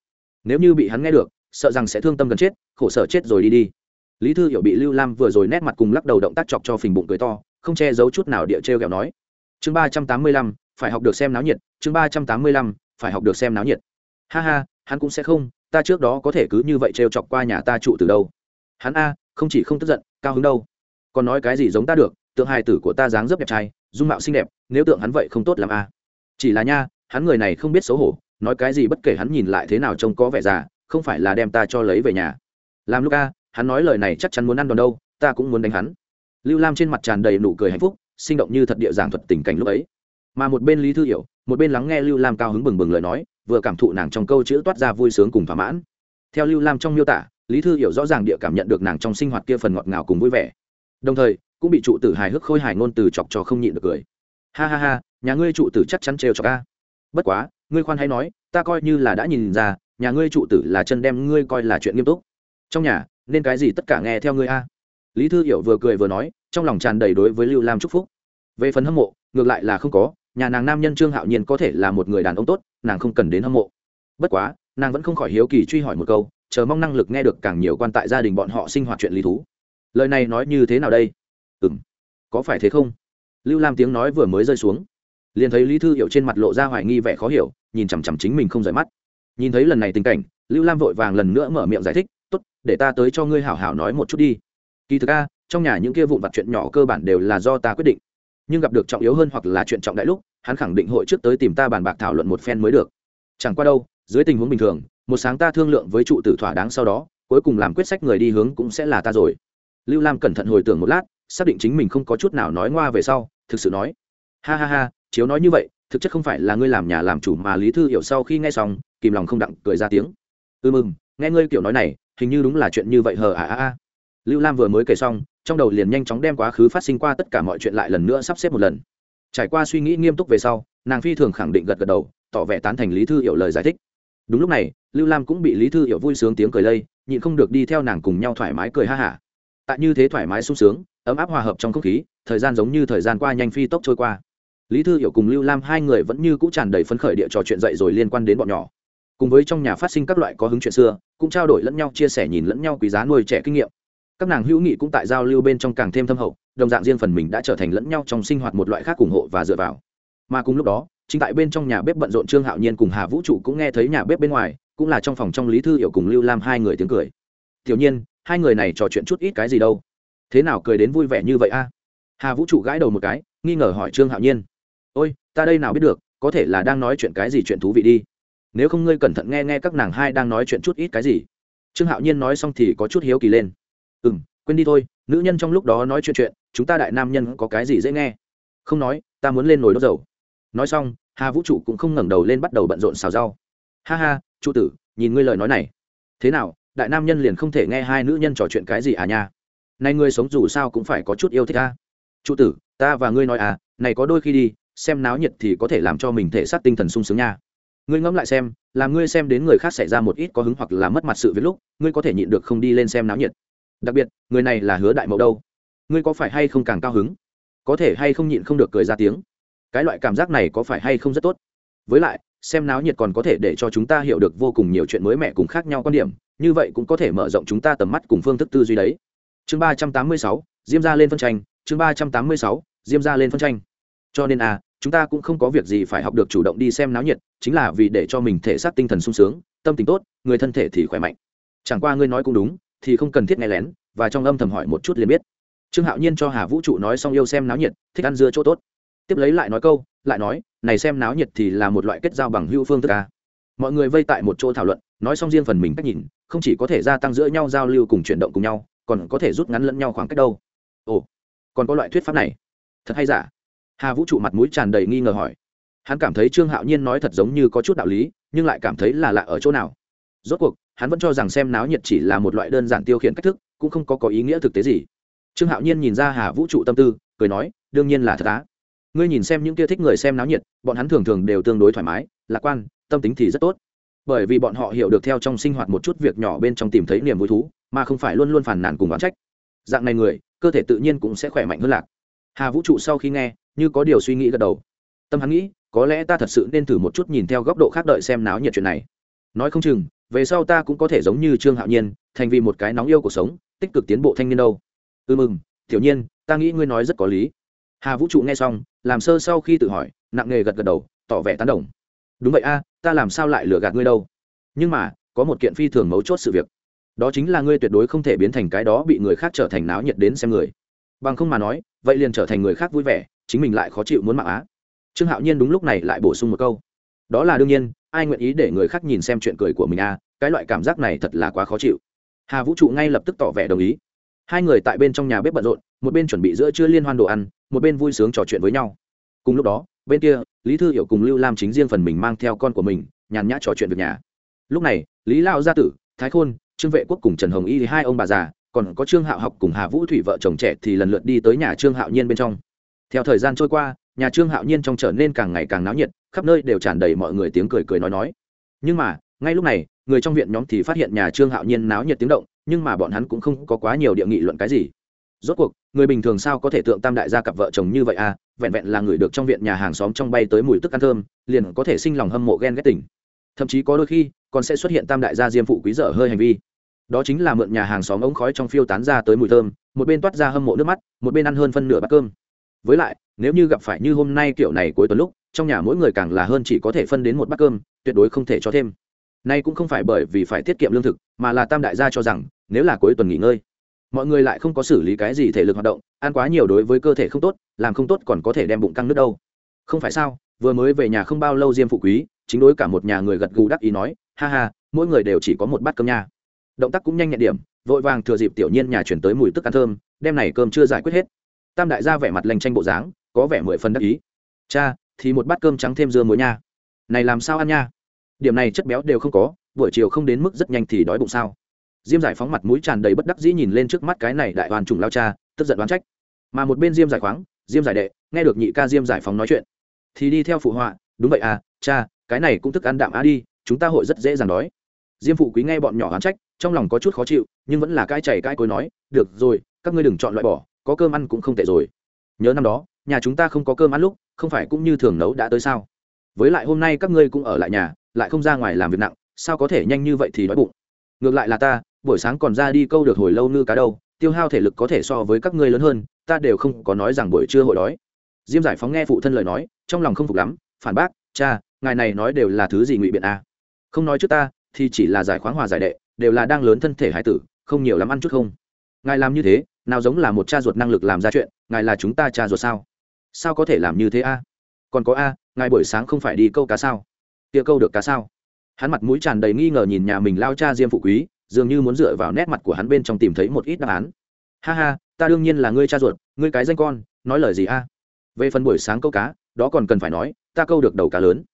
[SPEAKER 1] Nếu như bị hắn nghe được, sợ rằng sẽ thương tâm gần chết, khổ sở chết rồi đi đi. Lý thư hiểu bị lưu lam vừa rồi nét mặt cùng lắc đầu động tác chọc cho phình bụng cười to, không che giấu chút nào địa trêu ghẹo nói. Chương ba trăm tám mươi lăm, phải học được xem náo nhiệt, chương ba trăm tám mươi lăm, phải học được xem náo nhiệt. Ha ha, hắn cũng sẽ không, ta trước đó có thể cứ như vậy trêu chọc qua nhà ta trụ từ đâu. Hắn a, không chỉ không tức giận, cao hứng đâu còn nói cái gì giống ta được, tượng hài tử của ta dáng dấp đẹp trai, dung mạo xinh đẹp, nếu tượng hắn vậy không tốt làm a à. chỉ là nha, hắn người này không biết xấu hổ, nói cái gì bất kể hắn nhìn lại thế nào trông có vẻ già, không phải là đem ta cho lấy về nhà. Làm lúc a, hắn nói lời này chắc chắn muốn ăn đòn đâu, ta cũng muốn đánh hắn. Lưu lam trên mặt tràn đầy nụ cười hạnh phúc, sinh động như thật địa giảng thuật tình cảnh lúc ấy. Mà một bên lý thư hiểu, một bên lắng nghe lưu lam cao hứng bừng bừng lời nói, vừa cảm thụ nàng trong câu chữ toát ra vui sướng cùng thỏa mãn. Theo lưu lam trong miêu tả, lý thư hiểu rõ ràng địa cảm nhận được nàng trong sinh hoạt kia phần ngọt ngào cùng vui vẻ đồng thời, cũng bị trụ tử hài hước khôi hài ngôn từ chọc cho không nhịn được cười. Ha ha ha, nhà ngươi trụ tử chắc chắn trêu cho ca bất quá, ngươi khoan hay nói, ta coi như là đã nhìn ra, nhà ngươi trụ tử là chân đem ngươi coi là chuyện nghiêm túc. Trong nhà, nên cái gì tất cả nghe theo ngươi a? Lý thư hiểu vừa cười vừa nói, trong lòng tràn đầy đối với lưu lam chúc phúc. Về phần hâm mộ, ngược lại là không có, nhà nàng nam nhân trương hạo nhiên có thể là một người đàn ông tốt, nàng không cần đến hâm mộ. Bất quá, nàng vẫn không khỏi hiếu kỳ truy hỏi một câu, chờ mong năng lực nghe được càng nhiều quan tại gia đình bọn họ sinh hoạt chuyện lý thú lời này nói như thế nào đây? Ừ m có phải thế không? Lưu lam tiếng nói vừa mới rơi xuống, liền thấy lý thư hiểu trên mặt lộ ra hoài nghi vẻ khó hiểu, nhìn chằm chằm chính mình không rời mắt. Nhìn thấy lần này tình cảnh, lưu lam vội vàng lần nữa mở miệng giải thích t ố t để ta tới cho ngươi hảo hảo nói một chút đi. Kỳ thực a, trong nhà những kia vụn vặt chuyện nhỏ cơ bản đều là do ta quyết định. Nhưng gặp được trọng yếu hơn hoặc là chuyện trọng đại lúc, hắn khẳng định hội trước tới tìm ta bàn bạc thảo luận một phen mới được. Chẳng qua đâu, dưới tình huống bình thường, một sáng ta thương lượng với trụ tử thỏa đáng sau đó, cuối cùng làm quyết sách người đi hướng cũng sẽ là ta rồi lưu lam cẩn thận hồi tưởng một lát, xác định chính mình không có chút nào nói ngoa về sau, thực sự nói, ha ha ha, chiếu nói như vậy, thực chất không phải là ngươi làm nhà làm chủ mà lý thư hiểu sau khi nghe xong, kìm lòng không đặng, cười ra tiếng. Ư ừ mừng, nghe ngươi kiểu nói này, hình như đúng là chuyện như vậy hờ à à à. Lưu lam vừa mới kể xong, trong đầu liền nhanh chóng đem quá khứ phát sinh qua tất cả mọi chuyện lại lần nữa sắp xếp một lần. Trải qua suy nghĩ nghiêm túc về sau, nàng phi thường khẳng định gật gật đầu, tỏ vẻ tán thành lý thư hiểu lời giải thích. Đúng lúc này, lưu lam cũng bị lý thư hiểu vui sướng tiếng cười lây, nhịn không được đi theo nàng cùng nhau thoải mái cười ha hả tại như thế thoải mái sung sướng, ấm áp hòa hợp trong không khí, thời gian giống như thời gian qua nhanh phi tốc trôi qua. Lý thư hiểu cùng lưu lam hai người vẫn như cũng tràn đầy phấn khởi địa trò chuyện dậy rồi liên quan đến bọn nhỏ. Cùng với trong nhà phát sinh các loại có hứng chuyện xưa, cũng trao đổi lẫn nhau, chia sẻ nhìn lẫn nhau quý giá nuôi trẻ kinh nghiệm. Các nàng hữu nghị cũng tại giao lưu bên trong càng thêm thâm hậu, đồng dạng riêng phần mình đã trở thành lẫn nhau trong sinh hoạt một loại khác ủng hộ và dựa vào. Mà cùng lúc đó, chính tại bên trong nhà bếp bận rộn trương hạo nhiên cùng hà vũ trụ cũng nghe thấy nhà bếp bên ngoài, cũng là trong phòng trong lý thư hiểu cùng lưu lam hai người tiếng cười. Tiểu nhiên hai người này trò chuyện chút ít cái gì đâu. Thế nào cười đến vui vẻ như vậy a? Hà vũ trụ gãi đầu một cái, nghi ngờ hỏi trương hạo nhiên. Ôi, ta đây nào biết được, có thể là đang nói chuyện cái gì chuyện thú vị đi. Nếu không ngươi cẩn thận nghe nghe các nàng hai đang nói chuyện chút ít cái gì. Trương hạo nhiên nói xong thì có chút hiếu kỳ lên. Ừ m quên đi thôi, nữ nhân trong lúc đó nói chuyện chuyện, chúng ta đại nam nhân có cái gì dễ nghe? Không nói, ta muốn lên nồi đốt dầu. Nói xong, hà vũ trụ cũng không ngẩng đầu lên bắt đầu bận rộn xào rau. Ha ha, trụ tử, nhìn ngươi lời nói này. Thế nào đại nam nhân liền không thể nghe hai nữ nhân trò chuyện cái gì à nha. Này ngươi sống dù sao cũng phải có chút yêu thích a trụ tử, ta và ngươi nói à này có đôi khi đi, xem náo nhiệt thì có thể làm cho mình thể xác tinh thần sung sướng nha. Ngươi ngẫm lại xem, làm ngươi xem đến người khác xảy ra một ít có hứng hoặc là mất mặt sự với lúc, ngươi có thể nhịn được không đi lên xem náo nhiệt. Đặc biệt, người này là hứa đại mẫu đâu? Ngươi có phải hay không càng cao hứng? Có thể hay không nhịn không được cười ra tiếng? Cái loại cảm giác này có phải hay không rất tốt? Với lại, xem náo nhiệt còn có thể để cho chúng ta hiểu được vô cùng nhiều chuyện mới mẻ cùng khác nhau quan điểm như vậy cũng có thể mở rộng chúng ta tầm mắt cùng phương thức tư duy đấy. Chương ba trăm tám mươi sáu, diêm ra lên phân tranh. Chương ba trăm tám mươi sáu, diêm ra lên phân tranh. Cho nên à chúng ta cũng không có việc gì phải học được chủ động đi xem náo nhiệt, chính là vì để cho mình thể xác tinh thần sung sướng, tâm tình tốt, người thân thể thì khỏe mạnh. Chẳng qua ngươi nói cũng đúng, thì không cần thiết nghe lén, và trong âm thầm hỏi một chút liền biết. Trương hạo nhiên cho hà vũ trụ nói xong yêu xem náo nhiệt, thích ăn dưa chỗ tốt. Tiếp lấy lại nói câu, lại nói, này xem náo nhiệt thì là một loại kết giao bằng hữu phương thức ca mọi người vây tại một chỗ thảo luận, nói xong riêng phần mình cách nhìn không chỉ có thể gia tăng giữa nhau giao lưu cùng chuyển động cùng nhau, còn có thể rút ngắn lẫn nhau khoảng cách đâu. Ồ, còn có loại thuyết pháp này. Thật hay giả? Hà vũ trụ mặt mũi tràn đầy nghi ngờ hỏi. Hắn cảm thấy trương hạo nhiên nói thật giống như có chút đạo lý, nhưng lại cảm thấy là lạ ở chỗ nào. Rốt cuộc, hắn vẫn cho rằng xem náo nhiệt chỉ là một loại đơn giản tiêu khiển cách thức, cũng không có có ý nghĩa thực tế gì. Trương hạo nhiên nhìn ra hà vũ trụ tâm tư, cười nói, đương nhiên là thật á. Ngươi nhìn xem những kia thích người xem náo nhiệt, bọn hắn thường thường đều tương đối thoải mái, lạc quan, tâm tính thì rất tốt bởi vì bọn họ hiểu được theo trong sinh hoạt một chút việc nhỏ bên trong tìm thấy niềm vui thú, mà không phải luôn luôn phản nàn cùng oán trách. Dạng này người, cơ thể tự nhiên cũng sẽ khỏe mạnh hơn lạc. Hà vũ trụ sau khi nghe, như có điều suy nghĩ gật đầu. Tâm hắn nghĩ, có lẽ ta thật sự nên thử một chút nhìn theo góc độ khác đợi xem náo nhiệt chuyện này. Nói không chừng, về sau ta cũng có thể giống như trương hạo nhiên, thành vì một cái nóng yêu cuộc sống, tích cực tiến bộ thanh niên đâu. Ư ừ mừng, tiểu nhiên, ta nghĩ ngươi nói rất có lý. Hà vũ trụ nghe xong, làm sơ sau khi tự hỏi, nặng nề gật gật đầu, tỏ vẻ tán đồng đúng vậy a, ta làm sao lại lừa gạt ngươi đâu? Nhưng mà, có một kiện phi thường mấu chốt sự việc. Đó chính là ngươi tuyệt đối không thể biến thành cái đó bị người khác trở thành náo nhiệt đến xem người. Bằng không mà nói, vậy liền trở thành người khác vui vẻ, chính mình lại khó chịu muốn mạng á. Trương hạo nhiên đúng lúc này lại bổ sung một câu. Đó là đương nhiên, ai nguyện ý để người khác nhìn xem chuyện cười của mình à cái loại cảm giác này thật là quá khó chịu. Hà vũ trụ ngay lập tức tỏ vẻ đồng ý. Hai người tại bên trong nhà bếp bận rộn, một bên chuẩn bị giữa trưa liên hoan đồ ăn, một bên vui sướng trò chuyện với nhau. Cùng lúc đó bên kia, lý thư hiểu cùng lưu lam chính riêng phần mình mang theo con của mình, nhàn nhã trò chuyện việc nhà. Lúc này, lý lao gia tử, thái khôn, trương vệ quốc cùng trần hồng y hai ông bà già, còn có trương hạo học cùng hà vũ thủy vợ chồng trẻ thì lần lượt đi tới nhà trương hạo nhiên bên trong. Theo thời gian trôi qua, nhà trương hạo nhiên trong trở nên càng ngày càng náo nhiệt, khắp nơi đều tràn đầy mọi người tiếng cười cười nói nói. Nhưng mà, ngay lúc này, người trong viện nhóm thì phát hiện nhà trương hạo nhiên náo nhiệt tiếng động, nhưng mà bọn hắn cũng không có quá nhiều địa nghị luận cái gì rốt cuộc, người bình thường sao có thể tượng tam đại gia cặp vợ chồng như vậy à? Vẹn vẹn là người được trong viện nhà hàng xóm trong bay tới mùi tức ăn thơm, liền có thể sinh lòng hâm mộ ghen ghét tỉnh thậm chí có đôi khi, còn sẽ xuất hiện tam đại gia diêm phụ quý dở hơi hành vi. Đó chính là mượn nhà hàng xóm ống khói trong phiêu tán ra tới mùi thơm, một bên toát ra hâm mộ nước mắt, một bên ăn hơn phân nửa bát cơm. Với lại, nếu như gặp phải như hôm nay kiểu này cuối tuần lúc, trong nhà mỗi người càng là hơn chỉ có thể phân đến một bát cơm, tuyệt đối không thể cho thêm. Nay cũng không phải bởi vì phải tiết kiệm lương thực, mà là tam đại gia cho rằng, nếu là cuối tuần nghỉ ngơi mọi người lại không có xử lý cái gì thể lực hoạt động, ăn quá nhiều đối với cơ thể không tốt, làm không tốt còn có thể đem bụng căng nước đâu. Không phải sao, vừa mới về nhà không bao lâu diêm phụ quý, chính đối cả một nhà người gật gù đắc ý nói, ha ha, mỗi người đều chỉ có một bát cơm nha. Động tác cũng nhanh nhẹn điểm, vội vàng thừa dịp tiểu nhiên nhà chuyển tới mùi tức ăn thơm, đem này cơm chưa giải quyết hết. Tam đại gia vẻ mặt lành tranh bộ dáng, có vẻ mười phần đắc ý. Cha, thì một bát cơm trắng thêm dưa muối nha. Này làm sao ăn nha? Điểm này chất béo đều không có, buổi chiều không đến mức rất nhanh thì đói bụng sao? Diêm giải phóng mặt mũi tràn đầy bất đắc dĩ nhìn lên trước mắt cái này đại hoàn trùng lao cha, tức giận đoán trách. Mà một bên diêm giải khoáng, diêm giải đệ, nghe được nhị ca diêm giải phóng nói chuyện. Thì đi theo phụ họa, đúng vậy à cha, cái này cũng thức ăn đạm á đi, chúng ta hội rất dễ dàng đói. Diêm phụ quý nghe bọn nhỏ oán trách, trong lòng có chút khó chịu, nhưng vẫn là cai chảy cai cối nói, được rồi, các ngươi đừng chọn loại bỏ, có cơm ăn cũng không tệ rồi. Nhớ năm đó, nhà chúng ta không có cơm ăn lúc, không phải cũng như thường nấu đã tới sao? Với lại hôm nay các ngươi cũng ở lại nhà, lại không ra ngoài làm việc nặng, sao có thể nhanh như vậy thì đói bụng? Ngược lại là ta, buổi sáng còn ra đi câu được hồi lâu ngư cá đâu, tiêu hao thể lực có thể so với các ngươi lớn hơn, ta đều không có nói rằng buổi trưa hội đói. Diêm giải phóng nghe phụ thân lời nói, trong lòng không phục lắm, phản bác, cha, ngài này nói đều là thứ gì ngụy biện a à? không nói trước ta, thì chỉ là giải khoáng hòa giải đệ, đều là đang lớn thân thể hải tử, không nhiều lắm ăn chút không. Ngài làm như thế, nào giống là một cha ruột năng lực làm ra chuyện, ngài là chúng ta cha ruột sao? Sao có thể làm như thế a? Còn có a, ngài buổi sáng không phải đi câu cá sao? Kia câu được cá sao? Hắn mặt mũi tràn đầy nghi ngờ nhìn nhà mình lao cha diêm phụ quý, dường như muốn dựa vào nét mặt của hắn bên trong tìm thấy một ít đáp án. Ha ha, ta đương nhiên là ngươi cha ruột, ngươi cái danh con, nói lời gì a? Về phần buổi sáng câu cá, đó còn cần phải nói, ta câu được đầu cá lớn.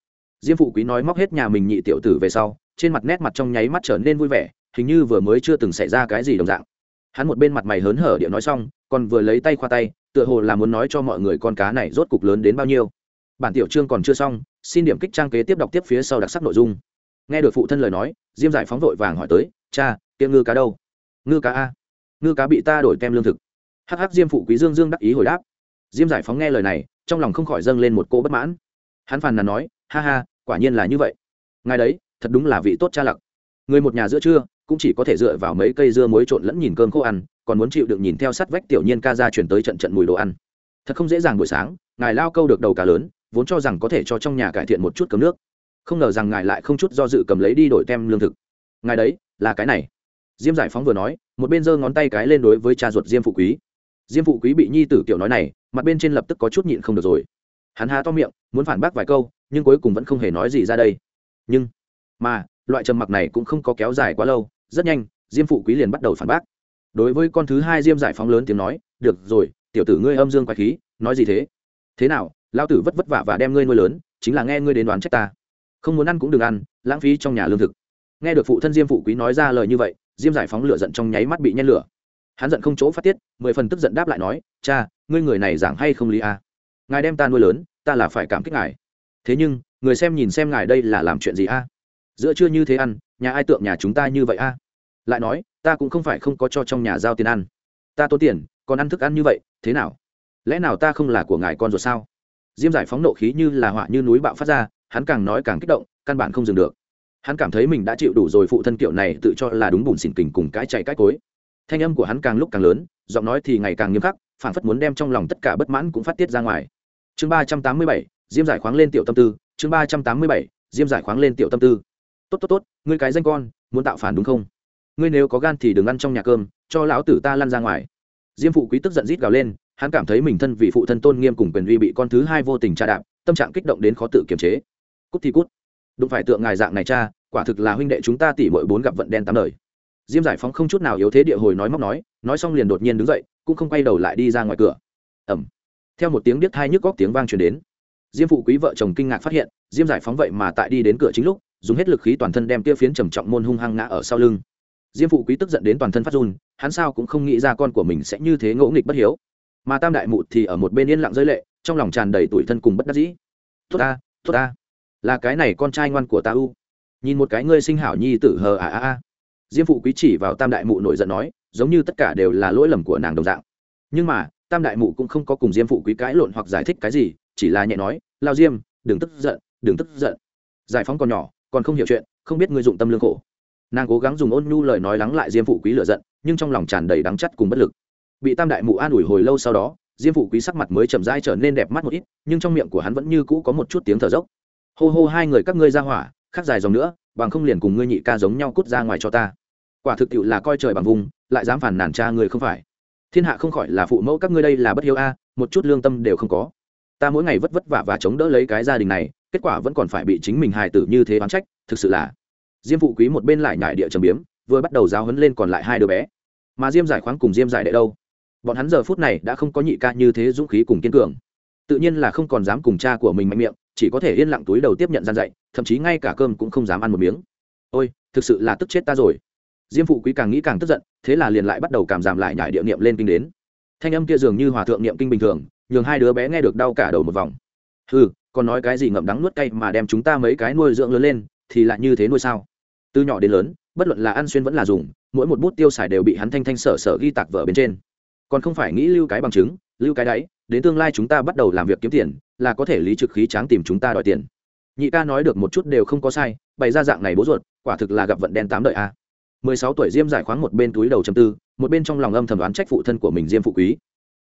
[SPEAKER 1] Diêm phụ quý nói móc hết nhà mình nhị tiểu tử về sau, trên mặt nét mặt trong nháy mắt trở nên vui vẻ, hình như vừa mới chưa từng xảy ra cái gì đồng dạng. Hắn một bên mặt mày hớn hở điệu nói xong, còn vừa lấy tay khoa tay, tựa hồ là muốn nói cho mọi người con cá này rốt cục lớn đến bao nhiêu. Bản tiểu chương còn chưa xong, xin điểm kích trang kế tiếp đọc tiếp phía sau đặc sắc nội dung nghe được phụ thân lời nói, diêm giải phóng vội vàng hỏi tới, cha tiệm ngư cá đâu? Ngư cá a, ngư cá bị ta đổi kem lương thực. Hắc hắc diêm phụ quý dương dương đắc ý hồi đáp. Diêm giải phóng nghe lời này, trong lòng không khỏi dâng lên một cô bất mãn. Hắn phàn nàn nói, ha ha, quả nhiên là như vậy. Ngài đấy, thật đúng là vị tốt cha lặc. Người một nhà giữa trưa, cũng chỉ có thể dựa vào mấy cây dưa muối trộn lẫn nhìn cơm khô ăn, còn muốn chịu được nhìn theo sát vách tiểu nhiên ca ra chuyển tới trận trận mùi đồ ăn. Thật không dễ dàng buổi sáng, ngài lao câu được đầu cá lớn, vốn cho rằng có thể cho trong nhà cải thiện một chút cấm nước không ngờ rằng ngài lại không chút do dự cầm lấy đi đổi tem lương thực. Ngài đấy, là cái này. Diêm giải phóng vừa nói, một bên giơ ngón tay cái lên đối với cha ruột diêm phụ quý. Diêm phụ quý bị nhi tử kiểu nói này, mặt bên trên lập tức có chút nhịn không được rồi. Hắn há to miệng, muốn phản bác vài câu, nhưng cuối cùng vẫn không hề nói gì ra đây. Nhưng, mà, loại trầm mặc này cũng không có kéo dài quá lâu, rất nhanh, diêm phụ quý liền bắt đầu phản bác. Đối với con thứ hai diêm giải phóng lớn tiếng nói, được rồi, tiểu tử ngươi âm dương quái khí, nói gì thế? Thế nào lao tử vất vất vả và đem ngươi nuôi lớn, chính là nghe ngươi đến đoán trách ta không muốn ăn cũng đừng ăn, lãng phí trong nhà lương thực nghe được phụ thân diêm phụ quý nói ra lời như vậy, diêm giải phóng lửa giận trong nháy mắt bị nhen lửa hắn giận không chỗ phát tiết, mười phần tức giận đáp lại nói, cha, ngươi người này giảng hay không lý à? ngài đem ta nuôi lớn, ta là phải cảm kích ngài thế nhưng, người xem nhìn xem ngài đây là làm chuyện gì a à? giữa trưa như thế ăn, nhà ai tượng nhà chúng ta như vậy a à? lại nói, ta cũng không phải không có cho trong nhà giao tiền ăn ta tốn tiền, còn ăn thức ăn như vậy, thế nào lẽ nào ta không là của ngài con ruột sao diêm giải phóng nộ khí như là họa như núi bạo phát ra hắn càng nói càng kích động, căn bản không dừng được. Hắn cảm thấy mình đã chịu đủ rồi phụ thân kiểu này tự cho là đúng bùn xỉn kình cùng cái chạy cái cối. Thanh âm của hắn càng lúc càng lớn, giọng nói thì ngày càng nghiêm khắc phản phất muốn đem trong lòng tất cả bất mãn cũng phát tiết ra ngoài. Chương ba trăm tám mươi bảy, diêm giải khoáng lên tiểu tâm tư. Chương ba trăm tám mươi bảy, diêm giải khoáng lên tiểu tâm tư. Tốt tốt tốt, ngươi cái danh con, muốn tạo phản đúng không? Ngươi nếu có gan thì đừng ăn trong nhà cơm, cho lão tử ta lăn ra ngoài. Diêm phụ quý tức giận rít gào lên, hắn cảm thấy mình thân vì phụ thân tôn nghiêm cùng quyền uy bị con thứ hai vô tình tra đạp, tâm trạng kích động đến khó tự kiềm chế cút thì cút. Đụng phải tượng ngài dạng này cha, quả thực là huynh đệ chúng ta tỉ mỗi bốn gặp vận đen tám đời. Diêm giải phóng không chút nào yếu thế địa hồi nói móc nói nói xong liền đột nhiên đứng dậy, cũng không quay đầu lại đi ra ngoài cửa. Ẩm theo một tiếng biết thai nhức góc tiếng vang truyền đến. Diêm phụ quý vợ chồng kinh ngạc phát hiện, diêm giải phóng vậy mà tại đi đến cửa chính lúc, dùng hết lực khí toàn thân đem kia phiến trầm trọng môn hung hăng ngã ở sau lưng. Diêm phụ quý tức giận đến toàn thân phát run, hắn sao cũng không nghĩ ra con của mình sẽ như thế ngỗ nghịch bất hiếu. Mà tam đại mụ thì ở một bên yên lặng rơi lệ, trong lòng tràn đầy tủi thân cùng bất đắc dĩ. Tốt ta tốt ta là cái này con trai ngoan của ta u. Nhìn một cái ngươi sinh hảo nhi tử hờ à à à diêm phụ quý chỉ vào tam đại mụ nổi giận nói, giống như tất cả đều là lỗi lầm của nàng đồng dạng. Nhưng mà, tam đại mụ cũng không có cùng diêm phụ quý cãi lộn hoặc giải thích cái gì, chỉ là nhẹ nói, lao diêm, đừng tức giận, đừng tức giận. Giải phóng còn nhỏ, còn không hiểu chuyện, không biết ngươi dụng tâm lương khổ. Nàng cố gắng dùng ôn nhu lời nói lắng lại diêm phụ quý lựa giận, nhưng trong lòng tràn đầy đắng chắt cùng bất lực. Bị tam đại mụ an ủi hồi lâu sau đó, diêm phụ quý sắc mặt mới chậm dai trở nên đẹp mắt một ít, nhưng trong miệng của hắn vẫn như cũ có một chút tiếng thở dốc hô hô hai người các ngươi ra hỏa, khác dài dòng nữa, bằng không liền cùng ngươi nhị ca giống nhau cút ra ngoài cho ta. Quả thực tiệu là coi trời bằng vùng, lại dám phản nản cha người không phải. Thiên hạ không khỏi là phụ mẫu các ngươi đây là bất hiếu a, một chút lương tâm đều không có. Ta mỗi ngày vất vất vả và chống đỡ lấy cái gia đình này, kết quả vẫn còn phải bị chính mình hài tử như thế oán trách, thực sự là. Diêm phụ quý một bên lại nhải địa trầm biếm, vừa bắt đầu giáo hấn lên còn lại hai đứa bé. Mà diêm giải khoáng cùng diêm giải đệ đâu? Bọn hắn giờ phút này đã không có nhị ca như thế dũng khí cùng kiên cường. Tự nhiên là không còn dám cùng cha của mình mạnh miệng chỉ có thể yên lặng túi đầu tiếp nhận gian dạy, thậm chí ngay cả cơm cũng không dám ăn một miếng. Ôi, thực sự là tức chết ta rồi. Diêm phụ quý càng nghĩ càng tức giận, thế là liền lại bắt đầu cảm giảm lại nhải địa niệm lên kinh đến. Thanh âm kia dường như hòa thượng niệm kinh bình thường, nhường hai đứa bé nghe được đau cả đầu một vòng. Ừ còn nói cái gì ngậm đắng nuốt cay mà đem chúng ta mấy cái nuôi dưỡng lớn lên, thì lại như thế nuôi sao? Từ nhỏ đến lớn, bất luận là ăn xuyên vẫn là dùng, mỗi một bút tiêu xài đều bị hắn thanh thanh sở sở ghi tạc vở bên trên. Còn không phải nghĩ lưu cái bằng chứng, lưu cái đáy đến tương lai chúng ta bắt đầu làm việc kiếm tiền, là có thể lý trực khí tráng tìm chúng ta đòi tiền. Nhị ca nói được một chút đều không có sai, bày ra dạng này bố ruột, quả thực là gặp vận đen tám đợi a. Mười sáu tuổi diêm giải khoáng một bên túi đầu châm tư, một bên trong lòng âm thầm đoán trách phụ thân của mình diêm phụ quý.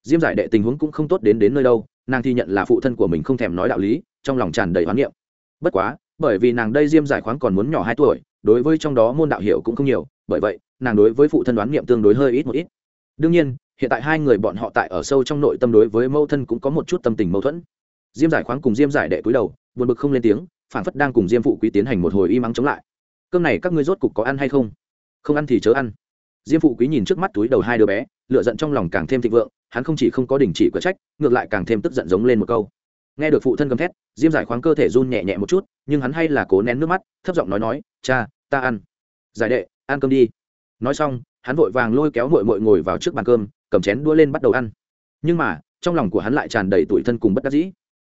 [SPEAKER 1] Diêm giải đệ tình huống cũng không tốt đến đến nơi đâu, nàng thi nhận là phụ thân của mình không thèm nói đạo lý, trong lòng tràn đầy hoán niệm. Bất quá, bởi vì nàng đây diêm giải khoáng còn muốn nhỏ hai tuổi, đối với trong đó môn đạo hiểu cũng không nhiều, bởi vậy, nàng đối với phụ thân đoán niệm tương đối hơi ít một ít. Đương nhiên hiện tại hai người bọn họ tại ở sâu trong nội tâm đối với mâu thân cũng có một chút tâm tình mâu thuẫn. Diêm giải khoáng cùng diêm giải đệ cúi đầu, buồn bực không lên tiếng, phản phất đang cùng diêm phụ quý tiến hành một hồi y mắng chống lại. Cơm này các ngươi rốt cục có ăn hay không? Không ăn thì chớ ăn. Diêm phụ quý nhìn trước mắt túi đầu hai đứa bé lựa giận trong lòng càng thêm thịnh vượng, hắn không chỉ không có đình chỉ cửa trách, ngược lại càng thêm tức giận giống lên một câu. Nghe được phụ thân gầm thét, diêm giải khoáng cơ thể run nhẹ nhẹ một chút, nhưng hắn hay là cố nén nước mắt, thấp giọng nói nói, cha, ta ăn. Giải đệ, ăn cơm đi nói xong, hắn vội vàng lôi kéo mội mội ngồi vào trước bàn cơm, cầm chén đua lên bắt đầu ăn. Nhưng mà, trong lòng của hắn lại tràn đầy tủi thân cùng bất đắc dĩ.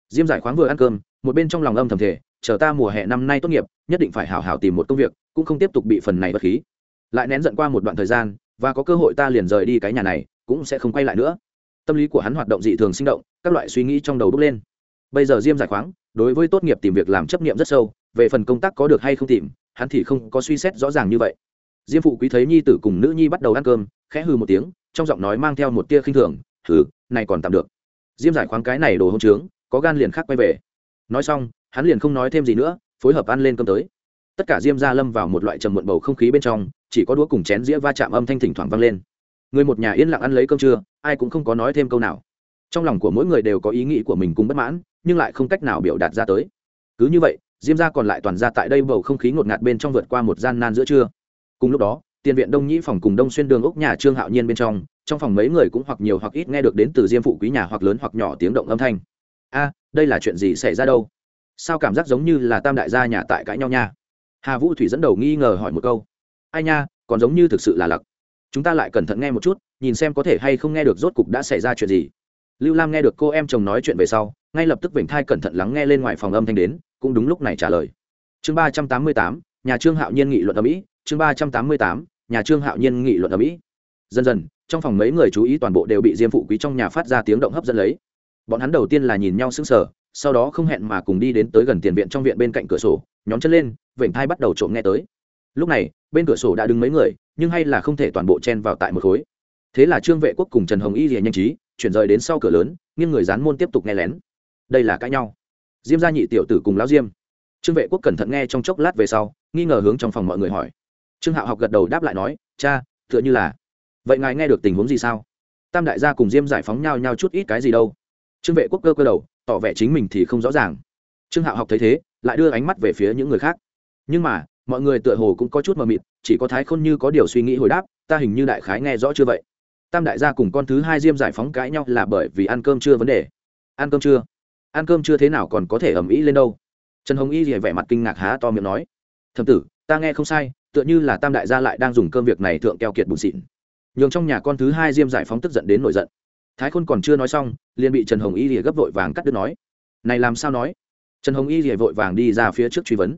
[SPEAKER 1] Diêm giải khoáng vừa ăn cơm, một bên trong lòng âm thầm thể chờ ta mùa hè năm nay tốt nghiệp, nhất định phải hảo hảo tìm một công việc, cũng không tiếp tục bị phần này bất khí. Lại nén giận qua một đoạn thời gian, và có cơ hội ta liền rời đi cái nhà này, cũng sẽ không quay lại nữa. Tâm lý của hắn hoạt động dị thường sinh động, các loại suy nghĩ trong đầu đúc lên. Bây giờ diêm giải khoáng, đối với tốt nghiệp tìm việc làm chấp nghiệm rất sâu, về phần công tác có được hay không tìm, hắn thì không có suy xét rõ ràng như vậy diêm phụ quý thấy nhi tử cùng nữ nhi bắt đầu ăn cơm, khẽ hư một tiếng, trong giọng nói mang theo một tia khinh thường, hừ, này còn tạm được. Diêm giải khoáng cái này đồ hôn trướng, có gan liền khác quay về. Nói xong, hắn liền không nói thêm gì nữa, phối hợp ăn lên cơm tới. Tất cả diêm gia lâm vào một loại trầm muộn bầu không khí bên trong, chỉ có đũa cùng chén dĩa va chạm âm thanh thỉnh thoảng vang lên. Người một nhà yên lặng ăn lấy cơm trưa, ai cũng không có nói thêm câu nào. Trong lòng của mỗi người đều có ý nghĩ của mình cùng bất mãn, nhưng lại không cách nào biểu đạt ra tới. Cứ như vậy, diêm gia còn lại toàn ra tại đây bầu không khí ngột ngạt bên trong vượt qua một gian nan giữa trưa cùng lúc đó, tiền viện đông nhĩ phòng cùng đông xuyên đường ốc nhà trương hạo nhiên bên trong trong phòng mấy người cũng hoặc nhiều hoặc ít nghe được đến từ diêm phụ quý nhà hoặc lớn hoặc nhỏ tiếng động âm thanh. A, đây là chuyện gì xảy ra đâu? Sao cảm giác giống như là tam đại gia nhà tại cãi nhau nha? Hà vũ thủy dẫn đầu nghi ngờ hỏi một câu. Ai nha, còn giống như thực sự là lặc. Chúng ta lại cẩn thận nghe một chút, nhìn xem có thể hay không nghe được rốt cục đã xảy ra chuyện gì. Lưu lam nghe được cô em chồng nói chuyện về sau, ngay lập tức vểnh thai cẩn thận lắng nghe lên ngoài phòng âm thanh đến, cũng đúng lúc này trả lời. Chương ba trăm tám mươi tám, nhà trương hạo nhiên nghị luận ở mỹ chương ba trăm tám mươi tám, nhà trương hạo nhiên nghị luận ở mỹ. Dần dần, trong phòng mấy người chú ý toàn bộ đều bị diêm phụ quý trong nhà phát ra tiếng động hấp dẫn lấy. Bọn hắn đầu tiên là nhìn nhau sững sờ, sau đó không hẹn mà cùng đi đến tới gần tiền viện trong viện bên cạnh cửa sổ nhóm chân lên, vểnh thai bắt đầu trộm nghe tới. Lúc này, bên cửa sổ đã đứng mấy người, nhưng hay là không thể toàn bộ chen vào tại một khối. Thế là trương vệ quốc cùng trần hồng y liền nhanh trí, chuyển rời đến sau cửa lớn, nghiêng người dán môn tiếp tục nghe lén. Đây là cãi nhau. Diêm gia nhị tiểu tử cùng lão diêm. Trương vệ quốc cẩn thận nghe trong chốc lát về sau, nghi ngờ hướng trong phòng mọi người hỏi trương hạo học gật đầu đáp lại nói, cha, tựa như là. Vậy ngài nghe được tình huống gì sao? Tam đại gia cùng diêm giải phóng nhau nhau chút ít cái gì đâu. Trương vệ quốc cơ cơ đầu, tỏ vẻ chính mình thì không rõ ràng. Trương hạo học thấy thế, lại đưa ánh mắt về phía những người khác. Nhưng mà, mọi người tựa hồ cũng có chút mờ mịt, chỉ có thái khôn như có điều suy nghĩ hồi đáp, ta hình như đại khái nghe rõ chưa vậy? Tam đại gia cùng con thứ hai diêm giải phóng cãi nhau là bởi vì ăn cơm chưa vấn đề. Ăn cơm chưa? Ăn cơm chưa thế nào còn có thể ầm ĩ lên đâu? Trần hồng y thì vẻ mặt kinh ngạc há to miệng nói. Thầm tử, ta nghe không sai tựa như là tam đại gia lại đang dùng cơm việc này thượng keo kiệt bùn xịn. Nhường trong nhà con thứ hai diêm giải phóng tức giận đến nổi giận. Thái khôn còn chưa nói xong, liền bị trần hồng y lìa gấp vội vàng cắt đứt nói, này làm sao nói? Trần hồng y lìa vội vàng đi ra phía trước truy vấn,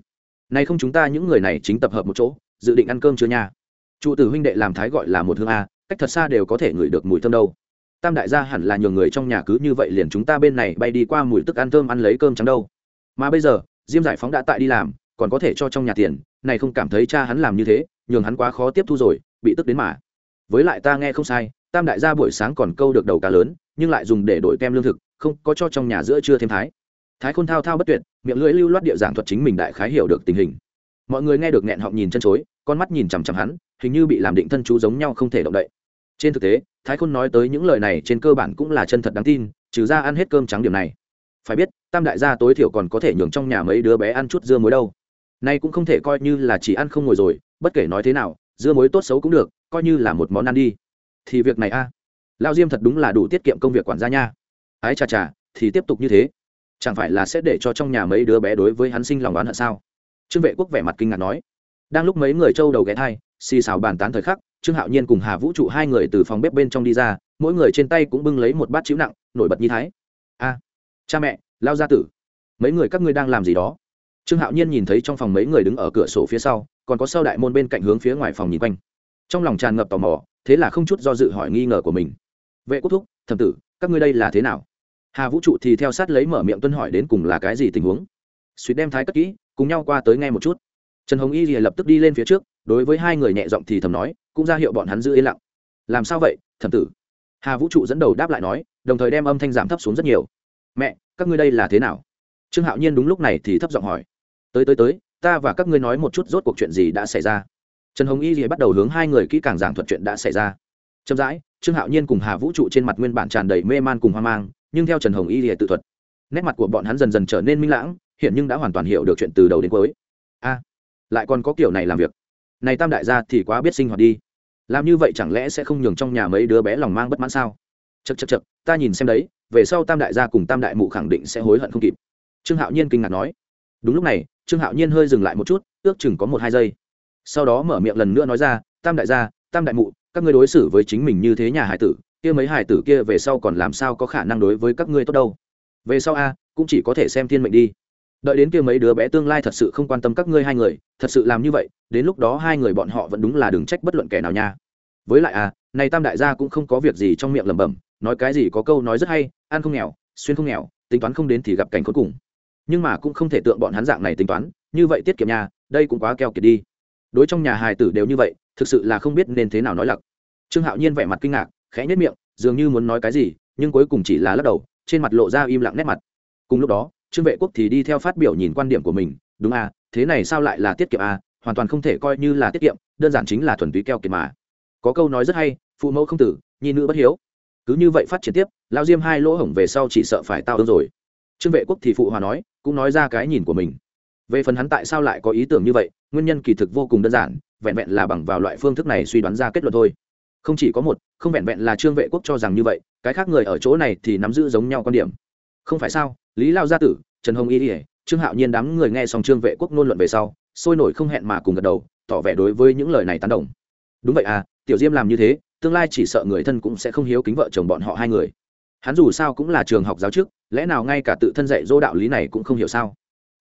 [SPEAKER 1] này không chúng ta những người này chính tập hợp một chỗ, dự định ăn cơm chưa nha? Trụ tử huynh đệ làm thái gọi là một hương a, cách thật xa đều có thể ngửi được mùi thơm đâu. Tam đại gia hẳn là nhiều người trong nhà cứ như vậy liền chúng ta bên này bay đi qua mùi tức ăn thơm ăn lấy cơm trắng đâu. Mà bây giờ, diêm giải phóng đã tại đi làm, còn có thể cho trong nhà tiền này không cảm thấy cha hắn làm như thế, nhường hắn quá khó tiếp thu rồi, bị tức đến mà. Với lại ta nghe không sai, tam đại gia buổi sáng còn câu được đầu cá lớn, nhưng lại dùng để đổi kem lương thực, không, có cho trong nhà giữa chưa thêm thái. Thái khôn thao thao bất tuyệt, miệng lưỡi lưu loát địa giảng thuật chính mình đại khái hiểu được tình hình. Mọi người nghe được nghẹn họng nhìn chân chối, con mắt nhìn chằm chằm hắn, hình như bị làm định thân chú giống nhau không thể động đậy. Trên thực tế, thái khôn nói tới những lời này trên cơ bản cũng là chân thật đáng tin, trừ ra ăn hết cơm trắng điểm này. Phải biết, tam đại gia tối thiểu còn có thể nhường trong nhà mấy đứa bé ăn chút dưa muối đâu nay cũng không thể coi như là chỉ ăn không ngồi rồi bất kể nói thế nào dưa muối tốt xấu cũng được coi như là một món ăn đi. Thì việc này a. À, lao diêm thật đúng là đủ tiết kiệm công việc quản gia nha. Ái chà chà thì tiếp tục như thế. Chẳng phải là sẽ để cho trong nhà mấy đứa bé đối với hắn sinh lòng oán hận sao? Trương vệ quốc vẻ mặt kinh ngạc nói. Đang lúc mấy người trâu đầu ghé thai xì xào bàn tán thời khắc trương hạo nhiên cùng hà vũ trụ hai người từ phòng bếp bên trong đi ra mỗi người trên tay cũng bưng lấy một bát chữ nặng nổi bật như thái. A cha mẹ lao gia tử mấy người các ngươi đang làm gì đó? Trương hạo nhiên nhìn thấy trong phòng mấy người đứng ở cửa sổ phía sau, còn có sau đại môn bên cạnh hướng phía ngoài phòng nhìn quanh. Trong lòng tràn ngập tò mò, thế là không chút do dự hỏi nghi ngờ của mình. Vệ quốc thúc thầm tử, các ngươi đây là thế nào? Hà vũ trụ thì theo sát lấy mở miệng tuân hỏi đến cùng là cái gì tình huống. Suýt đem thái cất kỹ, cùng nhau qua tới ngay một chút. Trần hồng y thì lập tức đi lên phía trước, đối với hai người nhẹ giọng thì thầm nói, cũng ra hiệu bọn hắn giữ yên lặng. Làm sao vậy thầm tử? Hà vũ trụ dẫn đầu đáp lại nói, đồng thời đem âm thanh giảm thấp xuống rất nhiều. Mẹ, các ngươi đây là thế nào? Trương hạo nhiên đúng lúc này thì thấp giọng hỏi tới tới tới, ta và các ngươi nói một chút rốt cuộc chuyện gì đã xảy ra. Trần hồng y thì bắt đầu hướng hai người kỹ càng giảng thuật chuyện đã xảy ra. Chậm rãi, trương hạo nhiên cùng hà vũ trụ trên mặt nguyên bản tràn đầy mê man cùng hoang mang, nhưng theo trần hồng y thì tự thuật. Nét mặt của bọn hắn dần dần trở nên minh lãng, hiện nhưng đã hoàn toàn hiểu được chuyện từ đầu đến cuối. A, lại còn có kiểu này làm việc. Này tam đại gia thì quá biết sinh hoạt đi. Làm như vậy chẳng lẽ sẽ không nhường trong nhà mấy đứa bé lòng mang bất mãn sao? Chật chật chật ta nhìn xem đấy, về sau tam đại gia cùng tam đại mụ khẳng định sẽ hối hận không kịp. Trương hạo nhiên kinh ngạc nói. Đúng lúc này trương hạo nhiên hơi dừng lại một chút, ước chừng có một hai giây. Sau đó mở miệng lần nữa nói ra, tam đại gia, tam đại mụ, các ngươi đối xử với chính mình như thế nhà hải tử, kia mấy hải tử kia về sau còn làm sao có khả năng đối với các ngươi tốt đâu? Về sau a, cũng chỉ có thể xem thiên mệnh đi. Đợi đến kia mấy đứa bé tương lai thật sự không quan tâm các ngươi hai người, thật sự làm như vậy, đến lúc đó hai người bọn họ vẫn đúng là đừng trách bất luận kẻ nào nha. Với lại à này tam đại gia cũng không có việc gì trong miệng lẩm bẩm, nói cái gì có câu nói rất hay, ăn không nghèo, xuyên không nghèo, tính toán không đến thì gặp cảnh cuối cùng nhưng mà cũng không thể tượng bọn hắn dạng này tính toán, như vậy tiết kiệm nhà, đây cũng quá keo kiệt đi. Đối trong nhà hài tử đều như vậy, thực sự là không biết nên thế nào nói lặc. Trương hạo nhiên vẻ mặt kinh ngạc, khẽ nhất miệng, dường như muốn nói cái gì, nhưng cuối cùng chỉ là lắc đầu, trên mặt lộ ra im lặng nét mặt. Cùng lúc đó, trương vệ quốc thì đi theo phát biểu nhìn quan điểm của mình, đúng à thế này sao lại là tiết kiệm à hoàn toàn không thể coi như là tiết kiệm, đơn giản chính là thuần túy keo kiệt mà. Có câu nói rất hay, phụ mẫu không tử, nhi nữ bất hiếu. Cứ như vậy phát triển tiếp lao diêm hai lỗ hổng về sau chỉ sợ phải tao ương rồi trương vệ quốc thì phụ hòa nói, cũng nói ra cái nhìn của mình. Về phần hắn tại sao lại có ý tưởng như vậy, nguyên nhân kỳ thực vô cùng đơn giản, vẹn vẹn là bằng vào loại phương thức này suy đoán ra kết luận thôi. Không chỉ có một, không vẹn vẹn là trương vệ quốc cho rằng như vậy, cái khác người ở chỗ này thì nắm giữ giống nhau quan điểm. Không phải sao, lý lao gia tử, trần hồng y ỉa trương hạo nhiên đám người nghe xong trương vệ quốc nôn luận về sau, sôi nổi không hẹn mà cùng gật đầu, tỏ vẻ đối với những lời này tán đồng. Đúng vậy à tiểu diêm làm như thế, tương lai chỉ sợ người thân cũng sẽ không hiếu kính vợ chồng bọn họ hai người hắn dù sao cũng là trường học giáo chức, lẽ nào ngay cả tự thân dạy dỗ đạo lý này cũng không hiểu sao?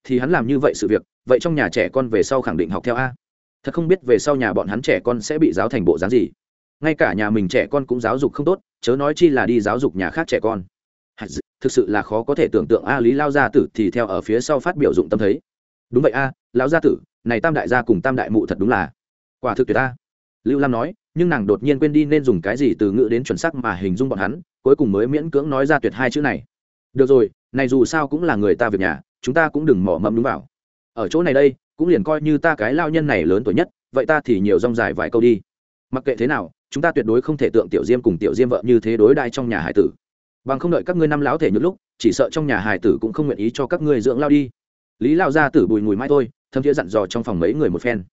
[SPEAKER 1] Thì hắn làm như vậy sự việc, vậy trong nhà trẻ con về sau khẳng định học theo a. Thật không biết về sau nhà bọn hắn trẻ con sẽ bị giáo thành bộ dáng gì. Ngay cả nhà mình trẻ con cũng giáo dục không tốt, chớ nói chi là đi giáo dục nhà khác trẻ con. Thực sự là khó có thể tưởng tượng a lý lao gia tử thì theo ở phía sau phát biểu dụng tâm thấy. Đúng vậy a, lão gia tử, này tam đại gia cùng tam đại mụ thật đúng là quả thực tuyệt ta lưu lam nói, nhưng nàng đột nhiên quên đi nên dùng cái gì từ ngữ đến chuẩn sắc mà hình dung bọn hắn cuối cùng mới miễn cưỡng nói ra tuyệt hai chữ này. Được rồi, này dù sao cũng là người ta việc nhà, chúng ta cũng đừng mỏ mẫm đúng vào. Ở chỗ này đây, cũng liền coi như ta cái lao nhân này lớn tuổi nhất, vậy ta thì nhiều rong dài vài câu đi. Mặc kệ thế nào, chúng ta tuyệt đối không thể tượng tiểu diêm cùng tiểu diêm vợ như thế đối đai trong nhà hải tử. Bằng không đợi các ngươi năm lão thể những lúc, chỉ sợ trong nhà hải tử cũng không nguyện ý cho các ngươi dưỡng lao đi. Lý lao ra tử bùi mùi mai thôi, thâm thiế dặn dò trong phòng mấy người một phen.